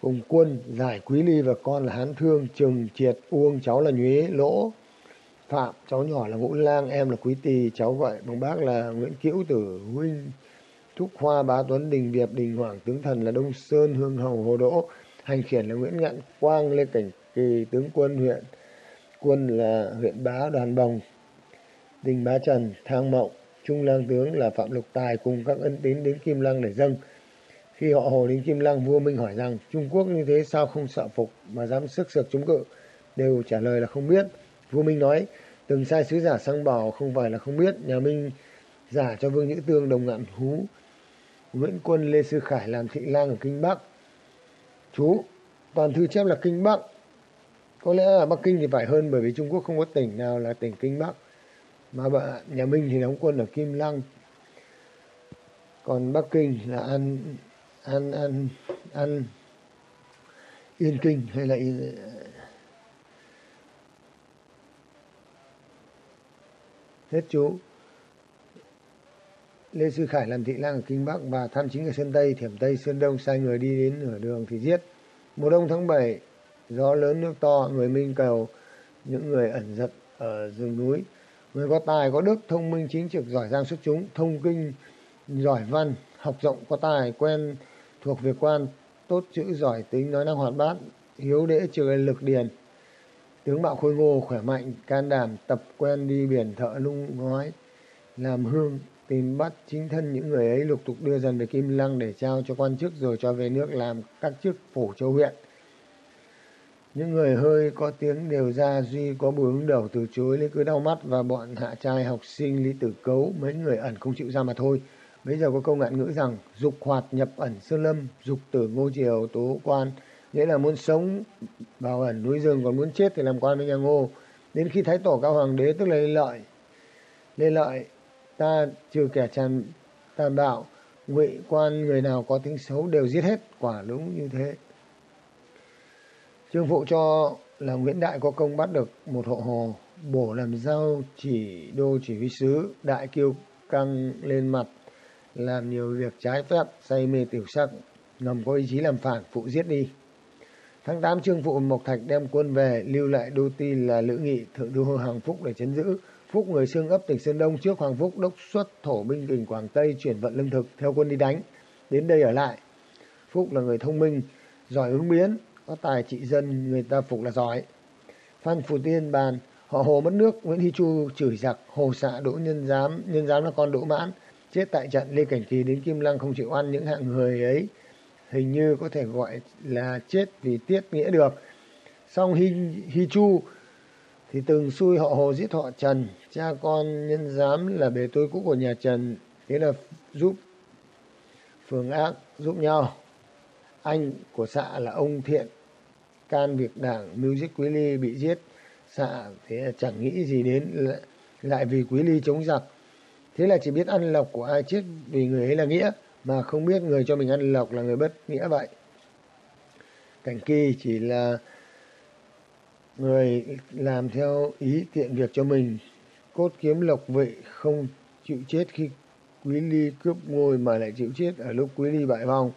cùng quân giải Quý Ly và con là Hán Thương, Trừng, Triệt, Uông, cháu là Nhuế, Lỗ, Phạm, cháu nhỏ là Ngũ Lang, em là Quý Tỳ, cháu gọi bằng bác là Nguyễn Cữu Tử, huynh Thúc Hoa, Bá Tuấn, Đình Việt, Đình Hoàng, tướng thần là Đông Sơn, Hương Hầu, Hồ Đỗ, hành khiển là Nguyễn Ngạn Quang, Lê Cảnh Kỳ, tướng quân huyện, quân là huyện Bá, Đoàn Bồng, Đình Bá Trần, Thang Mộng, Trung lang tướng là Phạm Lục Tài cùng các ân tín đến Kim Lăng để dâng. Khi họ hồ đến Kim Lăng, vua Minh hỏi rằng Trung Quốc như thế sao không sợ phục mà dám sức sược chống cự? Đều trả lời là không biết. Vua Minh nói, từng sai sứ giả sang bảo không phải là không biết. Nhà Minh giả cho Vương Nhữ Tương đồng ngạn hú. Nguyễn Quân Lê Sư Khải làm thị lang ở Kinh Bắc. Chú, toàn thư chép là Kinh Bắc. Có lẽ là Bắc Kinh thì phải hơn bởi vì Trung Quốc không có tỉnh nào là tỉnh Kinh Bắc mà bà, nhà Minh thì đóng quân ở Kim Lăng còn Bắc Kinh là an an an an Yên Kinh hay là Yên, hết chú Lê Sư Khải làm thị lang ở Kinh Bắc và tham chính ở Sơn Tây, Thiểm Tây, Sơn Đông sai người đi đến nửa đường thì giết. Mùa đông tháng 7, gió lớn nước to, người Minh cầu những người ẩn giật ở rừng núi người có tài có đức thông minh chính trực giỏi giang xuất chúng thông kinh giỏi văn học rộng có tài quen thuộc việc quan tốt chữ giỏi tính nói năng hoạt bát hiếu đễ trừ lực điền tướng bạo khôi ngô khỏe mạnh can đảm tập quen đi biển thợ lung ngói làm hương tìm bắt chính thân những người ấy lục tục đưa dần về kim lăng để trao cho quan chức rồi cho về nước làm các chức phủ châu huyện. Những người hơi có tiếng đều ra duy có bùi hướng đầu từ chối lấy cứ đau mắt và bọn hạ trai học sinh lý tử cấu, mấy người ẩn không chịu ra mà thôi. Bây giờ có câu ngạn ngữ rằng, dục hoạt nhập ẩn sơn lâm, dục tử ngô triều, tố quan. Nghĩa là muốn sống vào ẩn núi rừng, còn muốn chết thì làm quan với nhà ngô. Đến khi thái tổ cao hoàng đế tức là lê lợi. Lê lợi ta trừ kẻ tràn tàn bạo ngụy quan người nào có tính xấu đều giết hết quả đúng như thế Trương Phụ cho là Nguyễn Đại có công bắt được một hộ hồ, bổ làm giao chỉ đô chỉ huy sứ, đại kiêu căng lên mặt, làm nhiều việc trái phép, say mê tiểu sắc, ngầm có ý chí làm phản, phụ giết đi. Tháng 8 Trương Phụ Mộc Thạch đem quân về, lưu lại đô ti là Lữ Nghị, thượng đô Hoàng Phúc để chấn giữ. Phúc người xương ấp tỉnh Sơn Đông trước Hoàng Phúc đốc xuất thổ binh tỉnh Quảng Tây chuyển vận lương thực theo quân đi đánh. Đến đây ở lại. Phúc là người thông minh, giỏi ứng biến, có tài trị dân người ta phục là giỏi phan phù tiên bàn họ hồ mất nước nguyễn hy chu chửi giặc hồ xạ đỗ nhân giám nhân giám là con đỗ mãn chết tại trận lê cảnh kỳ đến kim lăng không chịu ăn những hạng người ấy hình như có thể gọi là chết vì tiết nghĩa được song hy, hy chu thì từng xui họ hồ giết họ trần cha con nhân giám là bề tôi cũ của nhà trần thế là giúp phường ác giúp nhau. Anh của xạ là ông thiện. Can việc đảng Music Quý Ly bị giết xạ thế là chẳng nghĩ gì đến lại vì Quý Ly chống giặc. Thế là chỉ biết ăn lộc của ai chết vì người ấy là nghĩa, mà không biết người cho mình ăn lộc là người bất nghĩa vậy. Cảnh kỳ chỉ là người làm theo ý tiện việc cho mình cốt kiếm lộc vị không chịu chết khi quý ly cướp ngôi mà lại chịu chết ở lúc quý ly bại vong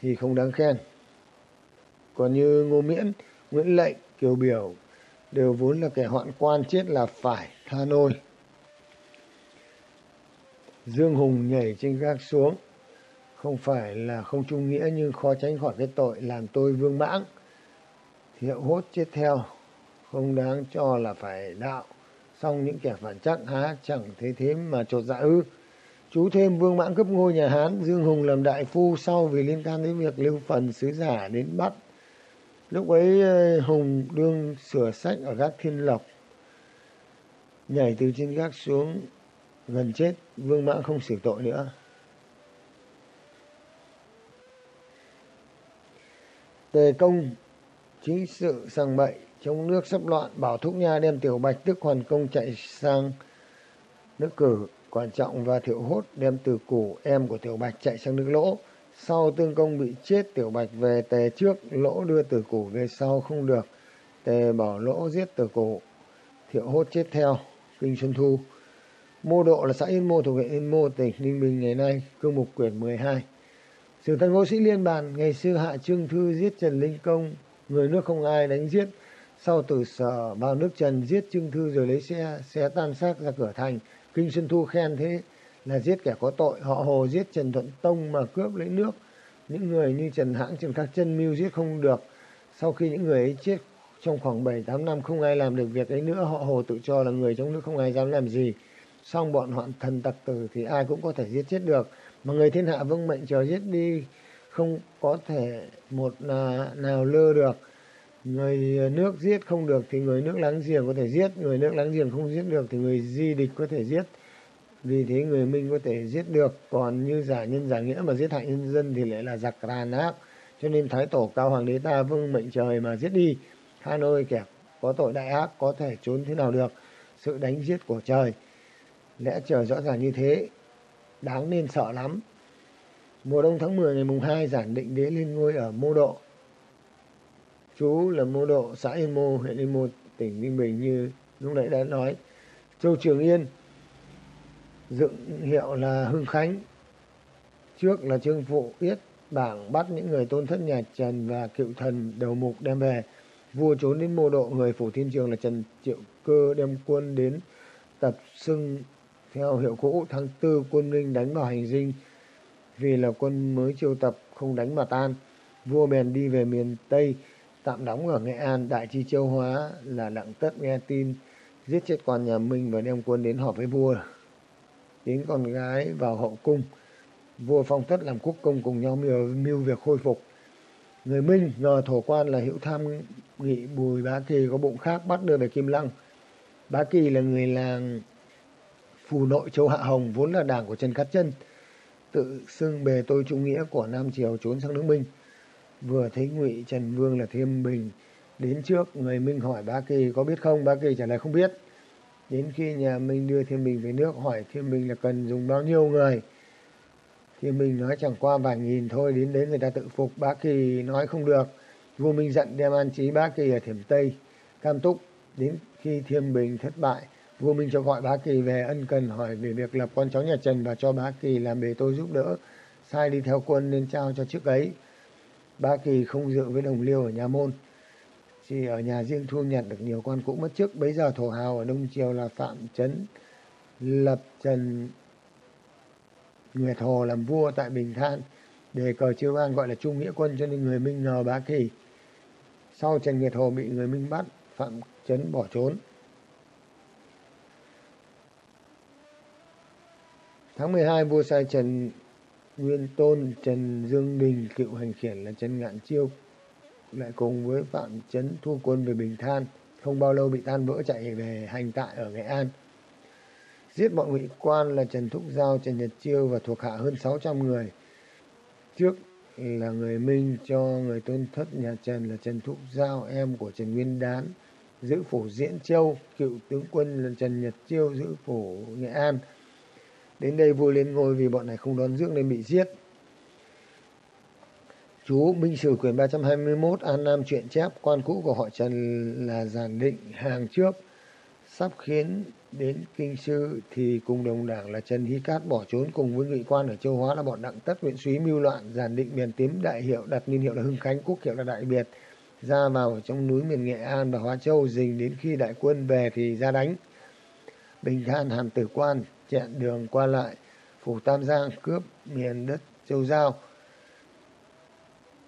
thì không đáng khen còn như Ngô Miễn, Nguyễn Lệnh, Kiều Biểu đều vốn là kẻ hoạn quan chết là phải tha nôi. Dương Hùng nhảy trên gác xuống, không phải là không trung nghĩa nhưng khó tránh khỏi cái tội làm tôi vương mãng. Thiệu hốt chết theo, không đáng cho là phải đạo. Xong những kẻ phản chắc há chẳng thế thế mà trột dạ ư. Chú thêm Vương Mãng cấp ngôi nhà Hán, Dương Hùng làm đại phu sau vì liên can đến việc lưu phần sứ giả đến bắt. Lúc ấy ờ, Hùng đương sửa sách ở gác Thiên Lộc, nhảy từ trên gác xuống gần chết, Vương Mãng không xử tội nữa. Tề công chính sự sang bậy trong nước sắp loạn, bảo thúc nha đem tiểu bạch, tức hoàn công chạy sang nước cử quan trọng và thiệu hốt đem từ củ, em của tiểu bạch, chạy sang nước lỗ. Sau tương công bị chết, tiểu bạch về tề trước, lỗ đưa từ củ về sau không được. Tề bảo lỗ giết từ củ, thiệu hốt chết theo, kinh xuân thu. Mô độ là xã yên mô thuộc huyện yên mô, tỉnh ninh bình, ngày nay cương mục quyển 12 sử thần ngô sĩ liên bàn, ngày xưa hạ trương thư giết trần linh công, người nước không ai đánh giết sau từ sở vào nước trần, giết trương thư rồi lấy xe xe tan xác ra cửa thành. Kinh xuân thu khen thế là giết kẻ có tội. Họ hồ giết trần thuận tông mà cướp lấy nước. Những người như trần hãng, trần khắc chân mưu giết không được. Sau khi những người ấy chết, trong khoảng bảy, tám năm không ai làm được việc ấy nữa, họ hồ tự cho là người trong nước không ai dám làm gì. Xong bọn hoạn thần tặc tử thì ai cũng có thể giết chết được. Mà người thiên hạ vâng mệnh chờ giết đi không có thể một nào lơ được người ờ, nước giết không được thì người nước láng giềng có thể giết, người nước láng giềng không giết được thì người di địch có thể giết. Vì thế người minh có thể giết được, còn như giả nhân giả nghĩa mà giết hại nhân dân thì lại là giặc tàn ác cho nên thái tổ cao hoàng đế ta vâng mệnh trời mà giết đi. Hà nội kẻ có tội đại ác có thể trốn thế nào được? Sự đánh giết của trời. Lẽ trời rõ ràng như thế. Đáng nên sợ lắm. Mùa đông tháng 10 ngày mùng 2 giản định đế lên ngôi ở mô độ chú là mô độ xã Yên Mô, huyện Yên Mô, tỉnh Ninh Bình như lúc nãy đã nói. Châu Trường Yên dựng hiệu là Hưng Khánh. Trước là Trương Phụ Yết bảng bắt những người tôn thất nhà Trần và cựu thần đầu mục đem về. Vua trốn đến mô độ người phủ thiên trường là Trần Triệu Cơ đem quân đến tập xưng theo hiệu cũ tháng tư quân Ninh đánh vào hành dinh vì là quân mới chiêu tập không đánh mà tan. Vua bèn đi về miền Tây tạm đóng ở Nghệ An, Đại Chi Châu Hóa là đặng tất nghe tin giết chết quan nhà Minh và đem quân đến họp với vua. Đến con gái vào hậu cung, vua phong tất làm quốc công cùng nhau mưu, mưu việc khôi phục. Người Minh ngờ thổ quan là hữu tham nghị Bùi Bá Kỳ có bụng khác bắt đưa về Kim Lăng. Bá Kỳ là người làng phù nội châu Hạ Hồng vốn là đảng của Trần Cát Chân tự xưng bề tôi trung nghĩa của Nam Triều trốn sang nước Minh vừa thấy ngụy trần vương là thiêm bình. Đến trước, người minh hỏi bá kỳ, có biết không? Bá kỳ trả lời, không biết. Đến khi nhà minh đưa thiêm bình về nước, hỏi thiêm bình là cần dùng bao nhiêu người. Thiêm bình nói, chẳng qua vài nghìn thôi, đến đấy người ta tự phục. Bá kỳ nói, không được. Vua minh giận đem an trí bá kỳ ở thiểm tây, cam túc. Đến khi thiêm bình thất bại, vua minh cho gọi bá kỳ về ân cần, hỏi về việc lập con cháu nhà trần và cho bá kỳ làm bề tôi giúp đỡ, sai đi theo quân nên trao cho chức ấy. Ba Kỳ không dự với đồng liêu ở nhà môn. Chỉ ở nhà riêng thu nhặt được nhiều quan cũ mất trước. Bấy giờ thổ hào ở Đông Triều là Phạm Trấn lập Trần Nguyệt Hồ làm vua tại Bình Than. Đề cờ chiêu an gọi là Trung Nghĩa Quân cho nên người Minh ngờ Bá Kỳ. Sau Trần Nguyệt Hồ bị người Minh bắt, Phạm Trấn bỏ trốn. Tháng 12 vua sai Trần Nguyên Tôn, Trần Dương Đình, cựu hành khiển là Trần Ngạn Chiêu lại cùng với Phạm Trấn thu quân về Bình Than, không bao lâu bị tan vỡ chạy về hành tại ở Nghệ An. Giết bọn ngụy quan là Trần Thúc Giao, Trần Nhật Chiêu và thuộc hạ hơn 600 người. Trước là người Minh cho người tôn thất nhà Trần là Trần Thúc Giao, em của Trần Nguyên Đán, giữ phủ Diễn Châu, cựu tướng quân là Trần Nhật Chiêu giữ phủ Nghệ An, Đến đây vua lên ngôi vì bọn này không đón dưỡng nên bị giết. Chú Minh Sử quyển 321 An Nam truyện chép, quan cũ của họ Trần là giản định hàng trước. Sắp khiến đến kinh sư thì cùng đồng đảng là Trần Hy Cát bỏ trốn cùng với ngụy quan ở châu Hóa là bọn đặng tất, huyện suý mưu loạn giản định miền tím đại hiệu, đặt niên hiệu là Hưng Khánh, quốc hiệu là Đại Biệt. Ra vào ở trong núi miền Nghệ An và Hóa Châu, dình đến khi đại quân về thì ra đánh. Bình Than Hàm Tử Quan chặn đường qua lại phủ Tam Giang cướp miền đất Châu Giao.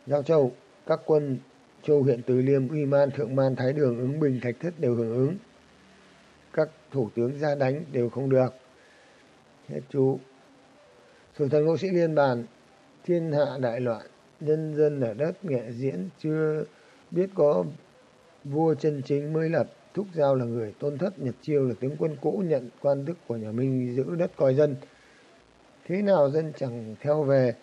Giao Châu, các quân Châu huyện Từ Liêm, Uy Man, Thượng Man, Thái Đường, ứng Bình, Thạch Thất đều hưởng ứng. Các thủ tướng ra đánh đều không được. Hết chú. Thủ thần ngô sĩ liên bàn, thiên hạ đại loạn, nhân dân ở đất nghệ diễn chưa biết có vua chân chính mới lập thúc giao là người tôn thất, nhật chiêu là tướng quân cũ nhận quan đức của nhà minh giữ đất coi dân. Thế nào dân chẳng theo về,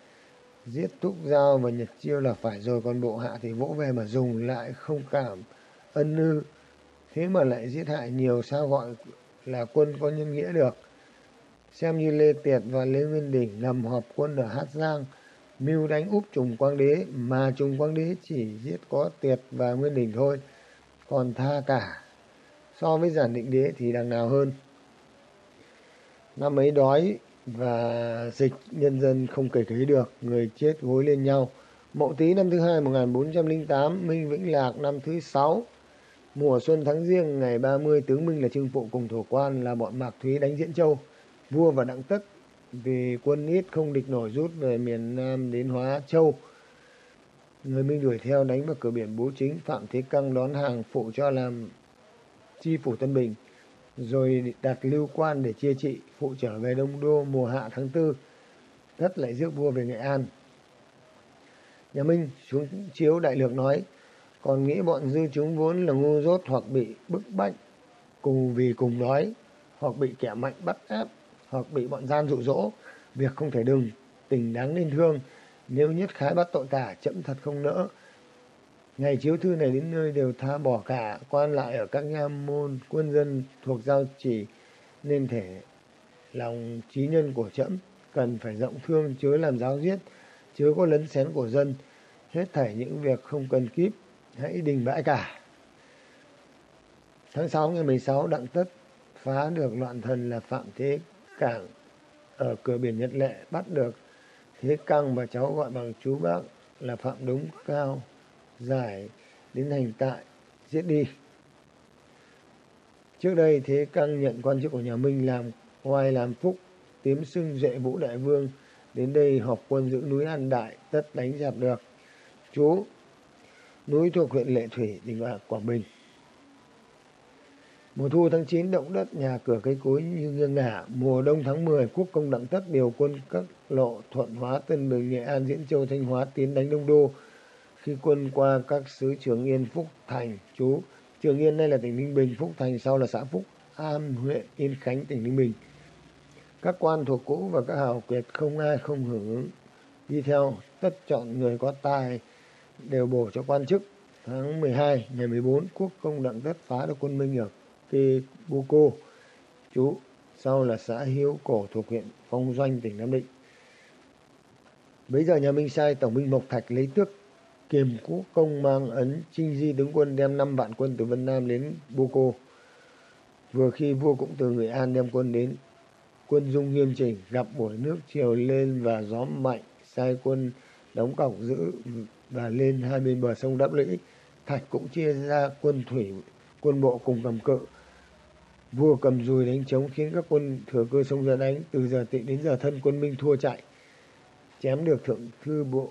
giết thúc giao và nhật chiêu là phải rồi, còn bộ hạ thì vỗ về mà dùng, lại không cảm ân ư. Thế mà lại giết hại nhiều, sao gọi là quân có nhân nghĩa được? Xem như lê tiệt và lê nguyên đỉnh nằm họp quân ở hát giang, mưu đánh úp trùng quang đế, mà trùng quang đế chỉ giết có tiệt và nguyên đỉnh thôi, còn tha cả so với giản định đế thì đằng nào hơn? Năm ấy đói và dịch nhân dân không kể cấy được, người chết gối lên nhau. Mậu tý năm thứ hai 1408 minh vĩnh lạc năm thứ sáu. Mùa xuân tháng riêng ngày 30 tướng minh là trương phụ cùng thổ quan là bọn mạc thúy đánh diễn châu. Vua và đặng tất vì quân ít không địch nổi rút về miền nam đến hóa châu. Người minh đuổi theo đánh vào cửa biển bố chính, phạm thế căng đón hàng phụ cho làm chi phủ tân bình, rồi đặt lưu quan để chia trị, phụ trở về đông đô mùa hạ tháng tư, thất lại rước vua về nghệ an. Nhà minh xuống chiếu đại lược nói, còn nghĩ bọn dư chúng vốn là ngu dốt hoặc bị bức bách, cùng vì cùng đói hoặc bị kẻ mạnh bắt ép, hoặc bị bọn gian dụ dỗ, việc không thể đừng, tình đáng nên thương, nếu nhất khái bắt tội cả chậm thật không nỡ ngày chiếu thư này đến nơi đều tha bỏ cả, quan lại ở các nha môn, quân dân thuộc giao chỉ, nên thể lòng trí nhân của trẫm, cần phải rộng thương, chớ làm giáo giết, chớ có lấn xén của dân. Hết thảy những việc không cần kíp, hãy đình bãi cả. Tháng 6 ngày 16 đặng tất phá được loạn thần là phạm thế cảng ở cửa biển nhật lệ, bắt được thế căng và cháu gọi bằng chú bác là phạm đúng cao giải đến hành tại giết đi. Trước đây thế căng nhận quan chức của nhà minh làm hoài làm phúc, tiếm xưng duệ vũ đại vương, đến đây họp quân giữ núi an đại, tất đánh dẹp được. Chú, núi thuộc huyện lệ thủy, tỉnh quảng bình. Mùa thu tháng 9 động đất nhà cửa cây cối như nghiêng ngả. Mùa đông tháng 10 quốc công đặng tất điều quân các lộ thuận hóa tân bình nghệ an, diễn châu, thanh hóa tiến đánh đông đô khi quân qua các xứ trường yên, phúc thành, chú, trường yên nay là tỉnh ninh bình, phúc thành sau là xã phúc an, huyện yên khánh, tỉnh ninh bình. Các quan thuộc cũ và các hào kiệt không ai không hưởng ứng. Đi theo tất chọn người có tài đều bổ cho quan chức. Tháng 12 ngày 14 quốc công đặng tất phá được quân minh ở kỳ bu cô. Chú, sau là xã Hiếu Cổ thuộc huyện Phong Doanh, tỉnh Nam Định. Bây giờ nhà Minh sai, tổng binh Mộc Thạch lấy tước kiềm quốc công mang ấn trinh di tướng quân đem năm vạn quân từ Vân Nam đến Buko. Vừa khi vua cũng từ Người An đem quân đến, quân dung nghiêm chỉnh gặp buổi nước chiều lên và gió mạnh, sai quân đóng cọc giữ và lên hai bên bờ sông Đắp Lũy. Thạch cũng chia ra quân thủy, quân bộ cùng cầm cự. Vua cầm dùi đánh trống khiến các quân thừa cơ sông ra đánh. Từ giờ tị đến giờ thân quân Minh thua chạy. Chém được thượng thư bộ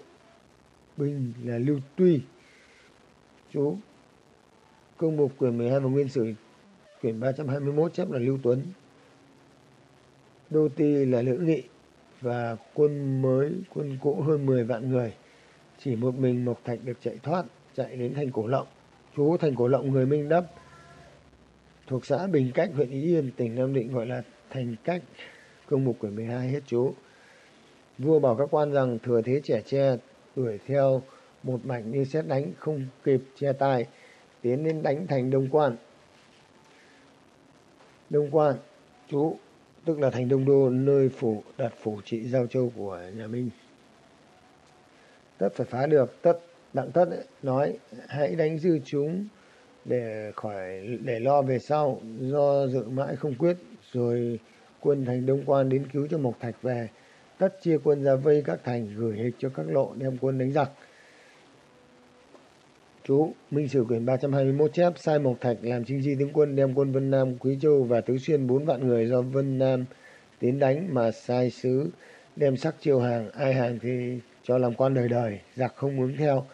bình là Lưu Tuy. Chú công mục quyển 12 và nguyên sử quyển 321 chép là Lưu Tuấn. Đô Ti là Lữ Nghị và quân mới, quân cũ hơn 10 vạn người. Chỉ một mình Mộc Thạch được chạy thoát, chạy đến thành Cổ Lộng. Chú thành Cổ Lộng người Minh Đắp thuộc xã Bình Cách, huyện Ý Yên, tỉnh Nam Định gọi là thành Cách. Công mục quyển 12 hết chú. Vua bảo các quan rằng thừa thế trẻ tre đuổi theo một mảnh như xét đánh không kịp che tay tiến đến đánh thành đông quan. Đông quan chú tức là thành đông đô nơi phủ đặt phủ trị giao châu của nhà minh. Tất phải phá được tất đặng tất ấy, nói hãy đánh dư chúng để khỏi để lo về sau do dự mãi không quyết rồi quân thành đông quan đến cứu cho mộc thạch về tất chia quân ra vây các thành gửi hịch cho các lộ đem quân đánh giặc. Chú, minh sử quyển 321 chép, sai mộc thạch làm chính di tướng quân đem quân vân nam, quý châu và tứ xuyên bốn vạn người do vân nam tiến đánh mà sai sứ đem sắc chiêu hàng, ai hàng thì cho làm quan đời đời, giặc không ứng theo.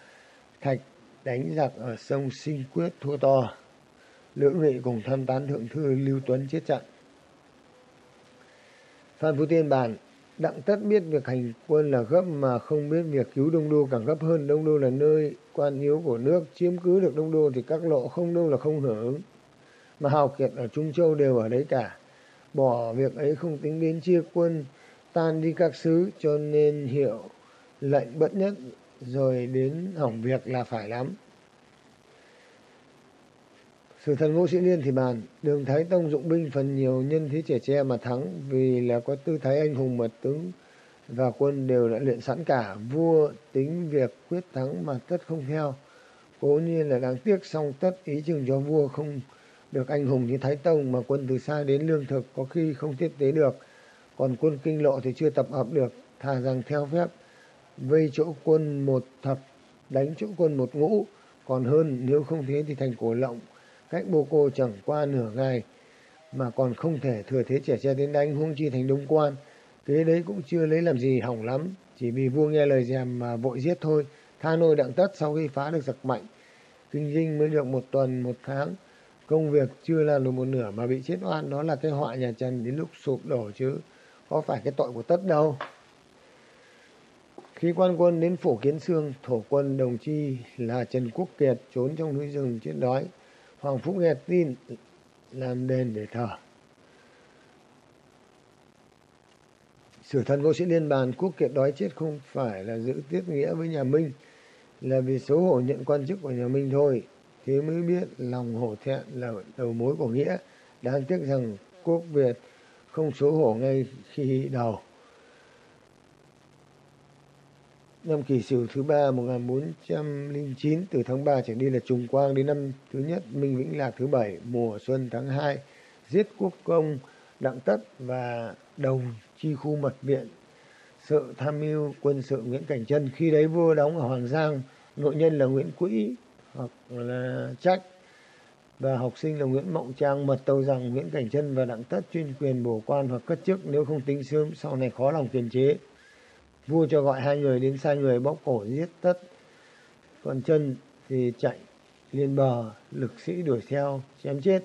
Thạch đánh giặc ở sông sinh quyết thua to. Lữ nghị cùng tham tán thượng thư lưu tuấn chết trận. Phan phú tiên bàn Đặng tất biết việc hành quân là gấp mà không biết việc cứu Đông Đô càng gấp hơn. Đông Đô là nơi quan yếu của nước, chiếm cứ được Đông Đô thì các lộ không đâu là không hưởng. Mà Hào Kiệt ở Trung Châu đều ở đấy cả. Bỏ việc ấy không tính đến chia quân, tan đi các xứ cho nên hiệu lệnh bất nhất rồi đến hỏng việc là phải lắm. Sử thần vũ Sĩ Liên thì bàn, đường Thái Tông dụng binh phần nhiều nhân thế trẻ tre mà thắng vì là có tư thái anh hùng mật tướng và quân đều đã luyện sẵn cả. Vua tính việc quyết thắng mà tất không theo. Cố nhiên là đáng tiếc song tất ý chừng cho vua không được anh hùng như Thái Tông mà quân từ xa đến lương thực có khi không tiếp tế được. Còn quân kinh lộ thì chưa tập hợp được, thà rằng theo phép vây chỗ quân một thập, đánh chỗ quân một ngũ. Còn hơn nếu không thế thì thành cổ lộng cách bô cô chẳng qua nửa ngày, mà còn không thể thừa thế trẻ tre đến đánh huống chi thành đông quan. Kế đấy cũng chưa lấy làm gì hỏng lắm, chỉ vì vua nghe lời dèm mà vội giết thôi, tha nôi đặng tất sau khi phá được giặc mạnh. Kinh dinh mới được một tuần, một tháng. Công việc chưa làm được một nửa mà bị chết oan, đó là cái họa nhà trần đến lúc sụp đổ chứ. Có phải cái tội của tất đâu? Khi quan quân đến phủ kiến sương, thổ quân đồng chi là trần quốc kiệt trốn trong núi rừng chết đói. Hoàng Phúc nghe tin làm đền để thờ. Sử thần vô Sĩ Liên bàn quốc kiệt đói chết không phải là giữ tiết nghĩa với nhà Minh, là vì xấu hổ nhận quan chức của nhà Minh thôi. Thế mới biết lòng hổ thẹn là đầu mối của nghĩa. Đáng tiếc rằng quốc Việt không xấu hổ ngay khi đầu. Năm kỷ sửu thứ ba 1409 từ tháng 3 trở đi là trùng quang đến năm thứ nhất, Minh Vĩnh Lạc thứ bảy, mùa xuân tháng 2 giết quốc công Đặng Tất và đồng chi khu mật viện. Sự tham mưu quân sự Nguyễn Cảnh Trân, khi đấy vua đóng ở Hoàng Giang, nội nhân là Nguyễn Quỹ hoặc là Trách, và học sinh là Nguyễn Mộng Trang, mật tâu rằng Nguyễn Cảnh Trân và Đặng Tất chuyên quyền bổ quan hoặc cất chức, nếu không tính sớm, sau này khó lòng kiềm chế vua cho gọi hai người đến sai người bóc cổ giết tất. Còn chân thì chạy lên bờ, lực sĩ đuổi theo, chém chết.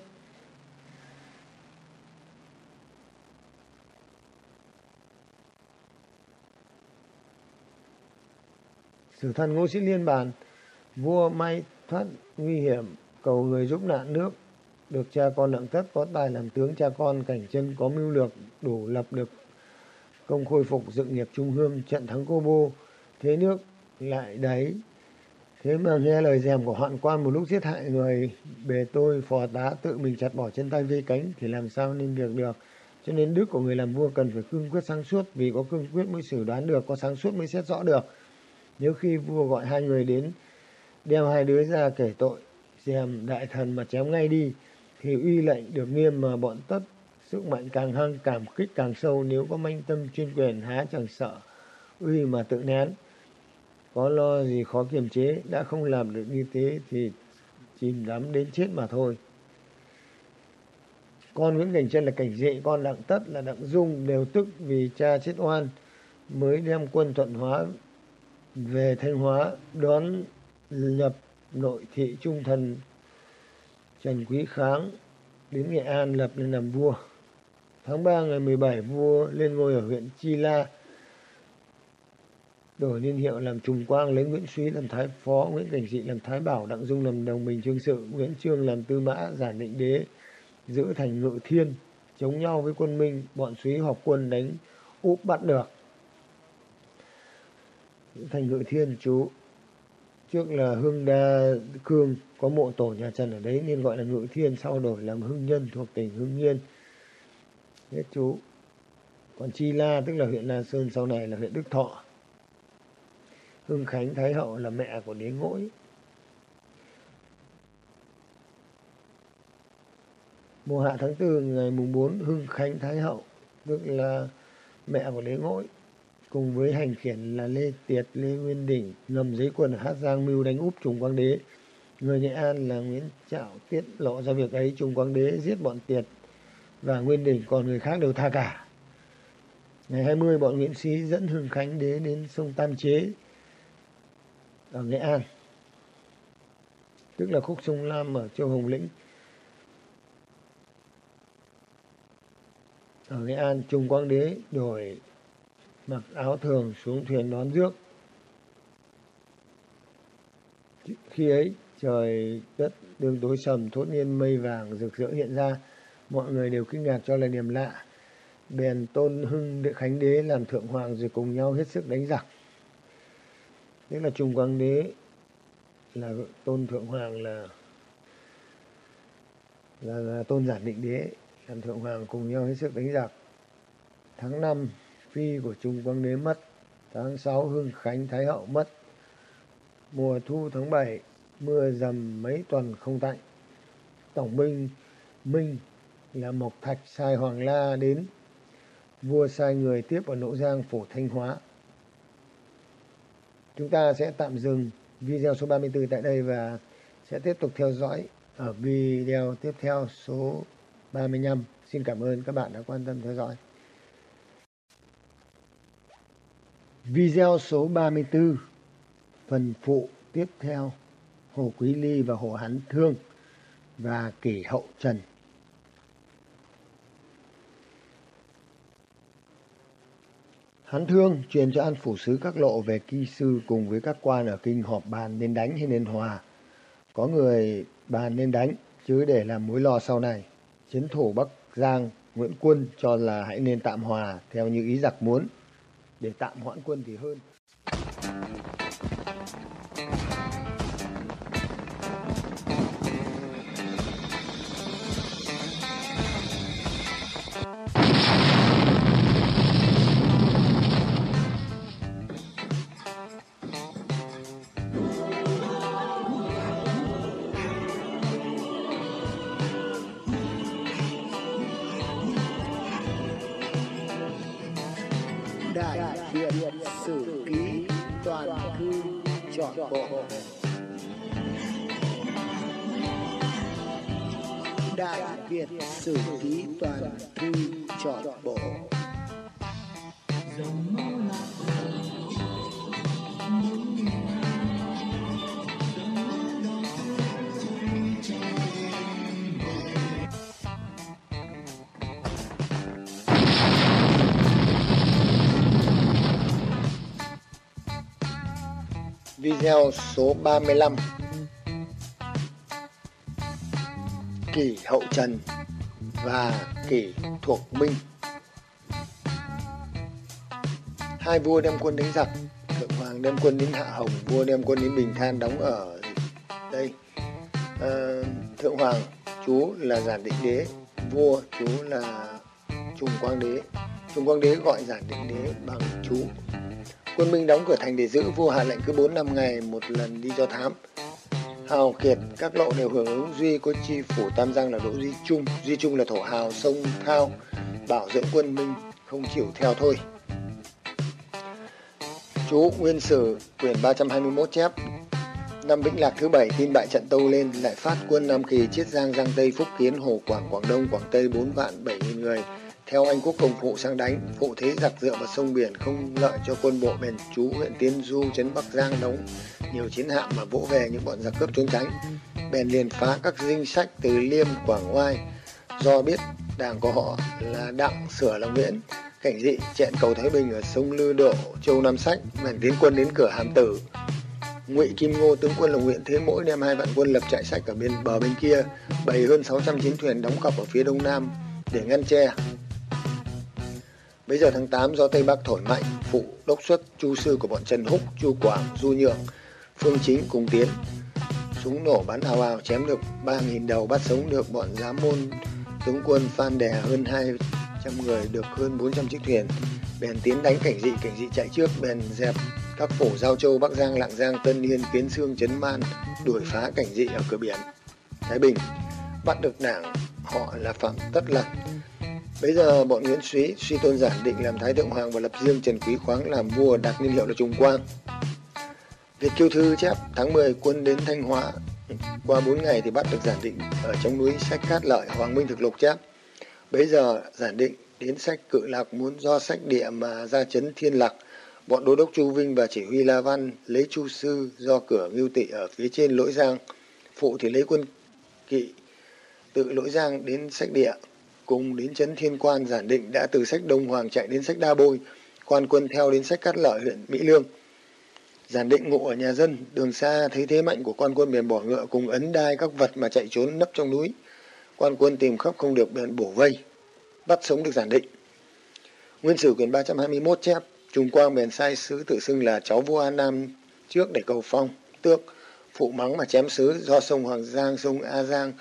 Sử thần ngô sĩ liên bàn, vua may thoát nguy hiểm, cầu người giúp nạn nước. Được cha con nặng tất có tài làm tướng, cha con cảnh chân có mưu lược đủ lập được công khôi phục sự nghiệp trung hương trận thắng cô bô. Thế nước lại đấy. Thế mà nghe lời dèm của hoạn quan một lúc giết hại người, bề tôi phò tá tự mình chặt bỏ trên tay vây cánh thì làm sao nên việc được? Cho nên đức của người làm vua cần phải cương quyết sáng suốt, vì có cương quyết mới xử đoán được, có sáng suốt mới xét rõ được. Nếu khi vua gọi hai người đến đem hai đứa ra kể tội dèm đại thần mà chém ngay đi, thì uy lệnh được nghiêm mà bọn tất sức mạnh càng hăng cảm kích càng sâu. Nếu có manh tâm chuyên quyền, há chẳng sợ. Uy mà tự nén. Có lo gì khó kiềm chế. Đã không làm được như thế thì chìm đắm đến chết mà thôi. Con Nguyễn Cảnh Chân là cảnh dị. Con Đặng Tất là Đặng Dung. Đều tức vì cha chết oan. Mới đem quân thuận hóa về Thanh Hóa đón nhập nội thị trung thần Trần Quý Kháng đến Nghệ An lập lên làm vua tháng 3 ngày 17 vua lên ngôi ở huyện Chi La, đổi niên hiệu làm Trùng Quang, lấy Nguyễn Suý làm thái phó, Nguyễn Cảnh Dị làm thái bảo, Đặng Dung làm đồng bình trương sự, Nguyễn Trương làm tư mã giả định đế, giữ thành ngự thiên, chống nhau với quân Minh, bọn Suý họp quân đánh úp bắt được. Thành ngự thiên, chú, trước là hưng đa cương có mộ tổ nhà trần ở đấy, nên gọi là ngự thiên, sau đổi làm hưng nhân thuộc tỉnh hưng yên hết chú. Còn chi la, tức là huyện la sơn sau này là huyện đức thọ. Hưng khánh, thái hậu là mẹ của đế ngỗi. Mùa hạ tháng tư, ngày mùng 4 hưng khánh, thái hậu, tức là mẹ của đế ngỗi, cùng với hành khiển là lê tiệt, lê nguyên đỉnh, ngầm giấy quần ở hát giang mưu đánh úp trùng quang đế. Người nghệ an là nguyễn trạo tiết lộ ra việc ấy, trùng quang đế giết bọn tiệt và Nguyên Đình còn người khác đều tha cả. Ngày 20 bọn Nguyễn Sĩ dẫn Hưng Khánh đế đến sông Tam Chế ở Nghệ An. Tức là khúc sông Lam ở châu Hồng Lĩnh. Ở Nghệ An, Trung Quang Đế đổi mặc áo thường xuống thuyền đón rước khi ấy trời đất đương tối sầm thốt nhiên mây vàng rực rỡ hiện ra mọi người đều kinh ngạc cho là niềm lạ. Bèn tôn hưng đệ khánh đế làm thượng hoàng rồi cùng nhau hết sức đánh giặc. Tức là trung quang đế là tôn thượng hoàng là là, là tôn giản định đế làm thượng hoàng cùng nhau hết sức đánh giặc. Tháng năm phi của trung quang đế mất. Tháng sáu hưng khánh thái hậu mất. Mùa thu tháng bảy mưa dầm mấy tuần không tạnh. Tổng binh minh là mộc thạch sai hoàng la đến, vua sai người tiếp ở Nỗ Giang phủ Thanh Hóa. Chúng ta sẽ tạm dừng video số 34 tại đây và sẽ tiếp tục theo dõi ở video tiếp theo số 35. Xin cảm ơn các bạn đã quan tâm theo dõi. Video số 34 phần phụ tiếp theo, Hồ Quý Ly và Hồ Hán Thương và Kỷ Hậu Trần. Hán Thương truyền cho An Phủ Sứ các lộ về kỳ sư cùng với các quan ở kinh họp bàn nên đánh hay nên hòa. Có người bàn nên đánh, chứ để làm mối lo sau này. Chiến thủ Bắc Giang, Nguyễn Quân cho là hãy nên tạm hòa theo như ý giặc muốn. Để tạm hoãn quân thì hơn. Số 35 Kỷ Hậu Trần và Kỷ Thuộc Minh. Hai vua đem quân đánh giặc Thượng Hoàng đem quân đến Hạ Hồng Vua đem quân đến Bình Than đóng ở đây. À, Thượng Hoàng chú là Giản Định Đế Vua chú là Trung Quang Đế. Trung Quang Đế gọi Giản Định Đế bằng chú. Quân Minh đóng cửa thành để giữ vua hạ lệnh cứ 4 năm ngày một lần đi do thám. Hào kiệt các lộ đều hưởng ứng Duy có chi phủ Tam Giang là Đỗ Duy Trung, Duy Trung là thổ hào sông Thao, bảo dưỡng quân Minh không chịu theo thôi. Chú Nguyên Sử quyển 321 chép Năm Vĩnh Lạc thứ bảy tin bại trận Tâu lên lại phát quân Nam Kỳ Chiết Giang Giang Tây Phúc Kiến Hồ Quảng Quảng Đông Quảng Tây 4 vạn 7 nghìn người theo Anh Quốc công phụ sang đánh, phụ thế giặc dựa vào sông biển không lợi cho quân bộ bèn chú huyện Tiên Du trấn Bắc Giang đóng nhiều chiến hạm mà vỗ về những bọn giặc cướp trốn tránh. Bèn liền phá các dinh sách từ Liêm, Quảng Oai. Do biết đảng của họ là Đặng Sửa là Nguyễn, cảnh dị chẹn cầu Thái Bình ở sông Lư Độ, Châu Nam Sách, bèn tiến quân đến cửa Hàm Tử. Ngụy Kim Ngô tướng quân là Nguyễn Thế Mỗi đem hai vạn quân lập trại sách ở bên bờ bên kia, bày hơn 600 chiến thuyền đóng cọc ở phía đông nam để ngăn che Bây giờ tháng 8 gió Tây Bắc thổi mạnh, phụ đốc xuất chu sư của bọn Trần Húc, Chu Quảng, Du Nhượng, Phương Chính cùng tiến. Súng nổ bắn hào hào chém được 3.000 đầu bắt sống được bọn giám môn tướng quân Phan Đè hơn 200 người được hơn 400 chiếc thuyền. Bèn tiến đánh cảnh dị, cảnh dị chạy trước, bèn dẹp các phủ Giao Châu, Bắc Giang, Lạng Giang, Tân Yên, Kiến Sương, Trấn Man, đuổi phá cảnh dị ở cửa biển. Thái Bình bắt được đảng họ là Phạm Tất Lật Bây giờ bọn Nguyễn Súy suy tôn giản định làm Thái Thượng Hoàng và lập riêng Trần Quý Khoáng làm vua đặt niên hiệu là Trung Quang. Việt Kiêu Thư chép tháng 10 quân đến Thanh Hóa. Qua 4 ngày thì bắt được giản định ở trong núi sách Cát Lợi, Hoàng Minh Thực Lục chép. Bây giờ giản định đến sách Cự Lạc muốn do sách địa mà ra chấn Thiên Lạc. Bọn Đô đốc Chu Vinh và chỉ huy La Văn lấy Chu Sư do cửa Ngưu Tị ở phía trên Lỗi Giang. Phụ thì lấy quân kỵ tự Lỗi Giang đến sách địa cùng đến chấn thiên quan giản định đã từ sách đông hoàng chạy đến sách đa bôi quan quân theo đến sách cát lợi huyện Mỹ Lương. Giản định ngụ ở nhà dân, đường xa thấy thế mạnh của quan quân bèn bỏ ngựa cùng ấn đai các vật mà chạy trốn nấp trong núi. Quan quân tìm khắp không được bèn bổ vây, bắt sống được giản định. Nguyên sử quyển 321 chép, Trung Quang bèn sai sứ tự xưng là cháu vua An Nam trước để cầu phong, tước, phụ mắng mà chém sứ do sông Hoàng Giang, sông A Giang,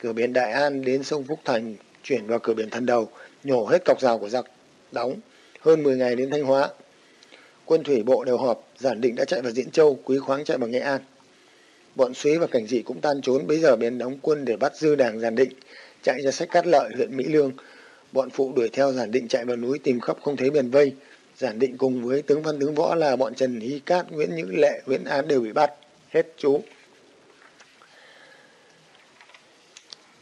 cửa biển Đại An đến sông Phúc Thành chuyển vào cửa biển Thần Đầu, nhổ hết cọc rào của giặc đóng hơn 10 ngày đến Thanh Hóa. Quân thủy bộ đều họp, giản định đã chạy vào Diễn Châu, Quý Khoáng chạy vào Nghệ An. Bọn Suý và Cảnh Dị cũng tan trốn, bây giờ biến đóng quân để bắt dư đảng giản định, chạy ra sách Cát Lợi, huyện Mỹ Lương. Bọn phụ đuổi theo giản định chạy vào núi tìm khắp không thấy biển vây. Giản định cùng với tướng văn tướng võ là bọn Trần Hy Cát, Nguyễn Nhữ Lệ, Nguyễn An đều bị bắt. Hết chú.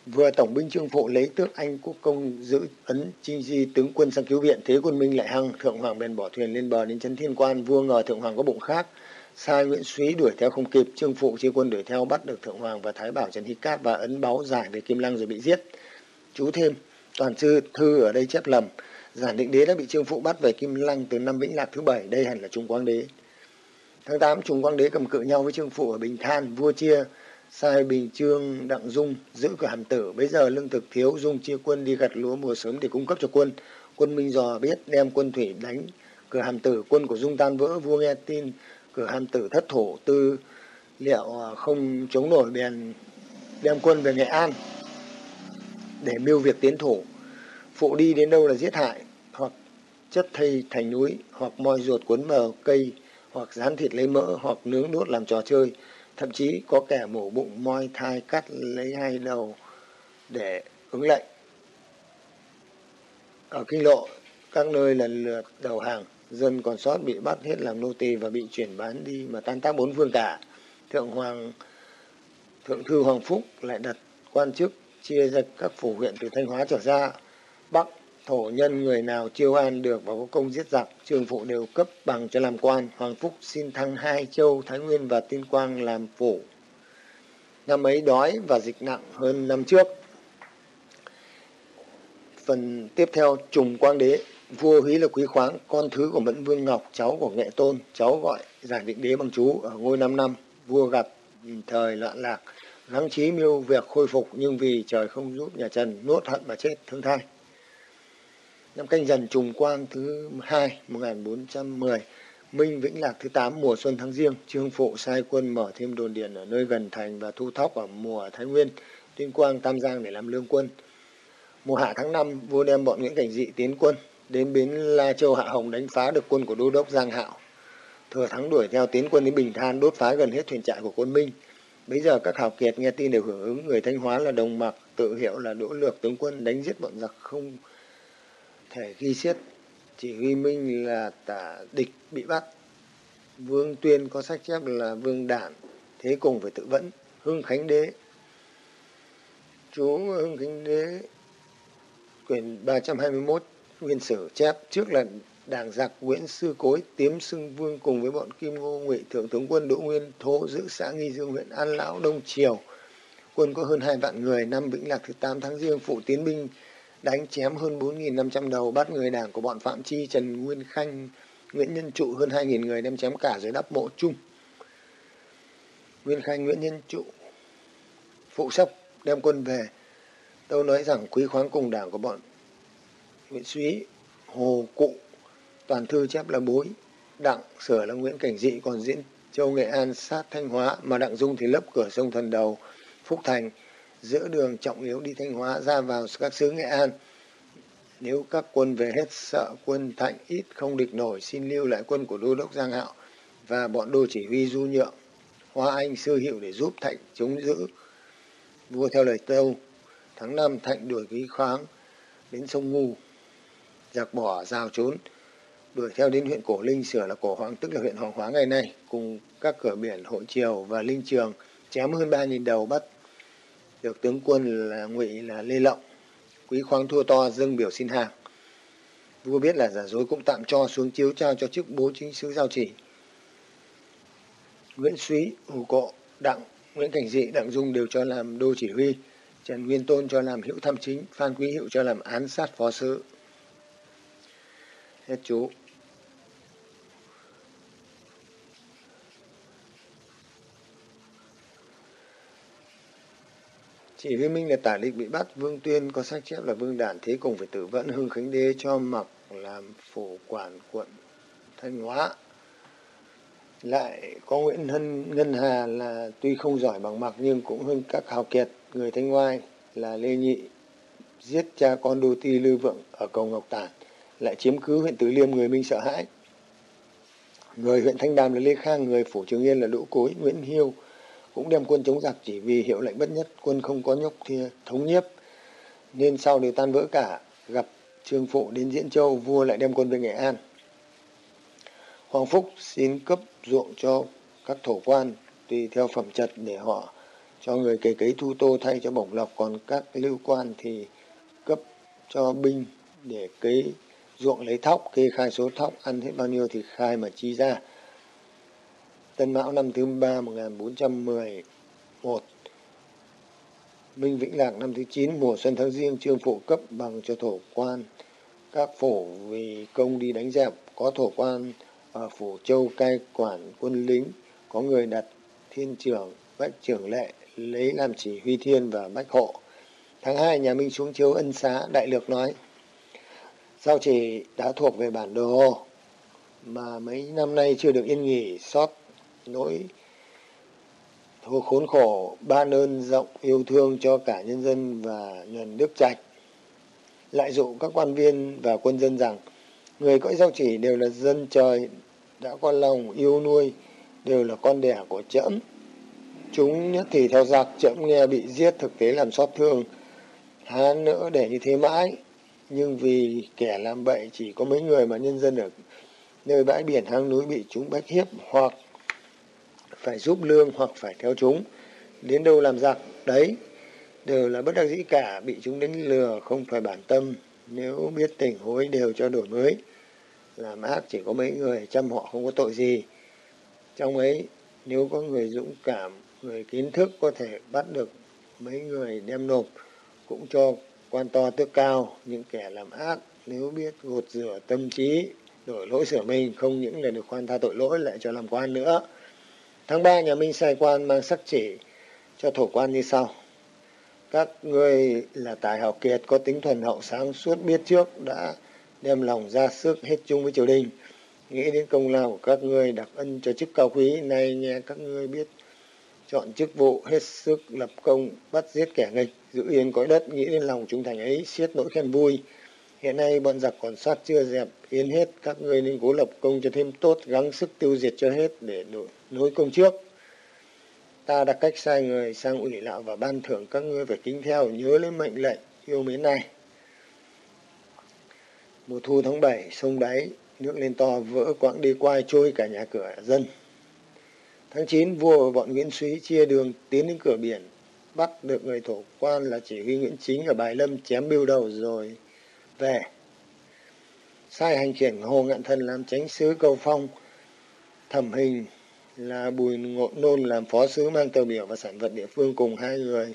Vừa tổng binh trương phụ lấy tước anh quốc công giữ ấn chi di tướng quân sang cứu viện, thế quân minh lại hăng thượng hoàng bèn bỏ thuyền lên bờ đến trấn thiên quan, vua ngờ thượng hoàng có bụng khác. Sai nguyễn súy đuổi theo không kịp, trương phụ chia quân đuổi theo bắt được thượng hoàng và thái bảo trần hy cát và ấn báo giải về kim lăng rồi bị giết. Chú thêm, toàn sư thư ở đây chép lầm, giản định đế đã bị trương phụ bắt về kim lăng từ năm vĩnh lạc thứ bảy, đây hẳn là trung quang đế. Tháng tám trung quang đế cầm cự nhau với trương phụ ở bình than, vua chia sai bình trương, đặng dung, giữ cửa hàm tử. Bây giờ lương thực thiếu, dung chia quân đi gặt lúa mùa sớm để cung cấp cho quân. Quân minh dò biết đem quân thủy đánh cửa hàm tử. Quân của dung tan vỡ, vua nghe tin cửa hàm tử thất thổ, tư liệu không chống nổi, bèn đem quân về nghệ an để mưu việc tiến thủ. Phụ đi đến đâu là giết hại, hoặc chất thây thành núi, hoặc moi ruột cuốn vào cây, hoặc rán thịt lấy mỡ, hoặc nướng đốt làm trò chơi thậm chí có kẻ mổ bụng, moi thai, cắt lấy hai đầu để ứng lệnh. Ở kinh lộ, các nơi lần lượt đầu hàng, dân còn sót bị bắt hết làm nô tỳ và bị chuyển bán đi mà tan tác bốn phương cả. Thượng hoàng, thượng thư hoàng phúc lại đặt quan chức chia ra các phủ huyện từ thanh hóa trở ra thổ nhân người nào chiêu an được và có công giết giặc, trường phụ đều cấp bằng cho làm quan. Hoàng phúc xin thăng hai châu, thái nguyên và tiên quang làm phủ. Năm ấy đói và dịch nặng hơn năm trước. Phần tiếp theo, trùng quang đế, vua húy là quý khoáng, con thứ của mẫn vương ngọc, cháu của nghệ tôn, cháu gọi giải định đế bằng chú ở ngôi năm năm vua gặp thời loạn lạc, gắng trí mưu việc khôi phục nhưng vì trời không giúp nhà trần nuốt hận mà chết thương thai năm canh dần trùng quang thứ hai 1410 Minh Vĩnh Lạc thứ 8 mùa xuân tháng riêng. Trương Phụ sai quân mở thêm đồn điện ở nơi gần thành và thu thóc ở mùa Thái Nguyên, Tuyên Quang Tam Giang để làm lương quân. Mùa hạ tháng 5 vua đem bọn Nguyễn Cảnh Dị tiến quân, đến bến La Châu Hạ Hồng đánh phá được quân của đô đốc Giang Hạo. Thừa thắng đuổi theo tiến quân đến Bình Than, đốt phá gần hết thuyền trại của quân Minh. Bây giờ các hào kiệt nghe tin đều hưởng ứng người Thanh Hóa là đồng mặc, tự hiệu là đỗ lược tướng quân đánh giết bọn giặc không thể ghi xiết. Chỉ huy minh là tả địch bị bắt. Vương tuyên có sách chép là vương đản, thế cùng phải tự vẫn, hưng khánh đế. Chú hưng khánh đế, quyển 321 nguyên sử chép trước là đảng giặc Nguyễn Sư Cối, tiếm xưng vương cùng với bọn Kim Ngô Ngụy, thượng tướng quân Đỗ Nguyên, Thố giữ xã Nghi Dương, huyện An Lão, Đông Triều. Quân có hơn hai vạn người, năm Vĩnh Lạc thứ 8 tháng riêng, phụ tiến binh đánh chém hơn 4.500 đầu bắt người đảng của bọn Phạm Chi, Trần Nguyên Khanh, Nguyễn Nhân Trụ hơn 2.000 người đem chém cả rồi đắp mộ chung. Nguyên Khanh, Nguyễn Nhân Trụ phụ sóc đem quân về. Tâu nói rằng quý khoáng cùng đảng của bọn Nguyễn Súy, Hồ Cụ, toàn thư chép là bối, đặng sửa là Nguyễn Cảnh Dị, còn diễn Châu Nghệ An sát Thanh Hóa, mà đặng dung thì lấp cửa sông Thần Đầu, Phúc Thành, giữa đường trọng yếu đi Thanh Hóa ra vào các xứ Nghệ An. Nếu các quân về hết sợ quân Thạnh ít không địch nổi xin lưu lại quân của đô đốc Giang Hạo và bọn đô chỉ huy Du Nhượng, Hoa Anh sư hiệu để giúp Thạnh chống giữ. Vua theo lời tâu, tháng năm Thạnh đuổi quý khoáng đến sông Ngu, giặc bỏ rào trốn, đuổi theo đến huyện Cổ Linh sửa là Cổ Hoàng tức là huyện Hoàng Hóa ngày nay cùng các cửa biển Hội Triều và Linh Trường chém hơn 3.000 đầu bắt được tướng quân là ngụy là lê lộng, quý khoáng thua to dâng biểu xin hàng. Vua biết là giả dối cũng tạm cho xuống chiếu trao cho chức bố chính sứ giao chỉ. Nguyễn suý hù cộ, đặng, nguyễn cảnh dị, đặng dung đều cho làm đô chỉ huy, trần nguyên tôn cho làm hữu tham chính, phan quý hữu cho làm án sát phó sứ. Hết chú. Chị huy minh là tả địch bị bắt, vương tuyên có xác chép là vương đản, thế cùng phải tự vẫn hưng khánh đế cho mặc làm phủ quản quận thanh hóa. Lại có nguyễn hân, ngân hà là tuy không giỏi bằng mặc nhưng cũng hơn các hào kiệt. Người thanh ngoai là lê nhị, giết cha con đô ti lưu vượng ở cầu ngọc tản, lại chiếm cứ huyện tứ liêm, người minh sợ hãi. Người huyện thanh đàm là lê khang, người phủ trường yên là đỗ cối, nguyễn hiêu cũng đem quân chống giặc chỉ vì hiệu lệnh bất nhất, quân không có nhúc thì thống nhiếp. Nên sau đều tan vỡ cả, gặp trương phụ đến diễn châu, vua lại đem quân về nghệ an. Hoàng phúc xin cấp ruộng cho các thổ quan, tùy theo phẩm chất để họ cho người cày cấy thu tô thay cho bổng lộc. Còn các lưu quan thì cấp cho binh để cấy ruộng lấy thóc, kê khai số thóc, ăn hết bao nhiêu thì khai mà chi ra. Tân Mão năm thứ ba 1411 Minh Vĩnh Lạc năm thứ 9 mùa xuân tháng riêng trương phụ cấp bằng cho thổ quan. Các phổ vì công đi đánh dẹp, có thổ quan ở phủ châu cai quản quân lính, có người đặt thiên trưởng, bách trưởng lệ, lấy làm chỉ huy thiên và bách hộ. Tháng 2 nhà Minh xuống chiếu ân xá, đại lược nói, giao chỉ đã thuộc về bản đồ, mà mấy năm nay chưa được yên nghỉ, sót nỗi thua khốn khổ ban ơn rộng yêu thương cho cả nhân dân và nhuần đức trạch lại dụ các quan viên và quân dân rằng, người cõi giao chỉ đều là dân trời, đã có lòng yêu nuôi, đều là con đẻ của trẫm chúng nhất thì theo giặc trẫm nghe bị giết, thực tế làm xót thương. Há nữa để như thế mãi, nhưng vì kẻ làm bậy chỉ có mấy người mà nhân dân ở nơi bãi biển hang núi bị chúng bách hiếp hoặc phải giúp lương hoặc phải theo chúng. Đến đâu làm giặc? Đấy, đều là bất đắc dĩ cả, bị chúng đánh lừa không phải bản tâm. Nếu biết tỉnh hối đều cho đổi mới. Làm ác chỉ có mấy người, chăm họ không có tội gì. Trong ấy, nếu có người dũng cảm, người kiến thức có thể bắt được mấy người đem nộp, cũng cho quan to tước cao. Những kẻ làm ác, nếu biết gột rửa tâm trí, đổi lỗi sửa mình, không những là được khoan tha tội lỗi, lại cho làm quan nữa tháng ba nhà minh sai quan mang sắc chỉ cho thổ quan như sau. Các ngươi là tài học kiệt, có tính thuần hậu sáng suốt biết trước, đã đem lòng ra sức hết chung với triều đình. Nghĩ đến công lao của các ngươi, đặc ân cho chức cao quý, nay nghe các ngươi biết chọn chức vụ hết sức lập công, bắt giết kẻ nghịch, giữ yên cõi đất, nghĩ đến lòng trung thành ấy, siết nỗi khen vui. Hiện nay bọn giặc còn sát chưa dẹp, yên hết, các ngươi nên cố lập công cho thêm tốt, gắng sức tiêu diệt cho hết để đổi nối công trước. Ta đã cách sai người sang ủy lạo và ban thưởng các ngươi phải kính theo, nhớ lấy mệnh lệnh yêu mến này. Mùa thu tháng bảy, sông đáy, nước lên to, vỡ quãng đi quai trôi cả nhà cửa dân. Tháng chín, vua và bọn nguyễn súy chia đường, tiến đến cửa biển. Bắt được người thổ quan là chỉ huy nguyễn chính ở bài lâm chém bưu đầu rồi về. Sai hành khiển hồ ngạn thần làm chánh sứ cầu phong, thẩm hình là bùi ngộ nôn làm phó sứ mang tờ biểu và sản vật địa phương cùng hai người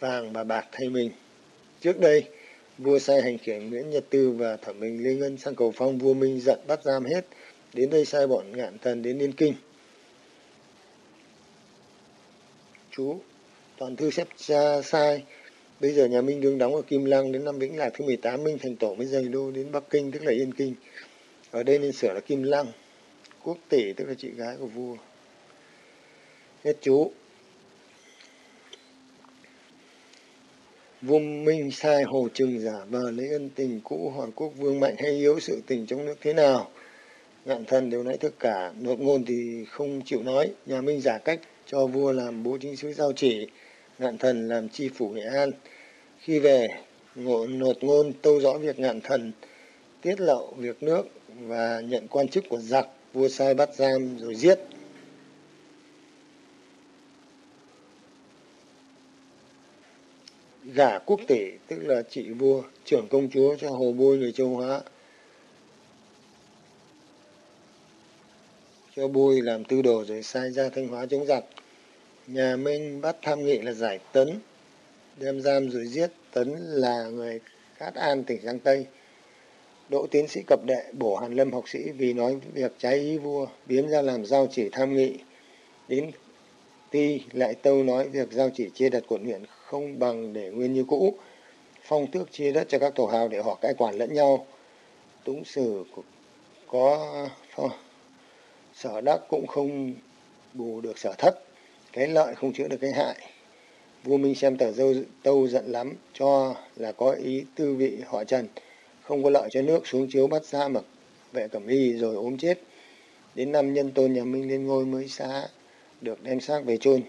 vàng và bạc thay mình. Trước đây, vua sai hành khiển nguyễn nhật tư và thẩm Minh lê ngân sang cầu phong vua minh giận bắt giam hết. Đến đây sai bọn ngạn thần đến yên kinh. Chú, toàn thư xếp cha sai. Bây giờ nhà minh đương đóng ở kim lăng đến năm vĩnh lạc thứ 18 minh thành tổ mới dời đô đến bắc kinh, tức là yên kinh. Ở đây nên sửa là kim lăng quốc tỷ tức là chị gái của vua. Hết chú, vua minh sai hồ trừng giả vờ lấy ân tình cũ hỏi quốc vương mạnh hay yếu sự tình trong nước thế nào? Ngạn thần đều nãy thức cả. Nốt ngôn thì không chịu nói. Nhà minh giả cách cho vua làm bố chính sứ giao chỉ. Ngạn thần làm chi phủ nghệ an. Khi về, ngộ nột ngôn, tâu rõ việc ngạn thần tiết lộ việc nước và nhận quan chức của giặc vua sai bắt giam rồi giết. Gả quốc tỷ tức là chị vua, trưởng công chúa cho hồ bôi người châu hóa. Cho bôi làm tư đồ rồi sai ra thanh hóa chống giặc. Nhà minh bắt tham nghị là giải tấn, đem giam rồi giết. Tấn là người cát an, tỉnh giang tây đỗ tiến sĩ cập đệ bổ hàn lâm học sĩ vì nói việc trái ý vua biến ra làm giao chỉ tham nghị đến ti lại tâu nói việc giao chỉ chia đặt quận huyện không bằng để nguyên như cũ, phong tước chia đất cho các thổ hào để họ cai quản lẫn nhau. Túng sử có sở đắc cũng không bù được sở thất, cái lợi không chữa được cái hại. Vua Minh xem tờ dâu tâu giận lắm, cho là có ý tư vị họ Trần, không có lợi cho nước xuống chiếu bắt ra mà vệ cẩm y rồi ốm chết. Đến năm nhân tôn nhà Minh lên ngôi mới xá được đem xác về chôn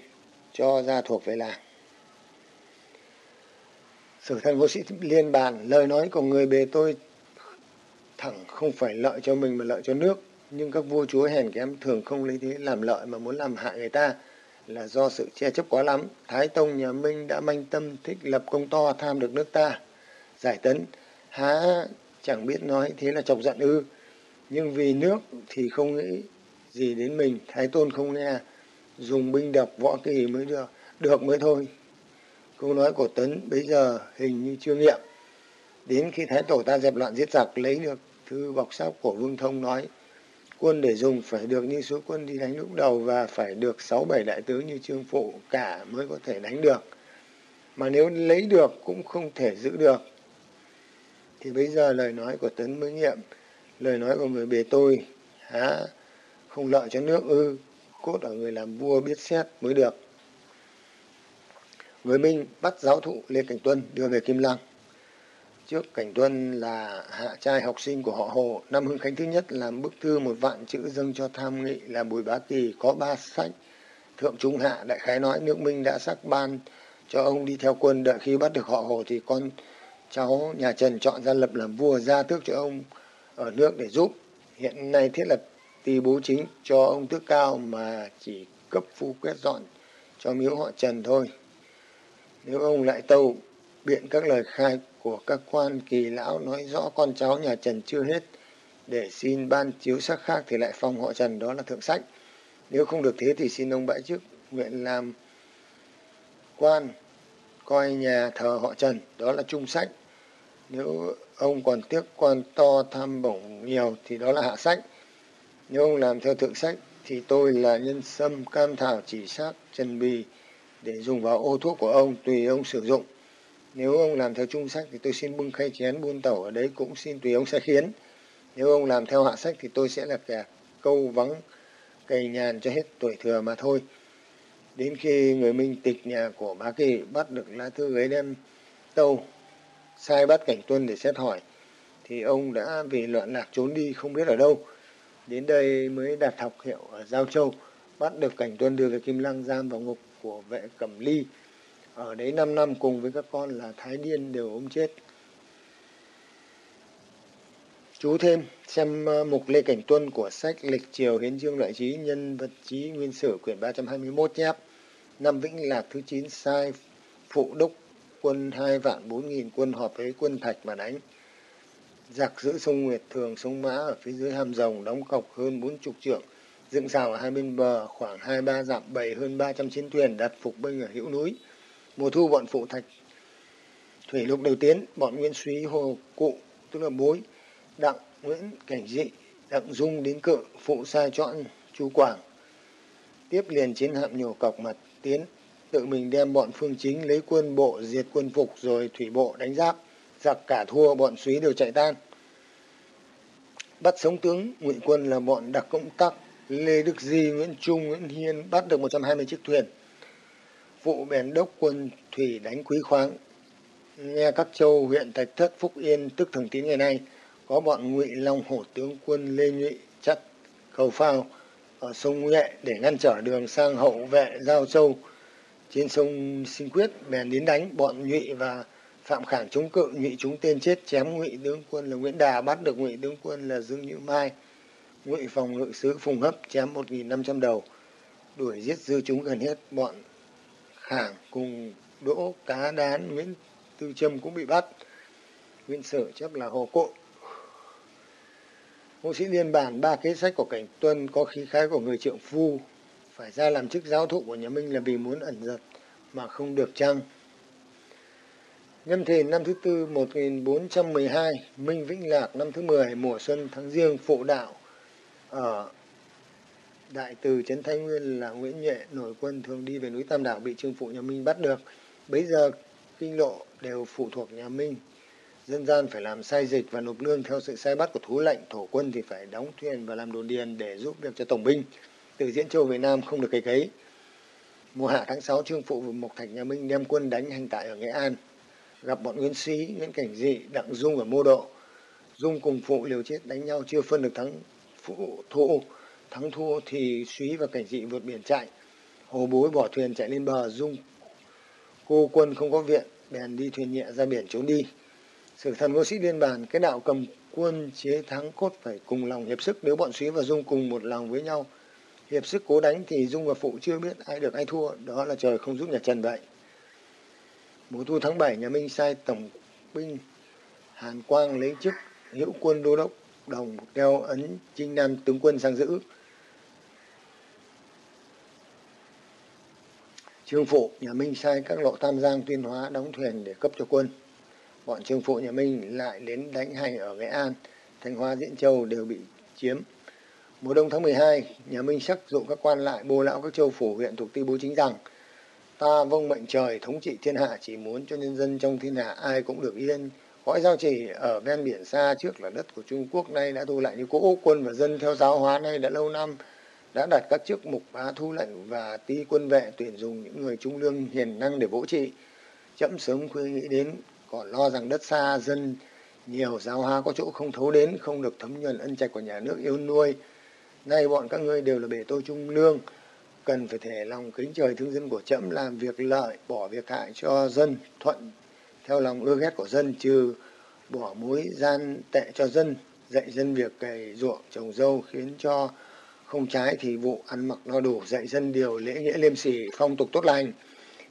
cho gia thuộc về làng. Sử thân vô sĩ liên bàn, lời nói của người bề tôi thẳng không phải lợi cho mình mà lợi cho nước. Nhưng các vua chúa hèn kém thường không lấy thế làm lợi mà muốn làm hại người ta là do sự che chấp quá lắm. Thái Tông nhà Minh đã manh tâm thích lập công to tham được nước ta. Giải tấn, há chẳng biết nói thế là chọc giận ư. Nhưng vì nước thì không nghĩ gì đến mình, Thái Tôn không nghe. Dùng binh đập võ kỳ mới được, được mới thôi. Câu nói của Tấn bây giờ hình như chưa nghiệm. Đến khi Thái Tổ ta dẹp loạn giết giặc lấy được thư bọc sắc của Vương Thông nói quân để dùng phải được như số quân đi đánh lúc đầu và phải được sáu bảy đại tướng như Trương Phụ cả mới có thể đánh được. Mà nếu lấy được cũng không thể giữ được. Thì bây giờ lời nói của Tấn mới nghiệm, lời nói của người bề tôi, há, không lợi cho nước ư, cốt ở người làm vua biết xét mới được. với Minh bắt giáo thụ Lê Cảnh Tuân đưa về Kim Lăng. Trước Cảnh Tuân là hạ trai học sinh của họ Hồ, năm Hưng Khánh thứ nhất làm bức thư một vạn chữ dâng cho tham nghị là Bùi Bá Kỳ có ba sách. Thượng Trung Hạ đại khái nói nước Minh đã sắc ban cho ông đi theo quân đợi khi bắt được họ Hồ thì con cháu, nhà Trần chọn ra lập làm vua ra tước cho ông ở nước để giúp. Hiện nay thiết lập tỳ bố chính cho ông tước cao mà chỉ cấp phu quét dọn cho miếu họ Trần thôi. Nếu ông lại tâu biện các lời khai của các quan kỳ lão nói rõ con cháu nhà Trần chưa hết để xin ban chiếu sắc khác thì lại phong họ Trần, đó là thượng sách. Nếu không được thế thì xin ông bãi chức nguyện làm quan coi nhà thờ họ Trần đó là trung sách. Nếu ông còn tiếc quan to tham bổng nhiều thì đó là hạ sách. Nếu ông làm theo thượng sách thì tôi là nhân sâm cam thảo chỉ sát trần bì để dùng vào ô thuốc của ông tùy ông sử dụng. Nếu ông làm theo trung sách thì tôi xin bưng khay chén buôn tẩu ở đấy cũng xin tùy ông sẽ khiến. Nếu ông làm theo hạ sách thì tôi sẽ là kẻ câu vắng, cày nhàn cho hết tuổi thừa mà thôi. Đến khi người Minh tịch nhà của bá Kỳ bắt được lá thư ấy đem tâu sai bắt cảnh tuân để xét hỏi thì ông đã vì loạn lạc trốn đi không biết ở đâu. Đến đây mới đặt học hiệu ở Giao Châu, bắt được cảnh tuân đưa về Kim Lăng giam vào ngục của vệ Cẩm Ly. Ở đấy 5 năm cùng với các con là Thái Điên đều ốm chết. Chú thêm xem ờ, mục Lê Cảnh Tuân của sách Lịch Triều Hiến Dương Loại Trí Nhân Vật Trí Nguyên Sử quyển 321 nhé. Năm Vĩnh Lạc thứ 9 sai phụ đốc quân hai vạn bốn nghìn quân họp với quân Thạch mà đánh. Giặc giữ sông Nguyệt Thường, sông Mã ở phía dưới hàm rồng đóng cọc hơn 40 trượng. Dựng rào ở hai bên bờ khoảng 2-3 dặm bày hơn 300 chiến thuyền đặt phục binh ở hữu núi. Mùa thu bọn phụ Thạch Thủy lục đầu tiến, bọn Nguyễn Suý Hồ Cụ, tức là bối, Đặng Nguyễn Cảnh Dị, Đặng Dung đến cự, phụ sai chọn chu Quảng. Tiếp liền chiến hạm nhổ cọc mặt tiến, tự mình đem bọn phương chính lấy quân bộ diệt quân phục rồi thủy bộ đánh giáp, giặc cả thua bọn suý đều chạy tan. Bắt sống tướng ngụy quân là bọn đặc công tắc, Lê Đức Di, Nguyễn Trung, Nguyễn Hiên bắt được 120 chiếc thuyền. Vụ bèn đốc quân thủy đánh quý khoáng, nghe các châu huyện Thạch Thất, Phúc Yên tức thường tín ngày nay có bọn ngụy long hổ tướng quân lê nhụy chặt cầu phao ở sông nhuệ để ngăn trở đường sang hậu vệ giao châu. Trên sông sinh quyết bèn đến đánh, bọn nhụy và phạm khảng chống cự, nhụy chúng tên chết, chém ngụy tướng quân là nguyễn đà, bắt được ngụy tướng quân là dương như mai. Ngụy phòng ngự sứ phùng hấp chém một nghìn năm trăm đầu, đuổi giết dư chúng gần hết. Bọn khảng cùng đỗ cá đán, nguyễn tư trâm cũng bị bắt. Nguyên sử chấp là hồ cộ cũng sĩ liên bản ba kế sách của cảnh tuân có khí khái của người trượng phu, phải ra làm chức giáo thụ của nhà Minh là vì muốn ẩn giật mà không được chăng. Nhâm thìn năm thứ tư 1412, Minh Vĩnh Lạc năm thứ 10, mùa xuân tháng riêng phụ đạo ở Đại từ Trấn Thái Nguyên là Nguyễn Nhuệ nổi quân thường đi về núi Tam Đảo bị trương phụ nhà Minh bắt được. Bấy giờ kinh lộ đều phụ thuộc nhà Minh. Dân gian phải làm sai dịch và nộp lương theo sự sai bắt của thú lệnh. Thổ quân thì phải đóng thuyền và làm đồn điền để giúp việc cho tổng binh. Từ Diễn Châu về Nam không được cày cấy. Mùa hạ tháng 6 trương phụ và Mộc Thạch nhà Minh đem quân đánh hành tại ở Nghệ An. Gặp bọn Nguyễn Sĩ, Nguyễn Cảnh Dị, Đặng Dung ở Mô Độ. Dung cùng phụ liều chết đánh nhau chưa phân được thắng phụ thụ thắng thua thì suý và Cảnh Dị vượt biển chạy. Hồ Bối bỏ thuyền chạy lên bờ, Dung cô quân không có viện, bèn đi thuyền nhẹ ra biển trốn đi. Sử thần vô sĩ liên bản, cái đạo cầm quân chế thắng cốt phải cùng lòng hiệp sức nếu bọn Súy và Dung cùng một lòng với nhau. Hiệp sức cố đánh thì Dung và Phụ chưa biết ai được ai thua, đó là trời không giúp nhà Trần vậy. Mùa thu tháng 7, nhà Minh sai tổng binh Hàn Quang lấy chức hữu quân đô đốc đồng đeo ấn chinh nam tướng quân sang giữ. Trương Phụ nhà Minh sai các lộ Tam Giang tuyên hóa đóng thuyền để cấp cho quân. Bọn Trương Phụ nhà Minh lại đến đánh hành ở Nghệ An, Thanh Hóa Diễn Châu đều bị chiếm. Mùa đông tháng 12, nhà Minh sắc dụ các quan lại bô lão các châu phủ huyện thuộc ti bố chính rằng ta vâng mệnh trời thống trị thiên hạ chỉ muốn cho nhân dân trong thiên hạ ai cũng được yên. Cõi giao chỉ ở ven biển xa trước là đất của Trung Quốc nay đã thu lại như cũ quân và dân theo giáo hóa nay đã lâu năm đã đặt các chức mục bá thu lệnh và ti quân vệ tuyển dùng những người trung lương hiền năng để vỗ trị. Chậm sớm khuya nghĩ đến còn lo rằng đất xa, dân, nhiều giáo hóa có chỗ không thấu đến, không được thấm nhuần ân trạch của nhà nước yêu nuôi. Nay bọn các ngươi đều là bể tôi trung lương, cần phải thể lòng kính trời thương dân của trẫm làm việc lợi, bỏ việc hại cho dân, thuận theo lòng ưa ghét của dân, trừ bỏ mối gian tệ cho dân, dạy dân việc cày ruộng, trồng dâu khiến cho không trái thì vụ ăn mặc no đủ, dạy dân điều lễ nghĩa liêm sỉ, phong tục tốt lành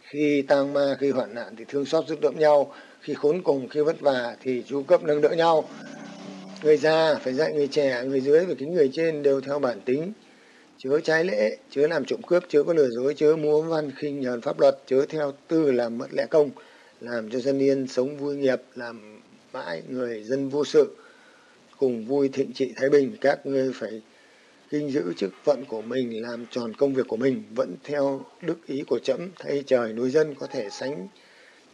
khi tang ma khi hoạn nạn thì thương xót giúp đỡ nhau khi khốn cùng, khi vất vả thì chu cấp nâng đỡ nhau. Người già phải dạy người trẻ, người dưới và kính người trên đều theo bản tính. Chớ trái lễ, chớ làm trộm cướp, chớ có lừa dối, chớ múa văn khinh nhờn pháp luật, chớ theo tư làm mất lẽ công, làm cho dân yên sống vui nghiệp, làm mãi người dân vô sự. Cùng vui thịnh trị thái bình, các ngươi phải kinh giữ chức phận của mình, làm tròn công việc của mình, vẫn theo đức ý của trẫm, thay trời nuôi dân có thể sánh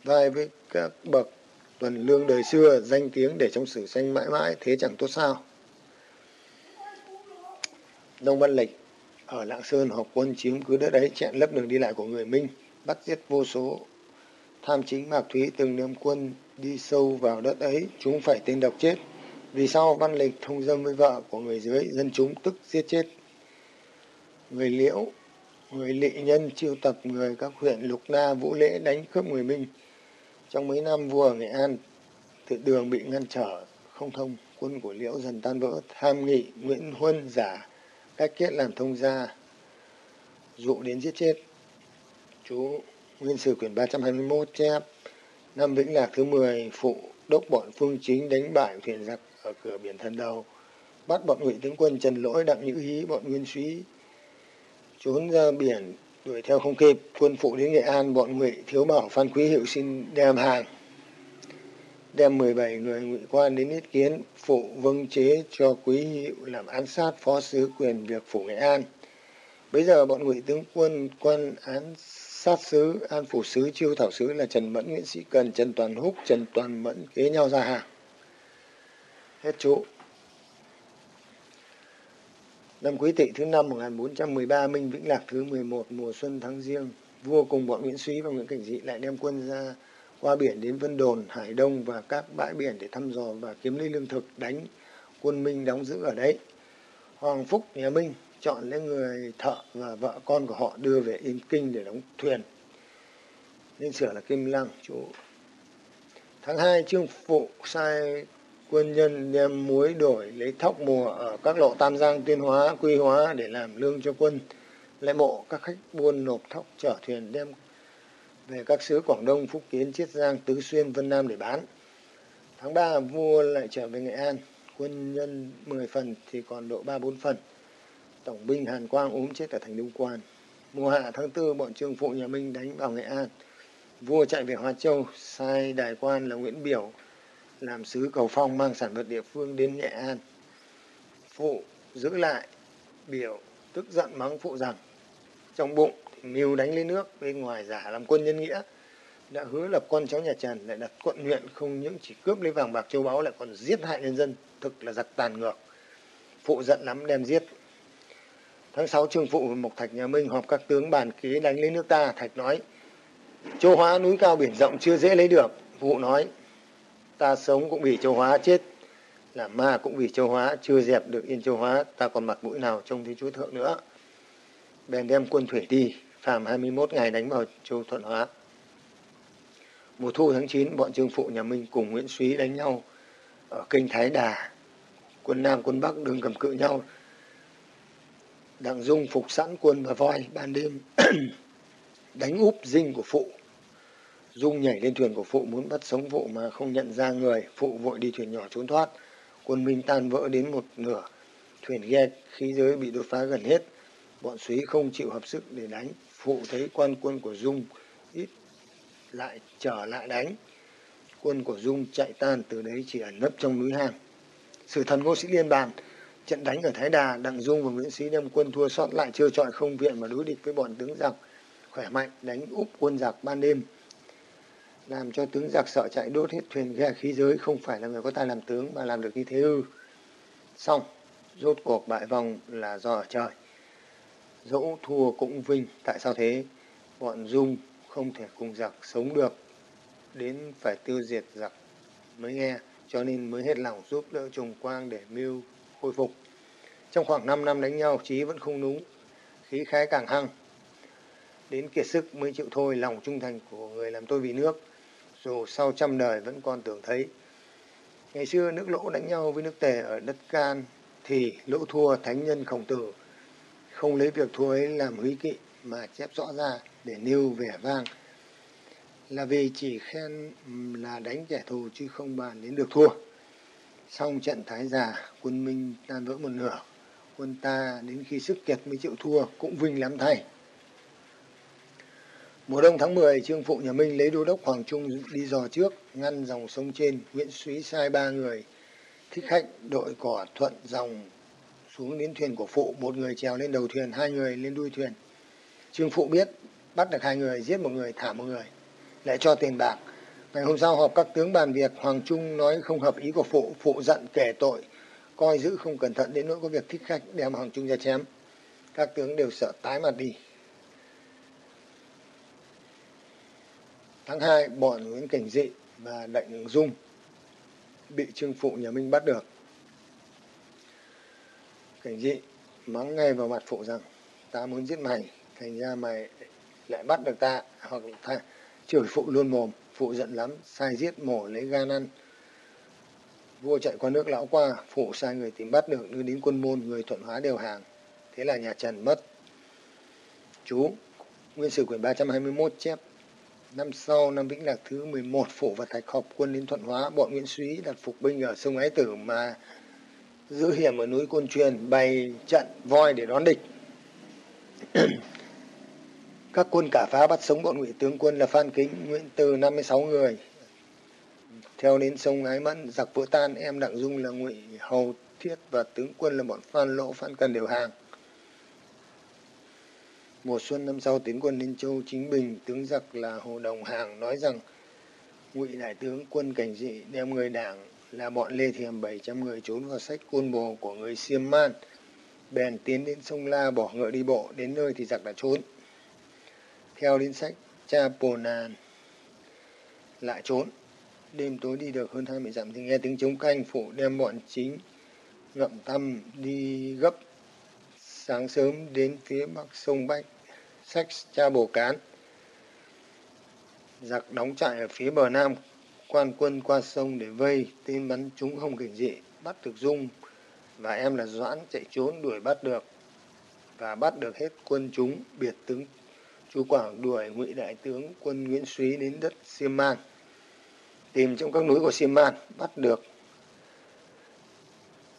vai với các bậc tuần lương đời xưa, danh tiếng để trong sử sanh mãi mãi, thế chẳng tốt sao? Đông văn lịch, ở lạng sơn học quân chiếm cứ đất ấy chặn lấp đường đi lại của người minh, bắt giết vô số tham chính mạc thúy, từng đem quân đi sâu vào đất ấy, chúng phải tên độc chết. Vì sau văn lịch thông dâm với vợ của người dưới, dân chúng tức giết chết? Người liễu, người lị nhân chiêu tập người các huyện lục na, vũ lễ đánh cướp người minh trong mấy năm vua ở nghệ an tự đường bị ngăn trở, không thông. Quân của liễu dần tan vỡ. Tham nghị nguyễn huân giả, cách kết làm thông gia, dụ đến giết chết. Chú nguyên sử quyển 321 chép, năm vĩnh lạc thứ 10 phụ đốc bọn phương chính đánh bại thuyền giặc ở cửa biển thần đầu. Bắt bọn ngụy tướng quân trần lỗi, đặng nhữ hí, bọn nguyên suý trốn ra biển đuổi theo không kịp, quân phụ đến nghệ an, bọn ngụy thiếu bảo phan quý hiệu xin đem hàng. Đem 17 người ngụy quan đến ý kiến, phụ vâng chế cho quý hiệu làm án sát phó sứ quyền việc phủ nghệ an. Bây giờ bọn ngụy tướng quân, quan án sát sứ, an phủ sứ, chiêu thảo sứ là trần mẫn, nguyễn sĩ cần, trần toàn húc, trần toàn mẫn kế nhau ra hàng. Hết chú năm quý tỵ thứ năm 1413 minh vĩnh lạc thứ 11 mùa xuân tháng riêng vua cùng bọn nguyễn Xúy và nguyễn cảnh dị lại đem quân ra qua biển đến vân đồn hải đông và các bãi biển để thăm dò và kiếm lấy lương thực đánh quân minh đóng giữ ở đấy hoàng phúc nhà minh chọn lấy người thợ và vợ con của họ đưa về Yên Kinh để đóng thuyền. Nên sửa là Kim Lăng, chỗ Tháng 2, Trương Phụ sai quân nhân đem muối đổi lấy thóc mùa ở các lộ Tam Giang, Tuyên Hóa, Quy Hóa để làm lương cho quân. Lại mộ các khách buôn nộp thóc chở thuyền đem về các xứ Quảng Đông, Phúc Kiến, Chiết Giang, Tứ Xuyên, Vân Nam để bán. Tháng 3, vua lại trở về Nghệ An. Quân nhân 10 phần thì còn độ 3-4 phần tổng binh Hàn Quang ốm chết ở thành Đông Quan. Mùa hạ tháng tư bọn trương phụ nhà Minh đánh vào Nghệ An. Vua chạy về Hoa Châu, sai đại quan là Nguyễn Biểu làm sứ cầu phong mang sản vật địa phương đến Nghệ An. Phụ giữ lại biểu tức giận mắng phụ rằng, trong bụng thì mưu đánh lấy nước, bên ngoài giả làm quân nhân nghĩa. Đã hứa lập con cháu nhà Trần, lại đặt quận huyện không những chỉ cướp lấy vàng bạc châu báu, lại còn giết hại nhân dân, thực là giặc tàn ngược. Phụ giận lắm, đem giết. Tháng 6 trương phụ và mộc thạch nhà minh họp các tướng bàn kế đánh lấy nước ta. Thạch nói, châu hóa núi cao biển rộng chưa dễ lấy được. Phụ nói ta sống cũng vì châu hóa chết, là ma cũng vì châu hóa, chưa dẹp được yên châu hóa, ta còn mặt mũi nào trông thấy chúa thượng nữa? Bèn đem quân thủy đi, phàm 21 ngày đánh vào châu thuận hóa. Mùa thu tháng 9 bọn trương phụ nhà minh cùng nguyễn súy đánh nhau ở kênh thái đà. Quân nam, quân bắc đừng cầm cự nhau. Đặng dung phục sẵn quân và voi ban đêm, đánh úp dinh của phụ dung nhảy lên thuyền của phụ muốn bắt sống phụ mà không nhận ra người, phụ vội đi thuyền nhỏ trốn thoát. Quân minh tan vỡ đến một nửa, thuyền ghe khí giới bị đột phá gần hết. Bọn súy không chịu hợp sức để đánh, phụ thấy quan quân của dung ít lại trở lại đánh. Quân của dung chạy tan từ đấy chỉ ẩn nấp trong núi hang. Sử thần ngô sĩ liên bàn, trận đánh ở thái đà, đặng dung và nguyễn sĩ đem quân thua sót lại chưa chọi không viện mà đối địch với bọn tướng giặc. Khỏe mạnh đánh úp quân giặc ban đêm làm cho tướng giặc sợ chạy đốt hết thuyền ghe khí giới, không phải là người có tài làm tướng mà làm được như thế ư. Xong, rốt cuộc bại vòng là do ở trời. Dẫu thua cũng vinh, tại sao thế? Bọn dung không thể cùng giặc sống được. Đến phải tiêu diệt giặc mới nghe, cho nên mới hết lòng giúp đỡ trùng quang để mưu khôi phục. Trong khoảng 5 năm đánh nhau, chí vẫn không núng, khí khái càng hăng. Đến kiệt sức mới chịu thôi, lòng trung thành của người làm tôi vì nước dù sau trăm đời vẫn còn tưởng thấy. Ngày xưa nước lỗ đánh nhau với nước tề ở đất can thì lỗ thua thánh nhân khổng tử. Không lấy việc thua ấy làm húy kỵ mà chép rõ ra để nêu vẻ vang. Là vì chỉ khen là đánh kẻ thù chứ không bàn đến được thua. Xong trận thái già, quân minh tan vỡ một nửa. Quân ta đến khi sức kiệt mới chịu thua cũng vinh lắm thay mùa đông tháng 10, trương phụ nhà minh lấy đô đốc hoàng trung đi dò trước ngăn dòng sông trên nguyễn súy sai ba người. Thích khách đội cỏ thuận dòng xuống đến thuyền của phụ một người trèo lên đầu thuyền hai người lên đuôi thuyền. Trương phụ biết bắt được hai người giết một người thả một người lại cho tiền bạc. Ngày hôm sau họp các tướng bàn việc hoàng trung nói không hợp ý của phụ phụ giận kể tội coi giữ không cẩn thận đến nỗi có việc thích khách đem hoàng trung ra chém. Các tướng đều sợ tái mặt đi. Tháng 2, bọn Nguyễn Cảnh Dị và Đạnh Dung bị trương phụ nhà Minh bắt được. Cảnh Dị mắng ngay vào mặt phụ rằng ta muốn giết mày, thành ra mày lại bắt được ta, hoặc ta chửi phụ luôn mồm, phụ giận lắm, sai giết mổ lấy gan ăn. Vua chạy qua nước lão qua, phụ sai người tìm bắt được đưa đến quân môn, người thuận hóa đều hàng. Thế là nhà Trần mất. Chú, Nguyên sử quyển 321 chép Năm sau, năm Vĩnh Lạc thứ 11, Phụ và Thạch họp quân đến Thuận Hóa, bọn Nguyễn Súy đặt phục binh ở sông Ái Tử mà giữ hiểm ở núi Côn Truyền, bày trận voi để đón địch. Các quân cả phá bắt sống bọn ngụy tướng quân là Phan Kính, Nguyễn Từ 56 người. Theo đến sông Ái Mẫn, giặc vỡ tan, em Đặng Dung là ngụy Hầu Thiết và tướng quân là bọn Phan Lỗ, Phan Cần đều hàng. Mùa xuân năm sau tiến quân Ninh Châu chính bình, tướng giặc là Hồ Đồng Hàng nói rằng ngụy đại tướng quân cảnh dị đem người đảng là bọn Lê Thiềm 700 người trốn vào sách côn bồ của người Siêm Man. Bèn tiến đến sông La bỏ ngựa đi bộ, đến nơi thì giặc đã trốn. Theo đến sách Cha Pồ Nàn lại trốn. Đêm tối đi được hơn 20 dặm thì nghe tiếng chống canh phụ đem bọn chính ngậm tâm đi gấp sáng sớm đến phía bắc sông Bách, sách cha bồ cán. Giặc đóng trại ở phía bờ nam, quan quân qua sông để vây, tên bắn chúng không kỉnh dị, bắt được Dung và em là Doãn chạy trốn đuổi bắt được và bắt được hết quân chúng biệt tướng chu Quảng đuổi ngụy đại tướng quân Nguyễn Súy đến đất xiêm Man tìm trong các núi của xiêm Man bắt được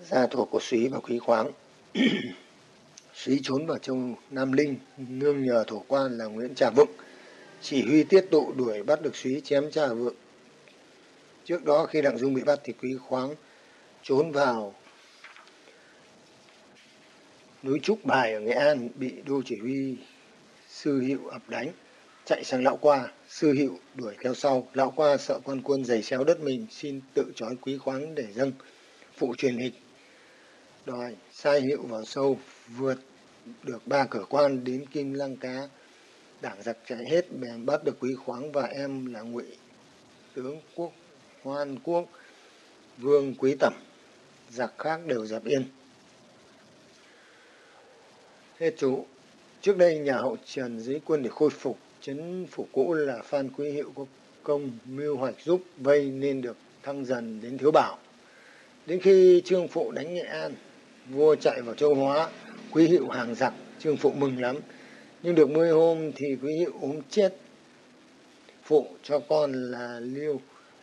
gia thuộc của Súy và Quý Khoáng Sĩ trốn vào trong Nam Linh, nương nhờ thổ quan là Nguyễn Trà Vượng chỉ huy tiết tụ đuổi bắt được Sĩ chém Trà Vượng. Trước đó khi Đặng Dung bị bắt thì Quý Khoáng trốn vào núi Trúc Bài ở Nghệ An bị đô chỉ huy sư hiệu ập đánh, chạy sang lão qua, sư hiệu đuổi theo sau, lão qua sợ quan quân giày xéo đất mình xin tự trói quý khoáng để dâng, phụ truyền hịch, đòi sai hiệu vào sâu, vượt được ba cửa quan đến Kim Lăng Cá, đảng giặc chạy hết bèn bắt được quý khoáng và em là ngụy tướng quốc hoan quốc vương quý tẩm. Giặc khác đều dẹp yên. Hết chú trước đây nhà hậu trần dưới quân để khôi phục chấn phủ cũ là phan quý hiệu có công mưu hoạch giúp vây nên được thăng dần đến thiếu bảo. Đến khi trương phụ đánh nghệ an vua chạy vào châu hóa quý hiệu hàng giặc, trương phụ mừng lắm. Nhưng được mười hôm thì quý hiệu ốm chết. Phụ cho con là liêu,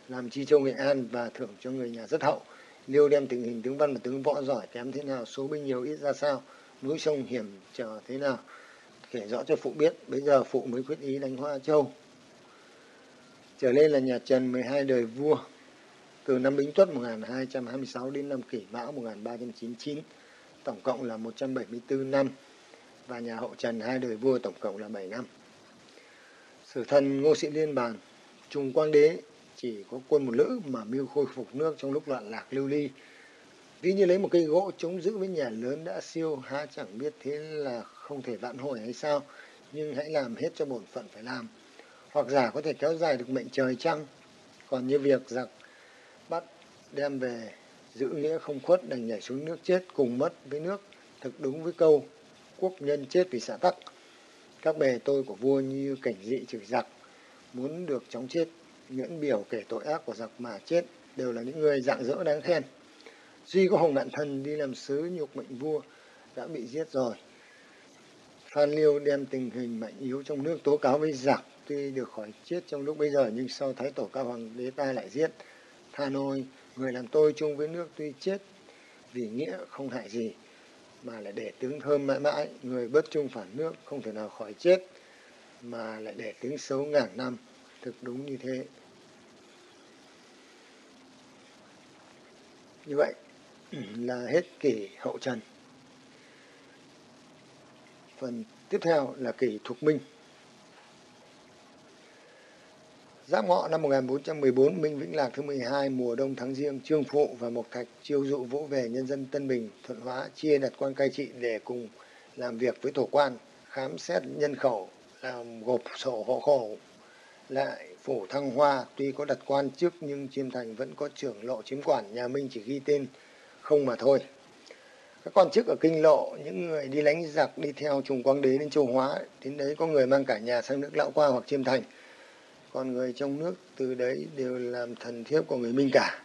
làm chi châu nghệ an và thưởng cho người nhà rất hậu. Liêu đem tình hình tướng văn và tướng võ giỏi kém thế nào, số binh nhiều ít ra sao, núi sông hiểm trở thế nào, kể rõ cho phụ biết. Bây giờ phụ mới quyết ý đánh hoa châu. Trở lên là nhà trần 12 đời vua. Từ năm Bính Tuất 1226 đến năm Kỷ Mão 1399 tổng cộng là 174 năm và nhà hậu Trần hai đời vua tổng cộng là 7 năm. Sử thần Ngô Sĩ Liên bàn, Trung Quang Đế chỉ có quân một lữ mà mưu khôi phục nước trong lúc loạn lạc lưu ly. Ví như lấy một cây gỗ chống giữ với nhà lớn đã siêu, há chẳng biết thế là không thể vạn hồi hay sao, nhưng hãy làm hết cho bổn phận phải làm. Hoặc giả có thể kéo dài được mệnh trời chăng? Còn như việc giặc bắt đem về giữ nghĩa không khuất đành nhảy xuống nước chết cùng mất với nước, thực đúng với câu, quốc nhân chết vì xã tắc. Các bề tôi của vua như cảnh dị trừ giặc, muốn được chóng chết nguyễn biểu kể tội ác của giặc mà chết, đều là những người dạng dỡ đáng khen. Duy có hồng nạn thần đi làm sứ nhục mệnh vua, đã bị giết rồi. Phan liêu đem tình hình mạnh yếu trong nước tố cáo với giặc, tuy được khỏi chết trong lúc bây giờ, nhưng sau thái tổ cao hoàng đế ta lại giết. Tha nôi người làm tôi chung với nước tuy chết vì nghĩa không hại gì, mà lại để tiếng thơm mãi mãi. Người bất trung phản nước không thể nào khỏi chết, mà lại để tiếng xấu ngàn năm. Thực đúng như thế. Như vậy là hết kỷ hậu trần. Phần tiếp theo là kỷ thục minh. Giáp ngọ năm 1414, Minh Vĩnh Lạc thứ 12, mùa đông tháng riêng, Trương Phụ và Mộc Thạch chiêu dụ vỗ về nhân dân Tân Bình, Thuận Hóa, chia đặt quan cai trị để cùng làm việc với thổ quan, khám xét nhân khẩu, làm gộp sổ hộ khẩu. Lại phủ Thăng Hoa, tuy có đặt quan trước nhưng Chiêm Thành vẫn có trưởng lộ chiếm quản, nhà Minh chỉ ghi tên không mà thôi. Các quan chức ở kinh lộ, những người đi lánh giặc đi theo trùng quang đế đến châu Hóa, đến đấy có người mang cả nhà sang nước Lão Qua hoặc Chiêm Thành còn người trong nước từ đấy đều làm thần thiếp của người Minh cả.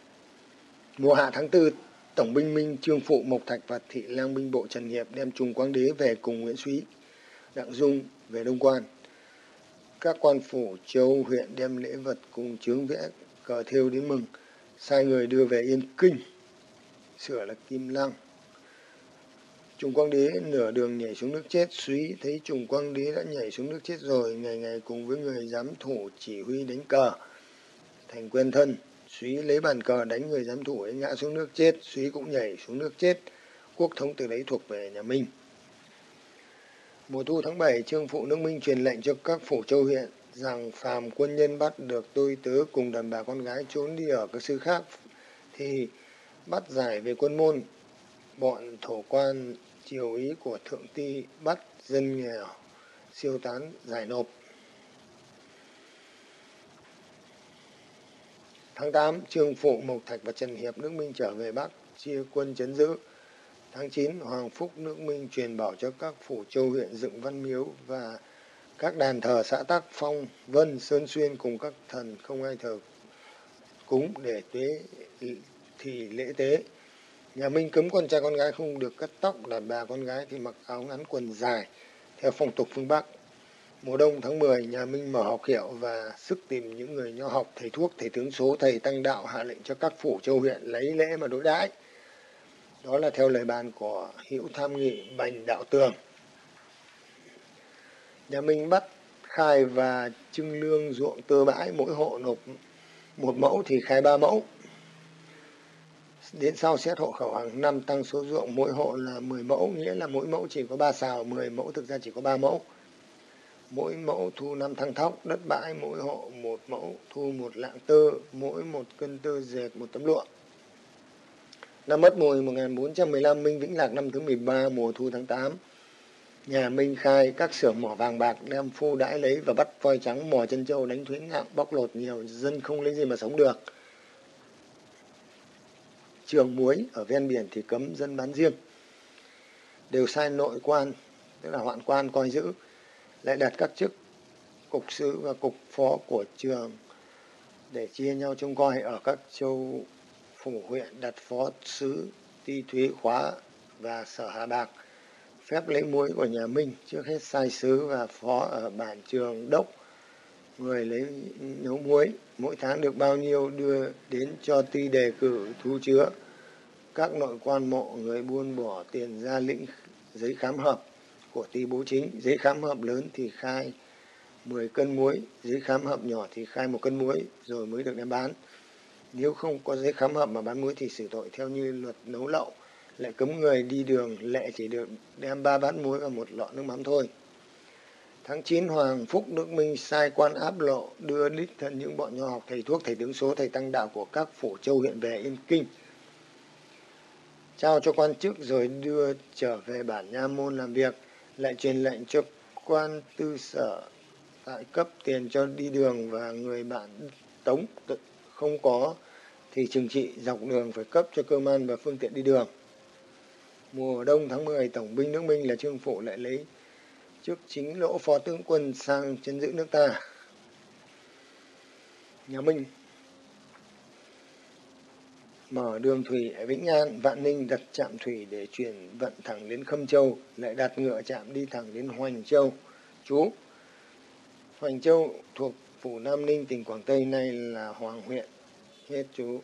Mùa hạ tháng tư, Tổng binh Minh Trương Phụ Mộc Thạch và Thị lang binh bộ Trần Hiệp đem Trùng Quang Đế về cùng Nguyễn Súy, Đặng Dung về Đông Quan. Các quan phủ châu huyện đem lễ vật cùng chướng vẽ cờ thêu đến mừng, sai người đưa về Yên Kinh, sửa là Kim Lăng. Trùng Quang Đế nửa đường nhảy xuống nước chết, suý thấy Trùng Quang Đế đã nhảy xuống nước chết rồi, ngày ngày cùng với người giám thủ chỉ huy đánh cờ. Thành quen thân, suý lấy bàn cờ đánh người giám thủ ấy ngã xuống nước chết, suý cũng nhảy xuống nước chết. Quốc thống từ đấy thuộc về nhà Minh. Mùa thu tháng 7, Trương Phụ nước Minh truyền lệnh cho các phủ châu huyện rằng phàm quân nhân bắt được tôi tớ cùng đàn bà con gái trốn đi ở các sư khác thì bắt giải về quân môn bọn thổ quan chiều ý của thượng ty bắt dân nghèo siêu tán giải nộp. Tháng 8, Trương Phụ, Mộc Thạch và Trần Hiệp nước Minh trở về Bắc, chia quân chấn giữ. Tháng 9, Hoàng Phúc nước Minh truyền bảo cho các phủ châu huyện dựng văn miếu và các đàn thờ xã tắc Phong, Vân, Sơn Xuyên cùng các thần không ai thờ cúng để tế thì lễ tế. Nhà Minh cấm con trai con gái không được cắt tóc, đàn bà con gái thì mặc áo ngắn quần dài, theo phong tục phương Bắc. Mùa đông tháng 10, nhà Minh mở học hiệu và sức tìm những người nho học, thầy thuốc, thầy tướng số, thầy tăng đạo hạ lệnh cho các phủ châu huyện lấy lễ mà đối đãi. Đó là theo lời bàn của Hữu Tham Nghị Bành Đạo Tường. Nhà Minh bắt khai và trưng lương ruộng tơ bãi mỗi hộ nộp một mẫu thì khai ba mẫu đến sau xét hộ khẩu hàng năm tăng số ruộng, mỗi hộ là 10 mẫu, nghĩa là mỗi mẫu chỉ có 3 xào 10 mẫu thực ra chỉ có 3 mẫu. Mỗi mẫu thu 5 thăng thóc đất bãi, mỗi hộ một mẫu, thu một lạng tơ, mỗi một cân tơ dệt, một tấm lụa. Năm mất mùi 1415 Minh Vĩnh Lạc năm thứ 13 mùa thu tháng 8 nhà Minh khai các xưởng mỏ vàng bạc đem phu đãi lấy và bắt voi trắng mò chân châu đánh thuế ngạo, bóc lột nhiều, dân không lấy gì mà sống được trường muối ở ven biển thì cấm dân bán riêng. Đều sai nội quan, tức là hoạn quan coi giữ, lại đặt các chức cục sứ và cục phó của trường để chia nhau trông coi ở các châu phủ huyện, đặt phó sứ, ti thúy khóa và sở hà bạc, phép lấy muối của nhà Minh trước hết sai sứ và phó ở bản trường đốc, người lấy nấu muối mỗi tháng được bao nhiêu đưa đến cho ty đề cử thu chứa? Các nội quan mộ người buôn bỏ tiền ra lĩnh giấy khám hợp của ty bố chính. Giấy khám hợp lớn thì khai 10 cân muối, giấy khám hợp nhỏ thì khai một cân muối, rồi mới được đem bán. Nếu không có giấy khám hợp mà bán muối thì xử tội theo như luật nấu lậu. Lại cấm người đi đường, lệ chỉ được đem ba bát muối và một lọ nước mắm thôi tháng 9 Hoàng Phúc Đức Minh sai quan áp lộ, đưa đích thân những bọn nho học thầy thuốc, thầy tướng số, thầy tăng đạo của các phủ châu huyện về Yên Kinh. Trao cho quan chức rồi đưa trở về bản nha môn làm việc, lại truyền lệnh cho quan tư sở tại cấp tiền cho đi đường và người bạn tống không có thì trừng trị dọc đường phải cấp cho cơ man và phương tiện đi đường. Mùa đông tháng 10 tổng binh nước Minh là Trương Phụ lại lấy trước chính lỗ phó tướng quân sang chấn giữ nước ta. Nhà Minh mở đường thủy ở Vĩnh An, Vạn Ninh đặt trạm thủy để chuyển vận thẳng đến Khâm Châu, lại đặt ngựa chạm đi thẳng đến Hoành Châu. Chú, Hoành Châu thuộc phủ Nam Ninh, tỉnh Quảng Tây, nay là Hoàng huyện. Hết chú.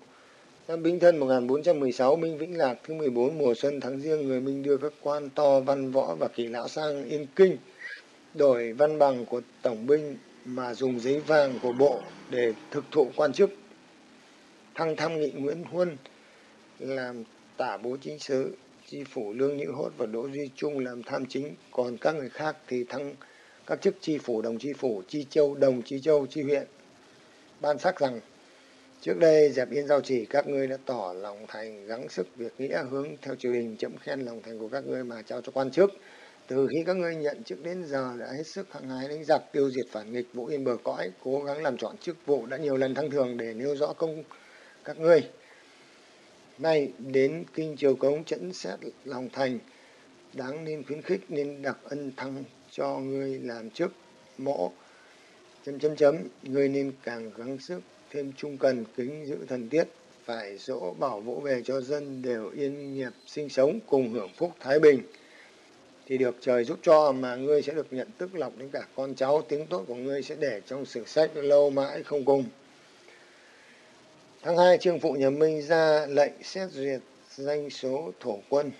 Năm Bính Thân 1416, Minh Vĩnh Lạc thứ 14 mùa xuân tháng riêng, người Minh đưa các quan to văn võ và kỳ lão sang Yên Kinh, đổi văn bằng của tổng binh mà dùng giấy vàng của bộ để thực thụ quan chức. Thăng tham nghị Nguyễn Huân làm tả bố chính sứ, chi phủ Lương Nhữ Hốt và Đỗ Duy Trung làm tham chính, còn các người khác thì thăng các chức chi phủ, đồng chi phủ, chi châu, đồng chi châu, chi huyện. Ban sắc rằng Trước đây dẹp yên giao chỉ các ngươi đã tỏ lòng thành gắng sức việc nghĩa hướng theo triều đình chậm khen lòng thành của các ngươi mà trao cho quan chức. Từ khi các ngươi nhận chức đến giờ đã hết sức hăng hái đánh giặc tiêu diệt phản nghịch vũ yên bờ cõi, cố gắng làm chọn chức vụ đã nhiều lần thăng thường để nêu rõ công các ngươi. Nay đến kinh triều cống chẫn xét lòng thành, đáng nên khuyến khích nên đặc ân thăng cho ngươi làm chức mỗ chấm chấm chấm ngươi nên càng gắng sức thêm trung cần kính giữ thần tiết phải dỗ bảo vỗ về cho dân đều yên nghiệp sinh sống cùng hưởng phúc thái bình thì được trời giúp cho mà ngươi sẽ được nhận tức lọc đến cả con cháu, tiếng tốt của ngươi sẽ để trong sử sách lâu mãi không cùng. Tháng hai, trương phụ nhà minh ra lệnh xét duyệt danh số thổ quân,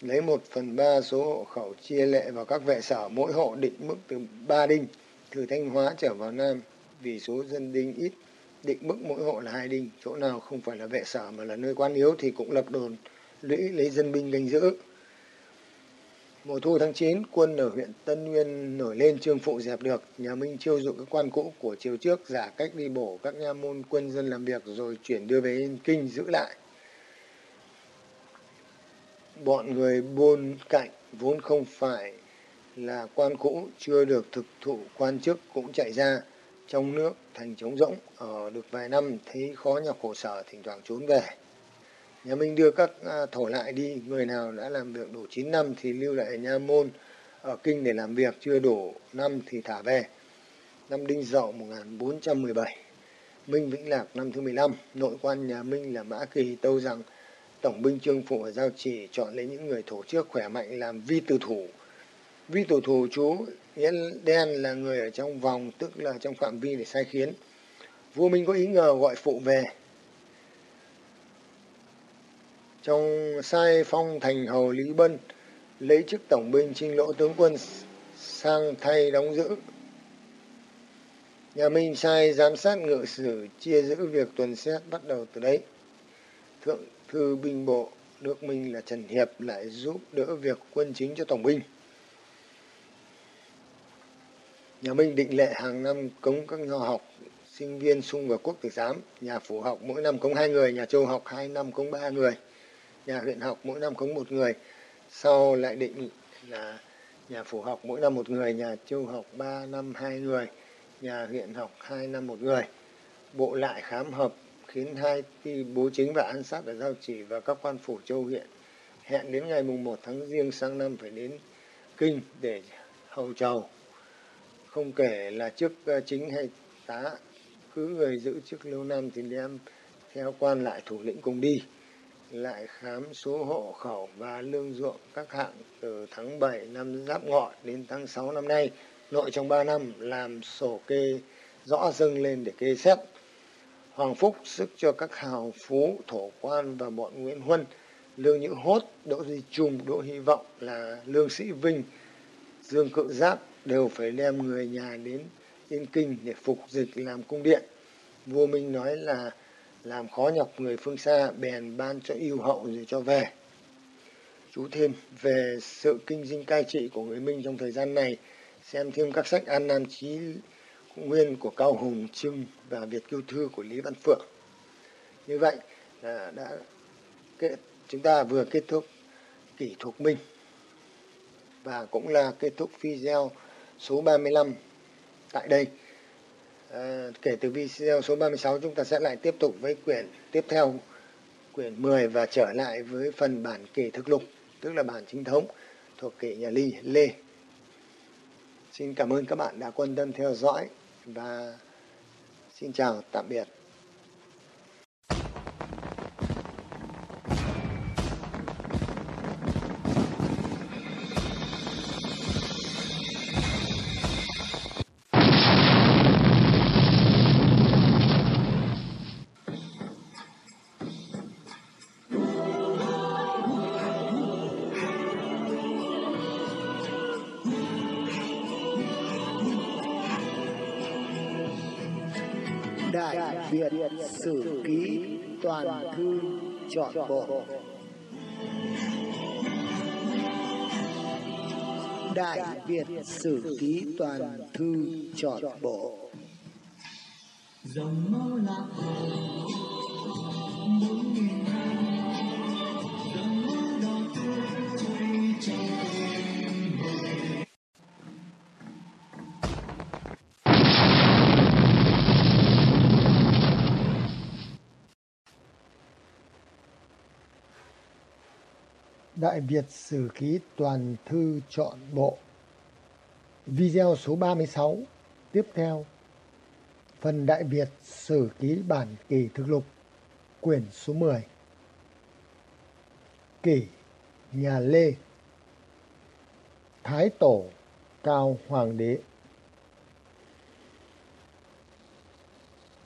lấy một phần ba số hộ khẩu chia lệ vào các vệ sở, mỗi hộ định mức từ ba đinh, từ thanh hóa trở vào nam, vì số dân đinh ít, định mức mỗi hộ là hai đinh, chỗ nào không phải là vệ sở mà là nơi quan yếu thì cũng lập đồn, lũy lấy dân binh canh giữ mùa thu tháng 9, quân ở huyện Tân Nguyên nổi lên trương phụ dẹp được. Nhà Minh chiêu dụ các quan cũ của triều trước giả cách đi bổ các nha môn quân dân làm việc rồi chuyển đưa về Yên Kinh giữ lại. Bọn người buôn cạnh vốn không phải là quan cũ chưa được thực thụ quan chức cũng chạy ra trong nước thành trống rỗng. Ở được vài năm thấy khó nhọc khổ sở thỉnh thoảng trốn về nhà minh đưa các à, thổ lại đi. Người nào đã làm việc đủ 9 năm thì lưu lại nha môn ở kinh để làm việc, chưa đủ năm thì thả về. Năm đinh dậu 1417 minh vĩnh lạc năm thứ 15 nội quan nhà minh là mã kỳ tâu rằng tổng binh trương phụ ở giao chỉ chọn lấy những người thổ trước khỏe mạnh làm vi tử thủ. Vi tử thủ chú nghĩa đen là người ở trong vòng, tức là trong phạm vi để sai khiến. Vua minh có ý ngờ gọi phụ về trong sai phong thành hầu lý bân lấy chức tổng binh trinh lỗ tướng quân sang thay đóng giữ. Nhà minh sai giám sát ngự sử chia giữ việc tuần xét bắt đầu từ đấy. Thượng thư binh bộ nước Minh là Trần Hiệp lại giúp đỡ việc quân chính cho tổng binh. Nhà Minh định lệ hàng năm cống các nho học, sinh viên sung vào quốc tử giám, nhà phủ học mỗi năm cống hai người, nhà châu học hai năm cống ba người, nhà huyện học mỗi năm cống một người. Sau lại định là nhà phủ học mỗi năm một người, nhà châu học ba năm hai người, nhà huyện học hai năm một người. Bộ lại khám hợp khiến hai ty bố chính và an sát ở giao chỉ và các quan phủ châu huyện hẹn đến ngày mùng 1 tháng riêng sang năm phải đến kinh để hầu trầu không kể là chức ờ, chính hay tá cứ người giữ chức lâu năm thì đem theo quan lại thủ lĩnh cùng đi lại khám số hộ khẩu và lương ruộng các hạng từ tháng 7 năm Giáp Ngọ đến tháng 6 năm nay. Nội trong 3 năm làm sổ kê rõ dâng lên để kê xét. Hoàng Phúc sức cho các hào phú, thổ quan và bọn Nguyễn Huân, Lương Nhữ Hốt, Đỗ Duy Trung, Đỗ Hy Vọng là Lương Sĩ Vinh, Dương Cự Giáp đều phải đem người nhà đến Yên Kinh để phục dịch làm cung điện. Vua Minh nói là làm khó nhọc người phương xa, bèn ban cho yêu hậu rồi cho về. Chú thêm về sự kinh dinh cai trị của người Minh trong thời gian này, xem thêm các sách An Nam Chí Nguyên của Cao Hùng Trưng và Việt Kiêu Thư của Lý Văn Phượng. Như vậy là đã kết, chúng ta vừa kết thúc kỷ thuộc minh và cũng là kết thúc video số 35 tại đây. À, kể từ video số 36 chúng ta sẽ lại tiếp tục với quyển tiếp theo quyển 10 và trở lại với phần bản kỷ thực lục tức là bản chính thống thuộc kỷ nhà Ly Lê. Xin cảm ơn các bạn đã quan tâm theo dõi và xin chào tạm biệt Toàn Thư Chọn Bộ. Đại Việt Sử Ký Toàn Thư Chọn Bộ. Dòng máu lạc hồ bốn nghìn năm Đại Việt Sử Ký Toàn Thư Chọn Bộ. Video số 36 Tiếp theo. Phần Đại Việt Sử Ký Bản Kỳ Thực Lục, Quyển số 10 Kỷ Nhà Lê. Thái Tổ Cao Hoàng đế.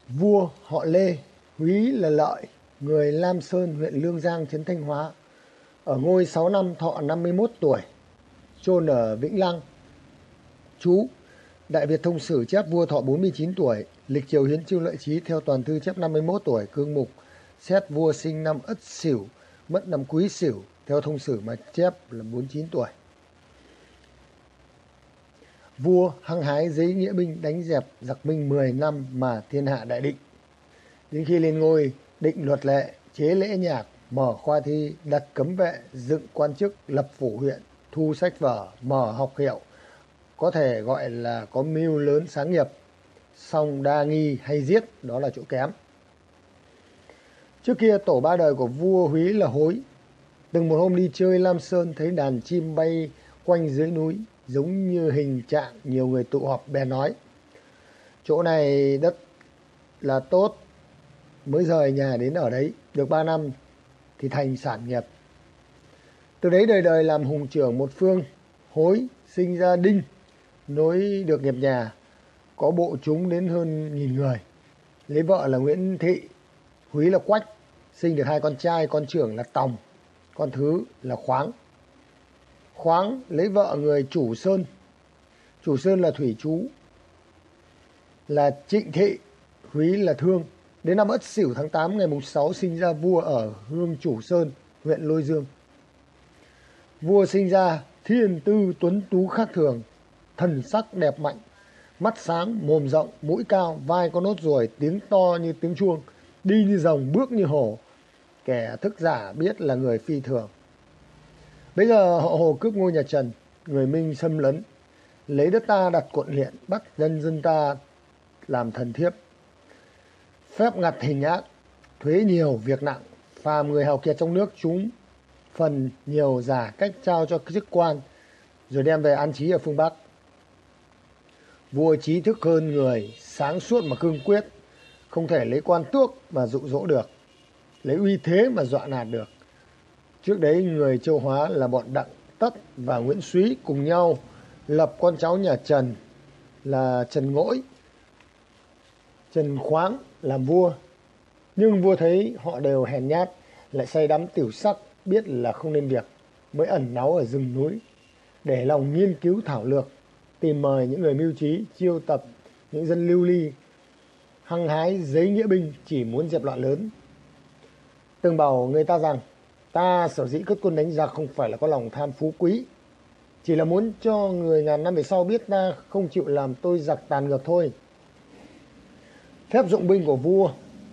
Vua họ Lê Húy là Lợi, Người Lam Sơn, huyện Lương Giang, Trấn Thanh Hóa ở ngôi 6 năm thọ 51 tuổi, chôn ở Vĩnh Lăng. Chú, Đại Việt Thông Sử chép vua thọ 49 tuổi, lịch triều hiến chương lợi trí theo toàn thư chép 51 tuổi, cương mục, xét vua sinh năm Ất Sửu, mất năm Quý Sửu, theo thông sử mà chép là 49 tuổi. Vua hăng hái giấy nghĩa binh đánh dẹp giặc minh 10 năm mà thiên hạ đại định. Đến khi lên ngôi, định luật lệ, chế lễ nhạc, mở khoa thi, đặt cấm vệ, dựng quan chức, lập phủ huyện, thu sách vở, mở học hiệu, có thể gọi là có mưu lớn sáng nghiệp, song đa nghi hay giết, đó là chỗ kém. Trước kia tổ ba đời của vua Húy là hối. Từng một hôm đi chơi Lam Sơn thấy đàn chim bay quanh dưới núi, giống như hình trạng nhiều người tụ họp bèn nói. Chỗ này đất là tốt, mới rời nhà đến ở đấy, được ba năm thì thành sản nghiệp. Từ đấy đời đời làm hùng trưởng một phương, hối sinh ra đinh, nối được nghiệp nhà, có bộ chúng đến hơn nghìn người. Lấy vợ là Nguyễn Thị, Húy là Quách, sinh được hai con trai, con trưởng là Tòng, con thứ là Khoáng. Khoáng lấy vợ người chủ Sơn, chủ Sơn là Thủy Chú, là Trịnh Thị, Húy là Thương, Đến năm Ất Sửu tháng 8 ngày mùng 6 sinh ra vua ở Hương Chủ Sơn, huyện Lôi Dương. Vua sinh ra thiên tư tuấn tú khác thường, thần sắc đẹp mạnh, mắt sáng, mồm rộng, mũi cao, vai có nốt ruồi, tiếng to như tiếng chuông, đi như rồng, bước như hổ. Kẻ thức giả biết là người phi thường. Bây giờ họ Hồ cướp ngôi nhà Trần, người Minh xâm lấn, lấy đất ta đặt quận huyện, bắt dân dân ta làm thần thiếp. Phép ngặt hình ác, thuế nhiều việc nặng, phàm người hào kiệt trong nước chúng phần nhiều giả cách trao cho chức quan, rồi đem về an trí ở phương Bắc. Vua trí thức hơn người, sáng suốt mà cương quyết, không thể lấy quan tước mà dụ dỗ được, lấy uy thế mà dọa nạt được. Trước đấy người châu Hóa là bọn Đặng Tất và Nguyễn Súy cùng nhau lập con cháu nhà Trần là Trần Ngỗi, Trần Khoáng làm vua. Nhưng vua thấy họ đều hèn nhát, lại say đắm tiểu sắc, biết là không nên việc, mới ẩn náu ở rừng núi, để lòng nghiên cứu thảo lược, tìm mời những người mưu trí, chiêu tập những dân lưu ly, hăng hái giấy nghĩa binh chỉ muốn dẹp loạn lớn. Từng bảo người ta rằng, ta sở dĩ cất quân đánh giặc không phải là có lòng tham phú quý, chỉ là muốn cho người ngàn năm về sau biết ta không chịu làm tôi giặc tàn ngược thôi. Phép dụng binh của vua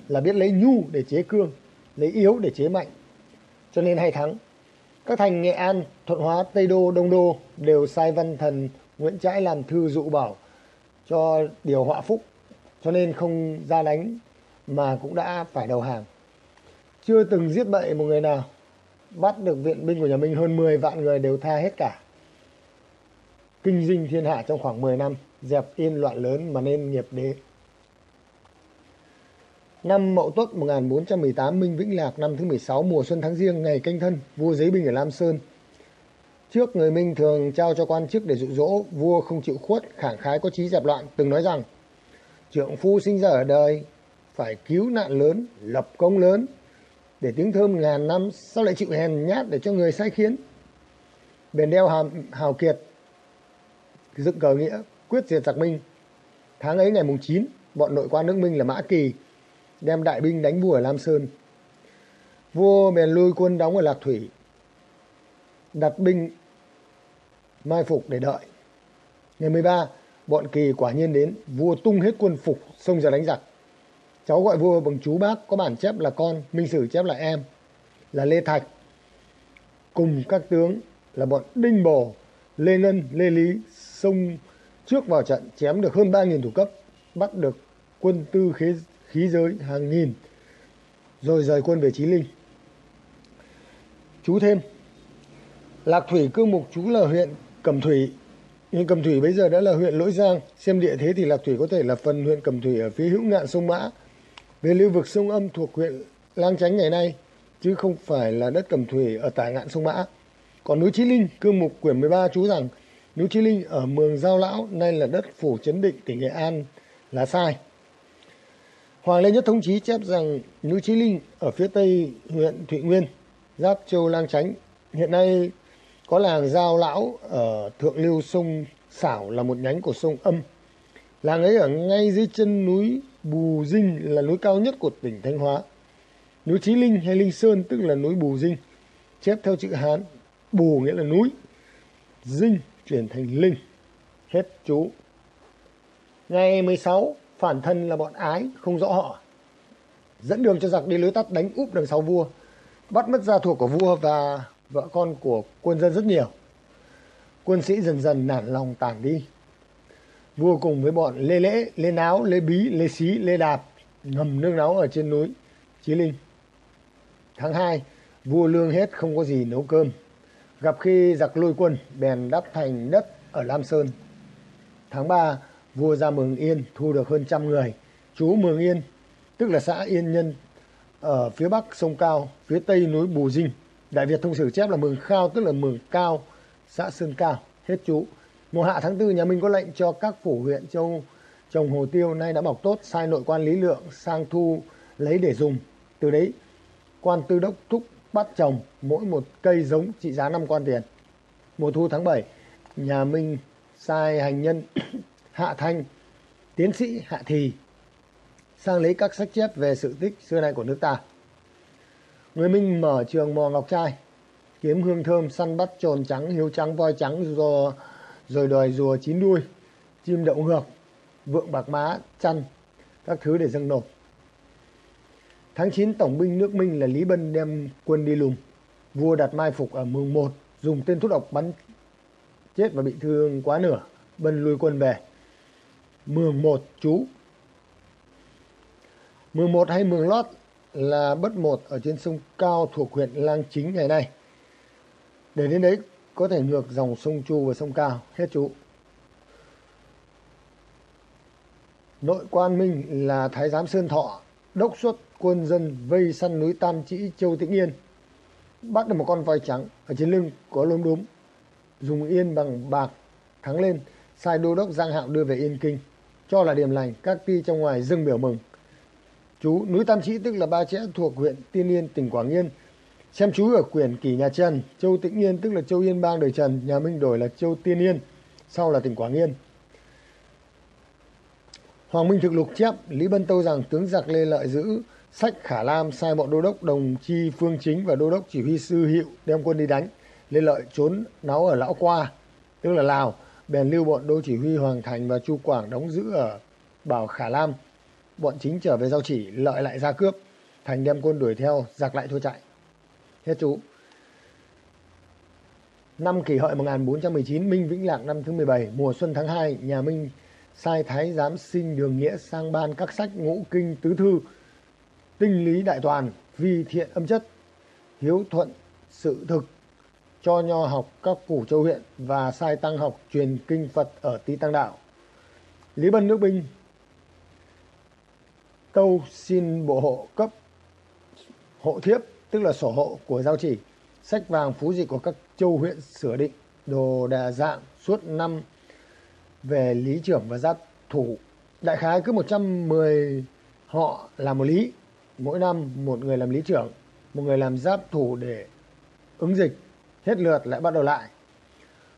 là biết lấy nhu để chế cương, lấy yếu để chế mạnh, cho nên hay thắng. Các thành Nghệ An, Thuận Hóa, Tây Đô, Đông Đô đều sai văn thần Nguyễn Trãi làm thư dụ bảo cho điều họa phúc, cho nên không ra đánh mà cũng đã phải đầu hàng. Chưa từng giết bậy một người nào, bắt được viện binh của nhà Minh hơn 10 vạn người đều tha hết cả. Kinh dinh thiên hạ trong khoảng 10 năm, dẹp yên loạn lớn mà nên nghiệp đế. Năm Mậu Tuất 1418 Minh Vĩnh Lạc năm thứ 16 mùa xuân tháng riêng ngày canh thân vua giấy binh ở Lam Sơn. Trước người Minh thường trao cho quan chức để dụ dỗ vua không chịu khuất khẳng khái có trí dẹp loạn từng nói rằng trượng phu sinh ra ở đời phải cứu nạn lớn lập công lớn để tiếng thơm ngàn năm sao lại chịu hèn nhát để cho người sai khiến bền đeo hàm, hào kiệt dựng cờ nghĩa quyết diệt giặc minh tháng ấy ngày mùng 9 bọn nội quan nước minh là mã kỳ đem đại binh đánh vua ở Lam Sơn. Vua bèn lui quân đóng ở Lạc Thủy, đặt binh mai phục để đợi. Ngày 13, bọn kỳ quả nhiên đến, vua tung hết quân phục xông ra đánh giặc. Cháu gọi vua bằng chú bác, có bản chép là con, minh sử chép là em, là Lê Thạch. Cùng các tướng là bọn Đinh Bồ, Lê Ngân, Lê Lý xông trước vào trận chém được hơn 3.000 thủ cấp, bắt được quân tư khế khí giới hàng nghìn rồi rời quân về Chí Linh. Chú thêm, Lạc Thủy cư mục chú là huyện Cẩm Thủy, nhưng Cẩm Thủy bây giờ đã là huyện Lỗi Giang. Xem địa thế thì Lạc Thủy có thể là phần huyện Cẩm Thủy ở phía hữu ngạn sông Mã, về lưu vực sông Âm thuộc huyện Lang Chánh ngày nay, chứ không phải là đất Cẩm Thủy ở tả ngạn sông Mã. Còn núi Chí Linh, cư mục quyển 13 chú rằng núi Chí Linh ở mường Giao Lão, nay là đất phủ Trấn Định, tỉnh Nghệ An là sai. Hoàng Lê Nhất Thống Chí chép rằng núi Chí Linh ở phía tây huyện Thụy Nguyên, giáp châu Lang Chánh. Hiện nay có làng Giao Lão ở thượng lưu sông Xảo là một nhánh của sông Âm. Làng ấy ở ngay dưới chân núi Bù Dinh là núi cao nhất của tỉnh Thanh Hóa. Núi Chí Linh hay Linh Sơn tức là núi Bù Dinh, chép theo chữ Hán, Bù nghĩa là núi, Dinh chuyển thành Linh. Hết chú. Ngày 16 phản thân là bọn ái không rõ họ. Dẫn đường cho giặc đi lưới tắt đánh úp đằng sau vua. Bắt mất gia thuộc của vua và vợ con của quân dân rất nhiều. Quân sĩ dần dần nản lòng tản đi. Vua cùng với bọn lê lễ lê náo lê bí lê xí lê đạp ngầm nước náo ở trên núi chí linh. Tháng 2, vua lương hết không có gì nấu cơm. Gặp khi giặc lôi quân bèn đắp thành đất ở lam sơn. Tháng 3, vua ra Mường Yên thu được hơn trăm người. Chú Mường Yên, tức là xã Yên Nhân, ở phía bắc sông Cao, phía tây núi Bù Dinh. Đại Việt thông sử chép là Mường Khao, tức là Mường Cao, xã Sơn Cao. Hết chú. Mùa hạ tháng tư nhà Minh có lệnh cho các phủ huyện châu trồng hồ tiêu nay đã bọc tốt, sai nội quan Lý Lượng sang thu lấy để dùng. Từ đấy, quan tư đốc thúc bắt trồng mỗi một cây giống trị giá 5 quan tiền. Mùa thu tháng 7, nhà Minh sai hành nhân Hạ Thanh, tiến sĩ Hạ Thì sang lấy các sách chép về sự tích xưa nay của nước ta. Người Minh mở trường mò ngọc trai, kiếm hương thơm săn bắt trồn trắng, hiếu trắng, voi trắng rồi, rồi đòi rùa chín đuôi, chim đậu ngược, vượng bạc má, chăn, các thứ để dâng nộp. Tháng 9 tổng binh nước Minh là Lý Bân đem quân đi lùm. Vua đặt mai phục ở mường 1 dùng tên thuốc độc bắn chết và bị thương quá nửa. Bân lui quân về. Mường một chú. Mường một hay mường lót là bất một ở trên sông Cao thuộc huyện Lang Chính ngày nay. Để đến đấy có thể ngược dòng sông Chu và sông Cao. Hết chú. Nội quan Minh là Thái giám Sơn Thọ, đốc xuất quân dân vây săn núi Tam Trĩ, Châu Tĩnh Yên. Bắt được một con voi trắng, ở trên lưng có lốm đốm, dùng yên bằng bạc thắng lên, sai đô đốc Giang Hạo đưa về Yên Kinh, cho là điểm lành, các ty trong ngoài dâng biểu mừng. Chú, núi Tam sĩ tức là ba chẽ thuộc huyện Tiên Yên, tỉnh Quảng Yên. Xem chú ở quyển kỷ nhà Trần, Châu Tĩnh Yên tức là Châu Yên Bang đời Trần, nhà Minh đổi là Châu Tiên Yên, sau là tỉnh Quảng Yên. Hoàng Minh Thực Lục chép, Lý Bân Tâu rằng tướng giặc Lê Lợi giữ sách Khả Lam sai bọn đô đốc Đồng Chi Phương Chính và đô đốc chỉ huy sư Hiệu đem quân đi đánh. Lê Lợi trốn náu ở Lão Qua, tức là Lào, bèn lưu bọn đô chỉ huy Hoàng Thành và Chu Quảng đóng giữ ở Bảo Khả Lam. Bọn chính trở về giao chỉ, Lợi lại ra cướp. Thành đem quân đuổi theo, giặc lại thua chạy. Hết chú. Năm kỷ hợi 1419, Minh Vĩnh Lạc năm thứ 17, mùa xuân tháng 2, nhà Minh sai thái giám sinh đường nghĩa sang ban các sách ngũ kinh tứ thư tinh lý đại toàn vi thiện âm chất hiếu thuận sự thực cho nho học các phủ châu huyện và sai tăng học truyền kinh phật ở tý tăng đạo. Lý bân nước binh tâu xin bộ hộ cấp, hộ thiếp, tức là sổ hộ của giao chỉ, sách vàng phú dịch của các châu huyện sửa định, đồ đà dạng suốt năm về lý trưởng và giáp thủ. Đại khái cứ 110 họ là một lý, mỗi năm một người làm lý trưởng, một người làm giáp thủ để ứng dịch hết lượt lại bắt đầu lại.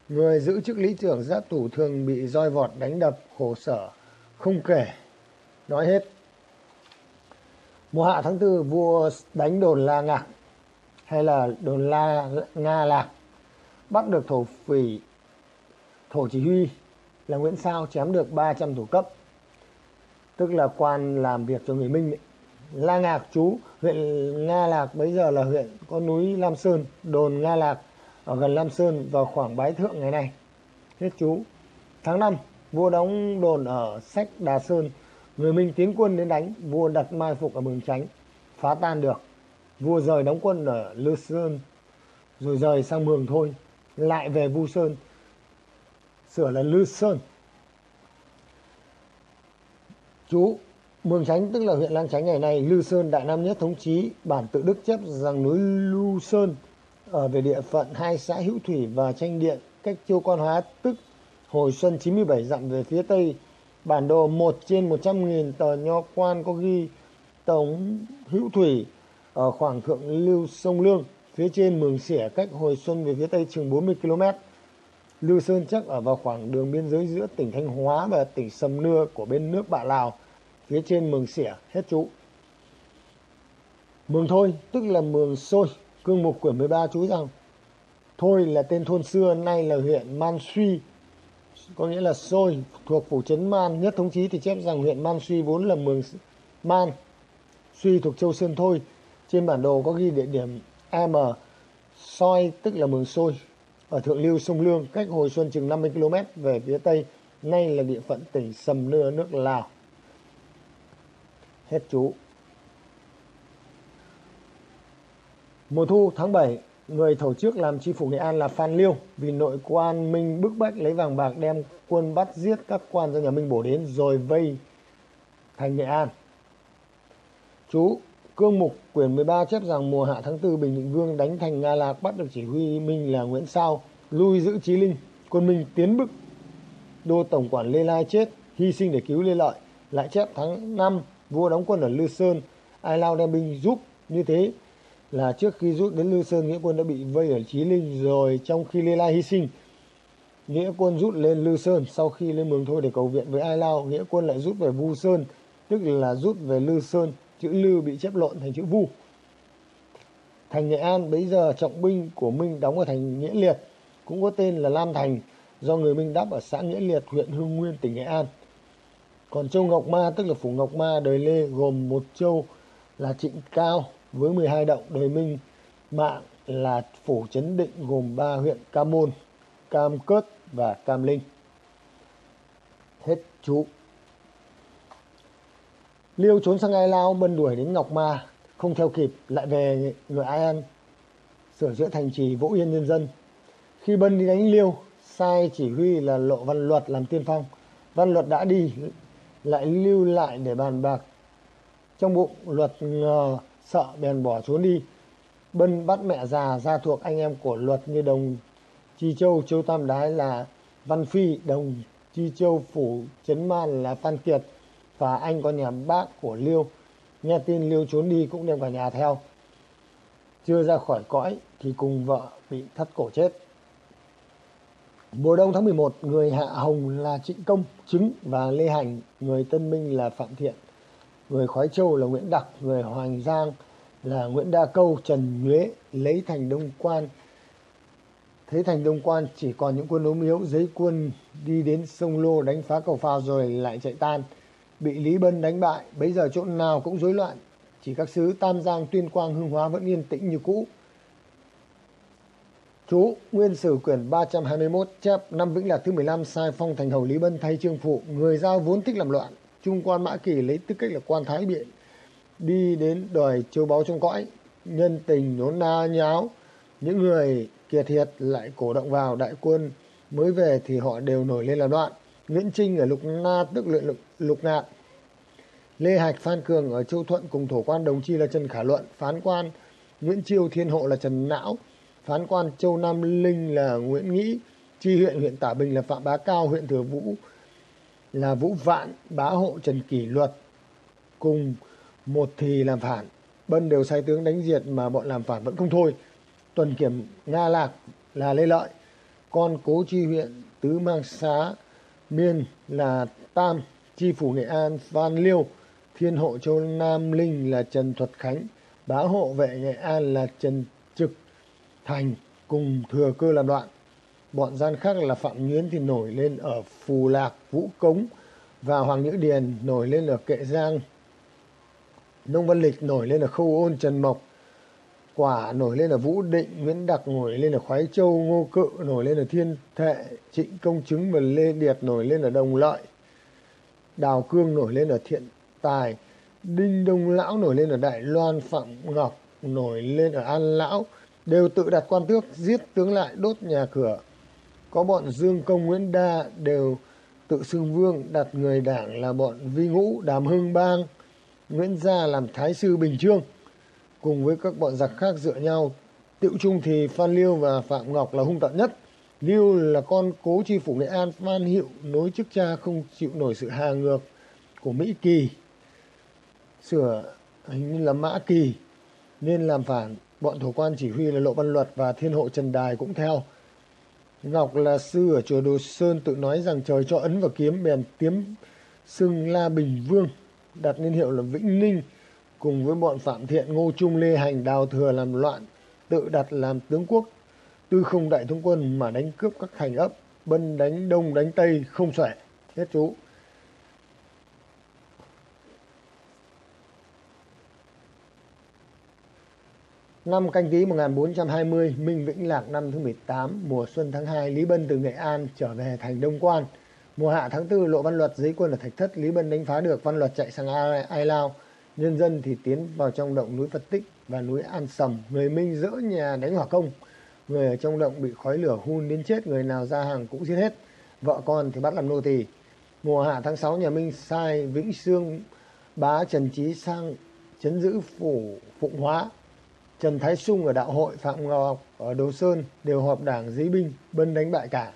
Người giữ chức lý trưởng giáp tủ thường bị roi vọt đánh đập, khổ sở, không kể. Nói hết. Mùa hạ tháng tư, vua đánh đồn la ngạc, hay là đồn la nga lạc, bắt được thổ phỉ, thổ chỉ huy, là Nguyễn Sao chém được 300 thủ cấp. Tức là quan làm việc cho người Minh ấy. La Ngạc chú, huyện Nga Lạc bây giờ là huyện có núi Lam Sơn, đồn Nga Lạc ở gần Lam Sơn vào khoảng bái thượng ngày nay. Hết chú tháng 5 vua đóng đồn ở sách Đà Sơn. Người Minh tiến quân đến đánh vua đặt mai phục ở Mường Chánh phá tan được. Vua rời đóng quân ở Lư Sơn rồi rời sang Mường thôi lại về Vu Sơn sửa là Lư Sơn. Chú Mường Chánh tức là huyện Lang Chánh ngày nay, Lư Sơn Đại Nam Nhất thống chí bản tự Đức chép rằng núi Lưu Sơn ở về địa phận hai xã Hữu Thủy và Tranh Điện cách Châu Quan Hóa tức hồi xuân 97 dặm về phía tây. Bản đồ 1 trên 100.000 tờ nho quan có ghi tổng Hữu Thủy ở khoảng thượng lưu sông Lương, phía trên Mường Xỉa cách hồi xuân về phía tây chừng 40 km. Lưu Sơn chắc ở vào khoảng đường biên giới giữa tỉnh Thanh Hóa và tỉnh Sầm Nưa của bên nước bạn Lào, phía trên Mường Xỉa, hết chú. Mường Thôi, tức là Mường Sôi, cương mục quyển 13 chú rằng Thôi là tên thôn xưa, nay là huyện Man Suy, có nghĩa là Sôi, thuộc phủ trấn Man. Nhất thống chí thì chép rằng huyện Man Suy vốn là Mường Man, Suy thuộc châu Sơn Thôi. Trên bản đồ có ghi địa điểm M, Soi tức là Mường Sôi, ở thượng lưu sông Lương, cách Hồi Xuân chừng 50 km về phía tây, nay là địa phận tỉnh Sầm Nưa nước Lào. Hết chú. Mùa thu tháng 7, người thầu trước làm chi phủ Nghệ An là Phan Liêu vì nội quan Minh bức bách lấy vàng bạc đem quân bắt giết các quan do nhà Minh bổ đến rồi vây thành Nghệ An. Chú Cương Mục quyển 13 chép rằng mùa hạ tháng 4 Bình Định Vương đánh thành Nga Lạc bắt được chỉ huy Minh là Nguyễn Sao, lui giữ Chí Linh, quân Minh tiến bức. Đô Tổng quản Lê Lai chết, hy sinh để cứu Lê Lợi. Lại chép tháng 5 vua đóng quân ở Lư Sơn, Ai Lao đem binh giúp như thế là trước khi rút đến Lư Sơn nghĩa quân đã bị vây ở Chí Linh rồi trong khi Lê Lai hy sinh. Nghĩa quân rút lên Lư Sơn sau khi lên Mường Thôi để cầu viện với Ai Lao, Nghĩa quân lại rút về Vu Sơn tức là rút về Lư Sơn, chữ Lư bị chép lộn thành chữ Vu. Thành Nghệ An bấy giờ trọng binh của Minh đóng ở thành Nghĩa Liệt, cũng có tên là Lam Thành, do người Minh đắp ở xã Nghĩa Liệt, huyện Hưng Nguyên, tỉnh Nghệ An. Còn châu Ngọc Ma tức là phủ Ngọc Ma đời Lê gồm một châu là Trịnh Cao với 12 động đời Minh Mạng là phủ chấn Định gồm 3 huyện Cam Môn, Cam Cớt và Cam Linh. Hết chú. Liêu trốn sang Ai Lao bân đuổi đến Ngọc Ma, không theo kịp lại về người Ai An sửa chữa thành trì Vỗ Yên nhân dân. Khi bân đi đánh Liêu, sai chỉ huy là Lộ Văn Luật làm tiên phong. Văn Luật đã đi, lại lưu lại để bàn bạc. Trong bụng Luật ngờ sợ bèn bỏ trốn đi. Bân bắt mẹ già ra thuộc anh em của Luật như Đồng Chi Châu, Châu Tam Đái là Văn Phi, Đồng Chi Châu, Phủ Trấn Man là Phan Kiệt và anh con nhà bác của Liêu. Nghe tin Liêu trốn đi cũng đem cả nhà theo. Chưa ra khỏi cõi thì cùng vợ bị thắt cổ chết. Mùa đông tháng 11, người Hạ Hồng là Trịnh Công, Trứng và Lê Hành, người Tân Minh là Phạm Thiện, người Khói Châu là Nguyễn Đặc, người Hoàng Giang là Nguyễn Đa Câu, Trần Nhuế lấy thành Đông Quan. thế thành Đông Quan chỉ còn những quân ốm yếu, giấy quân đi đến sông Lô đánh phá cầu phao rồi lại chạy tan. Bị Lý Bân đánh bại, bấy giờ chỗ nào cũng rối loạn. Chỉ các xứ Tam Giang, Tuyên Quang, Hưng Hóa vẫn yên tĩnh như cũ. Chú Nguyên Sử quyển 321 chép năm Vĩnh Lạc thứ 15 sai phong thành hầu Lý Bân thay trương phụ, người giao vốn thích làm loạn. Trung quan Mã Kỳ lấy tư cách là quan thái biện, đi đến đòi châu báu trong cõi, nhân tình nhốn na nháo. Những người kiệt thiệt lại cổ động vào đại quân mới về thì họ đều nổi lên làm loạn. Nguyễn Trinh ở Lục Na tức luyện lục, lục ngạn. Lê Hạch Phan Cường ở Châu Thuận cùng thổ quan đồng chi là Trần Khả Luận, phán quan Nguyễn Chiêu Thiên Hộ là Trần Não, phán quan Châu Nam Linh là Nguyễn Nghĩ, chi huyện huyện Tả Bình là Phạm Bá Cao, huyện Thừa Vũ là Vũ Vạn, bá hộ Trần Kỷ Luật cùng một thì làm phản. Bân đều sai tướng đánh diệt mà bọn làm phản vẫn không thôi. Tuần kiểm Nga Lạc là Lê Lợi, con cố chi huyện Tứ Mang Xá, Miên là Tam, chi phủ Nghệ An Phan Liêu, thiên hộ Châu Nam Linh là Trần Thuật Khánh, bá hộ vệ Nghệ An là Trần Trực Thành cùng thừa cơ làm loạn. Bọn gian khác là Phạm Nhuyến thì nổi lên ở Phù Lạc, Vũ Cống và Hoàng Nhữ Điền nổi lên ở Kệ Giang. Nông Văn Lịch nổi lên ở Khâu Ôn, Trần Mộc. Quả nổi lên ở Vũ Định, Nguyễn Đặc nổi lên ở Khoái Châu, Ngô Cự nổi lên ở Thiên Thệ, Trịnh Công Chứng và Lê Điệt nổi lên ở Đồng Lợi. Đào Cương nổi lên ở Thiện Tài, Đinh Đông Lão nổi lên ở Đại Loan, Phạm Ngọc nổi lên ở An Lão, đều tự đặt quan tước, giết tướng lại, đốt nhà cửa. Có bọn Dương Công Nguyễn Đa đều tự xưng vương, đặt người đảng là bọn Vi Ngũ, Đàm Hưng Bang, Nguyễn Gia làm Thái sư Bình Trương. Cùng với các bọn giặc khác dựa nhau, tiệu chung thì Phan Liêu và Phạm Ngọc là hung tận nhất. Liêu là con cố chi phủ Nghệ An, Phan Hiệu nối chức cha không chịu nổi sự hà ngược của Mỹ Kỳ. Sửa hình như là Mã Kỳ nên làm phản. Bọn thổ quan chỉ huy là Lộ Văn Luật và Thiên hộ Trần Đài cũng theo. Ngọc là sư ở chùa Đồ Sơn tự nói rằng trời cho ấn và kiếm bèn tiếm xưng La Bình Vương, đặt niên hiệu là Vĩnh Ninh, cùng với bọn Phạm Thiện, Ngô Trung, Lê Hành, Đào Thừa làm loạn, tự đặt làm tướng quốc, tư không đại thống quân mà đánh cướp các thành ấp, bân đánh đông đánh tây không xuể. Hết chú. Năm canh tí 1420, Minh Vĩnh Lạc năm thứ 18, mùa xuân tháng 2, Lý Bân từ Nghệ An trở về thành Đông Quan. Mùa hạ tháng 4, Lộ Văn Luật giấy quân ở Thạch Thất, Lý Bân đánh phá được, Văn Luật chạy sang Ai, Lao. Nhân dân thì tiến vào trong động núi Phật Tích và núi An Sầm. Người Minh dỡ nhà đánh hỏa công. Người ở trong động bị khói lửa hun đến chết, người nào ra hàng cũng giết hết. Vợ con thì bắt làm nô tỳ. Mùa hạ tháng 6, nhà Minh sai Vĩnh Sương bá Trần Trí sang chấn giữ phủ Phụng Hóa Trần Thái Sung ở đạo hội, Phạm Ngọc ở Đồ Sơn đều họp đảng dí binh, bân đánh bại cả.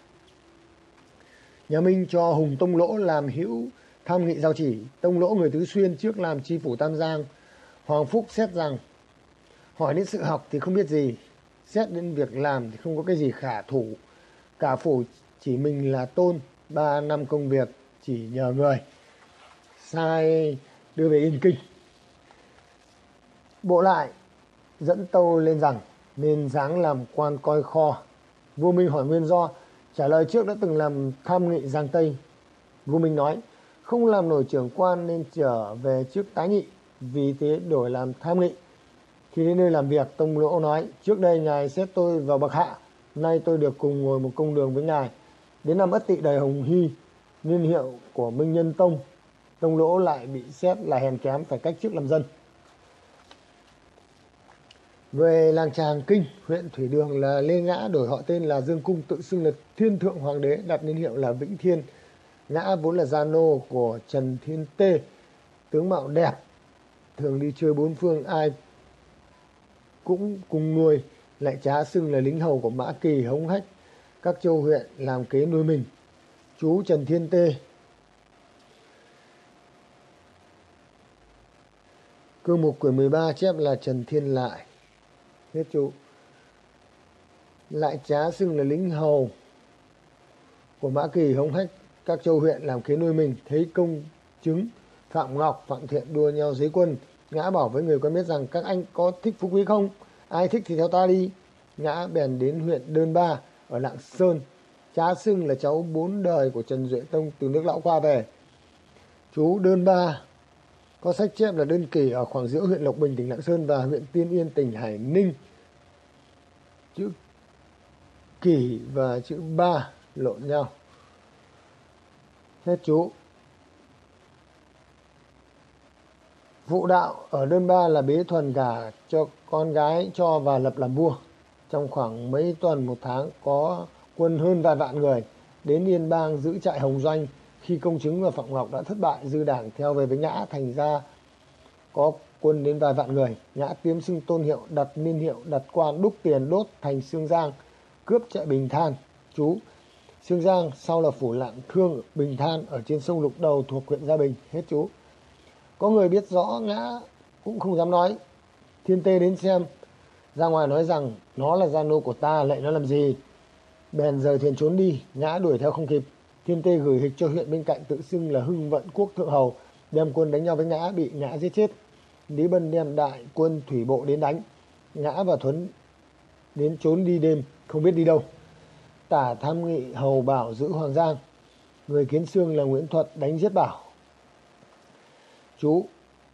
Nhà Minh cho Hùng Tông Lỗ làm hữu tham nghị giao chỉ, Tông Lỗ người Tứ Xuyên trước làm chi phủ Tam Giang. Hoàng Phúc xét rằng, hỏi đến sự học thì không biết gì, xét đến việc làm thì không có cái gì khả thủ. Cả phủ chỉ mình là tôn, ba năm công việc chỉ nhờ người. Sai đưa về Yên Kinh. Bộ lại dẫn tâu lên rằng nên dáng làm quan coi kho. Vua Minh hỏi nguyên do, trả lời trước đã từng làm tham nghị Giang Tây. Vua Minh nói, không làm nổi trưởng quan nên trở về trước tái nghị, vì thế đổi làm tham nghị. Khi đến nơi làm việc, Tông Lỗ nói, trước đây ngài xếp tôi vào bậc hạ, nay tôi được cùng ngồi một công đường với ngài. Đến năm Ất Tỵ đời Hồng Hy, niên hiệu của Minh Nhân Tông, Tông Lỗ lại bị xét là hèn kém phải cách chức làm dân. Về làng Tràng Kinh, huyện Thủy Đường là Lê Ngã đổi họ tên là Dương Cung tự xưng là Thiên Thượng Hoàng đế đặt niên hiệu là Vĩnh Thiên. Ngã vốn là gia nô của Trần Thiên Tê, tướng mạo đẹp, thường đi chơi bốn phương ai cũng cùng nuôi, lại trá xưng là lính hầu của Mã Kỳ hống hách các châu huyện làm kế nuôi mình. Chú Trần Thiên Tê Cương mục quyển 13 chép là Trần Thiên Lại thế chủ Lại trá xưng là lính hầu của Mã Kỳ hống hách các châu huyện làm kế nuôi mình. Thấy công chứng Phạm Ngọc, Phạm Thiện đua nhau dưới quân. Ngã bảo với người quen biết rằng các anh có thích phú quý không? Ai thích thì theo ta đi. Ngã bèn đến huyện Đơn Ba ở Lạng Sơn. Trá xưng là cháu bốn đời của Trần Duệ Tông từ nước lão qua về. Chú Đơn Ba có sách chép là đơn kỳ ở khoảng giữa huyện Lộc Bình, tỉnh Lạng Sơn và huyện Tiên Yên, tỉnh Hải Ninh. Chữ kỳ và chữ ba lộn nhau. Hết chú. Vụ đạo ở đơn ba là bế thuần gà cho con gái cho và lập làm vua. Trong khoảng mấy tuần một tháng có quân hơn vài vạn người đến Yên Bang giữ trại Hồng Doanh khi công chứng và Phạm Ngọc đã thất bại, dư đảng theo về với Ngã thành ra có quân đến vài vạn người. Ngã tiếm xưng tôn hiệu, đặt niên hiệu, đặt quan, đúc tiền, đốt thành Sương Giang, cướp chạy Bình Than. Chú Sương Giang sau là phủ lạng thương Bình Than ở trên sông Lục Đầu thuộc huyện Gia Bình. Hết chú. Có người biết rõ Ngã cũng không dám nói. Thiên Tê đến xem, ra ngoài nói rằng nó là gia nô của ta lệnh nó làm gì? Bèn rời thuyền trốn đi. Ngã đuổi theo không kịp. Thiên Tê gửi hịch cho huyện bên cạnh tự xưng là Hưng Vận Quốc Thượng Hầu, đem quân đánh nhau với Ngã bị Ngã giết chết. Lý Bân đem đại quân thủy bộ đến đánh. Ngã và Thuấn đến trốn đi đêm, không biết đi đâu. Tả tham nghị hầu bảo giữ Hoàng Giang. Người kiến xương là Nguyễn Thuật đánh giết bảo. Chú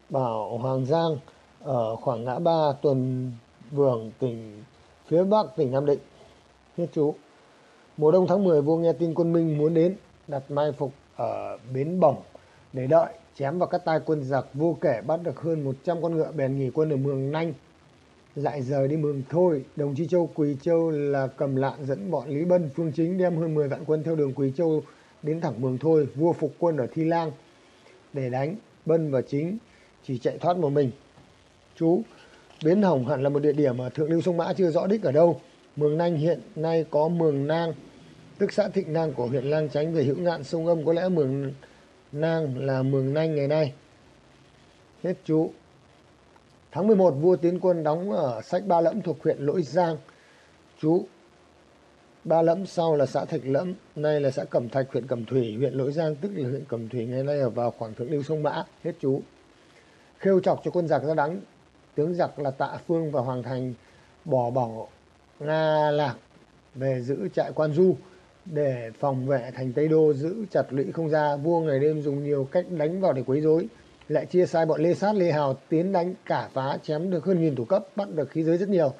bảo Hoàng Giang ở khoảng ngã ba tuần vườn tỉnh phía bắc tỉnh Nam Định. Hết chú. Mùa đông tháng 10 vua nghe tin quân Minh muốn đến, đặt mai phục ở bến bổng để đợi, chém vào các tay quân giặc vô kể, bắt được hơn 100 con ngựa bèn nghỉ quân ở Mường Nanh. Lại rời đi Mường Thôi, đồng chí châu Quỳ Châu là cầm lạng dẫn bọn Lý Bân, phương chính đem hơn 10 vạn quân theo đường Quỳ Châu đến thẳng Mường Thôi, vua phục quân ở Thi Lang để đánh Bân và chính, chỉ chạy thoát một mình. Chú, Bến Hồng hẳn là một địa điểm mà thượng lưu sông Mã chưa rõ đích ở đâu. Mường Nanh hiện nay có Mường Nang tức xã Thịnh Nang của huyện Lang Chánh về hữu ngạn sông Âm có lẽ Mường Nang là Mường Nanh ngày nay. Hết chú. Tháng 11 vua tiến quân đóng ở sách Ba Lẫm thuộc huyện Lỗi Giang. Chú. Ba Lẫm sau là xã Thạch Lẫm, nay là xã Cẩm Thạch, huyện Cẩm Thủy, huyện Lỗi Giang tức là huyện Cẩm Thủy ngày nay ở vào khoảng thượng lưu sông Mã. Hết chú. Khêu chọc cho quân giặc ra đánh. Tướng giặc là Tạ Phương và Hoàng Thành bỏ bỏ Nga Lạc về giữ trại Quan Du để phòng vệ thành Tây Đô giữ chặt lũy không ra. Vua ngày đêm dùng nhiều cách đánh vào để quấy rối. Lại chia sai bọn Lê Sát, Lê Hào tiến đánh cả phá chém được hơn nghìn thủ cấp, bắt được khí giới rất nhiều.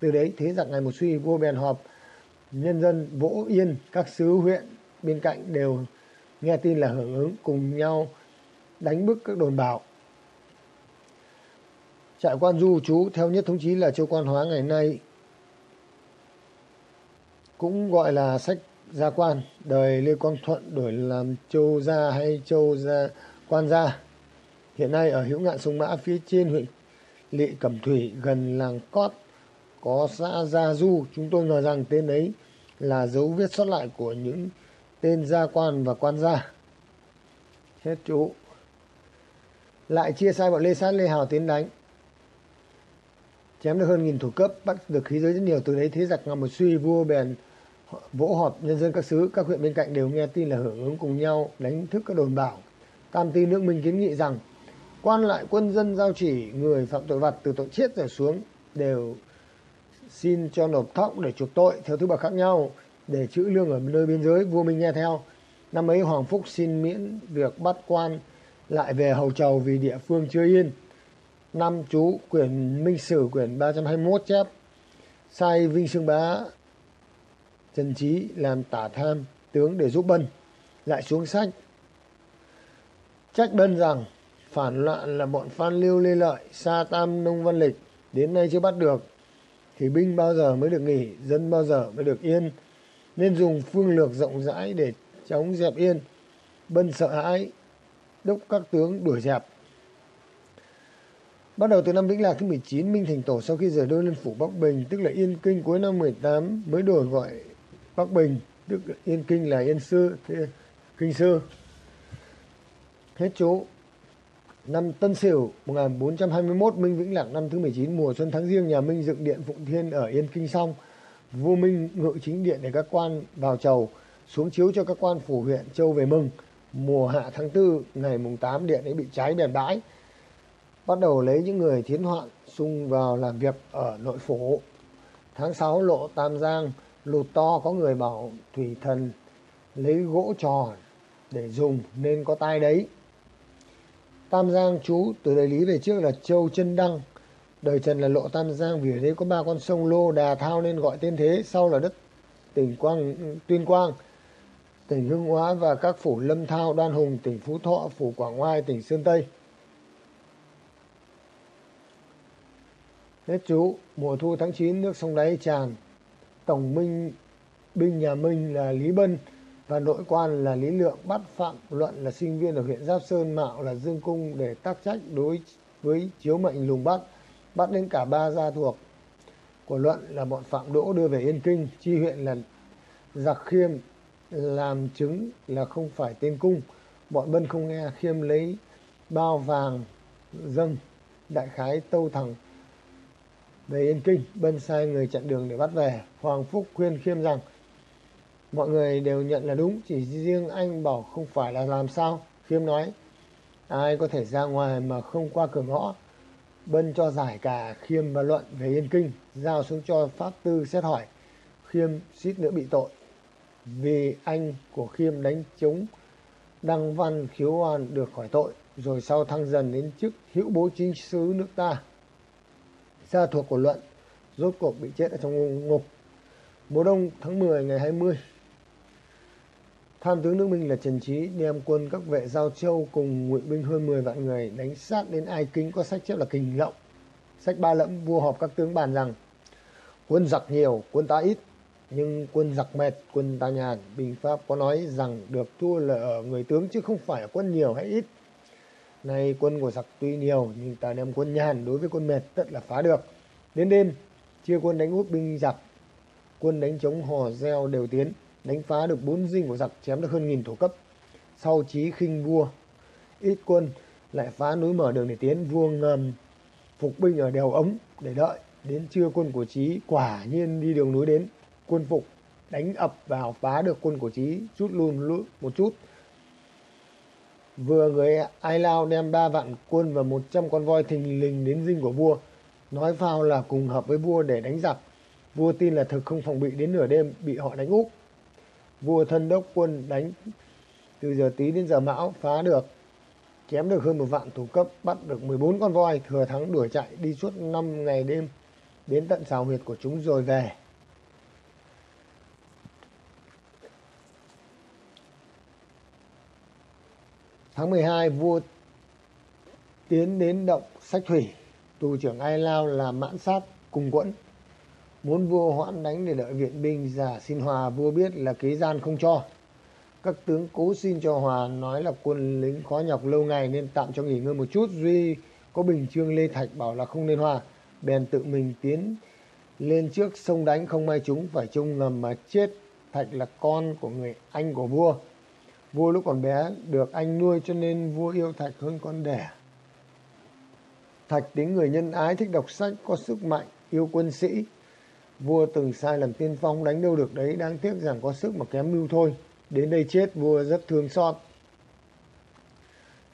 Từ đấy thế giặc ngày một suy, vua bèn họp nhân dân vỗ yên các xứ huyện bên cạnh đều nghe tin là hưởng ứng cùng nhau đánh bức các đồn bảo trại quan du chú theo nhất thống chí là châu quan hóa ngày nay cũng gọi là sách gia quan, đời lê quang thuận đổi làm châu gia hay châu gia quan gia. Hiện nay ở hữu ngạn sông mã, phía trên huyện lệ cẩm thủy, gần làng cót, có xã gia du. Chúng tôi ngờ rằng tên ấy là dấu viết sót lại của những tên gia quan và quan gia. Hết chú lại chia sai bọn lê sát, lê hào tiến đánh. Chém được hơn nghìn thủ cấp, bắt được khí giới rất nhiều, từ đấy thế giặc ngầm một suy, vua bèn vỗ họp nhân dân các xứ, các huyện bên cạnh đều nghe tin là hưởng ứng cùng nhau, đánh thức các đồn bảo. Tam ti nước minh kiến nghị rằng, quan lại quân dân giao chỉ người phạm tội vặt từ tội chết trở xuống đều xin cho nộp thóc để chuộc tội theo thứ bậc khác nhau, để trữ lương ở nơi biên giới, vua minh nghe theo. Năm ấy hoàng phúc xin miễn việc bắt quan lại về hầu trầu vì địa phương chưa yên. Năm chú quyển minh sử quyển 321 chép, sai vinh sương bá trần trí làm tả tham tướng để giúp bân lại xuống sách. Trách bân rằng phản loạn là bọn phan lưu lê lợi sa tam nông văn lịch đến nay chưa bắt được. Thì binh bao giờ mới được nghỉ dân bao giờ mới được yên. Nên dùng phương lược rộng rãi để chống dẹp yên. Bân sợ hãi đốc các tướng đuổi dẹp. Bắt đầu từ năm Vĩnh Lạc thứ 19, Minh Thành Tổ sau khi rời đôi lên phủ Bắc Bình, tức là Yên Kinh cuối năm 18 mới đổi gọi Bắc Bình, Đức Yên Kinh là Yên Sư, Kinh Sư. Hết chú. Năm Tân Sửu 1421, Minh Vĩnh Lạc năm thứ 19, mùa xuân tháng riêng nhà Minh dựng điện Phụng Thiên ở Yên Kinh xong. Vua Minh ngự chính điện để các quan vào chầu, xuống chiếu cho các quan phủ huyện châu về mừng. Mùa hạ tháng 4, ngày mùng 8 điện ấy bị cháy bèn bãi bắt đầu lấy những người thiến hoạn xung vào làm việc ở nội phủ. Tháng 6 lộ Tam Giang lụt to có người bảo thủy thần lấy gỗ tròn để dùng nên có tai đấy. Tam Giang chú từ đời lý về trước là Châu Chân Đăng. Đời Trần là lộ Tam Giang vì ở đây có ba con sông Lô, Đà Thao nên gọi tên thế. Sau là đất tỉnh Quang, Tuyên Quang, tỉnh Hưng Hóa và các phủ Lâm Thao, Đoan Hùng, tỉnh Phú Thọ, phủ Quảng Oai, tỉnh Sơn Tây. Hết chú, mùa thu tháng 9 nước sông đáy tràn. Tổng minh binh nhà Minh là Lý Bân và nội quan là Lý Lượng bắt Phạm Luận là sinh viên ở huyện Giáp Sơn Mạo là Dương Cung để tác trách đối với chiếu mệnh lùng bắt. Bắt đến cả ba gia thuộc của Luận là bọn Phạm Đỗ đưa về Yên Kinh, chi huyện là Giặc Khiêm làm chứng là không phải tên cung. Bọn Bân không nghe Khiêm lấy bao vàng dâng đại khái tâu thẳng về Yên Kinh, Bân sai người chặn đường để bắt về. Hoàng Phúc khuyên Khiêm rằng mọi người đều nhận là đúng, chỉ riêng anh bảo không phải là làm sao. Khiêm nói, ai có thể ra ngoài mà không qua cửa ngõ. Bân cho giải cả Khiêm và Luận về Yên Kinh, giao xuống cho Pháp Tư xét hỏi. Khiêm suýt nữa bị tội. Vì anh của Khiêm đánh trúng Đăng Văn khiếu oan được khỏi tội, rồi sau thăng dần đến chức hữu bố chính sứ nước ta gia thuộc của Luận rốt cuộc bị chết ở trong ngục. Mùa đông tháng 10 ngày 20, tham tướng nước Minh là Trần Trí đem quân các vệ giao châu cùng ngụy binh hơn 10 vạn người đánh sát đến Ai Kính có sách chép là Kình Lộng. Sách ba lẫm vua họp các tướng bàn rằng quân giặc nhiều, quân ta ít, nhưng quân giặc mệt, quân ta nhàn. Bình Pháp có nói rằng được thua là ở người tướng chứ không phải ở quân nhiều hay ít. Nay quân của giặc tuy nhiều nhưng ta đem quân nhàn đối với quân mệt tất là phá được. Đến đêm, chia quân đánh út binh giặc. Quân đánh chống hò reo đều tiến, đánh phá được bốn dinh của giặc chém được hơn nghìn thổ cấp. Sau chí khinh vua, ít quân lại phá núi mở đường để tiến vua ngầm phục binh ở đèo ống để đợi đến trưa quân của chí quả nhiên đi đường núi đến quân phục đánh ập vào phá được quân của chí rút luôn một chút vừa người ai lao đem ba vạn quân và một trăm con voi thình lình đến dinh của vua. Nói phao là cùng hợp với vua để đánh giặc. Vua tin là thực không phòng bị đến nửa đêm, bị họ đánh úp. Vua thân đốc quân đánh từ giờ tí đến giờ mão, phá được. Chém được hơn một vạn thủ cấp, bắt được 14 con voi, thừa thắng đuổi chạy đi suốt 5 ngày đêm, đến tận xào huyệt của chúng rồi về. Tháng 12 vua tiến đến động Sách Thủy, tù trưởng Ai Lao là mãn sát cùng quẫn. Muốn vua hoãn đánh để đợi viện binh giả xin hòa vua biết là kế gian không cho. Các tướng cố xin cho hòa nói là quân lính khó nhọc lâu ngày nên tạm cho nghỉ ngơi một chút. Duy có bình trương Lê Thạch bảo là không nên hòa. Bèn tự mình tiến lên trước sông đánh không may chúng phải trông ngầm mà chết. Thạch là con của người anh của vua Vua lúc còn bé được anh nuôi cho nên vua yêu Thạch hơn con đẻ. Thạch tính người nhân ái thích đọc sách, có sức mạnh, yêu quân sĩ. Vua từng sai làm tiên phong đánh đâu được đấy, đáng tiếc rằng có sức mà kém mưu thôi. Đến đây chết vua rất thương xót.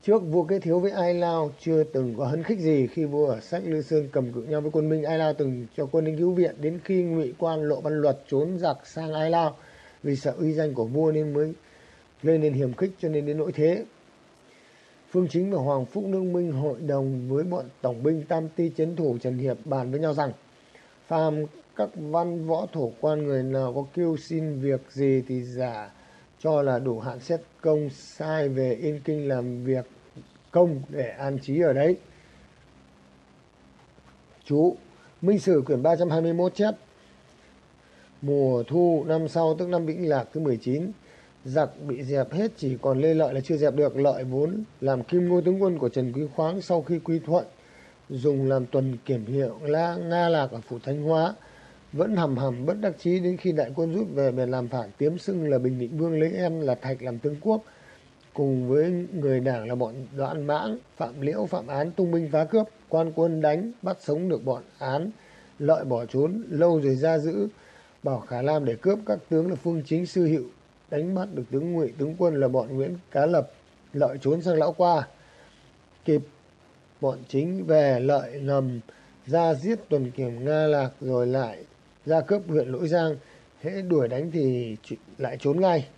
Trước vua kết thiếu với Ai Lao chưa từng có hấn khích gì khi vua ở sách Lư Sơn cầm cự nhau với quân Minh. Ai Lao từng cho quân đến cứu viện đến khi ngụy quan Lộ Văn Luật trốn giặc sang Ai Lao vì sợ uy danh của vua nên mới lên nên hiểm khích cho nên đến nỗi thế. Phương Chính và Hoàng Phúc Nước Minh hội đồng với bọn tổng binh Tam Ti chiến Thủ Trần Hiệp bàn với nhau rằng, phàm các văn võ thổ quan người nào có kêu xin việc gì thì giả cho là đủ hạn xét công sai về Yên Kinh làm việc công để an trí ở đấy. Chú, Minh Sử quyển 321 chép, Mùa thu năm sau tức năm Vĩnh Lạc thứ 19 giặc bị dẹp hết, chỉ còn Lê Lợi là chưa dẹp được. Lợi vốn làm kim ngô tướng quân của Trần Quý Khoáng sau khi quy thuận, dùng làm tuần kiểm hiệu La Nga Lạc ở phủ Thanh Hóa, vẫn hầm hầm bất đắc chí đến khi đại quân rút về bèn làm phản, tiếm xưng là Bình Định Vương, lấy em là Thạch làm tướng quốc. Cùng với người đảng là bọn đoạn mãng, phạm liễu, phạm án, tung binh phá cướp, quan quân đánh, bắt sống được bọn án. Lợi bỏ trốn, lâu rồi ra giữ, bảo khả lam để cướp các tướng là phương chính, sư hiệu đánh bắt được tướng ngụy tướng quân là bọn nguyễn cá lập, lợi trốn sang lão qua. Kịp, bọn chính về lợi ngầm ra giết tuần kiểm nga lạc rồi lại ra cướp huyện lỗi giang. Hễ đuổi đánh thì lại trốn ngay.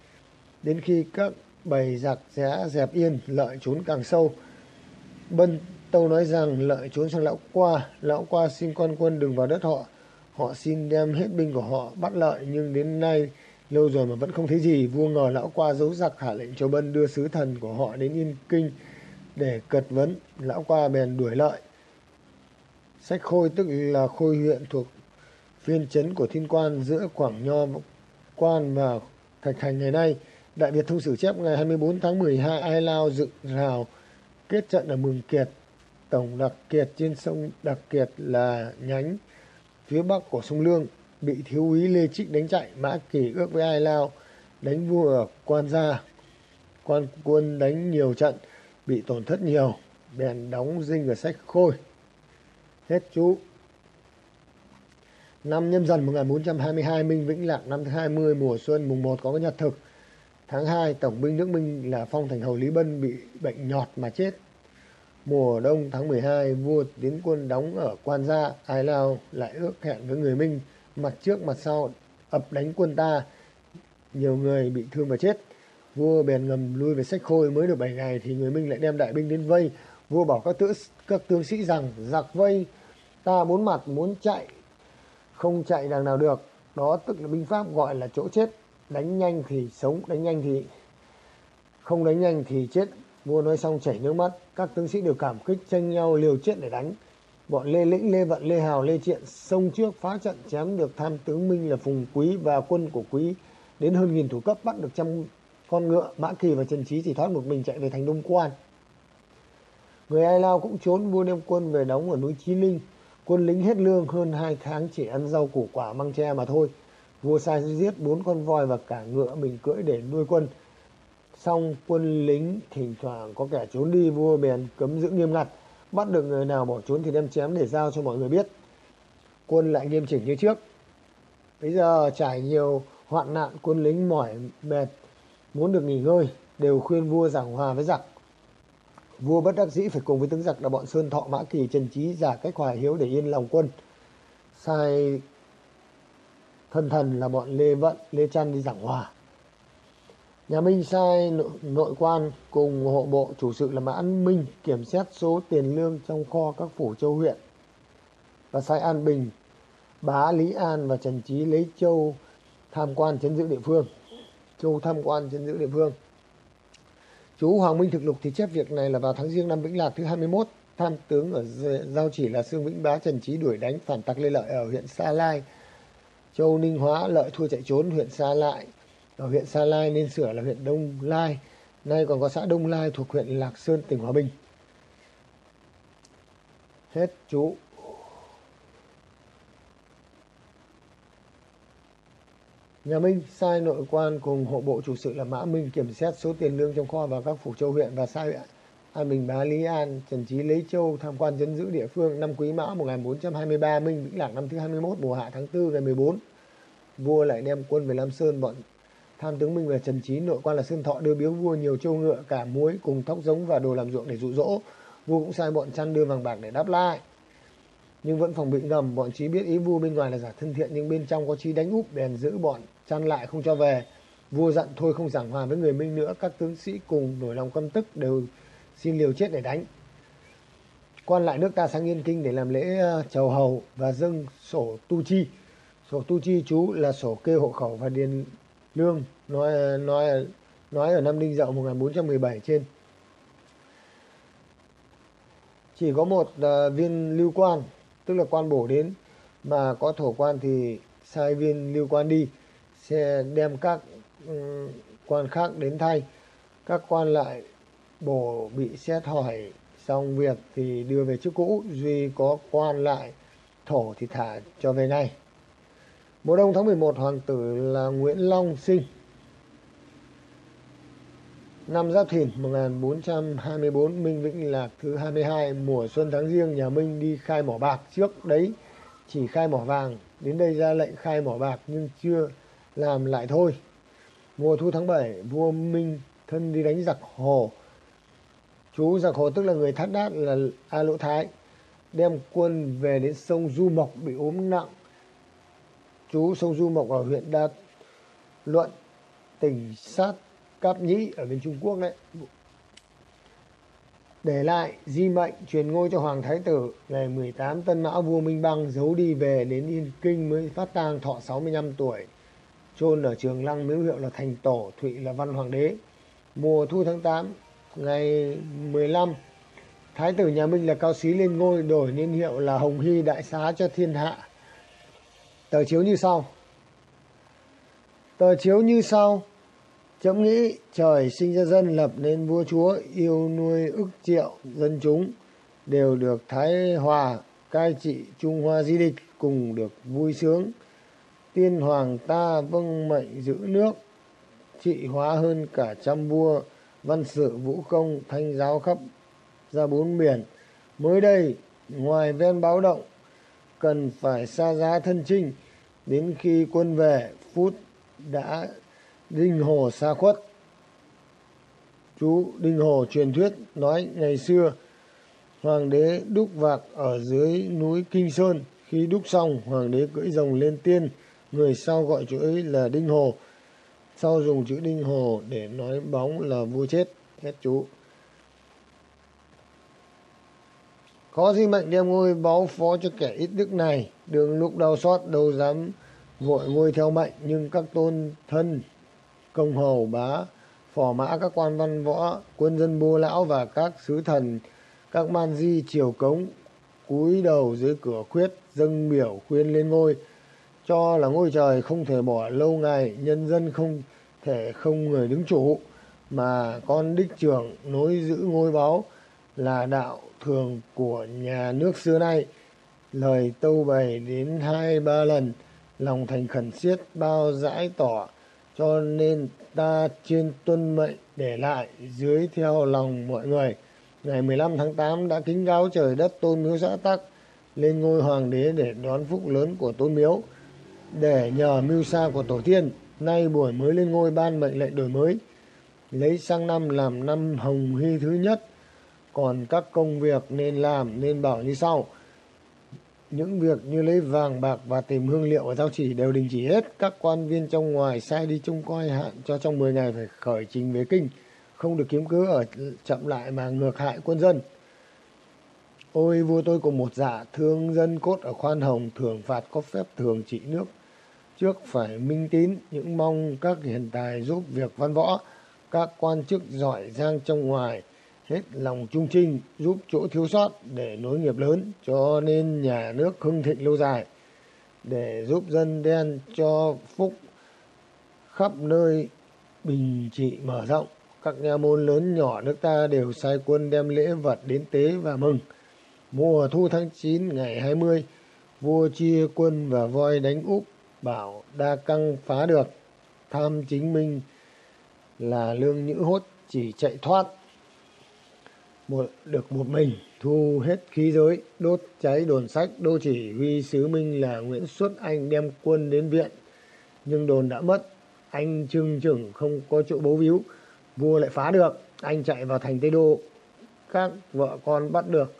Đến khi các bầy giặc sẽ dẹp yên, lợi trốn càng sâu. Bân tâu nói rằng lợi trốn sang lão qua. Lão qua xin quan quân đừng vào đất họ. Họ xin đem hết binh của họ bắt lợi, nhưng đến nay lâu rồi mà vẫn không thấy gì, vua ngờ lão qua giấu giặc hạ lệnh cho bân đưa sứ thần của họ đến yên kinh để cật vấn. Lão qua bèn đuổi lợi. Sách khôi tức là khôi huyện thuộc phiên trấn của thiên quan giữa quảng nho quan và thạch thành ngày nay. Đại việt thông sử chép ngày 24 tháng 12 ai lao dựng rào kết trận ở mường kiệt. Tổng đặc kiệt trên sông đặc kiệt là nhánh phía bắc của sông lương bị thiếu úy lê trích đánh chạy, mã kỳ ước với ai lao đánh vua ở quan gia. Quan quân đánh nhiều trận, bị tổn thất nhiều, bèn đóng dinh ở sách khôi. Hết chú. Năm nhâm dần 1422 Minh Vĩnh Lạc, năm thứ 20 mùa xuân mùng 1 có cái nhật thực. Tháng 2 tổng binh nước Minh là Phong Thành Hầu Lý Bân bị bệnh nhọt mà chết. Mùa đông tháng 12 vua tiến quân đóng ở quan gia, ai lao lại ước hẹn với người Minh mặt trước mặt sau, ập đánh quân ta. Nhiều người bị thương và chết. Vua bèn ngầm lui về sách khôi mới được 7 ngày thì người minh lại đem đại binh đến vây. Vua bảo các tướng các tướng sĩ rằng, giặc vây, ta muốn mặt muốn chạy, không chạy đằng nào được. Đó tức là binh pháp gọi là chỗ chết. Đánh nhanh thì sống, đánh nhanh thì không đánh nhanh thì chết. Vua nói xong chảy nước mắt. Các tướng sĩ đều cảm kích, tranh nhau liều chết để đánh bọn lê lĩnh, lê vận, lê hào, lê triện xông trước phá trận chém được tham tướng minh là phùng quý và quân của quý. Đến hơn nghìn thủ cấp bắt được trăm con ngựa, mã kỳ và trần trí chỉ thoát một mình chạy về thành đông quan. Người ai lao cũng trốn, vua đem quân về đóng ở núi chí linh. Quân lính hết lương, hơn hai tháng chỉ ăn rau củ quả măng tre mà thôi. Vua sai giết bốn con voi và cả ngựa mình cưỡi để nuôi quân. Xong, quân lính thỉnh thoảng có kẻ trốn đi, vua bèn cấm giữ nghiêm ngặt bắt được người nào bỏ trốn thì đem chém để giao cho mọi người biết. Quân lại nghiêm chỉnh như trước. Bây giờ trải nhiều hoạn nạn, quân lính mỏi mệt, muốn được nghỉ ngơi, đều khuyên vua giảng hòa với giặc. Vua bất đắc dĩ phải cùng với tướng giặc là bọn sơn thọ mã kỳ trần trí giả cách hòa hiếu để yên lòng quân. Sai thân thần là bọn lê vận, lê trăn đi giảng hòa nhà minh sai nội, nội quan cùng hộ bộ chủ sự là mã minh kiểm xét số tiền lương trong kho các phủ châu huyện. Và sai an bình bá lý an và trần trí lấy châu tham quan chấn giữ địa phương. Châu tham quan chấn giữ địa phương. Chú Hoàng Minh thực lục thì chép việc này là vào tháng riêng năm Vĩnh Lạc thứ 21 tham tướng ở giao chỉ là Sương Vĩnh Bá Trần Trí đuổi đánh phản tặc Lê Lợi ở huyện Sa Lai. Châu Ninh Hóa Lợi thua chạy trốn huyện Sa Lại ở huyện Sa Lai nên sửa là huyện Đông Lai. Nay còn có xã Đông Lai thuộc huyện Lạc Sơn tỉnh Hòa Bình. Hết chú. Nhà Minh sai nội quan cùng hộ bộ chủ sự là Mã Minh kiểm xét số tiền lương trong kho và các phủ châu huyện và sai An Bình Bá Lý An, Trần Trí Lấy Châu tham quan chấn giữ địa phương năm Quý Mão 1423 Minh Vĩnh Lạc năm thứ 21 mùa hạ tháng 4 ngày 14. Vua lại đem quân về Lam Sơn bọn tham tướng Minh và Trần Trí nội quan là Sơn Thọ, đưa biếu vua nhiều châu ngựa, cả muối cùng thóc giống và đồ làm ruộng để dụ dỗ vua cũng sai bọn chăn đưa vàng bạc để đáp lại. Nhưng vẫn phòng bị ngầm, bọn trí biết ý vua bên ngoài là giả thân thiện, nhưng bên trong có trí đánh úp, bèn giữ bọn chăn lại không cho về. Vua dặn, thôi không giảng hòa với người minh nữa, các tướng sĩ cùng nổi lòng căm tức đều xin liều chết để đánh. Quan lại nước ta sang yên kinh để làm lễ ờ, chầu hầu và dâng sổ tu chi. Sổ tu chi chú là sổ kê hộ khẩu và điền lương, nói nói nói ở năm đinh dậu 1417 trên. Chỉ có một à, viên lưu quan, tức là quan bổ đến, mà có thổ quan thì sai viên lưu quan đi, sẽ đem các quan khác đến thay. Các quan lại bổ bị xét hỏi, xong việc thì đưa về chức cũ, duy có quan lại thổ thì thả cho về ngay mùa đông tháng 11 hoàng tử là Nguyễn Long sinh. Năm Giáp Thìn 1424 Minh Vĩnh Lạc thứ 22 mùa xuân tháng riêng, nhà Minh đi khai mỏ bạc. Trước đấy, chỉ khai mỏ vàng, đến đây ra lệnh khai mỏ bạc, nhưng chưa làm lại thôi. Mùa thu tháng 7 vua Minh thân đi đánh giặc hồ. Chú giặc hồ tức là người thát đát, là A Lỗ Thái, đem quân về đến sông Du Mộc, bị ốm nặng chú sông Du Mộc ở huyện Đa Luận, tỉnh sát Cáp Nhĩ ở bên Trung Quốc đấy. Để lại di mệnh truyền ngôi cho Hoàng Thái Tử, ngày 18 Tân Mão vua Minh Băng giấu đi về đến Yên Kinh mới phát tang thọ 65 tuổi, chôn ở Trường Lăng miếu hiệu là Thành Tổ, Thụy là Văn Hoàng đế. Mùa thu tháng 8 ngày 15 Thái tử nhà Minh là Cao Xí lên ngôi đổi niên hiệu là Hồng Hy đại xá cho thiên hạ tờ chiếu như sau. Tờ chiếu như sau. Chấm nghĩ trời sinh ra dân lập nên vua chúa yêu nuôi ức triệu dân chúng đều được thái hòa, cai trị trung hoa di địch cùng được vui sướng. Tiên hoàng ta vâng mệnh giữ nước, trị hóa hơn cả trăm vua, văn sự, vũ công, thanh giáo khắp ra bốn miền. Mới đây, ngoài ven báo động cần phải xa giá thân chinh đến khi quân về phút đã đinh hồ xa khuất. Chú đinh hồ truyền thuyết nói ngày xưa, hoàng đế đúc vạc ở dưới núi kinh sơn, khi đúc xong, hoàng đế cưỡi rồng lên tiên. Người sau gọi chữ ấy là đinh hồ. Sau dùng chữ đinh hồ để nói bóng là vua chết. Hết chú. Có di mệnh đem ngôi báo phó cho kẻ ít đức này. Đường lúc đau xót đâu dám vội ngôi theo mệnh nhưng các tôn thân, công hầu, bá, phò mã, các quan văn võ, quân dân bô lão và các sứ thần, các man di, triều cống, cúi đầu dưới cửa khuyết, dâng biểu khuyên lên ngôi, cho là ngôi trời không thể bỏ lâu ngày, nhân dân không thể không người đứng chủ mà con đích trưởng nối giữ ngôi báo là đạo thường của nhà nước xưa nay. Lời tâu bày đến hai ba lần, lòng thành khẩn siết bao giải tỏ, cho nên ta trên tuân mệnh để lại dưới theo lòng mọi người. Ngày 15 tháng 8 đã kính cáo trời đất tôn miếu xã tắc, lên ngôi hoàng đế để đón phúc lớn của tôn miếu. Để nhờ mưu sa của tổ tiên, nay buổi mới lên ngôi ban mệnh lệnh đổi mới. Lấy sang năm làm năm hồng hy thứ nhất còn các công việc nên làm, nên bảo như sau. Những việc như lấy vàng, bạc và tìm hương liệu ở giao chỉ đều đình chỉ hết. Các quan viên trong ngoài sai đi trông coi hạn cho trong 10 ngày phải khởi trình về kinh. Không được kiếm cứ ở chậm lại mà ngược hại quân dân. Ôi, vua tôi cùng một dạ thương dân cốt ở khoan hồng, thưởng phạt có phép thường trị nước. Trước phải minh tín, những mong các hiện tài giúp việc văn võ. Các quan chức giỏi giang trong ngoài hết lòng trung trinh giúp chỗ thiếu sót để nối nghiệp lớn, cho nên nhà nước hưng thịnh lâu dài, để giúp dân đen cho phúc khắp nơi bình trị mở rộng. Các nhà môn lớn nhỏ nước ta đều sai quân đem lễ vật đến tế và mừng. Mùa thu tháng 9 ngày 20 vua chia quân và voi đánh úp bảo đa căng phá được, tham chính minh là lương nhữ hốt, chỉ chạy thoát một, được một mình thu hết khí giới, đốt cháy đồn sách. Đô chỉ huy sứ minh là nguyễn xuất anh đem quân đến viện, nhưng đồn đã mất. Anh trưng chừng không có chỗ bấu víu, vua lại phá được. Anh chạy vào thành tây đô, các vợ con bắt được.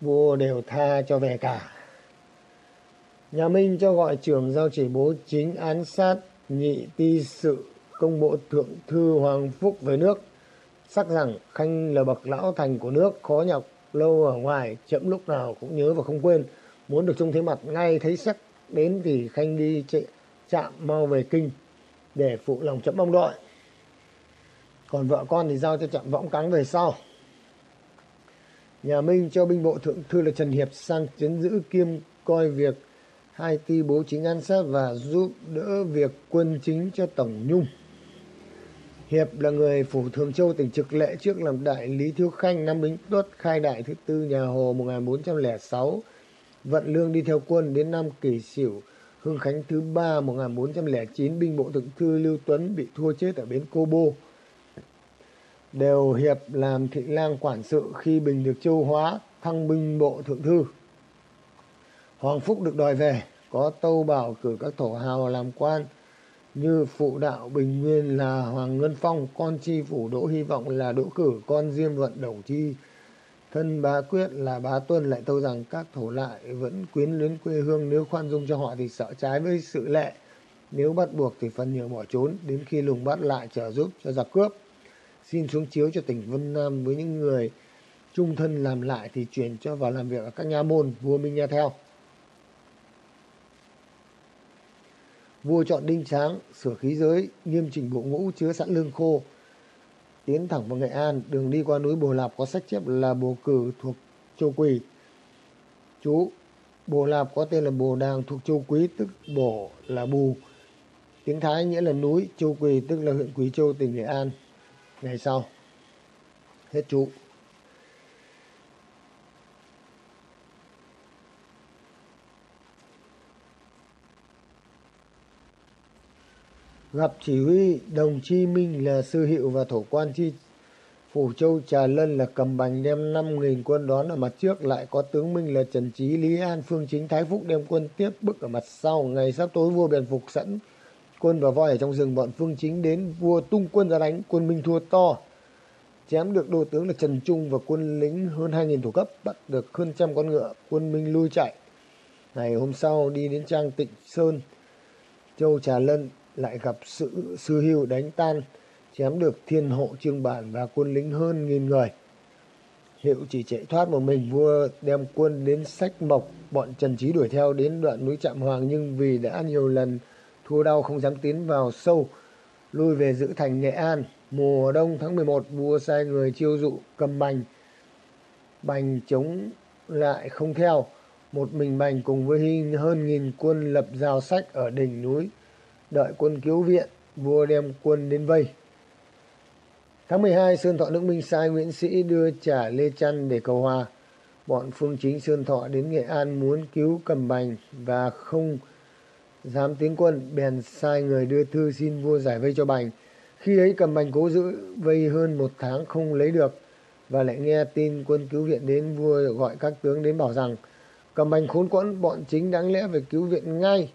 Vua đều tha cho về cả. Nhà minh cho gọi trưởng giao chỉ bố chính án sát, nhị ti sự công bộ thượng thư hoàng phúc về nước sắc rằng khanh là bậc lão thành của nước khó nhọc lâu ở ngoài chậm lúc nào cũng nhớ và không quên. Muốn được trông thấy mặt ngay thấy sắc đến thì khanh đi chạy, chạm mau về kinh để phụ lòng chậm mong đợi. Còn vợ con thì giao cho chậm võng cắn về sau. Nhà minh cho binh bộ thượng thư là trần hiệp sang chấn giữ kiêm coi việc hai ti bố chính an sát và giúp đỡ việc quân chính cho tổng nhung hiệp là người phủ thường châu tỉnh trực lệ trước làm đại lý thiếu khanh năm bính tuất, khai đại thứ tư nhà hồ 1406 vận lương đi theo quân đến năm kỷ sửu. Hưng khánh thứ ba 1409 binh bộ thượng thư lưu tuấn bị thua chết ở bến cô bô. Đều hiệp làm thị lang quản sự khi bình được châu hóa, thăng binh bộ thượng thư. Hoàng phúc được đòi về, có tâu bảo cử các thổ hào làm quan như phụ đạo bình nguyên là hoàng ngân phong, con chi phủ đỗ hy vọng là đỗ cử, con diêm vận đồng chi. Thân bá quyết là bá tuân, lại tâu rằng các thổ lại vẫn quyến luyến quê hương, nếu khoan dung cho họ thì sợ trái với sự lệ. Nếu bắt buộc thì phần nhiều bỏ trốn, đến khi lùng bắt lại trợ giúp cho giặc cướp. Xin xuống chiếu cho tỉnh vân nam với những người trung thân làm lại thì chuyển cho vào làm việc ở các nha môn, vua minh nha theo. Vua chọn đinh tráng, sửa khí giới, nghiêm chỉnh bộ ngũ, chứa sẵn lương khô. Tiến thẳng vào nghệ an, đường đi qua núi bồ lạp có sách chép là bồ cử thuộc châu quỳ. Chú, bồ lạp có tên là bồ đàng thuộc châu quý, tức bổ là bù. Tiếng thái nghĩa là núi, châu quỳ tức là huyện quý châu, tỉnh nghệ an. Ngày sau, hết chú. Gặp chỉ huy đồng chi minh là sư hiệu và thổ quan chi, phủ châu, trà lân là cầm bành đem năm nghìn quân đón ở mặt trước. Lại có tướng minh là trần trí lý, an phương chính, thái phúc đem quân tiếp bức ở mặt sau. Ngày sắp tối, vua bèn phục sẵn quân và voi ở trong rừng. Bọn phương chính đến vua tung quân ra đánh. Quân minh thua to. Chém được đô tướng là trần trung và quân lính hơn hai nghìn thủ cấp, bắt được hơn trăm con ngựa. Quân minh lui chạy. Ngày hôm sau đi đến trang tịnh sơn, châu trà lân lại gặp sự, sư hưu đánh tan, chém được thiên hộ trương bản và quân lính hơn nghìn người. Hiệu chỉ chạy thoát một mình, vua đem quân đến sách mộc. Bọn trần trí đuổi theo đến đoạn núi trạm hoàng, nhưng vì đã nhiều lần thua đau không dám tiến vào sâu, lui về giữ thành nghệ an. Mùa đông tháng 11 vua sai người chiêu dụ cầm bành. Bành chống lại không theo. Một mình bành cùng với hơn nghìn quân lập rào sách ở đỉnh núi đợi quân cứu viện, vua đem quân đến vây. Tháng 12 Sơn Thọ nước Minh sai Nguyễn Sĩ đưa trả Lê Trăn để cầu hòa. Bọn phương chính Sơn Thọ đến Nghệ An muốn cứu cầm bành và không dám tiến quân, bèn sai người đưa thư xin vua giải vây cho bành. Khi ấy, cầm bành cố giữ vây hơn một tháng không lấy được và lại nghe tin quân cứu viện đến, vua gọi các tướng đến bảo rằng, cầm bành khốn quẫn, bọn chính đáng lẽ phải cứu viện ngay.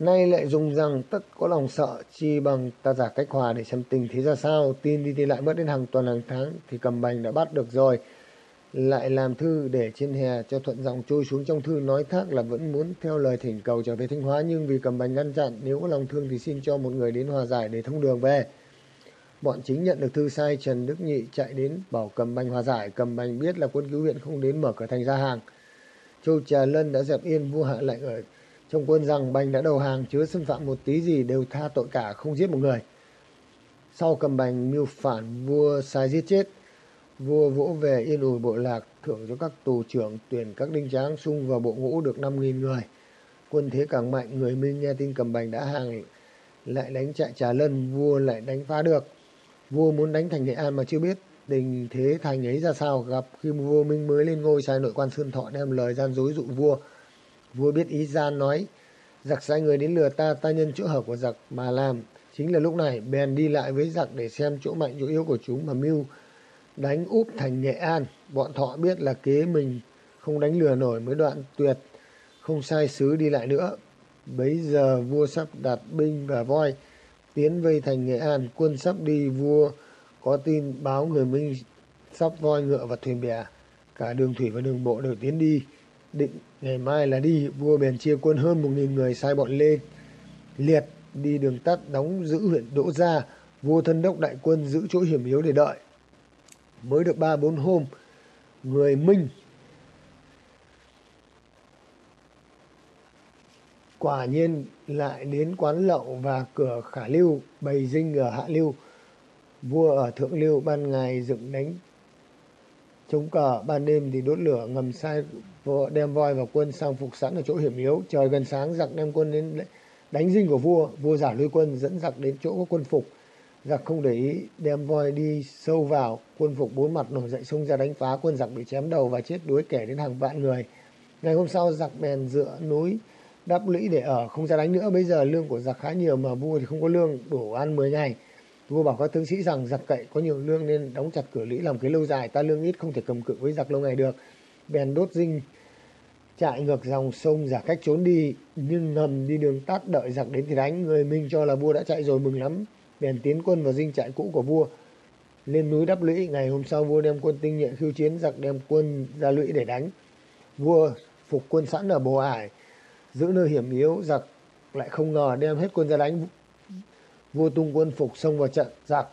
Nay lại dùng rằng tất có lòng sợ, chi bằng ta giả cách hòa để xem tình thế ra sao. Tin đi thì lại mất đến hàng tuần, hàng tháng, thì cầm bành đã bắt được rồi. Lại làm thư để trên hè cho thuận dòng trôi xuống trong thư nói thác là vẫn muốn theo lời thỉnh cầu trở về thanh hóa, nhưng vì cầm bành ngăn chặn, nếu có lòng thương thì xin cho một người đến hòa giải để thông đường về. Bọn chính nhận được thư sai, trần đức nhị chạy đến bảo cầm bành hòa giải. Cầm bành biết là quân cứu viện không đến mở cửa thành ra hàng. Châu trà lân đã dẹp yên, vua hạ lệnh ở trong quân rằng bành đã đầu hàng chứa xâm phạm một tí gì đều tha tội cả, không giết một người. Sau cầm bành mưu phản, vua sai giết chết. Vua vỗ về yên ủi bộ lạc, thưởng cho các tù trưởng tuyển các đinh tráng sung vào bộ ngũ được năm nghìn người. Quân thế càng mạnh, người minh nghe tin cầm bành đã hàng, lại đánh chạy trà lân, vua lại đánh phá được. Vua muốn đánh thành nghệ an mà chưa biết, tình thế thành ấy ra sao, gặp khi vua minh mới lên ngôi sai nội quan sơn thọ đem lời gian dối dụ vua vua biết ý gian nói giặc sai người đến lừa ta ta nhân chỗ hở của giặc mà làm chính là lúc này bèn đi lại với giặc để xem chỗ mạnh chỗ yếu của chúng mà mưu đánh úp thành nghệ an bọn thọ biết là kế mình không đánh lừa nổi mới đoạn tuyệt không sai sứ đi lại nữa. Bấy giờ vua sắp đặt binh và voi tiến vây thành Nghệ An, quân sắp đi vua có tin báo người Minh sắp voi ngựa và thuyền bè, cả đường thủy và đường bộ đều tiến đi. Định ngày mai là đi, vua bèn chia quân hơn một nghìn người sai bọn Lê Liệt đi đường tắt đóng giữ huyện Đỗ Gia, vua thân đốc đại quân giữ chỗ hiểm yếu để đợi. Mới được ba bốn hôm, người Minh quả nhiên lại đến quán lậu và cửa khả lưu bày dinh ở hạ lưu vua ở thượng lưu ban ngày dựng đánh chống cờ ban đêm thì đốt lửa ngầm sai đem voi và quân sang phục sẵn ở chỗ hiểm yếu. Trời gần sáng, giặc đem quân đến đánh dinh của vua. Vua giả lui quân, dẫn giặc đến chỗ có quân phục. Giặc không để ý, đem voi đi sâu vào. Quân phục bốn mặt nổi dậy xông ra đánh phá. Quân giặc bị chém đầu và chết đuối, kể đến hàng vạn người. Ngày hôm sau, giặc bèn dựa núi đắp lũy để ở, không ra đánh nữa. Bây giờ lương của giặc khá nhiều mà vua thì không có lương, đủ ăn 10 ngày. Vua bảo các tướng sĩ rằng, giặc cậy, có nhiều lương nên đóng chặt cửa lũy làm cái lâu dài. Ta lương ít không thể cầm cự với giặc lâu ngày được. Bèn đốt dinh chạy ngược dòng sông giả cách trốn đi, nhưng ngầm đi đường tắt đợi giặc đến thì đánh. Người minh cho là vua đã chạy rồi, mừng lắm. Bèn tiến quân vào dinh trại cũ của vua. Lên núi đắp lũy, ngày hôm sau vua đem quân tinh nhuệ khiêu chiến, giặc đem quân ra lũy để đánh. Vua phục quân sẵn ở bồ ải, giữ nơi hiểm yếu, giặc lại không ngờ đem hết quân ra đánh. Vua tung quân phục xông vào trận, giặc.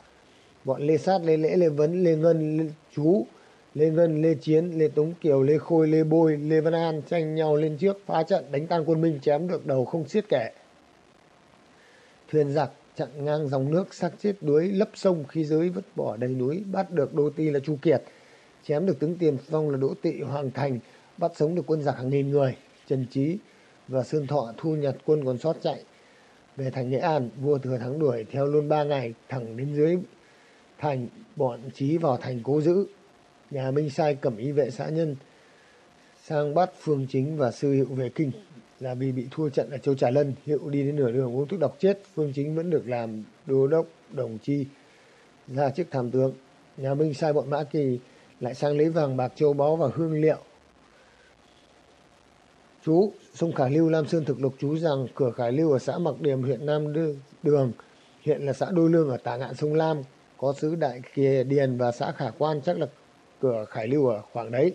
Bọn lê sát, lê lễ, lê vấn, lê ngân, lê chú lê ngân lê chiến, lê tống kiều, lê khôi, lê bôi, lê văn an tranh nhau lên trước, phá trận, đánh tan quân minh chém được đầu không xiết kẻ thuyền giặc chặn ngang dòng nước, xác chết đuối, lấp sông khi dưới vứt bỏ đầy núi, bắt được đô ti là chu kiệt chém được tướng tiền phong là đỗ tị hoàng thành, bắt sống được quân giặc hàng nghìn người trần trí và Sơn Thọ thu nhặt quân còn sót chạy về thành Nghệ An. Vua thừa thắng đuổi theo luôn ba ngày, thẳng đến dưới thành, bọn trí vào thành cố giữ. Nhà Minh sai cẩm y vệ xã nhân, sang bắt Phương Chính và Sư Hiệu về kinh là vì bị thua trận ở châu Trà Lân. Hiệu đi đến nửa đường uống thuốc độc chết. Phương Chính vẫn được làm đô đốc, đồng chi, ra chức tham tướng. Nhà Minh sai bọn Mã Kỳ lại sang lấy vàng bạc châu báu và hương liệu chú sông Khải Lưu, Lam Sơn thực lục chú rằng cửa Khải Lưu ở xã Mặc Điềm, huyện Nam Đường, hiện là xã Đôi Lương ở tả ngạn sông Lam có xứ Đại Kỳ Điền và xã Khả Quan, chắc là cửa Khải Lưu ở khoảng đấy.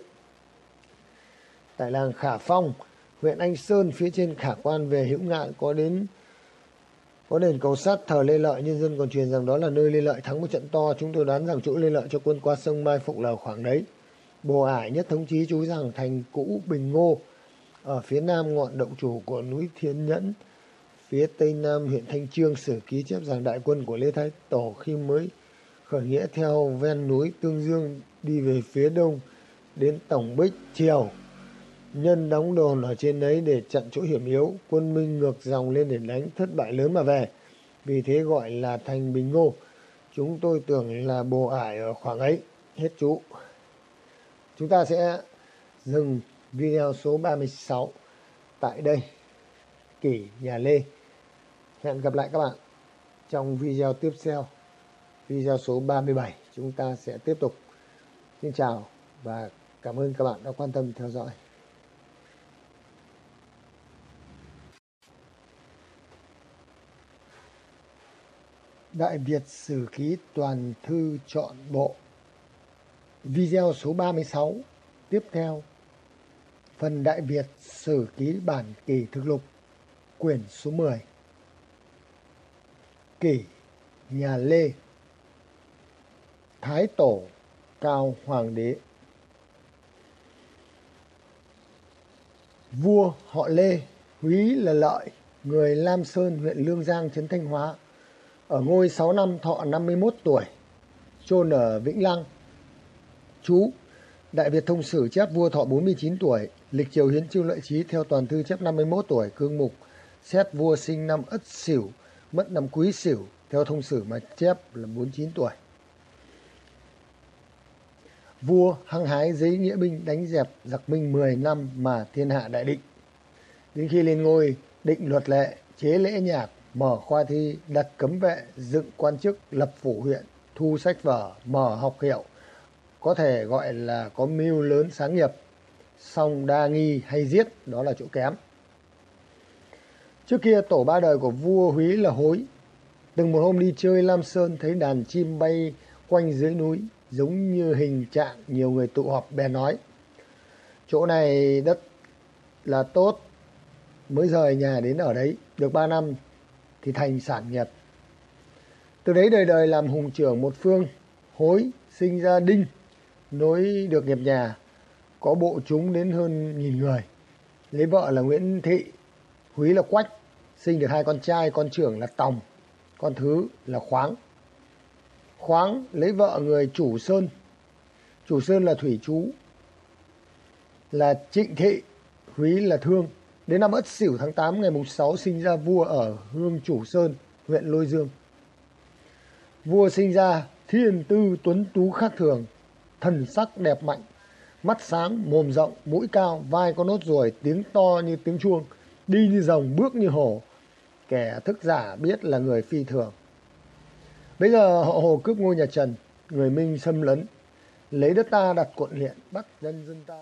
Tại làng Khả Phong, huyện Anh Sơn phía trên Khả Quan về Hữu Ngạn có đến có đền cầu sắt thờ Lê Lợi nhân dân còn truyền rằng đó là nơi Lê Lợi thắng một trận to chúng tôi đoán rằng chỗ Lê Lợi cho quân qua sông Mai Phục là khoảng đấy. Bồ Ải nhất thống chí chú rằng thành cũ Bình Ngô ở phía nam ngọn động chủ của núi Thiên Nhẫn, phía tây nam huyện Thanh Trương sử ký chép rằng đại quân của Lê Thái Tổ khi mới khởi nghĩa theo ven núi Tương Dương đi về phía đông đến Tổng Bích Triều. Nhân đóng đồn ở trên đấy để chặn chỗ hiểm yếu, quân Minh ngược dòng lên để đánh thất bại lớn mà về. Vì thế gọi là thành Bình Ngô. Chúng tôi tưởng là bồ ải ở khoảng ấy. Hết chú. Chúng ta sẽ dừng video số 36 tại đây kỷ nhà Lê hẹn gặp lại các bạn trong video tiếp theo video số 37 chúng ta sẽ tiếp tục xin chào và cảm ơn các bạn đã quan tâm theo dõi. Đại Việt Sử Ký Toàn Thư Chọn Bộ. Video số 36 Tiếp theo. Phần Đại Việt Sử Ký Bản Kỳ Thực Lục, Quyển số 10 Kỷ Nhà Lê. Thái Tổ Cao Hoàng đế Vua họ Lê Húy là Lợi Người Lam Sơn huyện Lương Giang Trấn Thanh Hóa Ở ngôi 6 năm thọ 51 tuổi chôn ở Vĩnh Lăng Chú Đại Việt Thông Sử chép vua thọ 49 tuổi Lịch triều hiến trương lợi trí theo toàn thư chép 51 tuổi cương mục xét vua sinh năm Ất Sửu, mất năm Quý Sửu theo thông sử mà chép là 49 tuổi. Vua hăng hái giấy nghĩa binh đánh dẹp giặc Minh 10 năm mà thiên hạ đại định. Đến khi lên ngôi, định luật lệ, chế lễ nhạc, mở khoa thi, đặt cấm vệ, dựng quan chức, lập phủ huyện, thu sách vở, mở học hiệu, có thể gọi là có mưu lớn sáng nghiệp song đa nghi hay giết đó là chỗ kém Trước kia tổ ba đời của vua Húy là Hối. Từng một hôm đi chơi Lam Sơn thấy đàn chim bay quanh dưới núi giống như hình trạng nhiều người tụ họp bèn nói. Chỗ này đất là tốt, mới rời nhà đến ở đấy, được ba năm thì thành sản nghiệp. Từ đấy đời đời làm hùng trưởng một phương, hối sinh ra đinh, nối được nghiệp nhà, có bộ chúng đến hơn nghìn người. Lấy vợ là Nguyễn Thị, Húy là Quách, sinh được hai con trai, con trưởng là Tòng, con thứ là Khoáng. Khoáng lấy vợ người chủ Sơn, chủ Sơn là Thủy Chú, là Trịnh Thị, Húy là Thương. Đến năm Ất Sửu tháng 8 ngày mùng 6 sinh ra vua ở Hương Chủ Sơn, huyện Lôi Dương. Vua sinh ra thiên tư tuấn tú khác thường, thần sắc đẹp mạnh, mắt sáng, mồm rộng, mũi cao, vai có nốt ruồi, tiếng to như tiếng chuông, đi như rồng, bước như hổ. Kẻ thức giả biết là người phi thường. Bây giờ họ hồ cướp ngôi nhà Trần, người Minh xâm lấn, lấy đất ta đặt quận huyện, bắt dân dân ta.